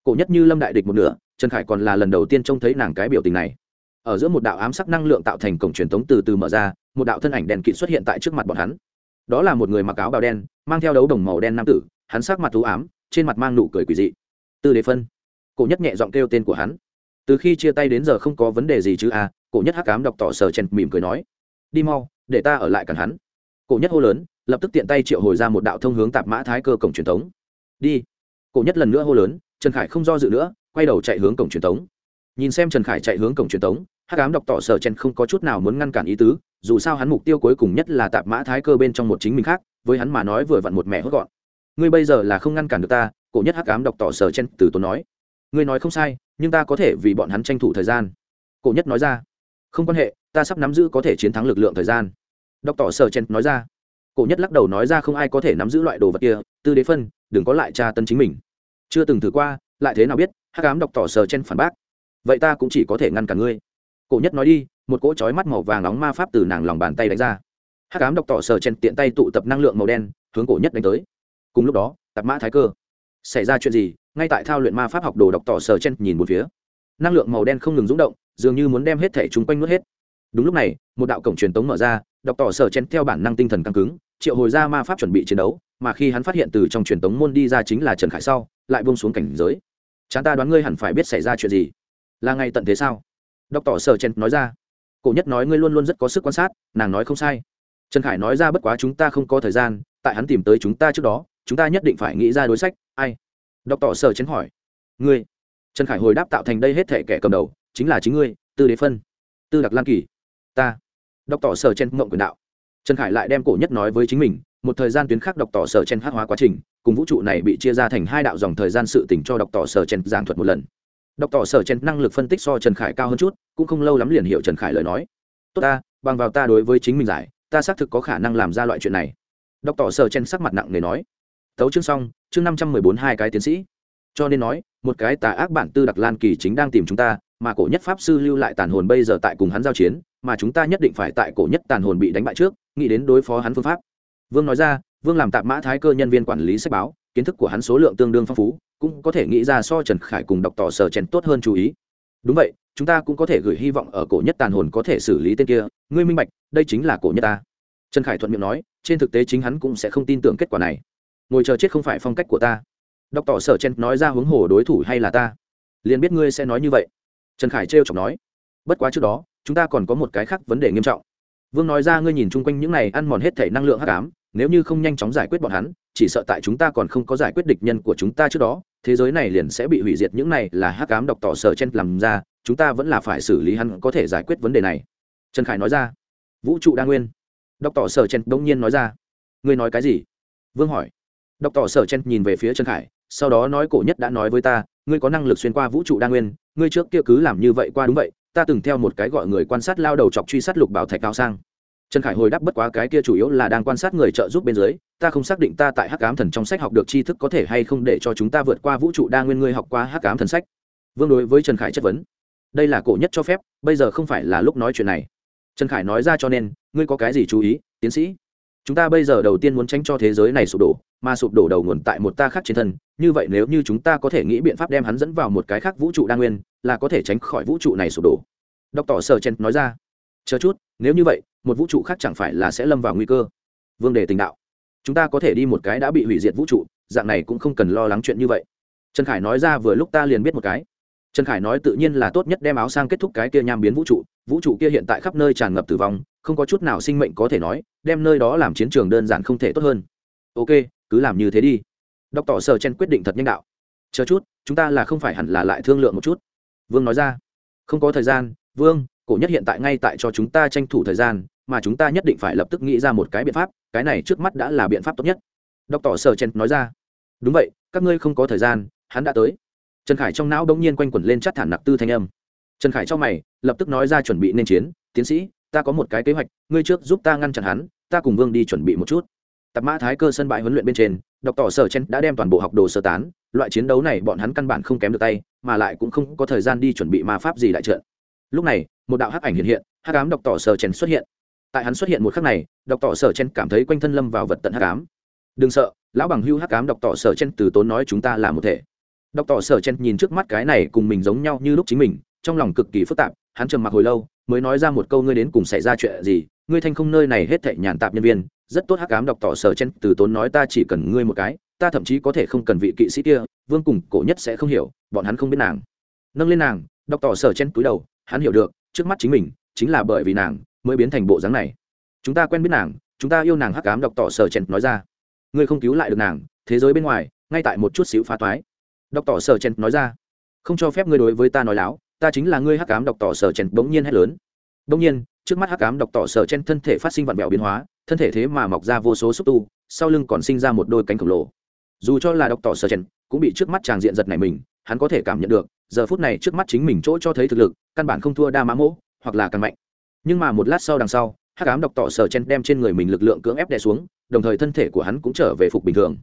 Cổ nhất như lâm đại địch một nửa, trần khải còn là lần đầu tiên trông thấy nàng cái biểu tình này. Ở giữa một đạo ám sắc năng lượng tạo thành cổng truyền thống từ từ mở ra, một đạo thân ảnh đèn kịt xuất hiện tại trước mặt bọn hắn. Đó là một người mặc áo bào đen, mang theo đấu đồng màu đen nam tử, hắn sắc mặt thú ám, trên mặt mang nụ cười quỳ dị tư đế phân. Cổ nhất nhẹ giọng kêu tên của hắn. Từ khi chia tay đến giờ không có vấn đề gì chứ à cổ nhất hắc cám đọc tỏ sờ chen mỉm cười nói. Đi mau, để ta ở lại cản hắn. Cổ nhất hô lớn, lập tức tiện tay triệu hồi ra một đạo thông hướng tạp mã thái cơ cổng truyền thống đi. Cổ nhất lần nữa hô lớn, trần khải không do dự nữa, quay đầu chạy hướng cổng truyền thống nhìn xem trần khải chạy hướng cổng truyền thống hắc ám đọc tỏ sở chen không có chút nào muốn ngăn cản ý tứ, dù sao hắn mục tiêu cuối cùng nhất là tạp mã thái cơ bên trong một chính mình khác, với hắn mà nói vừa vặn một mẹ hốt gọn. Ngươi bây giờ là không ngăn cản được ta cổ nhất hắc ám đọc tỏ sở chen từ tốn nói. Ngươi nói không sai, nhưng ta có thể vì bọn hắn tranh thủ thời gian. Cổ nhất nói ra. Không quan hệ, ta sắp nắm giữ có thể chiến thắng lực lượng thời gian. Đọc tỏ sở chen nói ra. Cổ nhất lắc đầu nói ra không ai có thể nắm giữ loại đồ vật kia, tư đế phân, đừng có lại tra tân chính mình. Chưa từng thử qua, lại thế nào biết, hắc ám đọc tỏ sở chen phản bác. Vậy ta cũng chỉ có thể ngăn cả ngươi. Cổ nhất nói đi, một cỗ chói mắt màu vàng nóng ma pháp từ nàng lòng bàn tay đánh ra. Hắc ám đọc tỏ sở chen tiện tay tụ tập năng lượng màu đen, hướng cổ nhất đánh tới. Cùng lúc đó, tạp mã thái cơ xảy ra chuyện gì, ngay tại thao luyện ma pháp học đồ đọc tỏ sở chen nhìn một phía. Năng lượng màu đen không ngừng rúng động, dường như muốn đem hết thể chúng quanh nuốt hết. Đúng lúc này, một đạo cổng truyền tống mở ra, đọc tỏ sở chen theo bản năng tinh thần căng cứng, triệu hồi ra ma pháp chuẩn bị chiến đấu, mà khi hắn phát hiện từ trong truyền tống môn đi ra chính là trần khải sau, lại bông xuống cảnh giới. Chán ta đoán ngươi hẳn phải biết xảy ra chuyện gì. Là ngày tận thế sao? Đọc tỏ sở chen nói ra. Cổ nhất nói ngươi luôn luôn rất có sức quan sát, nàng nói không sai. Trần khải nói ra bất quá chúng ta không có thời gian, tại hắn tìm tới chúng ta trước đó chúng ta nhất định phải nghĩ ra đối sách. Ai? Đọc tỏ sở chen hỏi. Ngươi. Trần khải hồi đáp tạo thành đây hết thể kẻ cầm đầu, chính là chính ngươi, tư đế phân. Tư đặc lan kỳ. Ta. Đọc tỏ sở chen ngộng quyền đạo. Trần khải lại đem cổ nhất nói với chính mình, một thời gian tuyến khác đọc tỏ sở chen hát hóa quá trình, cùng vũ trụ này bị chia ra thành hai đạo dòng thời gian sự tỉnh cho đọc tỏ sở chen giảng thuật một lần. Đọc tỏ sở chen năng lực phân tích so trần khải cao hơn chút, cũng không lâu lắm liền hiểu trần khải lời nói. Tốt ta, bằng vào ta đối với chính mình giải, ta xác thực có khả năng làm ra loại chuyện này. Đọc tỏ sở chen sắc mặt nặng nề nói tấu chương xong, chương năm trăm mười bốn hai cái tiến sĩ. Cho nên nói, một cái tà ác bản tư đặc lan kỳ chính đang tìm chúng ta, mà cổ nhất pháp sư lưu lại tàn hồn bây giờ tại cùng hắn giao chiến, mà chúng ta nhất định phải tại cổ nhất tàn hồn bị đánh bại trước, nghĩ đến đối phó hắn phương pháp. Vương nói ra, vương làm tạp mã thái cơ nhân viên quản lý sách báo, kiến thức của hắn số lượng tương đương phong phú, cũng có thể nghĩ ra so trần khải cùng đọc tỏ sở chèn tốt hơn chú ý. Đúng vậy, chúng ta cũng có thể gửi hy vọng ở cổ nhất tàn hồn có thể xử lý tên kia. Ngươi minh bạch, đây chính là cổ nhất ta. Trần khải thuận miệng nói, trên thực tế chính hắn cũng sẽ không tin tưởng kết quả này ngồi chờ chết không phải phong cách của ta. Đọc tỏ sở chen nói ra hướng hồ đối thủ hay là ta. Liền biết ngươi sẽ nói như vậy. Trần khải trêu chọc nói. Bất quá trước đó, chúng ta còn có một cái khác vấn đề nghiêm trọng. Vương nói ra ngươi nhìn chung quanh những này ăn mòn hết thể năng lượng hắc ám, nếu như không nhanh chóng giải quyết bọn hắn, chỉ sợ tại chúng ta còn không có giải quyết địch nhân của chúng ta trước đó, thế giới này liền sẽ bị hủy diệt. Những này là hắc ám độc tỏ sở chen làm ra, chúng ta vẫn là phải xử lý hắn có thể giải quyết vấn đề này. Trần khải nói ra. Vũ trụ đa nguyên. Đọc tỏ sở chen đông nhiên nói ra. Ngươi nói cái gì? Vương hỏi độc tỏ sở chen nhìn về phía trần khải, sau đó nói cổ nhất đã nói với ta, ngươi có năng lực xuyên qua vũ trụ đa nguyên, ngươi trước kia cứ làm như vậy qua đúng vậy, ta từng theo một cái gọi người quan sát lao đầu chọc truy sát lục bảo thạch cao sang. Trần khải hồi đáp, bất quá cái kia chủ yếu là đang quan sát người trợ giúp bên dưới, ta không xác định ta tại hắc ám thần trong sách học được tri thức có thể hay không để cho chúng ta vượt qua vũ trụ đa nguyên ngươi học qua hắc ám thần sách. Vương đối với trần khải chất vấn, đây là cổ nhất cho phép, bây giờ không phải là lúc nói chuyện này. Trần khải nói ra cho nên, ngươi có cái gì chú ý, tiến sĩ? Chúng ta bây giờ đầu tiên muốn tránh cho thế giới này sụp đổ mà sụp đổ đầu nguồn tại một ta khác trên thân, như vậy nếu như chúng ta có thể nghĩ biện pháp đem hắn dẫn vào một cái khác vũ trụ đa nguyên, là có thể tránh khỏi vũ trụ này sụp đổ. Đọc tỏ sở chen nói ra. Chờ chút, nếu như vậy, một vũ trụ khác chẳng phải là sẽ lâm vào nguy cơ? Vương đề tình đạo. Chúng ta có thể đi một cái đã bị hủy diệt vũ trụ, dạng này cũng không cần lo lắng chuyện như vậy. Trần khải nói ra vừa lúc ta liền biết một cái. Trần khải nói tự nhiên là tốt nhất đem áo sang kết thúc cái kia nham biến vũ trụ vũ trụ kia hiện tại khắp nơi tràn ngập tử vong, không có chút nào sinh mệnh có thể nói, đem nơi đó làm chiến trường đơn giản không thể tốt hơn. Ok cứ làm như thế đi. Đọc tỏ sở chen quyết định thật nhanh đạo. Chờ chút, chúng ta là không phải hẳn là lại thương lượng một chút. Vương nói ra. Không có thời gian, vương, cổ nhất hiện tại ngay tại cho chúng ta tranh thủ thời gian, mà chúng ta nhất định phải lập tức nghĩ ra một cái biện pháp, cái này trước mắt đã là biện pháp tốt nhất. Đọc tỏ sở chen nói ra. Đúng vậy, các ngươi không có thời gian, hắn đã tới. Trần khải trong não đống nhiên quanh quẩn lên chắc thản nặc tư thanh âm. Trần khải cho mày, lập tức nói ra chuẩn bị nên chiến. Tiến sĩ, ta có một cái kế hoạch, ngươi trước giúp ta ngăn chặn hắn, ta cùng vương đi chuẩn bị một chút tạp mã thái cơ sân bãi huấn luyện bên trên đọc tỏ sở chen đã đem toàn bộ học đồ sơ tán, loại chiến đấu này bọn hắn căn bản không kém được tay, mà lại cũng không có thời gian đi chuẩn bị ma pháp gì đại trận. Lúc này, một đạo hắc ảnh hiện hiện, hắc ám đọc tỏ sở chen xuất hiện. Tại hắn xuất hiện một khắc này đọc tỏ sở chen cảm thấy quanh thân lâm vào vật tận hắc ám. Đừng sợ, lão bằng hưu hắc ám đọc tỏ sở chen từ tốn nói chúng ta là một thể. Đọc tỏ sở chen nhìn trước mắt cái này cùng mình giống nhau như lúc chính mình, trong lòng cực kỳ phức tạp, hắn trầm mặc hồi lâu, mới nói ra một câu ngươi đến cùng xảy ra chuyện gì? Ngươi thanh không nơi này hết thảy nhàn tạp nhân viên, rất tốt hắc ám đọc tỏ sở chen từ tốn nói ta chỉ cần ngươi một cái, ta thậm chí có thể không cần vị kỵ sĩ kia, vương cùng cổ nhất sẽ không hiểu, bọn hắn không biết nàng. Nâng lên nàng, đọc tỏ sở chen túi đầu, hắn hiểu được, trước mắt chính mình, chính là bởi vì nàng, mới biến thành bộ dáng này. Chúng ta quen biết nàng, chúng ta yêu nàng hắc ám đọc tỏ sở chen nói ra. Ngươi không cứu lại được nàng, thế giới bên ngoài, ngay tại một chút xíu phá toái. Đọc tỏ sở chen nói ra. Không cho phép ngươi đối với ta nói láo, ta chính là ngươi hắc ám đọc tỏ sở chen bỗng nhiên hét lớn. Bỗng nhiên trước mắt hắc ám Độc tỏ sở trên thân thể phát sinh vặn vẹo biến hóa, thân thể thế mà mọc ra vô số xúc tu, sau lưng còn sinh ra một đôi cánh khổng lồ. Dù cho là Độc tỏ sở trên, cũng bị trước mắt tràng diện giật này mình, hắn có thể cảm nhận được, giờ phút này trước mắt chính mình chỗ cho thấy thực lực, căn bản không thua đa mã mỗ, hoặc là càng mạnh. Nhưng mà một lát sau đằng sau, hắc ám Độc tỏ sở chen đem trên người mình lực lượng cưỡng ép đè xuống, đồng thời thân thể của hắn cũng trở về phục bình thường.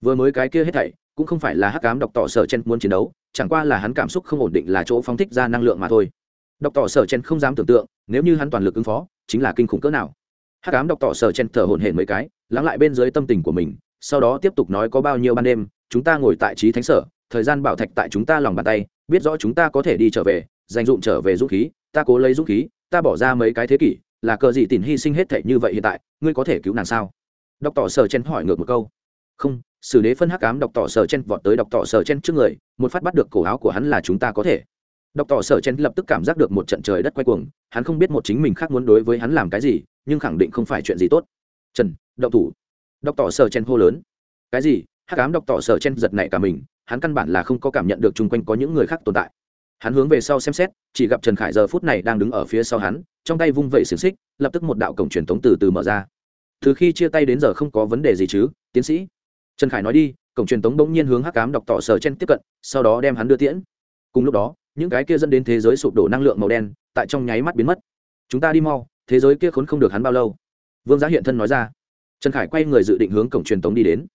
Vừa mới cái kia hết thảy, cũng không phải là hắc ám Độc tỏ sở chen muốn chiến đấu, chẳng qua là hắn cảm xúc không ổn định là chỗ phóng thích ra năng lượng mà thôi đọc tỏ sở chen không dám tưởng tượng, nếu như hắn toàn lực ứng phó, chính là kinh khủng cỡ nào. Hắc ám đọc tỏ sở chen thở hổn hển mấy cái, lắng lại bên dưới tâm tình của mình, sau đó tiếp tục nói có bao nhiêu ban đêm, chúng ta ngồi tại trí thánh sở, thời gian bảo thạch tại chúng ta lòng bàn tay, biết rõ chúng ta có thể đi trở về, dành dụm trở về dũng khí, ta cố lấy dũng khí, ta bỏ ra mấy cái thế kỷ, là cờ gì tìm hy sinh hết thể như vậy hiện tại, ngươi có thể cứu nàng sao? Đọc tỏ sở chen hỏi ngược một câu. Không, sử đế phân hắc ám đọc tỏ sở chen vọt tới đọc tỏ sở chen trước người, một phát bắt được cổ áo của hắn là chúng ta có thể đọc tỏ sở chen lập tức cảm giác được một trận trời đất quay cuồng, hắn không biết một chính mình khác muốn đối với hắn làm cái gì, nhưng khẳng định không phải chuyện gì tốt. Trần, động thủ. Đọc tỏ sở chen hô lớn. Cái gì? Hắc ám đọc tỏ sở chen giật nảy cả mình, hắn căn bản là không có cảm nhận được chung quanh có những người khác tồn tại. Hắn hướng về sau xem xét, chỉ gặp trần khải giờ phút này đang đứng ở phía sau hắn, trong tay vung vẩy xiềng xích, lập tức một đạo cổng truyền thống từ từ mở ra. Từ khi chia tay đến giờ không có vấn đề gì chứ, tiến sĩ. Trần khải nói đi, cổng truyền thống bỗng nhiên hướng hắc cám đọc tỏ sở chen tiếp cận, sau đó đem hắn đưa tiễn. Cùng lúc đó những cái kia dẫn đến thế giới sụp đổ năng lượng màu đen tại trong nháy mắt biến mất. Chúng ta đi mau, thế giới kia khốn không được hắn bao lâu. Vương giá hiện thân nói ra. Trần khải quay người dự định hướng cổng truyền tống đi đến.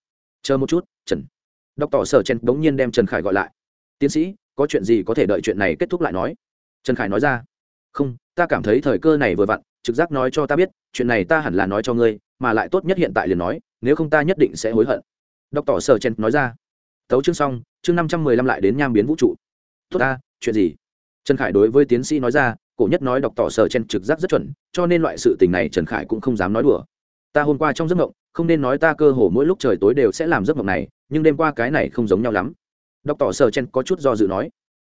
Chờ một chút, trần. Đọc tỏ sở chen bỗng nhiên đem trần khải gọi lại. Tiến sĩ, có chuyện gì có thể đợi chuyện này kết thúc lại nói. Trần khải nói ra. Không, ta cảm thấy thời cơ này vừa vặn, trực giác nói cho ta biết, chuyện này ta hẳn là nói cho ngươi, mà lại tốt nhất hiện tại liền nói, nếu không ta nhất định sẽ hối hận. Đọc tỏ sở chen nói ra. Tấu chương xong, chương năm trăm mười lăm lại đến nham biến vũ trụ. Tốt ta chuyện gì? Trần khải đối với tiến sĩ nói ra, cổ nhất nói đọc tỏ sở chen trực giác rất chuẩn, cho nên loại sự tình này trần khải cũng không dám nói đùa. Ta hôm qua trong giấc mộng, không nên nói ta cơ hồ mỗi lúc trời tối đều sẽ làm giấc mộng này, nhưng đêm qua cái này không giống nhau lắm. Đọc tỏ sở chen có chút do dự nói,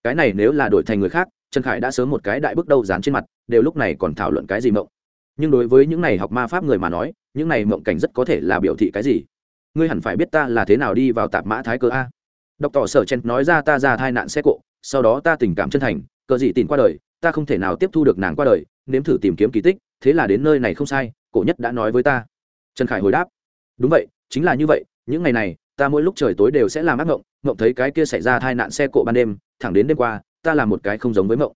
cái này nếu là đổi thành người khác, trần khải đã sớm một cái đại bước đầu dán trên mặt, đều lúc này còn thảo luận cái gì mộng. Nhưng đối với những này học ma pháp người mà nói, những này mộng cảnh rất có thể là biểu thị cái gì? Ngươi hẳn phải biết ta là thế nào đi vào tạp mã thái cơ a. Đọc tỏ sở chen nói ra ta ra thai nạn xe cộ sau đó ta tình cảm chân thành, cờ gì tìm qua đời, ta không thể nào tiếp thu được nàng qua đời, nếm thử tìm kiếm kỳ tích, thế là đến nơi này không sai, cổ nhất đã nói với ta. Trần khải hồi đáp. Đúng vậy, chính là như vậy, những ngày này, ta mỗi lúc trời tối đều sẽ làm ác mộng mộng thấy cái kia xảy ra tai nạn xe cộ ban đêm, thẳng đến đêm qua, ta làm một cái không giống với mộng.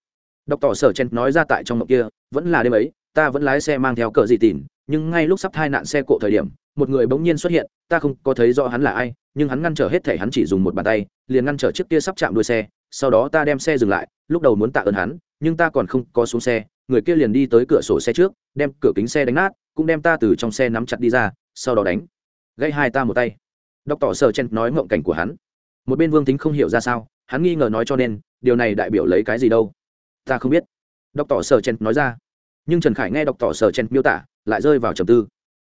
Đọc tỏ sở chen nói ra tại trong mộng kia, vẫn là đêm ấy, ta vẫn lái xe mang theo cờ gì tìm, nhưng ngay lúc sắp tai nạn xe cộ thời điểm, một người bỗng nhiên xuất hiện, ta không có thấy rõ hắn là ai, nhưng hắn ngăn trở hết thể hắn chỉ dùng một bàn tay, liền ngăn trở chiếc kia sắp chạm đuôi xe sau đó ta đem xe dừng lại, lúc đầu muốn tạ ơn hắn, nhưng ta còn không có xuống xe, người kia liền đi tới cửa sổ xe trước, đem cửa kính xe đánh nát, cũng đem ta từ trong xe nắm chặt đi ra, sau đó đánh. Gây hai ta một tay. Đọc tỏ sở chen nói ngộng cảnh của hắn. Một bên vương tính không hiểu ra sao, hắn nghi ngờ nói cho nên, điều này đại biểu lấy cái gì đâu? Ta không biết. Đọc tỏ sở chen nói ra. Nhưng trần khải nghe đọc tỏ sở chen miêu tả, lại rơi vào trầm tư.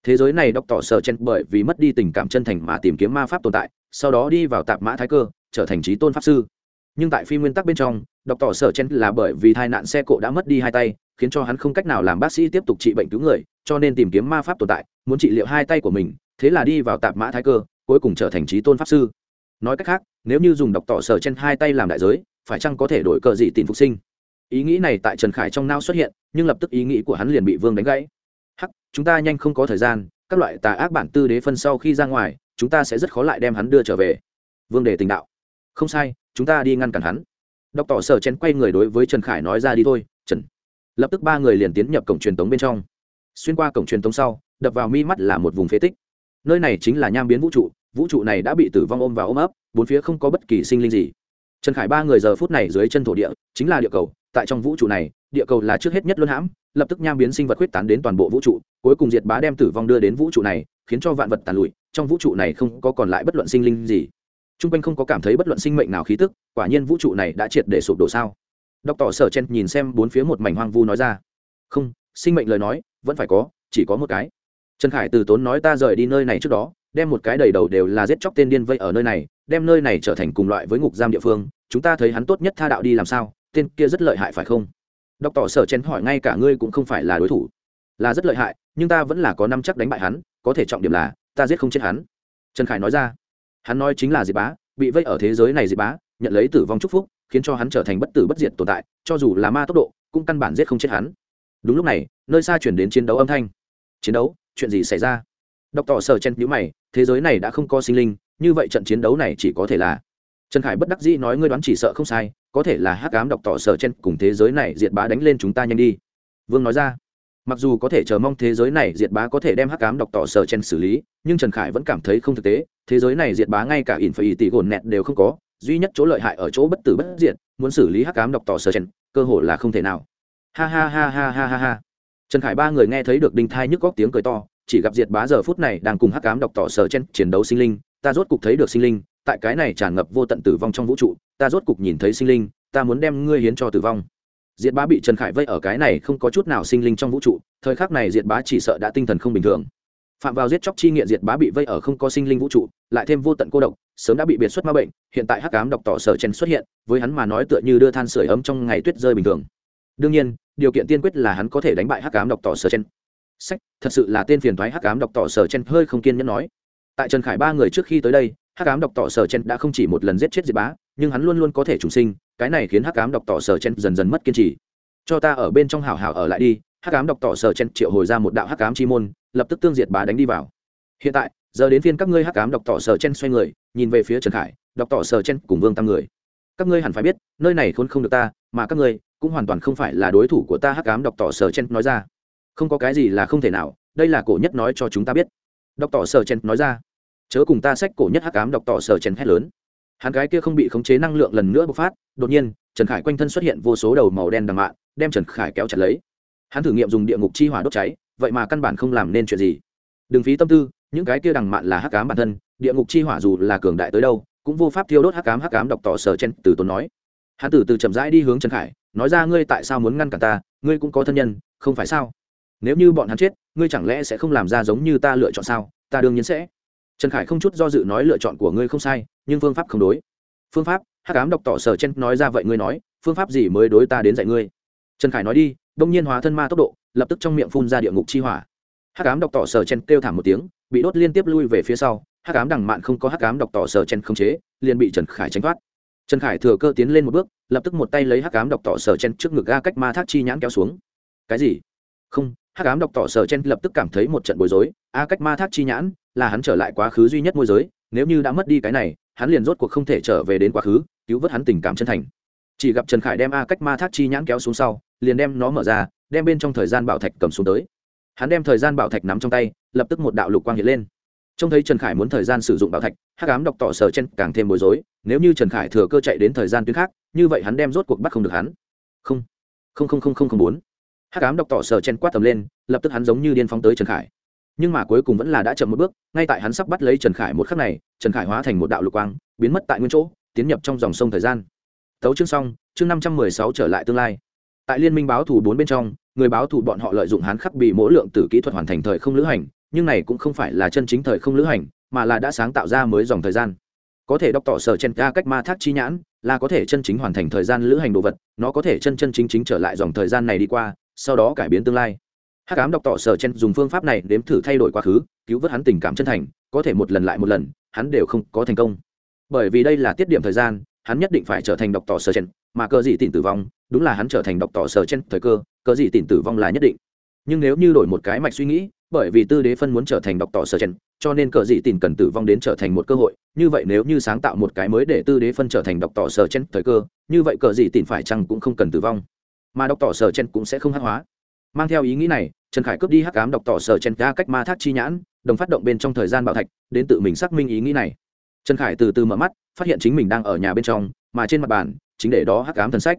Thế giới này đọc tỏ sở chen bởi vì mất đi tình cảm chân thành mà tìm kiếm ma pháp tồn tại, sau đó đi vào tạp mã thái cơ, trở thành trí tôn pháp sư nhưng tại phi nguyên tắc bên trong đọc tỏ sở chen là bởi vì tai nạn xe cộ đã mất đi hai tay, khiến cho hắn không cách nào làm bác sĩ tiếp tục trị bệnh cứu người, cho nên tìm kiếm ma pháp tồn tại, muốn trị liệu hai tay của mình, thế là đi vào tạp mã thái cơ, cuối cùng trở thành trí tôn pháp sư. Nói cách khác, nếu như dùng đọc tỏ sở chen hai tay làm đại giới, phải chăng có thể đổi cờ gì tìm phục sinh? Ý nghĩ này tại trần khải trong nao xuất hiện, nhưng lập tức ý nghĩ của hắn liền bị vương đánh gãy. Hắc, chúng ta nhanh không có thời gian, các loại tà ác bản tư đế phân sau khi ra ngoài, chúng ta sẽ rất khó lại đem hắn đưa trở về. Vương đề tình đạo không sai, chúng ta đi ngăn cản hắn. Đọc tỏ sở chén quay người đối với trần khải nói ra đi thôi, trần. Lập tức ba người liền tiến nhập cổng truyền tống bên trong. Xuyên qua cổng truyền tống sau, đập vào mi mắt là một vùng phế tích. Nơi này chính là nham biến vũ trụ vũ trụ này đã bị tử vong ôm và ôm ấp, bốn phía không có bất kỳ sinh linh gì. Trần khải ba người giờ phút này dưới chân thổ địa, chính là địa cầu, tại trong vũ trụ này, địa cầu là trước hết nhất luân hãm, lập tức nham biến sinh vật huyết tán đến toàn bộ vũ trụ, cuối cùng diệt bá đem tử vong đưa đến vũ trụ này, khiến cho vạn vật tàn lụi, trong vũ trụ này không có còn lại bất luận sinh linh gì t r u n g quanh không có cảm thấy bất luận sinh mệnh nào khí tức, quả nhiên vũ trụ này đã triệt để sụp đổ sao? Đọc tỏ sở chen nhìn xem bốn phía một mảnh hoang vu nói ra. Không, sinh mệnh lời nói, vẫn phải có, chỉ có một cái. Trần khải từ tốn nói ta rời đi nơi này trước đó, đem một cái đầy đầu đều là giết chóc tên điên vây ở nơi này, đem nơi này trở thành cùng loại với ngục giam địa phương, chúng ta thấy hắn tốt nhất tha đạo đi làm sao, tên kia rất lợi hại phải không? Đọc tỏ sở chen hỏi ngay cả ngươi cũng không phải là đối thủ. Là rất lợi hại, nhưng ta vẫn là có năm chắc đánh bại hắn, có thể trọng điểm là, ta giết không chết hắn. Trần khải nói ra hắn nói chính là diệt bá, bị vây ở thế giới này diệt bá, nhận lấy tử vong chúc phúc, khiến cho hắn trở thành bất tử bất diệt tồn tại, cho dù là ma tốc độ, cũng căn bản giết không chết hắn. Đúng lúc này, nơi xa chuyển đến chiến đấu âm thanh. Chiến đấu, chuyện gì xảy ra? Đọc tỏ sở chen nhữ mày, thế giới này đã không có sinh linh, như vậy trận chiến đấu này chỉ có thể là trần khải bất đắc dĩ nói ngươi đoán chỉ sợ không sai, có thể là hắc ám đọc tỏ sở chen cùng thế giới này diệt bá đánh lên chúng ta nhanh đi. Vương nói ra, mặc dù có thể chờ mong thế giới này diệt bá có thể đem hắc ám đọc tỏ sở chen xử lý, nhưng trần khải vẫn cảm thấy không thực tế thế giới này diệt bá ngay cả ỉn phải tỷ gồn nẹt đều không có, duy nhất chỗ lợi hại ở chỗ bất tử bất diệt, muốn xử lý hắc ám đọc tỏ sờ chen cơ hội là không thể nào. Ha ha ha ha ha ha ha. Trần khải ba người nghe thấy được đinh thai nhức góc tiếng cười to, chỉ gặp diệt bá giờ phút này đang cùng hắc ám đọc tỏ sờ chen chiến đấu sinh linh, ta rốt cục thấy được sinh linh, tại cái này tràn ngập vô tận tử vong trong vũ trụ, ta rốt cục nhìn thấy sinh linh, ta muốn đem ngươi hiến cho tử vong. Diệt bá bị trần khải vây ở cái này không có chút nào sinh linh trong vũ trụ, thời khắc này diệt bá chỉ sợ đã tinh thần không bình thường phạm vào giết chóc chi nghiện diệt bá bị vây ở không có sinh linh vũ trụ, lại thêm vô tận cô độc, sớm đã bị biệt xuất ma bệnh, hiện tại hắc cám Độc tỏ sở chen xuất hiện, với hắn mà nói tựa như đưa than sửa ấm trong ngày tuyết rơi bình thường. Đương nhiên, điều kiện tiên quyết là hắn có thể đánh bại hắc cám Độc tỏ sở chen sách, thật sự là tên phiền thoái hắc cám Độc tỏ sở chen hơi không kiên nhẫn nói. Tại trần khải ba người trước khi tới đây, hắc ám Độc tỏ sở chen đã không chỉ một lần giết chết diệt bá, nhưng hắn luôn luôn có thể trùng sinh, cái này khiến hắc ám Độc tỏ sở chen dần dần mất kiên trì. Cho ta ở bên trong hảo hảo ở lại đi hắc ám đọc tỏ sở chen triệu hồi ra một đạo hắc ám chi môn, lập tức tương diệt bá đánh đi vào. Hiện tại, giờ đến phiên các ngươi hắc ám đọc tỏ sở chen xoay người, nhìn về phía trần khải, đọc tỏ sở chen cùng vương tam người. Các ngươi hẳn phải biết, nơi này khốn không được ta, mà các ngươi cũng hoàn toàn không phải là đối thủ của ta, hắc ám đọc tỏ sở chen nói ra. Không có cái gì là không thể nào, đây là cổ nhất nói cho chúng ta biết. Đọc tỏ sở chen nói ra. Chớ cùng ta sách cổ nhất hắc ám đọc tỏ sở chen hét lớn. Hắn cái kia không bị khống chế năng lượng lần nữa bộc phát, đột nhiên, trần khải quanh thân xuất hiện vô số đầu màu đen đằng mạ, đem trần khải kéo chặt lấy hắn thử nghiệm dùng địa ngục chi hỏa đốt cháy, vậy mà căn bản không làm nên chuyện gì. Đừng phí tâm tư, những cái kia đằng mạn là hắc cám bản thân, địa ngục chi hỏa dù là cường đại tới đâu, cũng vô pháp thiêu đốt hắc cám hắc cám đọc tỏ sở chen từ tốn nói. Hắn từ từ chậm rãi đi hướng trần khải, nói ra ngươi tại sao muốn ngăn cản ta, ngươi cũng có thân nhân, không phải sao? Nếu như bọn hắn chết, ngươi chẳng lẽ sẽ không làm ra giống như ta lựa chọn sao? Ta đương nhiên sẽ. Trần khải không chút do dự nói lựa chọn của ngươi không sai, nhưng phương pháp không đối. Phương pháp, hắc cám đọc tỏ sở chen nói ra vậy ngươi nói, phương pháp gì mới đối ta đến dạy ngươi? Trần khải nói đi đông nhiên hóa thân ma tốc độ, lập tức trong miệng phun ra địa ngục chi hỏa. Hắc ám đọc tỏ sở chen kêu thảm một tiếng, bị đốt liên tiếp lui về phía sau. Hắc ám đằng mạn không có hắc ám đọc tỏ sở chen không chế, liền bị trần khải tránh thoát. Trần khải thừa cơ tiến lên một bước, lập tức một tay lấy hắc ám đọc tỏ sở chen trước ngực ga cách ma thác chi nhãn kéo xuống. Cái gì? Không, hắc ám đọc tỏ sở chen lập tức cảm thấy một trận bối rối. A cách ma thác chi nhãn là hắn trở lại quá khứ duy nhất môi giới, nếu như đã mất đi cái này, hắn liền rốt cuộc không thể trở về đến quá khứ, cứu vớt hắn tình cảm chân thành chỉ gặp trần khải đem a cách ma thác chi nhãn kéo xuống sau, liền đem nó mở ra, đem bên trong thời gian bảo thạch cầm xuống tới. Hắn đem thời gian bảo thạch nắm trong tay, lập tức một đạo lục quang hiện lên. Trông thấy trần khải muốn thời gian sử dụng bảo thạch, hắc ám đọc tỏ sở chen càng thêm bối rối, nếu như trần khải thừa cơ chạy đến thời gian tuyến khác, như vậy hắn đem rốt cuộc bắt không được hắn. Không không không không không không, bốn. Hắc ám đọc tỏ sở chen quát tầm lên, lập tức hắn giống như điên phóng tới trần khải. Nhưng mà cuối cùng vẫn là đã chậm một bước, ngay tại hắn sắp bắt lấy trần khải một khắc này, trần khải hóa thành một đạo lục quang, biến mất tại nguyên chỗ, tiến nhập trong dòng sông thời gian tấu chương xong, chương năm trăm mười sáu trở lại tương lai. Tại liên minh báo thủ bốn bên trong, người báo thủ bọn họ lợi dụng hán khắc bị mỗi lượng tử kỹ thuật hoàn thành thời không lữ hành, nhưng này cũng không phải là chân chính thời không lữ hành, mà là đã sáng tạo ra mới dòng thời gian. Có thể đọc tỏ sở chen ca cách ma thác chi nhãn, là có thể chân chính hoàn thành thời gian lữ hành đồ vật, nó có thể chân chân chính chính trở lại dòng thời gian này đi qua, sau đó cải biến tương lai. Hát cám đọc tỏ sở chen dùng phương pháp này đếm thử thay đổi quá khứ, cứu vớt hắn tình cảm chân thành, có thể một lần lại một lần, hắn đều không có thành công. Bởi vì đây là tiết điểm thời gian hắn nhất định phải trở thành độc tỏ sở chen mà cờ gì tịn tử vong, đúng là hắn trở thành độc tỏ sở chen thời cơ, cờ gì tịn tử vong là nhất định. Nhưng nếu như đổi một cái mạch suy nghĩ, bởi vì tư đế phân muốn trở thành độc tỏ sở chen cho nên cờ dị tịn cần tử vong đến trở thành một cơ hội. Như vậy nếu như sáng tạo một cái mới để tư đế phân trở thành độc tỏ sở chen thời cơ, như vậy cờ dị tịn phải chăng cũng không cần tử vong. Mà độc tỏ sở chen cũng sẽ không hắc hóa. Mang theo ý nghĩ này, trần khải cướp đi hắc cám độc tỏ sở chen ca cách ma thác chi nhãn, đồng phát động bên trong thời gian bảo thạch, đến tự mình xác minh ý nghĩ này trần khải từ từ mở mắt, phát hiện chính mình đang ở nhà bên trong, mà trên mặt bàn, chính để đó hắc ám thần sách.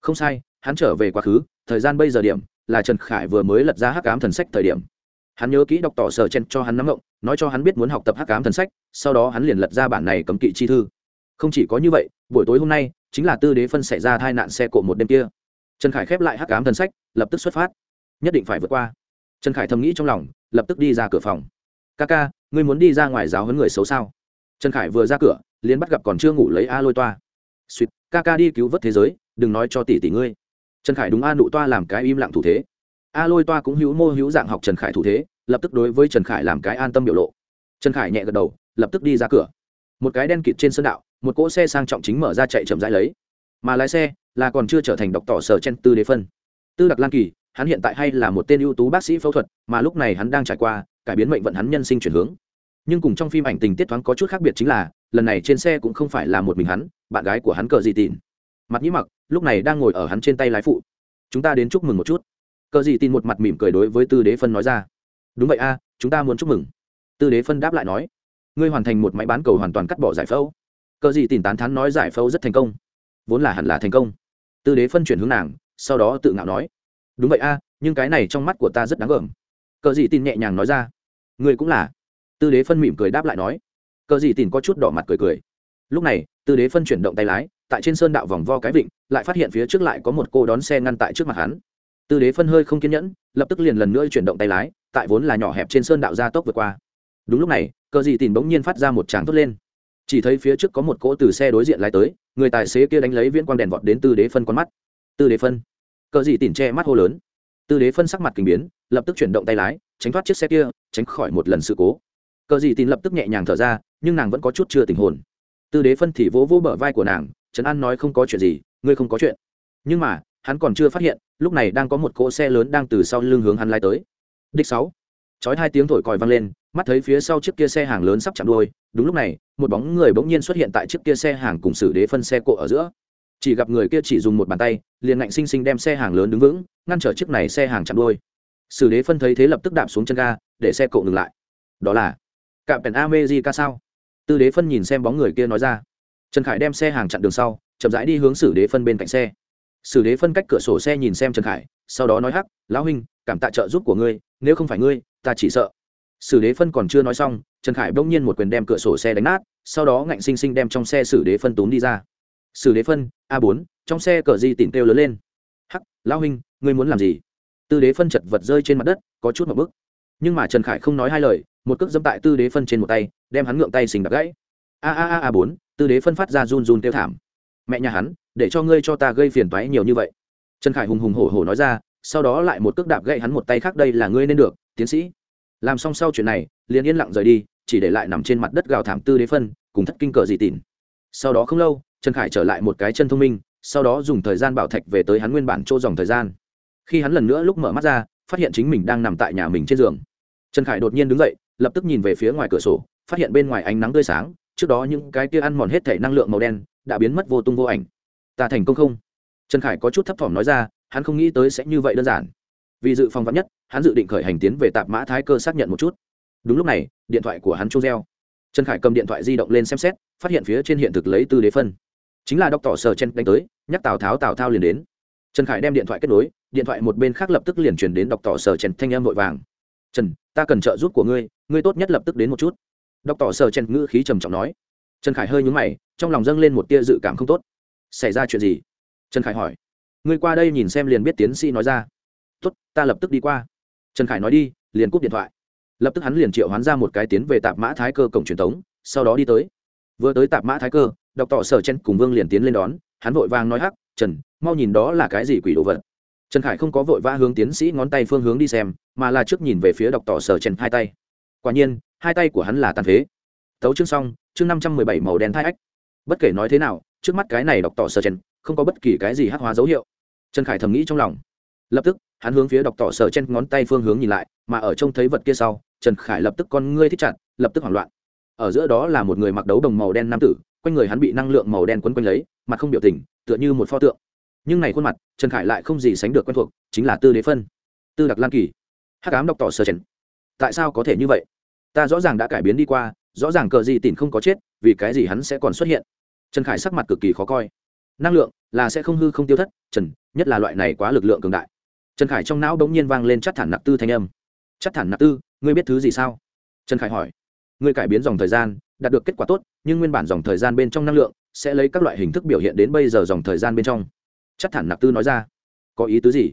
Không sai, hắn trở về quá khứ, thời gian bây giờ điểm, là trần khải vừa mới lật ra hắc ám thần sách thời điểm. Hắn nhớ kỹ đọc tỏ sở chen cho hắn nắm ngộng, nói cho hắn biết muốn học tập hắc ám thần sách, sau đó hắn liền lật ra bản này cấm kỵ chi thư. Không chỉ có như vậy, buổi tối hôm nay, chính là tư đế phân xảy ra tai nạn xe cộ một đêm kia. Trần khải khép lại hắc ám thần sách, lập tức xuất phát. Nhất định phải vượt qua. Trần khải thầm nghĩ trong lòng, lập tức đi ra cửa phòng. Ca ca, ngươi muốn đi ra ngoài giáo huấn người xấu sao? Trần khải vừa ra cửa, liền bắt gặp còn chưa ngủ lấy a lôi toa. Suýt ca ca đi cứu vớt thế giới, đừng nói cho tỷ tỷ ngươi. Trần khải đúng a nụ toa làm cái im lặng thủ thế. A lôi toa cũng hữu mô hữu dạng học trần khải thủ thế, lập tức đối với trần khải làm cái an tâm biểu lộ. Trần khải nhẹ gật đầu, lập tức đi ra cửa. Một cái đen kịt trên sân đạo, một cỗ xe sang trọng chính mở ra chạy chậm rãi lấy. Mà lái xe là còn chưa trở thành độc tỏ sở chen tư đế phân. Tư đặc lan kỳ, hắn hiện tại hay là một tên ưu tú bác sĩ phẫu thuật, mà lúc này hắn đang trải qua cải biến mệnh vận hắn nhân sinh chuyển hướng nhưng cùng trong phim ảnh tình tiết thoáng có chút khác biệt chính là, lần này trên xe cũng không phải là một mình hắn, bạn gái của hắn cờ gì tin mặt nhĩ mặc, lúc này đang ngồi ở hắn trên tay lái phụ. Chúng ta đến chúc mừng một chút. Cờ gì tin một mặt mỉm cười đối với tư đế phân nói ra. Đúng vậy a, chúng ta muốn chúc mừng. Tư đế phân đáp lại nói. Ngươi hoàn thành một máy bán cầu hoàn toàn cắt bỏ giải phẫu. Cờ gì tin tán thán nói giải phẫu rất thành công. Vốn là hẳn là thành công. Tư đế phân chuyển hướng nàng, sau đó tự ngạo nói. Đúng vậy a, nhưng cái này trong mắt của ta rất đáng gờm. Cờ gì tin nhẹ nhàng nói ra. Ngươi cũng là tư đế phân mỉm cười đáp lại nói, cờ gì tìm có chút đỏ mặt cười cười. Lúc này, tư đế phân chuyển động tay lái, tại trên sơn đạo vòng vo cái vịnh, lại phát hiện phía trước lại có một cô đón xe ngăn tại trước mặt hắn. Tư đế phân hơi không kiên nhẫn, lập tức liền lần nữa chuyển động tay lái, tại vốn là nhỏ hẹp trên sơn đạo gia tốc vượt qua. Đúng lúc này, cờ gì tìm bỗng nhiên phát ra một tràng thốt lên. Chỉ thấy phía trước có một cỗ từ xe đối diện lái tới, người tài xế kia đánh lấy viễn quang đèn vọt đến tư đế phân con mắt. Tư đế phân. Cờ gì tìm che mắt hô lớn. Tư đế phân sắc mặt kinh biến, lập tức chuyển động tay lái, tránh thoát chiếc xe kia, tránh khỏi một lần sự cố cờ gì tin lập tức nhẹ nhàng thở ra, nhưng nàng vẫn có chút chưa tình hồn. Tư đế phân thì vỗ vỗ bờ vai của nàng, trấn an nói không có chuyện gì, ngươi không có chuyện. Nhưng mà, hắn còn chưa phát hiện, lúc này đang có một cỗ xe lớn đang từ sau lưng hướng hắn lai tới. Đích sáu. Chói hai tiếng thổi còi vang lên, mắt thấy phía sau chiếc kia xe hàng lớn sắp chạm đuôi, đúng lúc này, một bóng người bỗng nhiên xuất hiện tại chiếc kia xe hàng cùng xử đế phân xe cộ ở giữa. Chỉ gặp người kia chỉ dùng một bàn tay, liền ngạnh sinh sinh đem xe hàng lớn đứng vững, ngăn trở chiếc này xe hàng chạm đuôi. Xử đế phân thấy thế lập tức đạp xuống chân ga, để xe cộ ngừng lại. Đó là cạm pèn amejica sao? Tư đế phân nhìn xem bóng người kia nói ra. Trần khải đem xe hàng chặn đường sau, chậm rãi đi hướng xử đế phân bên cạnh xe. Xử đế phân cách cửa sổ xe nhìn xem trần khải, sau đó nói hắc, lão huynh, cảm tạ trợ giúp của ngươi, nếu không phải ngươi, ta chỉ sợ. Sử đế phân còn chưa nói xong, trần khải bỗng nhiên một quyền đem cửa sổ xe đánh nát, sau đó ngạnh xinh xinh đem trong xe sử đế phân túm đi ra. Sử đế phân, a bốn, trong xe cờ di tìm kêu lớn lên. Hắc, lão huynh, ngươi muốn làm gì? Tư đế phân chật vật rơi trên mặt đất, có chút một bức nhưng mà trần khải không nói hai lời, một cước dẫm tại tư đế phân trên một tay, đem hắn ngượng tay xình đặt gãy. A a a a bốn, tư đế phân phát ra run run kêu thảm. Mẹ nhà hắn, để cho ngươi cho ta gây phiền toái nhiều như vậy. Trần khải hùng hùng hổ hổ nói ra, sau đó lại một cước đạp gãy hắn một tay khác, đây là ngươi nên được, tiến sĩ. Làm xong sau chuyện này, liền yên lặng rời đi, chỉ để lại nằm trên mặt đất gào thảm tư đế phân, cùng thất kinh cờ dị tỉn sau đó không lâu, trần khải trở lại một cái chân thông minh, sau đó dùng thời gian bảo thạch về tới hắn nguyên bản chỗ dòng thời gian. Khi hắn lần nữa lúc mở mắt ra, phát hiện chính mình đang nằm tại nhà mình trên giường trần khải đột nhiên đứng dậy, lập tức nhìn về phía ngoài cửa sổ, phát hiện bên ngoài ánh nắng tươi sáng, trước đó những cái kia ăn mòn hết thể năng lượng màu đen đã biến mất vô tung vô ảnh. Ta thành công không? Trần khải có chút thấp thỏm nói ra, hắn không nghĩ tới sẽ như vậy đơn giản. Vì dự phòng vắn nhất, hắn dự định khởi hành tiến về tạp mã thái cơ xác nhận một chút. Đúng lúc này, điện thoại của hắn trông reo. Trần khải cầm điện thoại di động lên xem xét, phát hiện phía trên hiện thực lấy tư đế phân. Chính là đọc tỏ sở chen đánh tới, nhắc tào tháo tào thao liền đến. Trần khải đem điện thoại kết nối, điện thoại một bên khác lập tức liền chuyển đến đọc tỏ sở chen thanh em vội vàng trần, ta cần trợ giúp của ngươi ngươi tốt nhất lập tức đến một chút. Đọc tỏ Sờ chen ngữ khí trầm trọng nói. Trần khải hơi nhúng mày, trong lòng dâng lên một tia dự cảm không tốt. Xảy ra chuyện gì? Trần khải hỏi. Ngươi qua đây nhìn xem liền biết tiến sĩ nói ra. Tốt, ta lập tức đi qua. Trần khải nói đi, liền cúp điện thoại. Lập tức hắn liền triệu hoán ra một cái tiến về tạp mã thái cơ cổng truyền thống, sau đó đi tới. Vừa tới tạp mã thái cơ, đọc tỏ sở chen cùng vương liền tiến lên đón. Hắn vội vàng nói hắc, trần, mau nhìn đó là cái gì quỷ đồ vật? Trần khải không có vội vã hướng tiến sĩ ngón tay phương hướng đi xem, mà là trước nhìn về phía đọc tỏ sở chen hai tay. Quả nhiên, hai tay của hắn là tàn phế. Tấu chương xong, chương năm trăm mười bảy màu đen thai ách. Bất kể nói thế nào, trước mắt cái này đọc tỏ sở chen không có bất kỳ cái gì hắc hóa dấu hiệu. Trần khải thầm nghĩ trong lòng. Lập tức, hắn hướng phía đọc tỏ sở chen ngón tay phương hướng nhìn lại, mà ở trông thấy vật kia sau, trần khải lập tức con ngươi thích chặt, lập tức hoảng loạn. Ở giữa đó là một người mặc đấu đồng màu đen nam tử, quanh người hắn bị năng lượng màu đen quấn quanh lấy, mặt không biểu tình, tựa như một pho tượng nhưng này khuôn mặt, trần khải lại không gì sánh được quen thuộc, chính là tư đế phân, tư đặc lan kỳ. Hắc ám đọc tỏ sờ chen tại sao có thể như vậy? Ta rõ ràng đã cải biến đi qua, rõ ràng cờ gì tỉn không có chết, vì cái gì hắn sẽ còn xuất hiện? Trần khải sắc mặt cực kỳ khó coi. Năng lượng là sẽ không hư không tiêu thất, trần, nhất là loại này quá lực lượng cường đại. Trần khải trong não đống nhiên vang lên chắc thản nặc tư thanh âm. Chắc thản nặc tư, ngươi biết thứ gì sao? Trần khải hỏi. Ngươi cải biến dòng thời gian, đạt được kết quả tốt, nhưng nguyên bản dòng thời gian bên trong năng lượng sẽ lấy các loại hình thức biểu hiện đến bây giờ dòng thời gian bên trong chắc thản nặc tư nói ra. Có ý tứ gì?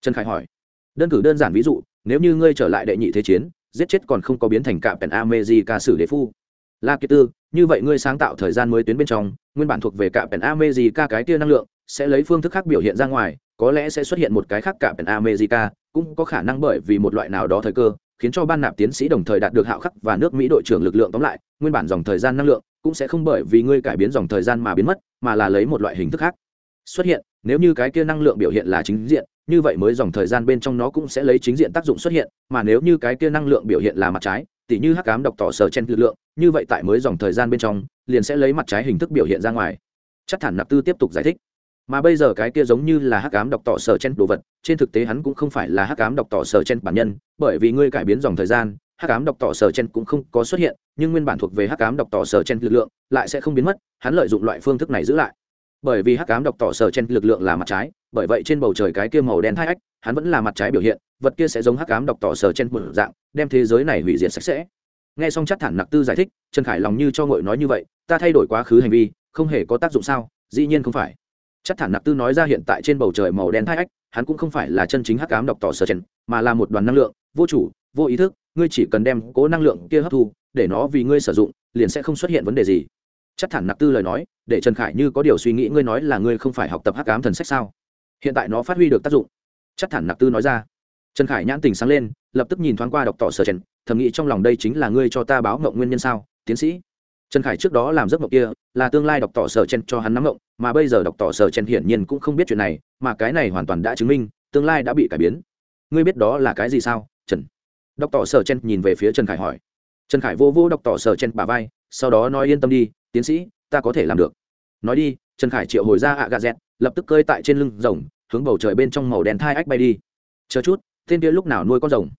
Trần khải hỏi. Đơn cử đơn giản ví dụ, nếu như ngươi trở lại đệ nhị thế chiến, giết chết còn không có biến thành cạm pèn amezi ca sử đế phu. La kiệt tư, như vậy ngươi sáng tạo thời gian mới tuyến bên trong, nguyên bản thuộc về cạm pèn amezi ca cái tia năng lượng, sẽ lấy phương thức khác biểu hiện ra ngoài, có lẽ sẽ xuất hiện một cái khác cạm pèn america, cũng có khả năng bởi vì một loại nào đó thời cơ, khiến cho ban nạp tiến sĩ đồng thời đạt được hạo khắc và nước mỹ đội trưởng lực lượng tóm lại, nguyên bản dòng thời gian năng lượng cũng sẽ không bởi vì ngươi cải biến dòng thời gian mà biến mất, mà là lấy một loại hình thức khác xuất hiện, nếu như cái kia năng lượng biểu hiện là chính diện, như vậy mới dòng thời gian bên trong nó cũng sẽ lấy chính diện tác dụng xuất hiện, mà nếu như cái kia năng lượng biểu hiện là mặt trái, tỉ như hắc cám độc tỏ sở chen lực lượng, như vậy tại mới dòng thời gian bên trong, liền sẽ lấy mặt trái hình thức biểu hiện ra ngoài. Chắc thản nạp tư tiếp tục giải thích. Mà bây giờ cái kia giống như là hắc ám độc tỏ sở chen đồ vật, trên thực tế hắn cũng không phải là hắc ám độc tỏ sở chen bản nhân, bởi vì ngươi cải biến dòng thời gian, hắc ám độc tỏ sở chen cũng không có xuất hiện, nhưng nguyên bản thuộc về hắc ám độc tỏ sở chen lực lượng, lại sẽ không biến mất, hắn lợi dụng loại phương thức này giữ lại bởi vì hắc ám độc tỏ sở chen lực lượng là mặt trái, bởi vậy trên bầu trời cái kia màu đen thai ách, hắn vẫn là mặt trái biểu hiện, vật kia sẽ giống hắc ám độc tỏ sở chen một dạng, đem thế giới này hủy diệt sạch sẽ. Nghe xong chắc thản nặc tư giải thích, trần khải lòng như cho ngội nói như vậy, ta thay đổi quá khứ hành vi, không hề có tác dụng sao, dĩ nhiên không phải. Chắc thản nặc tư nói ra hiện tại trên bầu trời màu đen thai ách, hắn cũng không phải là chân chính hắc cám độc tỏ sở chen mà là một đoàn năng lượng, vô chủ, vô ý thức, ngươi chỉ cần đem cố năng lượng kia hấp thu, để nó vì ngươi sử dụng, liền sẽ không xuất hiện vấn đề gì chắc thản nặc tư lời nói, để trần khải như có điều suy nghĩ, ngươi nói là ngươi không phải học tập hắc cám thần sách sao? Hiện tại nó phát huy được tác dụng. Chắc thản nặc tư nói ra. Trần khải nhãn tình sáng lên, lập tức nhìn thoáng qua đọc tỏ sơ trần, thầm nghĩ trong lòng đây chính là ngươi cho ta báo ngộng nguyên nhân sao, tiến sĩ. Trần khải trước đó làm giấc mộng kia, là tương lai đọc tỏ sở chen cho hắn nắm mộng mà bây giờ đọc tỏ sở chen hiển nhiên cũng không biết chuyện này, mà cái này hoàn toàn đã chứng minh, tương lai đã bị cải biến. Ngươi biết đó là cái gì sao, trần? Đọc tỏ sở chen nhìn về phía trần khải hỏi. Trần khải vô vô đọc tỏ sở chen bà vai, sau đó nói yên tâm đi tiến sĩ, ta có thể làm được. Nói đi, trần khải triệu hồi ra ạ gà dẹt, lập tức cơi tại trên lưng rồng, hướng bầu trời bên trong màu đen thai ách bay đi. Chờ chút, tên kia lúc nào nuôi con rồng?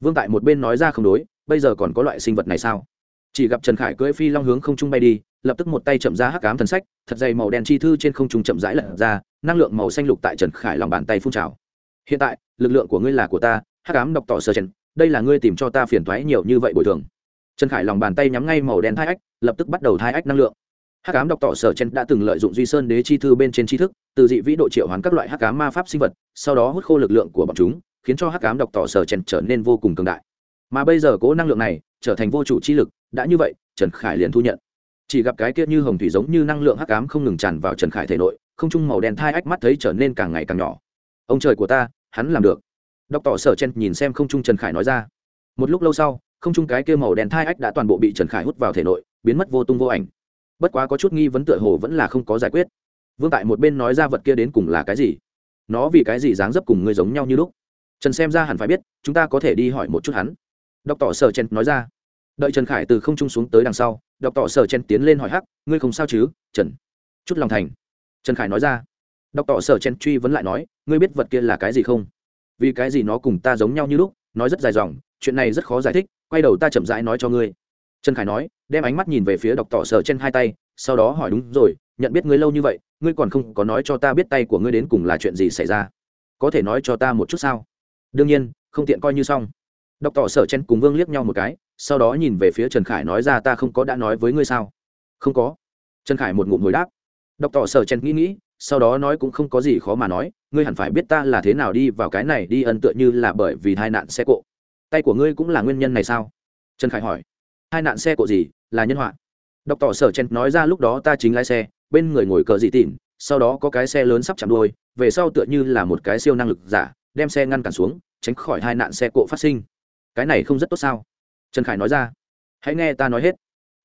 Vương tại một bên nói ra không đối, bây giờ còn có loại sinh vật này sao? Chỉ gặp trần khải cưỡi phi long hướng không trung bay đi, lập tức một tay chậm ra hắc cám thần sách, thật dày màu đen chi thư trên không trung chậm rãi lật ra, năng lượng màu xanh lục tại trần khải lòng bàn tay phun trào. Hiện tại, lực lượng của ngươi là của ta, hắc cám đọc tỏ sơ chen đây là ngươi tìm cho ta phiền thoái nhiều như vậy bồi thường trần khải lòng bàn tay nhắm ngay màu đen thai ách, lập tức bắt đầu thai ách năng lượng. Hắc ám đọc tỏ sở chen đã từng lợi dụng duy sơn đế chi thư bên trên tri thức, từ dị vĩ độ triệu hoán các loại hắc ám ma pháp sinh vật, sau đó hút khô lực lượng của bọn chúng, khiến cho hắc ám đọc tỏ sở chen trở nên vô cùng cường đại. Mà bây giờ cố năng lượng này trở thành vô chủ chi lực, đã như vậy, trần khải liền thu nhận. Chỉ gặp cái kia như hồng thủy giống như năng lượng hắc ám không ngừng tràn vào trần khải thể nội, không trung màu đen thai ách mắt thấy trở nên càng ngày càng nhỏ. Ông trời của ta, hắn làm được. Đọc tỏ sở chen nhìn xem không trung trần khải nói ra. Một lúc lâu sau không trung cái kia màu đen thai ách đã toàn bộ bị trần khải hút vào thể nội, biến mất vô tung vô ảnh. Bất quá có chút nghi vấn tựa hồ vẫn là không có giải quyết. Vương tại một bên nói ra vật kia đến cùng là cái gì? Nó vì cái gì dáng dấp cùng ngươi giống nhau như lúc? Trần xem ra hẳn phải biết, chúng ta có thể đi hỏi một chút hắn. Đọc tỏ sở chen nói ra. Đợi trần khải từ không trung xuống tới đằng sau đọc tỏ sở chen tiến lên hỏi hắc, ngươi không sao chứ, trần? Chút lòng thành. Trần khải nói ra. Đọc tỏ sở chen truy vấn lại nói, ngươi biết vật kia là cái gì không? Vì cái gì nó cùng ta giống nhau như lúc? Nói rất dài dòng, chuyện này rất khó giải thích quay đầu ta chậm rãi nói cho ngươi. Trần khải nói, đem ánh mắt nhìn về phía đọc tỏ sở trên hai tay, sau đó hỏi đúng rồi, nhận biết ngươi lâu như vậy, ngươi còn không có nói cho ta biết tay của ngươi đến cùng là chuyện gì xảy ra? Có thể nói cho ta một chút sao? Đương nhiên, không tiện coi như xong. Đọc tỏ sở chen cùng vương liếc nhau một cái, sau đó nhìn về phía trần khải nói ra ta không có đã nói với ngươi sao? Không có. Trần khải một ngụm hồi đáp. Đọc tỏ sở chen nghĩ nghĩ, sau đó nói cũng không có gì khó mà nói, ngươi hẳn phải biết ta là thế nào đi vào cái này đi ân tựa như là bởi vì tai nạn xe cộ tay của ngươi cũng là nguyên nhân này sao? Trần khải hỏi. Hai nạn xe cộ gì? Là nhân họa. Đọc tỏ sở chen nói ra lúc đó ta chính lái xe, bên người ngồi cờ dị tỉn, sau đó có cái xe lớn sắp chạm đôi về sau tựa như là một cái siêu năng lực giả, đem xe ngăn cản xuống, tránh khỏi hai nạn xe cộ phát sinh. Cái này không rất tốt sao? Trần khải nói ra. Hãy nghe ta nói hết.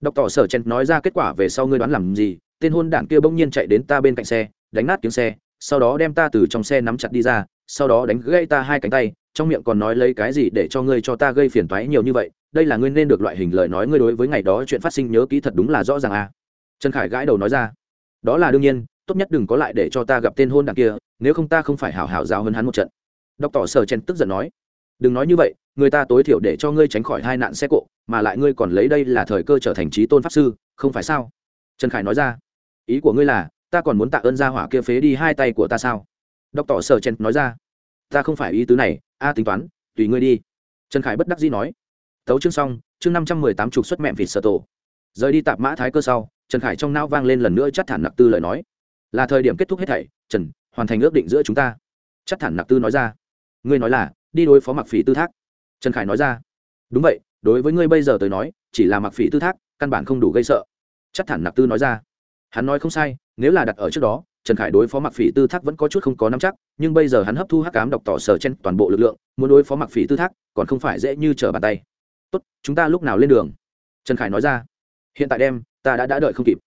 Đọc tỏ sở chen nói ra kết quả về sau ngươi đoán làm gì? Tên hôn Đản kia bỗng nhiên chạy đến ta bên cạnh xe, đánh nát tiếng xe, sau đó đem ta từ trong xe nắm chặt đi ra, sau đó đánh gãy ta hai cánh tay trong miệng còn nói lấy cái gì để cho ngươi cho ta gây phiền toái nhiều như vậy, đây là ngươi nên được loại hình lời nói ngươi đối với ngày đó chuyện phát sinh nhớ kỹ thật đúng là rõ ràng à. Trần khải gãi đầu nói ra, đó là đương nhiên, tốt nhất đừng có lại để cho ta gặp tên hôn đằng kia, nếu không ta không phải hảo hảo giáo hơn hắn một trận. Đọc tỏ sở chen tức giận nói, đừng nói như vậy, người ta tối thiểu để cho ngươi tránh khỏi hai nạn xe cộ, mà lại ngươi còn lấy đây là thời cơ trở thành trí tôn pháp sư, không phải sao? Trần khải nói ra, ý của ngươi là, ta còn muốn tạ ơn gia hỏa kia phế đi hai tay của ta sao? Đọc tỏ sở chen nói ra, ta không phải ý tứ này a tính toán, tùy ngươi đi. Trần khải bất đắc dĩ nói. Tấu chương xong, chương năm trăm mười tám trục xuất mẹm vịt sở tổ. Rời đi tạp mã thái cơ sau, trần khải trong não vang lên lần nữa chắc thản nặc tư lời nói. Là thời điểm kết thúc hết thảy, trần, hoàn thành ước định giữa chúng ta. Chắc thản nặc tư nói ra. Ngươi nói là, đi đối phó mặc phỉ tư thác. Trần khải nói ra. Đúng vậy, đối với ngươi bây giờ tới nói, chỉ là mặc phỉ tư thác, căn bản không đủ gây sợ. Chắc thản nặc tư nói ra. Hắn nói không sai, nếu là đặt ở trước đó trần khải đối phó mặc phỉ tư thác vẫn có chút không có nắm chắc, nhưng bây giờ hắn hấp thu hắc cám đọc tỏ sở trên toàn bộ lực lượng, muốn đối phó mặc phỉ tư thác còn không phải dễ như trở bàn tay. Tốt, chúng ta lúc nào lên đường? Trần khải nói ra. Hiện tại đêm ta đã đã đợi không kịp.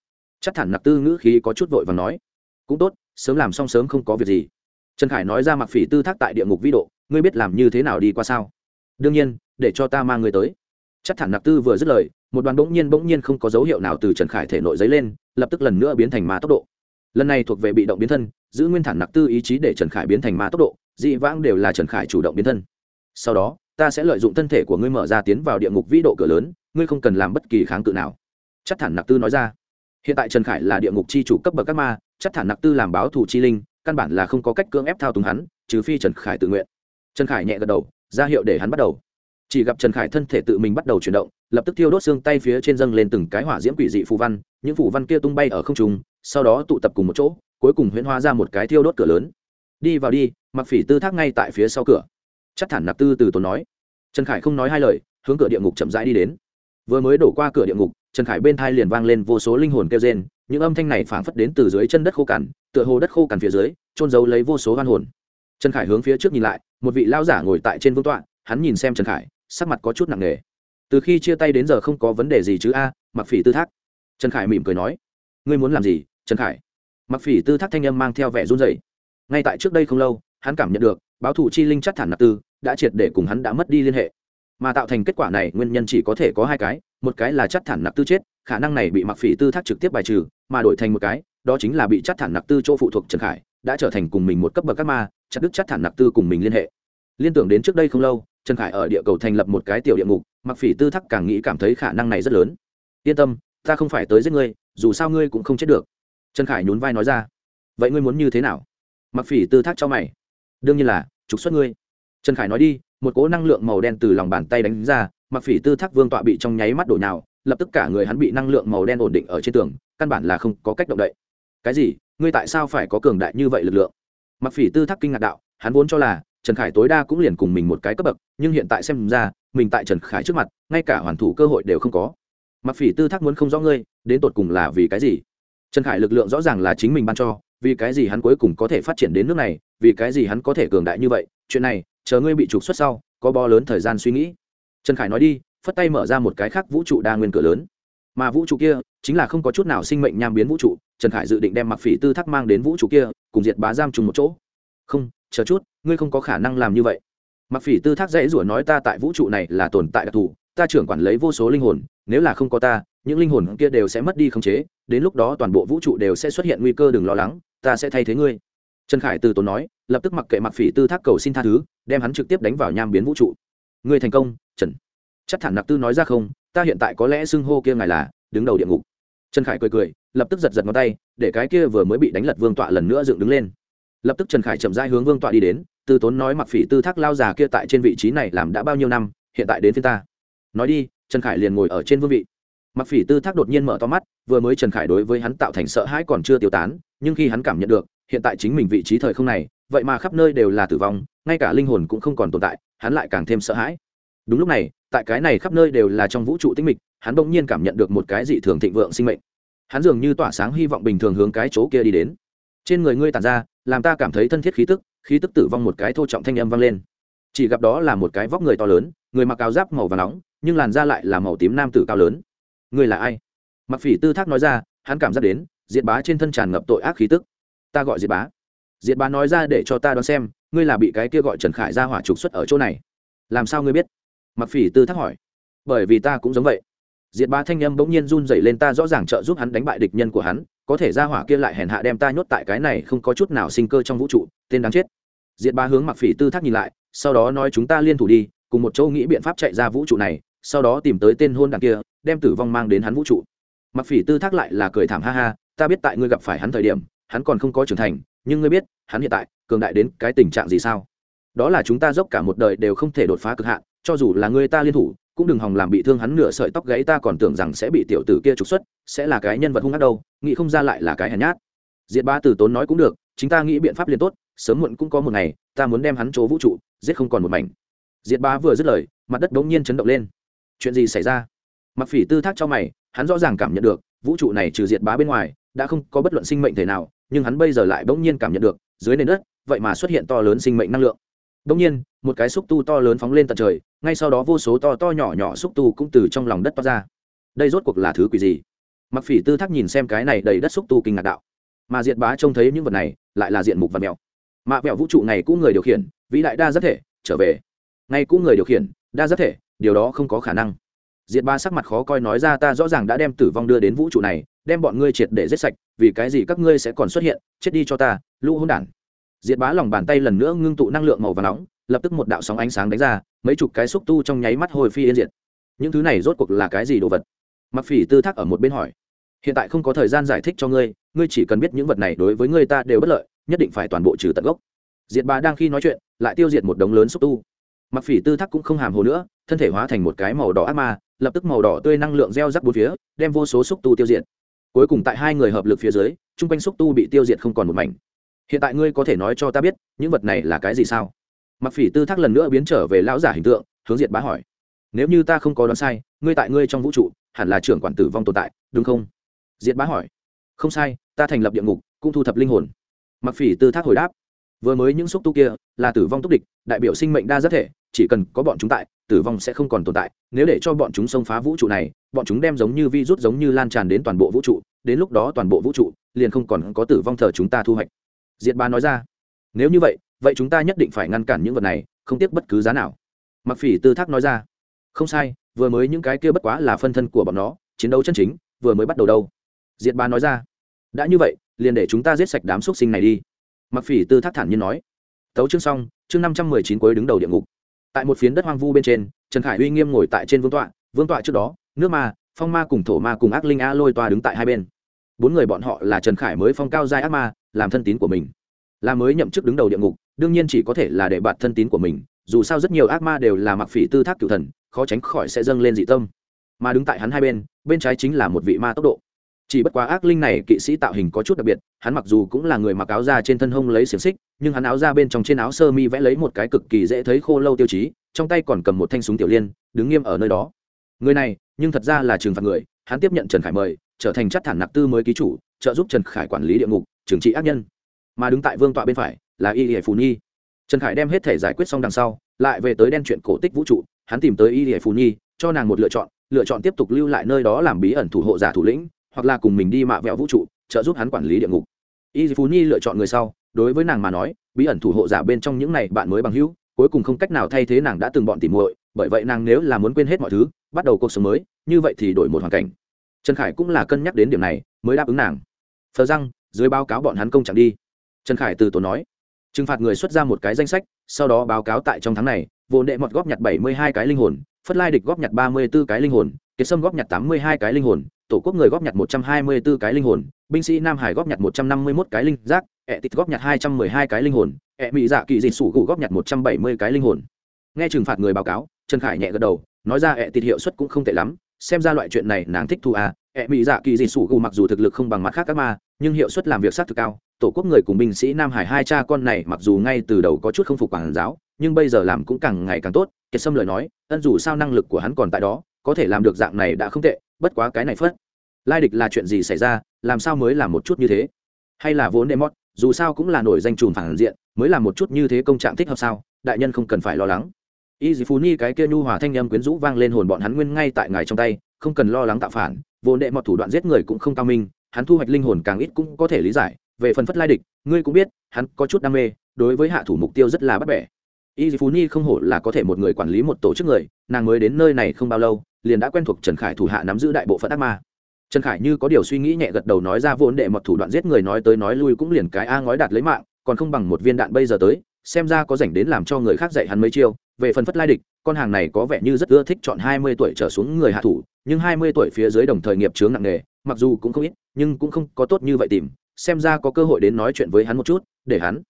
Chắc thẳng nặc tư ngữ khí có chút vội và nói. Cũng tốt, sớm làm xong sớm không có việc gì. Trần khải nói ra mặc phỉ tư thác tại địa ngục vĩ độ, ngươi biết làm như thế nào đi qua sao? Đương nhiên, để cho ta mang người tới. Chắc thẳng nặc tư vừa dứt lời, một đoàn bỗng nhiên bỗng nhiên không có dấu hiệu nào từ trần khải thể nội giấy lên, lập tức lần nữa biến thành ma tốc độ lần này thuộc về bị động biến thân, giữ nguyên thản nặc tư ý chí để trần khải biến thành ma tốc độ, dị vãng đều là trần khải chủ động biến thân. Sau đó, ta sẽ lợi dụng thân thể của ngươi mở ra tiến vào địa ngục vĩ độ cửa lớn, ngươi không cần làm bất kỳ kháng cự nào. Chắc thản nặc tư nói ra. Hiện tại trần khải là địa ngục c h i chủ cấp bậc các ma, chắc thản nặc tư làm báo thủ chi linh, căn bản là không có cách cưỡng ép thao túng hắn, trừ phi trần khải tự nguyện. Trần khải nhẹ gật đầu, ra hiệu để hắn bắt đầu. Chỉ gặp trần khải thân thể tự mình bắt đầu chuyển động, lập tức thiêu đốt xương tay phía trên dâng lên từng cái hỏa diễm quỷ dị phù văn, những phù văn kia tung bay ở không trung sau đó tụ tập cùng một chỗ, cuối cùng huyễn hóa ra một cái thiêu đốt cửa lớn. Đi vào đi mặc phỉ tư thác ngay tại phía sau cửa. Chắc thản nạp tư từ tốn nói. Trần khải không nói hai lời, hướng cửa địa ngục chậm rãi đi đến. Vừa mới đổ qua cửa địa ngục, trần khải bên thai liền vang lên vô số linh hồn kêu rên, những âm thanh này phảng phất đến từ dưới chân đất khô cằn, tựa hồ đất khô cằn phía dưới trôn giấu lấy vô số hoan hồn. Trần khải hướng phía trước nhìn lại, một vị lao giả ngồi tại trên vương tọa, hắn nhìn xem trần khải, sắc mặt có chút nặng nề. Từ khi chia tay đến giờ không có vấn đề gì chứ a mặc phỉ tư thác. Trần khải mỉm cười nói. Ngươi muốn làm gì? Trần khải. Mặc phỉ tư thác thanh âm mang theo vẻ run dày ngay tại trước đây không lâu, hắn cảm nhận được, báo thủ chi linh chắc thản nạp tư, đã triệt để cùng hắn đã mất đi liên hệ. Mà tạo thành kết quả này, nguyên nhân chỉ có thể có hai cái, một cái là chắc thản nạp tư chết, khả năng này bị mặc phỉ tư thác trực tiếp bài trừ, mà đổi thành một cái, đó chính là bị chắc thản nạp tư chỗ phụ thuộc trần khải, đã trở thành cùng mình một cấp bậc các ma, chặt đức chắc thản nạp tư cùng mình liên hệ. Liên tưởng đến trước đây không lâu, trần khải ở địa cầu thành lập một cái tiểu địa ngục, mặc phỉ tư thắc càng nghĩ cảm thấy khả năng này rất lớn. Yên tâm, ta không phải tới giết ngươi, dù sao ngươi cũng không chết được trần khải nhún vai nói ra, vậy ngươi muốn như thế nào? Mặc phỉ tư thác cho mày, đương nhiên là, trục xuất ngươi. Trần khải nói đi, một cỗ năng lượng màu đen từ lòng bàn tay đánh ra mặc phỉ tư thác vương tọa bị trong nháy mắt đổ nhào, lập tức cả người hắn bị năng lượng màu đen ổn định ở trên tường, căn bản là không có cách động đậy. Cái gì? Ngươi tại sao phải có cường đại như vậy lực lượng? Mặc phỉ tư thác kinh ngạc đạo, hắn vốn cho là trần khải tối đa cũng liền cùng mình một cái cấp bậc, nhưng hiện tại xem ra, mình tại trần khải trước mặt, ngay cả hoàn thủ cơ hội đều không có. Mặc phỉ tư thác muốn không rõ ngươi, đến tột cùng là vì cái gì? Trần khải lực lượng rõ ràng là chính mình ban cho, vì cái gì hắn cuối cùng có thể phát triển đến nước này, vì cái gì hắn có thể cường đại như vậy? Chuyện này, chờ ngươi bị trục xuất sau, có bo lớn thời gian suy nghĩ? Trần khải nói đi, phất tay mở ra một cái khác vũ trụ đa nguyên cửa lớn. Mà vũ trụ kia, chính là không có chút nào sinh mệnh nham biến vũ trụ, trần khải dự định đem mặc phỉ tư thác mang đến vũ trụ kia, cùng diệt bá giam trùng một chỗ. Không, chờ chút, ngươi không có khả năng làm như vậy. Mặc phỉ tư thác dễ rủa nói ta tại vũ trụ này là tồn tại đặc thù, ta trưởng quản lấy vô số linh hồn, nếu là không có ta những linh hồn kia đều sẽ mất đi khống chế, đến lúc đó toàn bộ vũ trụ đều sẽ xuất hiện nguy cơ đừng lo lắng, ta sẽ thay thế ngươi. Trần khải từ tốn nói, lập tức mặc kệ mặc phỉ tư thác cầu xin tha thứ, đem hắn trực tiếp đánh vào nham biến vũ trụ. Ngươi thành công, trần. Chắc thản nặc tư nói ra không, ta hiện tại có lẽ xưng hô kia ngài là đứng đầu địa ngục. Trần khải cười cười, lập tức giật giật ngón tay, để cái kia vừa mới bị đánh lật vương tọa lần nữa dựng đứng lên. Lập tức trần khải chậm rãi hướng vương tọa đi đến, từ tốn nói mặc phỉ tư thác lao già kia tại trên vị trí này làm đã bao nhiêu năm, hiện tại đến phía ta. Nói đi, trần khải liền ngồi ở trên vương vị mặc phỉ tư thác đột nhiên mở to mắt, vừa mới trần khải đối với hắn tạo thành sợ hãi còn chưa tiêu tán, nhưng khi hắn cảm nhận được, hiện tại chính mình vị trí thời không này, vậy mà khắp nơi đều là tử vong, ngay cả linh hồn cũng không còn tồn tại, hắn lại càng thêm sợ hãi. Đúng lúc này, tại cái này khắp nơi đều là trong vũ trụ tinh mịch, hắn bỗng nhiên cảm nhận được một cái dị thường thịnh vượng sinh mệnh. Hắn dường như tỏa sáng hy vọng bình thường hướng cái chỗ kia đi đến. Trên người ngươi tàn ra, làm ta cảm thấy thân thiết khí tức khí tức tử vong một cái thô trọng thanh âm vang lên. Chỉ gặp đó là một cái vóc người to lớn, người mặc áo giáp màu và nóng, nhưng làn da lại là màu tím nam tử cao lớn ngươi là ai? Mặc phỉ tư thác nói ra, hắn cảm giác đến, diệt bá trên thân tràn ngập tội ác khí tức. Ta gọi diệt bá. Diệt bá nói ra để cho ta đoán xem, ngươi là bị cái kia gọi trần khải ra hỏa trục xuất ở chỗ này. Làm sao ngươi biết? Mặc phỉ tư thác hỏi. Bởi vì ta cũng giống vậy. Diệt bá thanh â m bỗng nhiên run dậy lên, ta rõ ràng trợ giúp hắn đánh bại địch nhân của hắn, có thể ra hỏa kia lại hèn hạ đem ta nhốt tại cái này không có chút nào sinh cơ trong vũ trụ, tên đáng chết. Diệt bá hướng mặc phỉ tư thác nhìn lại, sau đó nói chúng ta liên thủ đi, cùng một châu nghĩ biện pháp chạy ra vũ trụ này, sau đó tìm tới tên hôn đằng kia đem tử vong mang đến hắn vũ trụ. Mặc phỉ tư thác lại là cười thảm ha ha, ta biết tại ngươi gặp phải hắn thời điểm, hắn còn không có trưởng thành, nhưng ngươi biết, hắn hiện tại cường đại đến cái tình trạng gì sao? Đó là chúng ta dốc cả một đời đều không thể đột phá cực hạn, cho dù là ngươi ta liên thủ, cũng đừng hòng làm bị thương hắn nửa sợi tóc gãy ta còn tưởng rằng sẽ bị tiểu tử kia trục xuất, sẽ là cái nhân vật hung ác đâu, nghĩ không ra lại là cái hèn nhát. Diệt ba từ tốn nói cũng được, chính ta nghĩ biện pháp liền tốt, sớm muộn cũng có một ngày, ta muốn đem hắn chỗ vũ trụ, giết không còn một mảnh. Diệt ba vừa dứt lời, mặt đất bỗng nhiên chấn động lên. Chuyện gì xảy ra? Mặc phỉ tư thác cho mày, hắn rõ ràng cảm nhận được, vũ trụ này trừ diệt bá bên ngoài, đã không có bất luận sinh mệnh thể nào, nhưng hắn bây giờ lại bỗng nhiên cảm nhận được, dưới nền đất, vậy mà xuất hiện to lớn sinh mệnh năng lượng. Bỗng nhiên, một cái xúc tu to lớn phóng lên tận trời, ngay sau đó vô số to to nhỏ nhỏ xúc tu cũng từ trong lòng đất toát ra. Đây rốt cuộc là thứ quỷ gì? Mặc phỉ tư thác nhìn xem cái này đầy đất xúc tu kinh ngạc đạo. Mà diệt bá trông thấy những vật này, lại là diện mục và mèo. Mạ mẹo vũ trụ này cũng người điều khiển, vĩ đại đa giác thể, trở về. Ngay cũng người điều khiển, đa giác thể, điều đó không có khả năng diệt ba sắc mặt khó coi nói ra ta rõ ràng đã đem tử vong đưa đến vũ trụ này, đem bọn ngươi triệt để giết sạch, vì cái gì các ngươi sẽ còn xuất hiện, chết đi cho ta, lũ hôn đản. Diệt bá lòng bàn tay lần nữa ngưng tụ năng lượng màu và nóng, lập tức một đạo sóng ánh sáng đánh ra, mấy chục cái xúc tu trong nháy mắt hồi phi yên diệt. Những thứ này rốt cuộc là cái gì đồ vật? Mặc phỉ tư thác ở một bên hỏi. Hiện tại không có thời gian giải thích cho ngươi ngươi chỉ cần biết những vật này đối với ngươi ta đều bất lợi, nhất định phải toàn bộ trừ tận gốc. Diệt bá đang khi nói chuyện, lại tiêu diệt một đống lớn xúc tu. Mặc phỉ tư thác cũng không hàm hồ nữa, thân thể hóa thành một cái màu đỏ ác ma lập tức màu đỏ tươi năng lượng gieo rắc bốn phía, đem vô số xúc tu tiêu diệt. Cuối cùng tại hai người hợp lực phía dưới, chung quanh xúc tu bị tiêu diệt không còn một mảnh. Hiện tại ngươi có thể nói cho ta biết, những vật này là cái gì sao? Mặc phỉ tư thác lần nữa biến trở về lão giả hình tượng, hướng diệt bá hỏi. Nếu như ta không có đoán sai, ngươi tại ngươi trong vũ trụ, hẳn là trưởng quản tử vong tồn tại, đúng không? Diệt bá hỏi. Không sai, ta thành lập địa ngục, cũng thu thập linh hồn. Mặc phỉ tư thác hồi đáp vừa mới những xúc tu kia là tử vong túc địch, đại biểu sinh mệnh đa rất thể, chỉ cần có bọn chúng tại, tử vong sẽ không còn tồn tại. Nếu để cho bọn chúng xông phá vũ trụ này, bọn chúng đem giống như vi rút giống như lan tràn đến toàn bộ vũ trụ, đến lúc đó toàn bộ vũ trụ liền không còn có tử vong thờ chúng ta thu hoạch. Diệt ba nói ra. Nếu như vậy vậy chúng ta nhất định phải ngăn cản những vật này, không tiếc bất cứ giá nào. Mặc phỉ tư thác nói ra. Không sai, vừa mới những cái kia bất quá là phân thân của bọn nó, chiến đấu chân chính, vừa mới bắt đầu đâu. Diệt ba nói ra. Đã như vậy, liền để chúng ta giết sạch đám xúc sinh này đi mặc phỉ tư thác thản nhiên nói. Tấu chương xong, chương năm trăm mười chín cuối đứng đầu địa ngục. Tại một phiến đất hoang vu bên trên, trần khải uy nghiêm ngồi tại trên vương tọa vương tọa trước đó, nước ma, phong ma cùng thổ ma cùng ác linh a lôi toa đứng tại hai bên. Bốn người bọn họ là trần khải mới phong cao giai ác ma, làm thân tín của mình. Là mới nhậm chức đứng đầu địa ngục, đương nhiên chỉ có thể là để bạt thân tín của mình, dù sao rất nhiều ác ma đều là mặc phỉ tư thác cựu thần, khó tránh khỏi sẽ dâng lên dị tâm. Mà đứng tại hắn hai bên bên trái chính là một vị ma tốc độ chỉ bất quá ác linh này kỵ sĩ tạo hình có chút đặc biệt, hắn mặc dù cũng là người mặc áo da trên thân hông lấy xiềng xích, nhưng hắn áo da bên trong trên áo sơ mi vẽ lấy một cái cực kỳ dễ thấy khô lâu tiêu chí, trong tay còn cầm một thanh súng tiểu liên, đứng nghiêm ở nơi đó. Người này, nhưng thật ra là trừng phạt người, hắn tiếp nhận trần khải mời, trở thành chất thản nặc tư mới ký chủ, trợ giúp trần khải quản lý địa ngục, trừng trị ác nhân. Mà đứng tại vương tọa bên phải, là y hệ phù nhi trần khải đem hết thể giải quyết xong đằng sau, lại về tới đen chuyện cổ tích vũ trụ, hắn tìm tới y hệ phù nhi cho nàng một lựa chọn lựa chọn tiếp tục lưu lại nơi đó làm bí ẩn thủ hộ giả thủ lĩnh hoặc là cùng mình đi mạ vẹo vũ trụ, trợ giúp hắn quản lý địa ngục. Y phú nhi lựa chọn người sau, đối với nàng mà nói, bí ẩn thủ hộ giả bên trong những này bạn mới bằng hữu, cuối cùng không cách nào thay thế nàng đã từng bọn tìm muội, bởi vậy nàng nếu là muốn quên hết mọi thứ, bắt đầu cuộc sống mới, như vậy thì đổi một hoàn cảnh. Trần khải cũng là cân nhắc đến điểm này, mới đáp ứng nàng. Phờ răng, dưới báo cáo bọn hắn công chẳng đi. Trần khải từ tốn nói, trừng phạt người xuất ra một cái danh sách, sau đó báo cáo tại trong tháng này, vô đệ mọt góp nhặt bảy mươi hai cái linh hồn, phất lai địch góp nhặt ba mươi b ố cái linh hồn, kiệt sâm góp nhặt tám mươi hai cái linh hồn tổ quốc người góp nhặt một trăm hai mươi 124 cái linh hồn, binh sĩ Nam Hải góp nhặt một trăm năm mươi 151 cái linh giác, e ẹ tịt góp nhặt hai trăm mười hai cái linh hồn, e ẹ mỹ dạ kỳ dịch sủ gù góp nhặt một trăm bảy mươi cái linh hồn. Nghe trừng phạt người báo cáo, Trần Khải nhẹ gật đầu, nói ra e ẹ tịt hiệu suất cũng không tệ lắm, xem ra loại chuyện này nàng thích thu à, ẹ mỹ dạ kỳ dịch sủ gù mặc dù thực lực không bằng mặt khác các ma, nhưng hiệu suất làm việc sát thực cao, tổ quốc người cùng binh sĩ Nam Hải hai cha con này mặc dù ngay từ đầu có chút không phục quản giáo, nhưng bây giờ làm cũng càng ngày càng tốt, Kiệt Sâm lời nói, ân dù sao năng lực của hắn còn tại đó, có thể làm được dạng này đã không tệ, bất quá cái này phất. Lai địch là chuyện gì xảy ra, làm sao mới làm một chút như thế? Hay là vốn đệ mót dù sao cũng là nổi danh trùm phản diện, mới làm một chút như thế công trạng thích hợp sao? Đại nhân không cần phải lo lắng. Y dì phú ni cái kia nhu hòa thanh â m quyến rũ vang lên hồn bọn hắn nguyên ngay tại ngài trong tay, không cần lo lắng tạo phản. Vốn đệ mọt thủ đoạn giết người cũng không cao minh, hắn thu hoạch linh hồn càng ít cũng có thể lý giải. Về phần phất lai địch, ngươi cũng biết, hắn có chút đam mê, đối với hạ thủ mục tiêu rất là bắt bẻ y phú Nhi không hổ là có thể một người quản lý một tổ chức người, nàng mới đến nơi này không bao lâu, liền đã quen thuộc trần khải thủ hạ nắm giữ đại bộ phận ác ma. Trần khải như có điều suy nghĩ nhẹ gật đầu nói ra vốn đệ mọt thủ đoạn giết người nói tới nói lui cũng liền cái a ngói đạt lấy mạng, còn không bằng một viên đạn bây giờ tới, xem ra có rảnh đến làm cho người khác dạy hắn mấy chiêu. Về phần phất lai địch, con hàng này có vẻ như rất ưa thích chọn hai mươi tuổi trở xuống người hạ thủ, nhưng hai mươi tuổi phía dưới đồng thời nghiệp chướng nặng nề, mặc dù cũng không ít, nhưng cũng không có tốt như vậy tìm, xem ra có cơ hội đến nói chuyện với hắn một chút, để hắn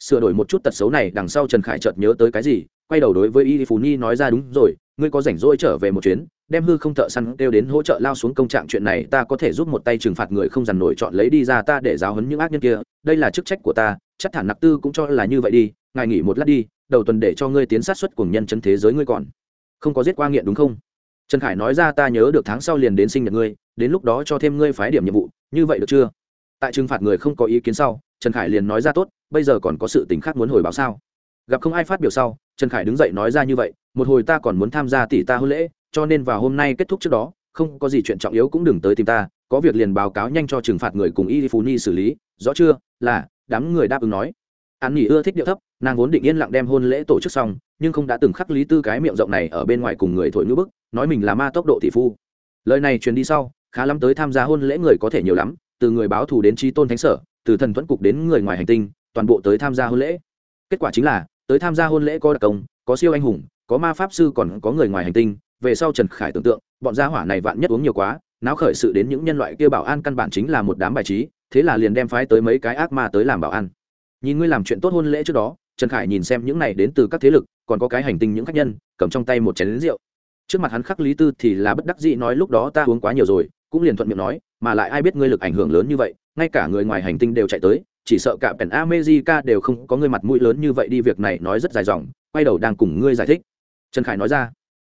sửa đổi một chút tật xấu này, đằng sau trần khải chợt nhớ tới cái gì, quay đầu đối với y phú nhi nói ra, đúng rồi, ngươi có rảnh rỗi trở về một chuyến, đem hư không thợ săn kêu đến hỗ trợ lao xuống công trạng chuyện này, ta có thể giúp một tay trừng phạt người không dằn nổi, chọn lấy đi ra ta để giáo hấn những ác nhân kia, đây là chức trách của ta, chắc thản nặc tư cũng cho là như vậy đi, ngài nghỉ một lát đi, đầu tuần để cho ngươi tiến sát xuất cùng nhân chân thế giới ngươi còn không có giết qua nghiện, đúng không? Trần khải nói ra, ta nhớ được tháng sau liền đến sinh nhật ngươi, đến lúc đó cho thêm ngươi phái điểm nhiệm vụ, như vậy được chưa? Tại trừng phạt người không có ý kiến sau, trần khải liền nói ra, tốt bây giờ còn có sự tình khác muốn hồi báo sao? Gặp không ai phát biểu sau, trần khải đứng dậy nói ra như vậy, một hồi ta còn muốn tham gia tỷ ta hôn lễ, cho nên vào hôm nay kết thúc trước đó, không có gì chuyện trọng yếu cũng đừng tới tìm ta, có việc liền báo cáo nhanh cho trừng phạt người cùng y phú ni xử lý, rõ chưa? Là, đám người đáp ứng nói. An nghỉ ưa thích điệu thấp, nàng vốn định yên lặng đem hôn lễ tổ chức xong, nhưng không đã từng khắc lý tư cái miệng rộng này ở bên ngoài cùng người thổi ngữ bức, nói mình là ma tốc độ tỷ phu. Lời này truyền đi sau, khá lắm tới tham gia hôn lễ người có thể nhiều lắm, từ người báo thù đến trí tôn thánh sở, từ thần thuẫn cục đến người ngoài hành tinh toàn bộ tới tham gia hôn lễ. Kết quả chính là, tới tham gia hôn lễ có đặc công, có siêu anh hùng, có ma pháp sư còn có người ngoài hành tinh. Về sau trần khải tưởng tượng, bọn gia hỏa này vạn nhất uống nhiều quá, náo khởi sự đến những nhân loại kia bảo an căn bản chính là một đám bài trí, thế là liền đem phái tới mấy cái ác ma tới làm bảo an. Nhìn ngươi làm chuyện tốt hôn lễ trước đó, trần khải nhìn xem những này đến từ các thế lực, còn có cái hành tinh những khách nhân, cầm trong tay một chén lính rượu. Trước mặt hắn khắc lý tư thì là bất đắc dĩ nói lúc đó ta uống quá nhiều rồi, cũng liền thuận miệng nói, mà lại ai biết ngươi lực ảnh hưởng lớn như vậy, ngay cả người ngoài hành tinh đều chạy tới chỉ sợ cả pèn America đều không có người mặt mũi lớn như vậy đi việc này nói rất dài dòng quay đầu đang cùng ngươi giải thích. Trần khải nói ra.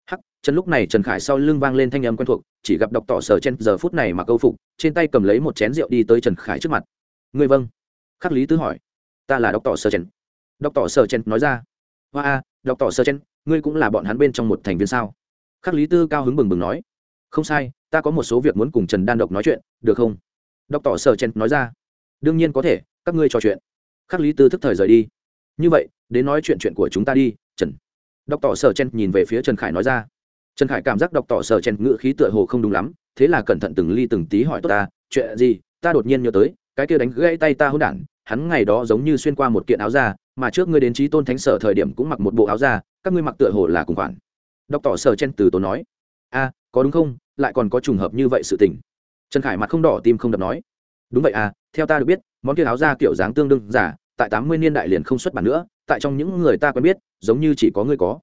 Hắc trần lúc này trần khải sau lưng vang lên thanh âm quen thuộc chỉ gặp đọc tỏ sở trên giờ phút này mà câu phục trên tay cầm lấy một chén rượu đi tới trần khải trước mặt. Ngươi vâng. Khắc lý tứ hỏi. Ta là đọc tỏ sở trên. đọc tỏ sở trên nói ra. Hoa a đọc tỏ sở trên, ngươi cũng là bọn hắn bên trong một thành viên sao? Khắc lý tư cao hứng bừng bừng nói. Không sai ta có một số việc muốn cùng trần đan độc nói chuyện được không? Đọc tỏ sở trên nói ra. Đương nhiên có thể các ngươi trò chuyện. Khắc lý tư thức thời rời đi. Như vậy, đến nói chuyện chuyện của chúng ta đi, trần. Đọc tỏ sở chen nhìn về phía trần khải nói ra. Trần khải cảm giác đọc tỏ sở chen ngữ khí tựa hồ không đúng lắm, thế là cẩn thận từng ly từng tí hỏi tốt ta, chuyện gì? Ta đột nhiên nhớ tới, cái kia đánh gãy tay ta hôn đản, hắn ngày đó giống như xuyên qua một kiện áo da, mà trước ngươi đến trí tôn thánh sở thời điểm cũng mặc một bộ áo da, các ngươi mặc tựa hồ là cùng khoản. Đọc tỏ sở chen từ tốn nói. A, có đúng không? Lại còn có trùng hợp như vậy sự tình. Trần khải mặt không đỏ, tim không đập nói. Đúng vậy à theo ta được biết, món kia áo da kiểu dáng tương đương giả, tại tám mươi niên đại liền không xuất bản nữa, tại trong những người ta quen biết, giống như chỉ có ngươi có.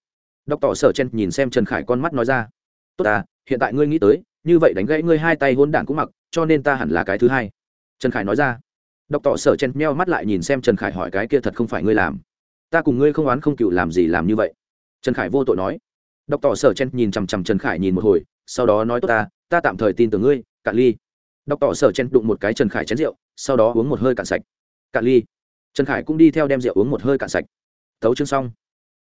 Đọc tỏ sở chen nhìn xem trần khải con mắt nói ra. Tốt à hiện tại ngươi nghĩ tới, như vậy đánh gãy ngươi hai tay hôn đản cũng mặc, cho nên ta hẳn là cái thứ hai. Trần khải nói ra. Đọc tỏ sở chen meo mắt lại nhìn xem trần khải hỏi cái kia thật không phải ngươi làm. Ta cùng ngươi không oán không cựu làm gì làm như vậy. Trần khải vô tội nói. Đọc tỏ sở chen nhìn chằm chằm trần khải nhìn một hồi, sau đó nói tốt ta ta tạm thời tin tưởng ngươi, cạn ly đọc tỏ sở chen đụng một cái trần khải chén rượu, sau đó uống một hơi cạn sạch. Cạn ly. Trần khải cũng đi theo đem rượu uống một hơi cạn sạch. Thấu chương xong.